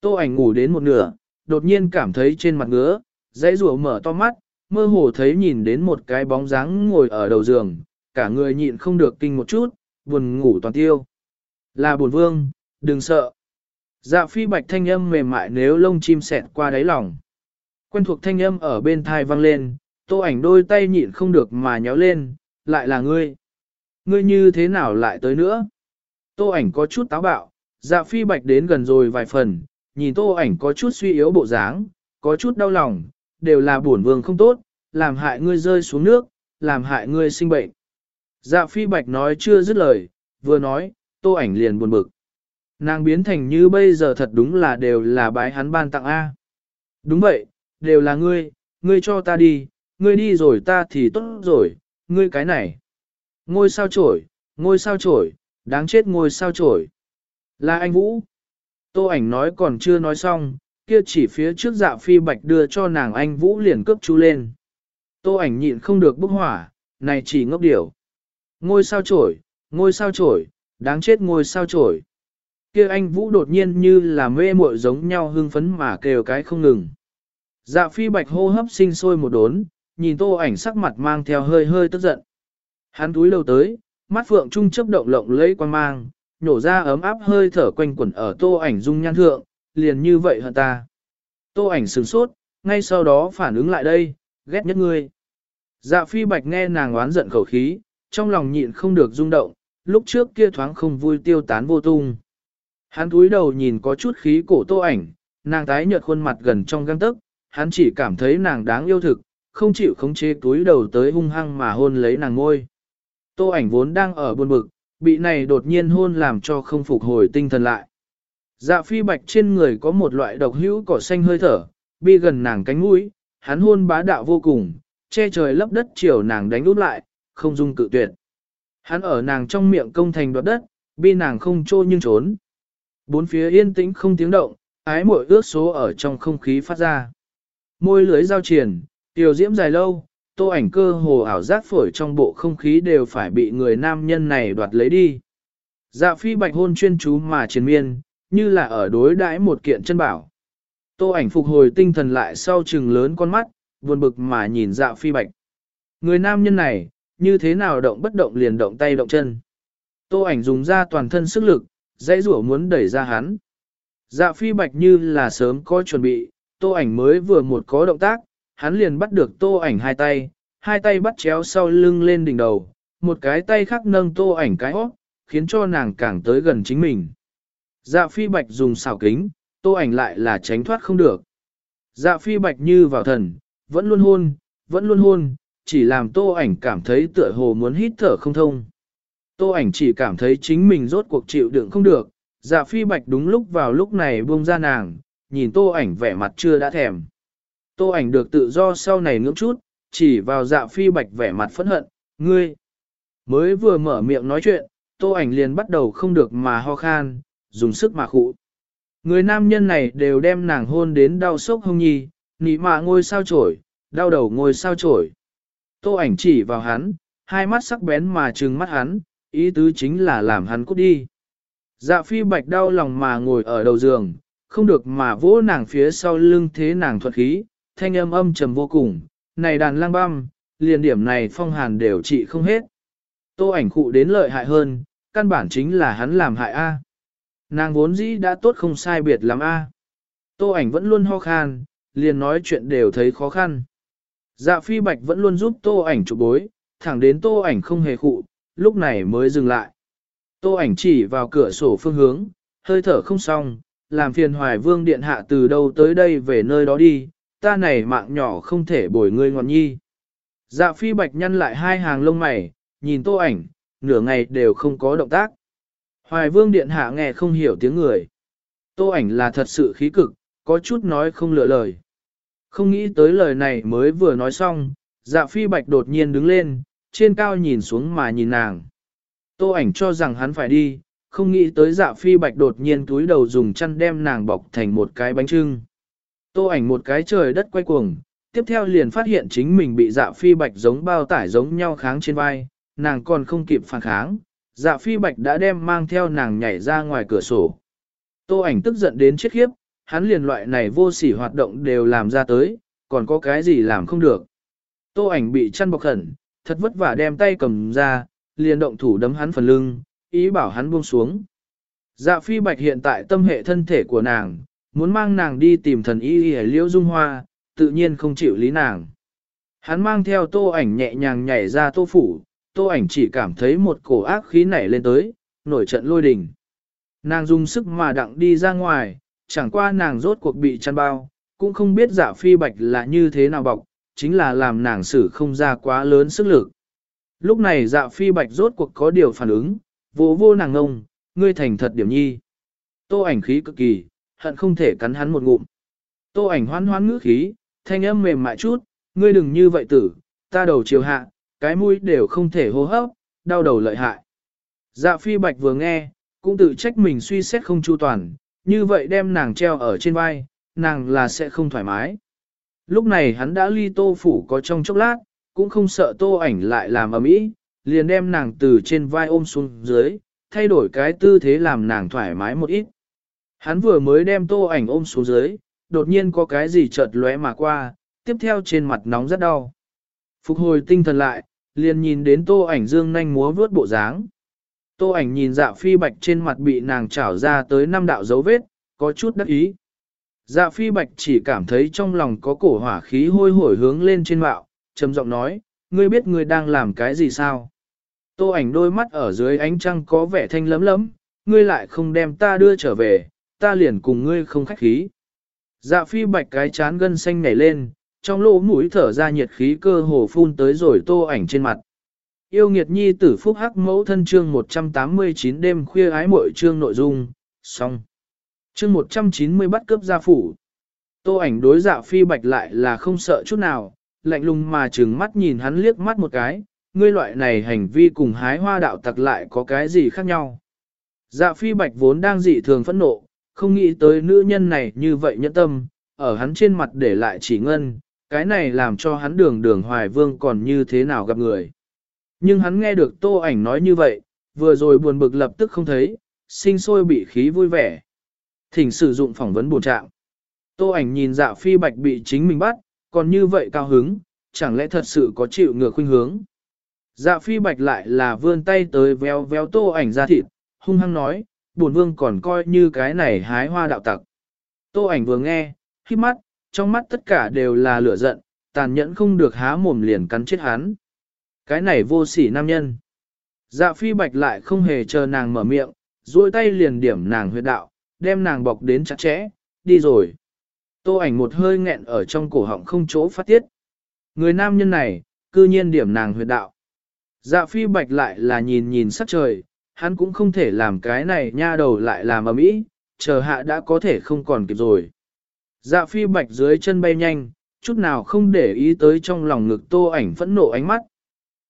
Tô ảnh ngủ đến một nửa, đột nhiên cảm thấy trên mặt ngứa, dãy rùa mở to mắt, mơ hồ thấy nhìn đến một cái bóng dáng ngồi ở đầu giường, cả người nhịn không được kinh một chút, buồn ngủ toàn tiêu. Là buồn vương, đừng sợ. Dạ phi bạch thanh âm mềm mại nếu lông chim sẹt qua đáy lòng. Quen thuộc thanh âm ở bên thai vang lên, tô ảnh đôi tay nhịn không được mà nhéo lên, lại là ngươi. Ngươi như thế nào lại tới nữa? Tô ảnh có chút táo bạo, dạ phi bạch đến gần rồi vài phần, nhìn tô ảnh có chút suy yếu bộ dáng, có chút đau lòng, đều là bổn vương không tốt, làm hại ngươi rơi xuống nước, làm hại ngươi sinh bệnh. Dạ phi bạch nói chưa dứt lời, vừa nói, tô ảnh liền buồn bực. Nàng biến thành như bây giờ thật đúng là đều là bái hắn ban tặng A. Đúng vậy, đều là ngươi, ngươi cho ta đi, ngươi đi rồi ta thì tốt rồi, ngươi cái này. Ngôi sao trổi, ngôi sao trổi, đáng chết ngôi sao trổi. Là anh Vũ. Tô ảnh nói còn chưa nói xong, kia chỉ phía trước dạ phi bạch đưa cho nàng anh Vũ liền cướp chú lên. Tô ảnh nhịn không được bốc hỏa, này chỉ ngốc điểu. Ngôi sao trổi, ngôi sao trổi, đáng chết ngôi sao trổi. Kia anh Vũ đột nhiên như là mê muội giống nhau hưng phấn mà kêu cái không ngừng. Dạ phi bạch hô hấp sinh sôi một đốn, nhìn tô ảnh sắc mặt mang theo hơi hơi tức giận. Hắn túi lâu tới, mắt phượng trung chấp động lộng lấy quan mang, nhổ ra ấm áp hơi thở quanh quẩn ở tô ảnh dung nhan thượng, liền như vậy hận ta. Tô ảnh sừng sốt, ngay sau đó phản ứng lại đây, ghét nhất ngươi. Dạ phi bạch nghe nàng oán giận khẩu khí, trong lòng nhịn không được rung động, lúc trước kia thoáng không vui tiêu tán vô tung. Hắn cúi đầu nhìn có chút khí cổ tô ảnh, nàng tái nhợt khuôn mặt gần trong găng tức, hắn chỉ cảm thấy nàng đáng yêu thực, không chịu khống chế cúi đầu tới hung hăng mà hôn lấy nàng ngôi. Tô ảnh vốn đang ở buồn bực, bị này đột nhiên hôn làm cho không phục hồi tinh thần lại. Dạ phi bạch trên người có một loại độc hữu cỏ xanh hơi thở, bi gần nàng cánh mũi, hắn hôn bá đạo vô cùng, che trời lấp đất chiều nàng đánh úp lại, không dung cự tuyệt. Hắn ở nàng trong miệng công thành đoạt đất, bi nàng không trô nhưng trốn. Bốn phía yên tĩnh không tiếng động, ái mội ước số ở trong không khí phát ra. Môi lưới giao triển, tiểu diễm dài lâu, tô ảnh cơ hồ ảo giác phổi trong bộ không khí đều phải bị người nam nhân này đoạt lấy đi. Dạ phi bạch hôn chuyên chú mà triền miên, như là ở đối đãi một kiện chân bảo. Tô ảnh phục hồi tinh thần lại sau trừng lớn con mắt, buồn bực mà nhìn dạ phi bạch. Người nam nhân này, như thế nào động bất động liền động tay động chân. Tô ảnh dùng ra toàn thân sức lực, dãy rủa muốn đẩy ra hắn. Dạ phi bạch như là sớm có chuẩn bị, tô ảnh mới vừa một có động tác, hắn liền bắt được tô ảnh hai tay, hai tay bắt chéo sau lưng lên đỉnh đầu, một cái tay khác nâng tô ảnh cái hót, khiến cho nàng càng tới gần chính mình. Dạ phi bạch dùng xảo kính, tô ảnh lại là tránh thoát không được. Dạ phi bạch như vào thần, vẫn luôn hôn, vẫn luôn hôn, chỉ làm tô ảnh cảm thấy tựa hồ muốn hít thở không thông. Tô ảnh chỉ cảm thấy chính mình rốt cuộc chịu đựng không được, dạ phi bạch đúng lúc vào lúc này buông ra nàng, nhìn tô ảnh vẻ mặt chưa đã thèm. Tô ảnh được tự do sau này ngưỡng chút, chỉ vào dạ phi bạch vẻ mặt phẫn hận, ngươi. Mới vừa mở miệng nói chuyện, tô ảnh liền bắt đầu không được mà ho khan, dùng sức mà khụ. Người nam nhân này đều đem nàng hôn đến đau sốc hông nhi, nị mạ ngôi sao trổi, đau đầu ngôi sao trổi. Tô ảnh chỉ vào hắn, hai mắt sắc bén mà trừng mắt hắn, ý tứ chính là làm hắn cút đi. Dạ phi bạch đau lòng mà ngồi ở đầu giường, không được mà vỗ nàng phía sau lưng thế nàng thuật khí, thanh âm âm trầm vô cùng, này đàn lang băm, liền điểm này phong hàn đều trị không hết. Tô ảnh khụ đến lợi hại hơn, căn bản chính là hắn làm hại A. Nàng vốn dĩ đã tốt không sai biệt lắm A. Tô ảnh vẫn luôn ho khan, liền nói chuyện đều thấy khó khăn. Dạ phi bạch vẫn luôn giúp tô ảnh chụp bối, thẳng đến tô ảnh không hề khụ, lúc này mới dừng lại. Tô ảnh chỉ vào cửa sổ phương hướng, hơi thở không xong, làm phiền hoài vương điện hạ từ đâu tới đây về nơi đó đi, ta này mạng nhỏ không thể bồi ngươi ngọn nhi. Dạ phi bạch nhăn lại hai hàng lông mày, nhìn tô ảnh, nửa ngày đều không có động tác. Hoài vương điện hạ nghe không hiểu tiếng người. Tô ảnh là thật sự khí cực, có chút nói không lựa lời. Không nghĩ tới lời này mới vừa nói xong, dạ phi bạch đột nhiên đứng lên, trên cao nhìn xuống mà nhìn nàng. Tô ảnh cho rằng hắn phải đi, không nghĩ tới dạ phi bạch đột nhiên túi đầu dùng chăn đem nàng bọc thành một cái bánh trưng. Tô ảnh một cái trời đất quay cuồng, tiếp theo liền phát hiện chính mình bị dạ phi bạch giống bao tải giống nhau kháng trên vai, nàng còn không kịp phản kháng, dạ phi bạch đã đem mang theo nàng nhảy ra ngoài cửa sổ. Tô ảnh tức giận đến chết khiếp, hắn liền loại này vô sỉ hoạt động đều làm ra tới, còn có cái gì làm không được. Tô ảnh bị chăn bọc khẩn, thật vất vả đem tay cầm ra, liền động thủ đấm hắn phần lưng, ý bảo hắn buông xuống. Dạ phi bạch hiện tại tâm hệ thân thể của nàng, muốn mang nàng đi tìm thần y y liễu dung hoa, tự nhiên không chịu lý nàng. Hắn mang theo tô ảnh nhẹ nhàng nhảy ra tô phủ, tô ảnh chỉ cảm thấy một cổ ác khí nảy lên tới, nổi trận lôi đình. Nàng dùng sức mà đặng đi ra ngoài, chẳng qua nàng rốt cuộc bị chăn bao, cũng không biết dạ phi bạch là như thế nào bọc, chính là làm nàng xử không ra quá lớn sức lực. Lúc này dạ phi bạch rốt cuộc có điều phản ứng, vô vô nàng ngông, ngươi thành thật điểm nhi. Tô ảnh khí cực kỳ, hận không thể cắn hắn một ngụm. Tô ảnh hoan hoan ngữ khí, thanh âm mềm mại chút, ngươi đừng như vậy tử, ta đầu chiều hạ, cái mũi đều không thể hô hấp, đau đầu lợi hại. Dạ phi bạch vừa nghe, cũng tự trách mình suy xét không chu toàn, như vậy đem nàng treo ở trên vai, nàng là sẽ không thoải mái. Lúc này hắn đã ly tô phủ có trong chốc lát, cũng không sợ tô ảnh lại làm ầm ĩ, liền đem nàng từ trên vai ôm xuống dưới, thay đổi cái tư thế làm nàng thoải mái một ít. Hắn vừa mới đem tô ảnh ôm xuống dưới, đột nhiên có cái gì chợt lóe mà qua, tiếp theo trên mặt nóng rất đau. Phục hồi tinh thần lại, liền nhìn đến tô ảnh dương nhanh múa vướt bộ dáng. Tô ảnh nhìn dạ phi bạch trên mặt bị nàng chảo ra tới năm đạo dấu vết, có chút đắc ý. Dạ phi bạch chỉ cảm thấy trong lòng có cổ hỏa khí hôi hổi hướng lên trên mạo, trầm giọng nói, ngươi biết ngươi đang làm cái gì sao? Tô ảnh đôi mắt ở dưới ánh trăng có vẻ thanh lấm lấm, ngươi lại không đem ta đưa trở về, ta liền cùng ngươi không khách khí. Dạ phi bạch cái chán gân xanh nảy lên, trong lỗ mũi thở ra nhiệt khí cơ hồ phun tới rồi tô ảnh trên mặt. Yêu nghiệt nhi tử phúc hắc mẫu thân chương 189 đêm khuya ái muội chương nội dung, xong. Chương 190 bắt cướp gia phủ. Tô ảnh đối dạ phi bạch lại là không sợ chút nào, lạnh lùng mà trừng mắt nhìn hắn liếc mắt một cái, ngươi loại này hành vi cùng hái hoa đạo tặc lại có cái gì khác nhau. Dạ phi bạch vốn đang dị thường phẫn nộ, không nghĩ tới nữ nhân này như vậy nhẫn tâm, ở hắn trên mặt để lại chỉ ngân, cái này làm cho hắn đường đường hoài vương còn như thế nào gặp người. Nhưng hắn nghe được tô ảnh nói như vậy, vừa rồi buồn bực lập tức không thấy, sinh sôi bị khí vui vẻ. Thỉnh sử dụng phỏng vấn bổ trạng. Tô ảnh nhìn dạ phi bạch bị chính mình bắt, còn như vậy cao hứng, chẳng lẽ thật sự có chịu ngược khuynh hướng. Dạ phi bạch lại là vươn tay tới véo véo tô ảnh ra thịt, hung hăng nói, bổn vương còn coi như cái này hái hoa đạo tặc. Tô ảnh vừa nghe, khi mắt, trong mắt tất cả đều là lửa giận, tàn nhẫn không được há mồm liền cắn chết hắn. Cái này vô sỉ nam nhân. Dạ phi bạch lại không hề chờ nàng mở miệng, duỗi tay liền điểm nàng huyệt đạo, đem nàng bọc đến chặt chẽ, đi rồi. Tô ảnh một hơi nghẹn ở trong cổ họng không chỗ phát tiết. Người nam nhân này, cư nhiên điểm nàng huyệt đạo. Dạ phi bạch lại là nhìn nhìn sắc trời, hắn cũng không thể làm cái này nha đầu lại làm ầm ĩ, chờ hạ đã có thể không còn kịp rồi. Dạ phi bạch dưới chân bay nhanh, chút nào không để ý tới trong lòng ngực tô ảnh phẫn nộ ánh mắt.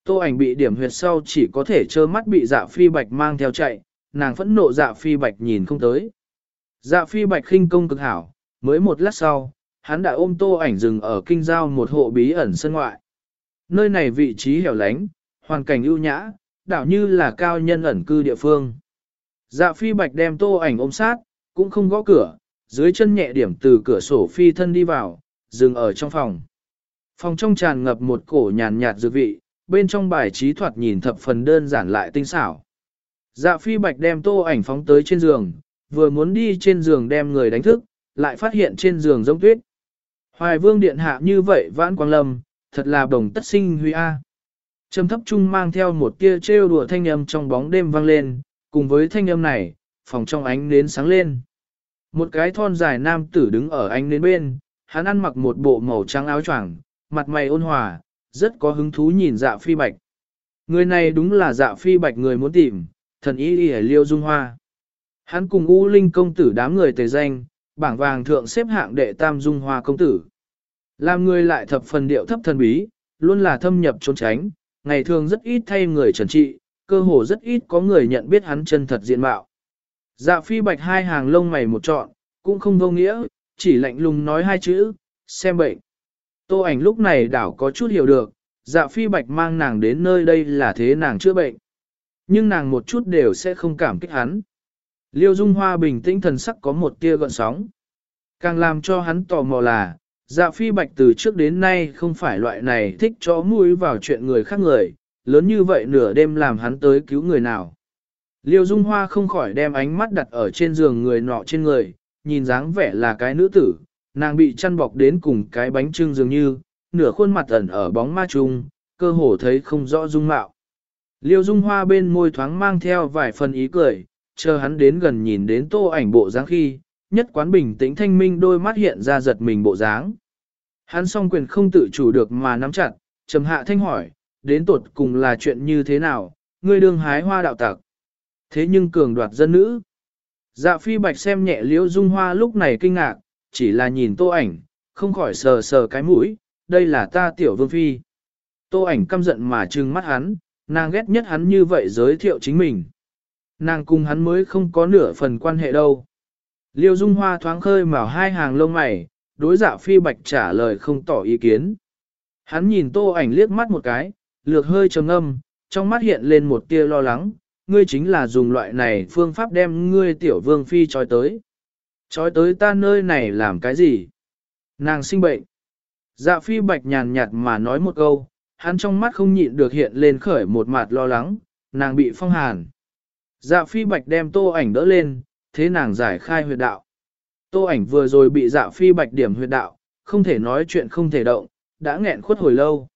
Tô ảnh bị điểm huyệt sau chỉ có thể trơ mắt bị dạ phi bạch mang theo chạy, nàng phẫn nộ dạ phi bạch nhìn không tới. Dạ phi bạch khinh công cực hảo, mới một lát sau, hắn đã ôm tô ảnh dừng ở kinh giao một hộ bí ẩn sân ngoại. Nơi này vị trí hẻo lánh, hoàn cảnh ưu nhã, đảo như là cao nhân ẩn cư địa phương. Dạ phi bạch đem tô ảnh ôm sát, cũng không gõ cửa, dưới chân nhẹ điểm từ cửa sổ phi thân đi vào, dừng ở trong phòng. Phòng trong tràn ngập một cổ nhàn nhạt dược vị, bên trong bài trí thoạt nhìn thập phần đơn giản lại tinh xảo. Dạ phi bạch đem tô ảnh phóng tới trên giường, vừa muốn đi trên giường đem người đánh thức, lại phát hiện trên giường giống tuyết. Hoài vương điện hạ như vậy vãn quang lâm, thật là đồng tất sinh huy a. Trầm thấp trung mang theo một tia trêu đùa thanh âm trong bóng đêm vang lên, cùng với thanh âm này, phòng trong ánh nến sáng lên. Một cái thon dài nam tử đứng ở ánh nến bên, hắn ăn mặc một bộ màu trắng áo choàng, mặt mày ôn hòa, rất có hứng thú nhìn dạ phi bạch. Người này đúng là dạ phi bạch người muốn tìm, thần y y liêu dung hoa. Hắn cùng U Linh công tử đám người tề danh, bảng vàng thượng xếp hạng đệ tam dung hoa công tử. Làm người lại thập phần điệu thấp thần bí, luôn là thâm nhập trốn tránh, ngày thường rất ít thay người trần trị, cơ hồ rất ít có người nhận biết hắn chân thật diện mạo. Dạ phi bạch hai hàng lông mày một trọn, cũng không vô nghĩa, chỉ lạnh lùng nói hai chữ, xem bệnh. Tô ảnh lúc này đảo có chút hiểu được, dạ phi bạch mang nàng đến nơi đây là thế nàng chữa bệnh. Nhưng nàng một chút đều sẽ không cảm kích hắn. Liêu Dung Hoa bình tĩnh thần sắc có một tia gợn sóng. Càng làm cho hắn tò mò là, dạ phi bạch từ trước đến nay không phải loại này thích chó mũi vào chuyện người khác người, lớn như vậy nửa đêm làm hắn tới cứu người nào. Liêu Dung Hoa không khỏi đem ánh mắt đặt ở trên giường người nọ trên người, nhìn dáng vẻ là cái nữ tử, nàng bị chăn bọc đến cùng cái bánh trưng dường như, nửa khuôn mặt ẩn ở bóng ma trùng, cơ hồ thấy không rõ dung mạo. Liêu Dung Hoa bên môi thoáng mang theo vài phần ý cười, chờ hắn đến gần nhìn đến tô ảnh bộ dáng khi, nhất quán bình tĩnh thanh minh đôi mắt hiện ra giật mình bộ dáng. Hắn song quyền không tự chủ được mà nắm chặt, trầm hạ thanh hỏi, đến tột cùng là chuyện như thế nào, ngươi đương hái hoa đạo tặc. Thế nhưng cường đoạt dân nữ. Dạ phi bạch xem nhẹ liễu dung hoa lúc này kinh ngạc, chỉ là nhìn tô ảnh, không khỏi sờ sờ cái mũi, đây là ta tiểu vương phi. Tô ảnh căm giận mà trừng mắt hắn, nàng ghét nhất hắn như vậy giới thiệu chính mình. Nàng cùng hắn mới không có nửa phần quan hệ đâu. Liêu Dung Hoa thoáng khơi mào hai hàng lông mày, đối dạ phi bạch trả lời không tỏ ý kiến. Hắn nhìn tô ảnh liếc mắt một cái, lược hơi trầm âm, trong mắt hiện lên một tia lo lắng, ngươi chính là dùng loại này phương pháp đem ngươi tiểu vương phi trói tới. Trói tới ta nơi này làm cái gì? Nàng sinh bệnh. Dạ phi bạch nhàn nhạt mà nói một câu, hắn trong mắt không nhịn được hiện lên khởi một mặt lo lắng, nàng bị phong hàn. Dạ phi bạch đem tô ảnh đỡ lên, thế nàng giải khai huyệt đạo. Tô ảnh vừa rồi bị dạ phi bạch điểm huyệt đạo, không thể nói chuyện không thể động, đã nghẹn khuất hồi lâu.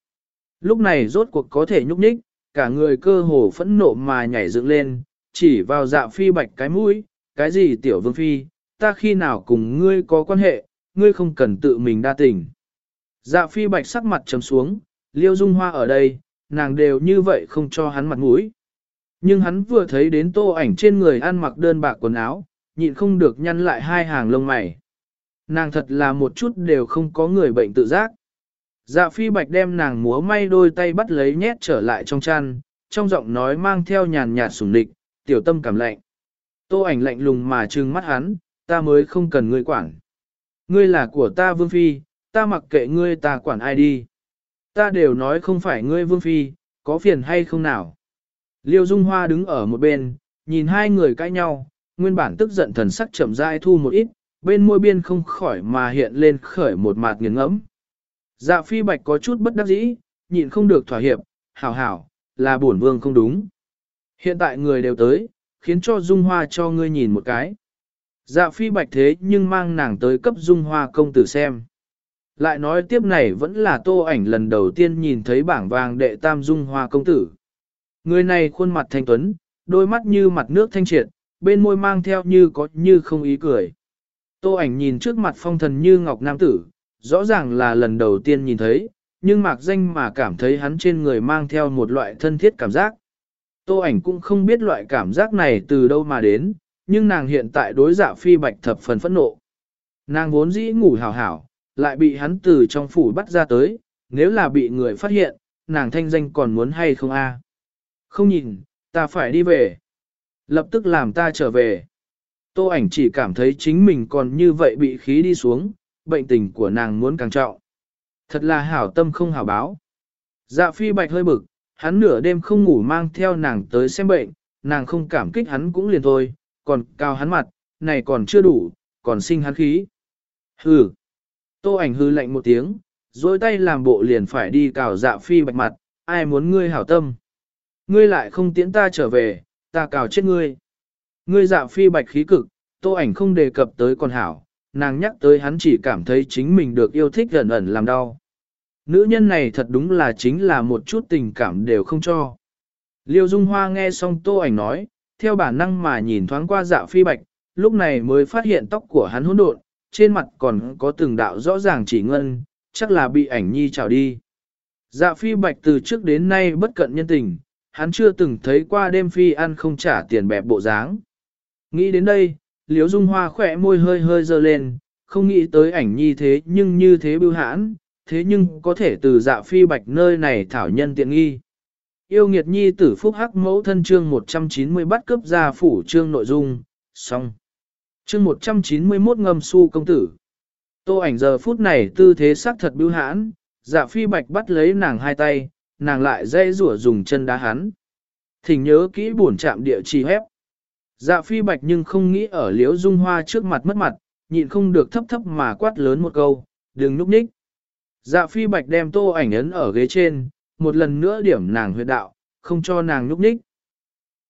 Lúc này rốt cuộc có thể nhúc nhích, cả người cơ hồ phẫn nộ mà nhảy dựng lên, chỉ vào dạ phi bạch cái mũi, cái gì tiểu vương phi, ta khi nào cùng ngươi có quan hệ, ngươi không cần tự mình đa tình. Dạ phi bạch sắc mặt trầm xuống, liêu dung hoa ở đây, nàng đều như vậy không cho hắn mặt mũi. Nhưng hắn vừa thấy đến tô ảnh trên người ăn mặc đơn bạc quần áo, nhịn không được nhăn lại hai hàng lông mày. Nàng thật là một chút đều không có người bệnh tự giác. Dạ phi bạch đem nàng múa may đôi tay bắt lấy nhét trở lại trong chăn, trong giọng nói mang theo nhàn nhạt sủng địch, tiểu tâm cảm lạnh. Tô ảnh lạnh lùng mà trừng mắt hắn, ta mới không cần ngươi quản. Ngươi là của ta vương phi, ta mặc kệ ngươi ta quản ai đi. Ta đều nói không phải ngươi vương phi, có phiền hay không nào. Liêu Dung Hoa đứng ở một bên, nhìn hai người cãi nhau, nguyên bản tức giận thần sắc chậm rãi thu một ít, bên môi biên không khỏi mà hiện lên khởi một mạt nghiền ngẫm. Dạ phi bạch có chút bất đắc dĩ, nhịn không được thỏa hiệp, hảo hảo, là bổn vương không đúng. Hiện tại người đều tới, khiến cho Dung Hoa cho ngươi nhìn một cái. Dạ phi bạch thế nhưng mang nàng tới cấp Dung Hoa công tử xem. Lại nói tiếp này vẫn là tô ảnh lần đầu tiên nhìn thấy bảng vàng đệ tam Dung Hoa công tử. Người này khuôn mặt thanh tuấn, đôi mắt như mặt nước thanh triệt, bên môi mang theo như có như không ý cười. Tô ảnh nhìn trước mặt phong thần như ngọc nam tử, rõ ràng là lần đầu tiên nhìn thấy, nhưng mạc danh mà cảm thấy hắn trên người mang theo một loại thân thiết cảm giác. Tô ảnh cũng không biết loại cảm giác này từ đâu mà đến, nhưng nàng hiện tại đối dạ phi bạch thập phần phẫn nộ. Nàng vốn dĩ ngủ hảo hảo, lại bị hắn từ trong phủ bắt ra tới, nếu là bị người phát hiện, nàng thanh danh còn muốn hay không a? Không nhìn, ta phải đi về. Lập tức làm ta trở về. Tô ảnh chỉ cảm thấy chính mình còn như vậy bị khí đi xuống, bệnh tình của nàng muốn càng trọng. Thật là hảo tâm không hảo báo. Dạ phi bạch hơi bực, hắn nửa đêm không ngủ mang theo nàng tới xem bệnh, nàng không cảm kích hắn cũng liền thôi, còn cao hắn mặt, này còn chưa đủ, còn sinh hắn khí. Hừ. Tô ảnh hư lạnh một tiếng, dối tay làm bộ liền phải đi cào dạ phi bạch mặt, ai muốn ngươi hảo tâm. Ngươi lại không tiễn ta trở về, ta cào chết ngươi. Ngươi dạ phi bạch khí cực, tô ảnh không đề cập tới con hảo, nàng nhắc tới hắn chỉ cảm thấy chính mình được yêu thích gần ẩn làm đau. Nữ nhân này thật đúng là chính là một chút tình cảm đều không cho. Liêu Dung Hoa nghe xong tô ảnh nói, theo bản năng mà nhìn thoáng qua dạ phi bạch, lúc này mới phát hiện tóc của hắn hỗn độn, trên mặt còn có từng đạo rõ ràng chỉ ngân, chắc là bị ảnh nhi trào đi. Dạ phi bạch từ trước đến nay bất cận nhân tình, hắn chưa từng thấy qua đêm phi ăn không trả tiền bẹp bộ dáng. Nghĩ đến đây, liếu dung hoa khỏe môi hơi hơi dơ lên, không nghĩ tới ảnh nhi thế nhưng như thế bưu hãn, thế nhưng có thể từ dạ phi bạch nơi này thảo nhân tiện nghi. Yêu nghiệt nhi tử phúc hắc mẫu thân chương 190 bắt cướp ra phủ chương nội dung, xong. Chương 191 ngâm su công tử. Tô ảnh giờ phút này tư thế sắc thật bưu hãn, dạ phi bạch bắt lấy nàng hai tay, nàng lại dây rủa dùng chân đá hắn. Thỉnh nhớ kỹ buồn chạm địa chỉ hép. Dạ phi bạch nhưng không nghĩ ở liếu dung hoa trước mặt mất mặt, nhịn không được thấp thấp mà quát lớn một câu, đừng núp nhích. Dạ phi bạch đem tô ảnh ấn ở ghế trên, một lần nữa điểm nàng huyệt đạo, không cho nàng núp nhích.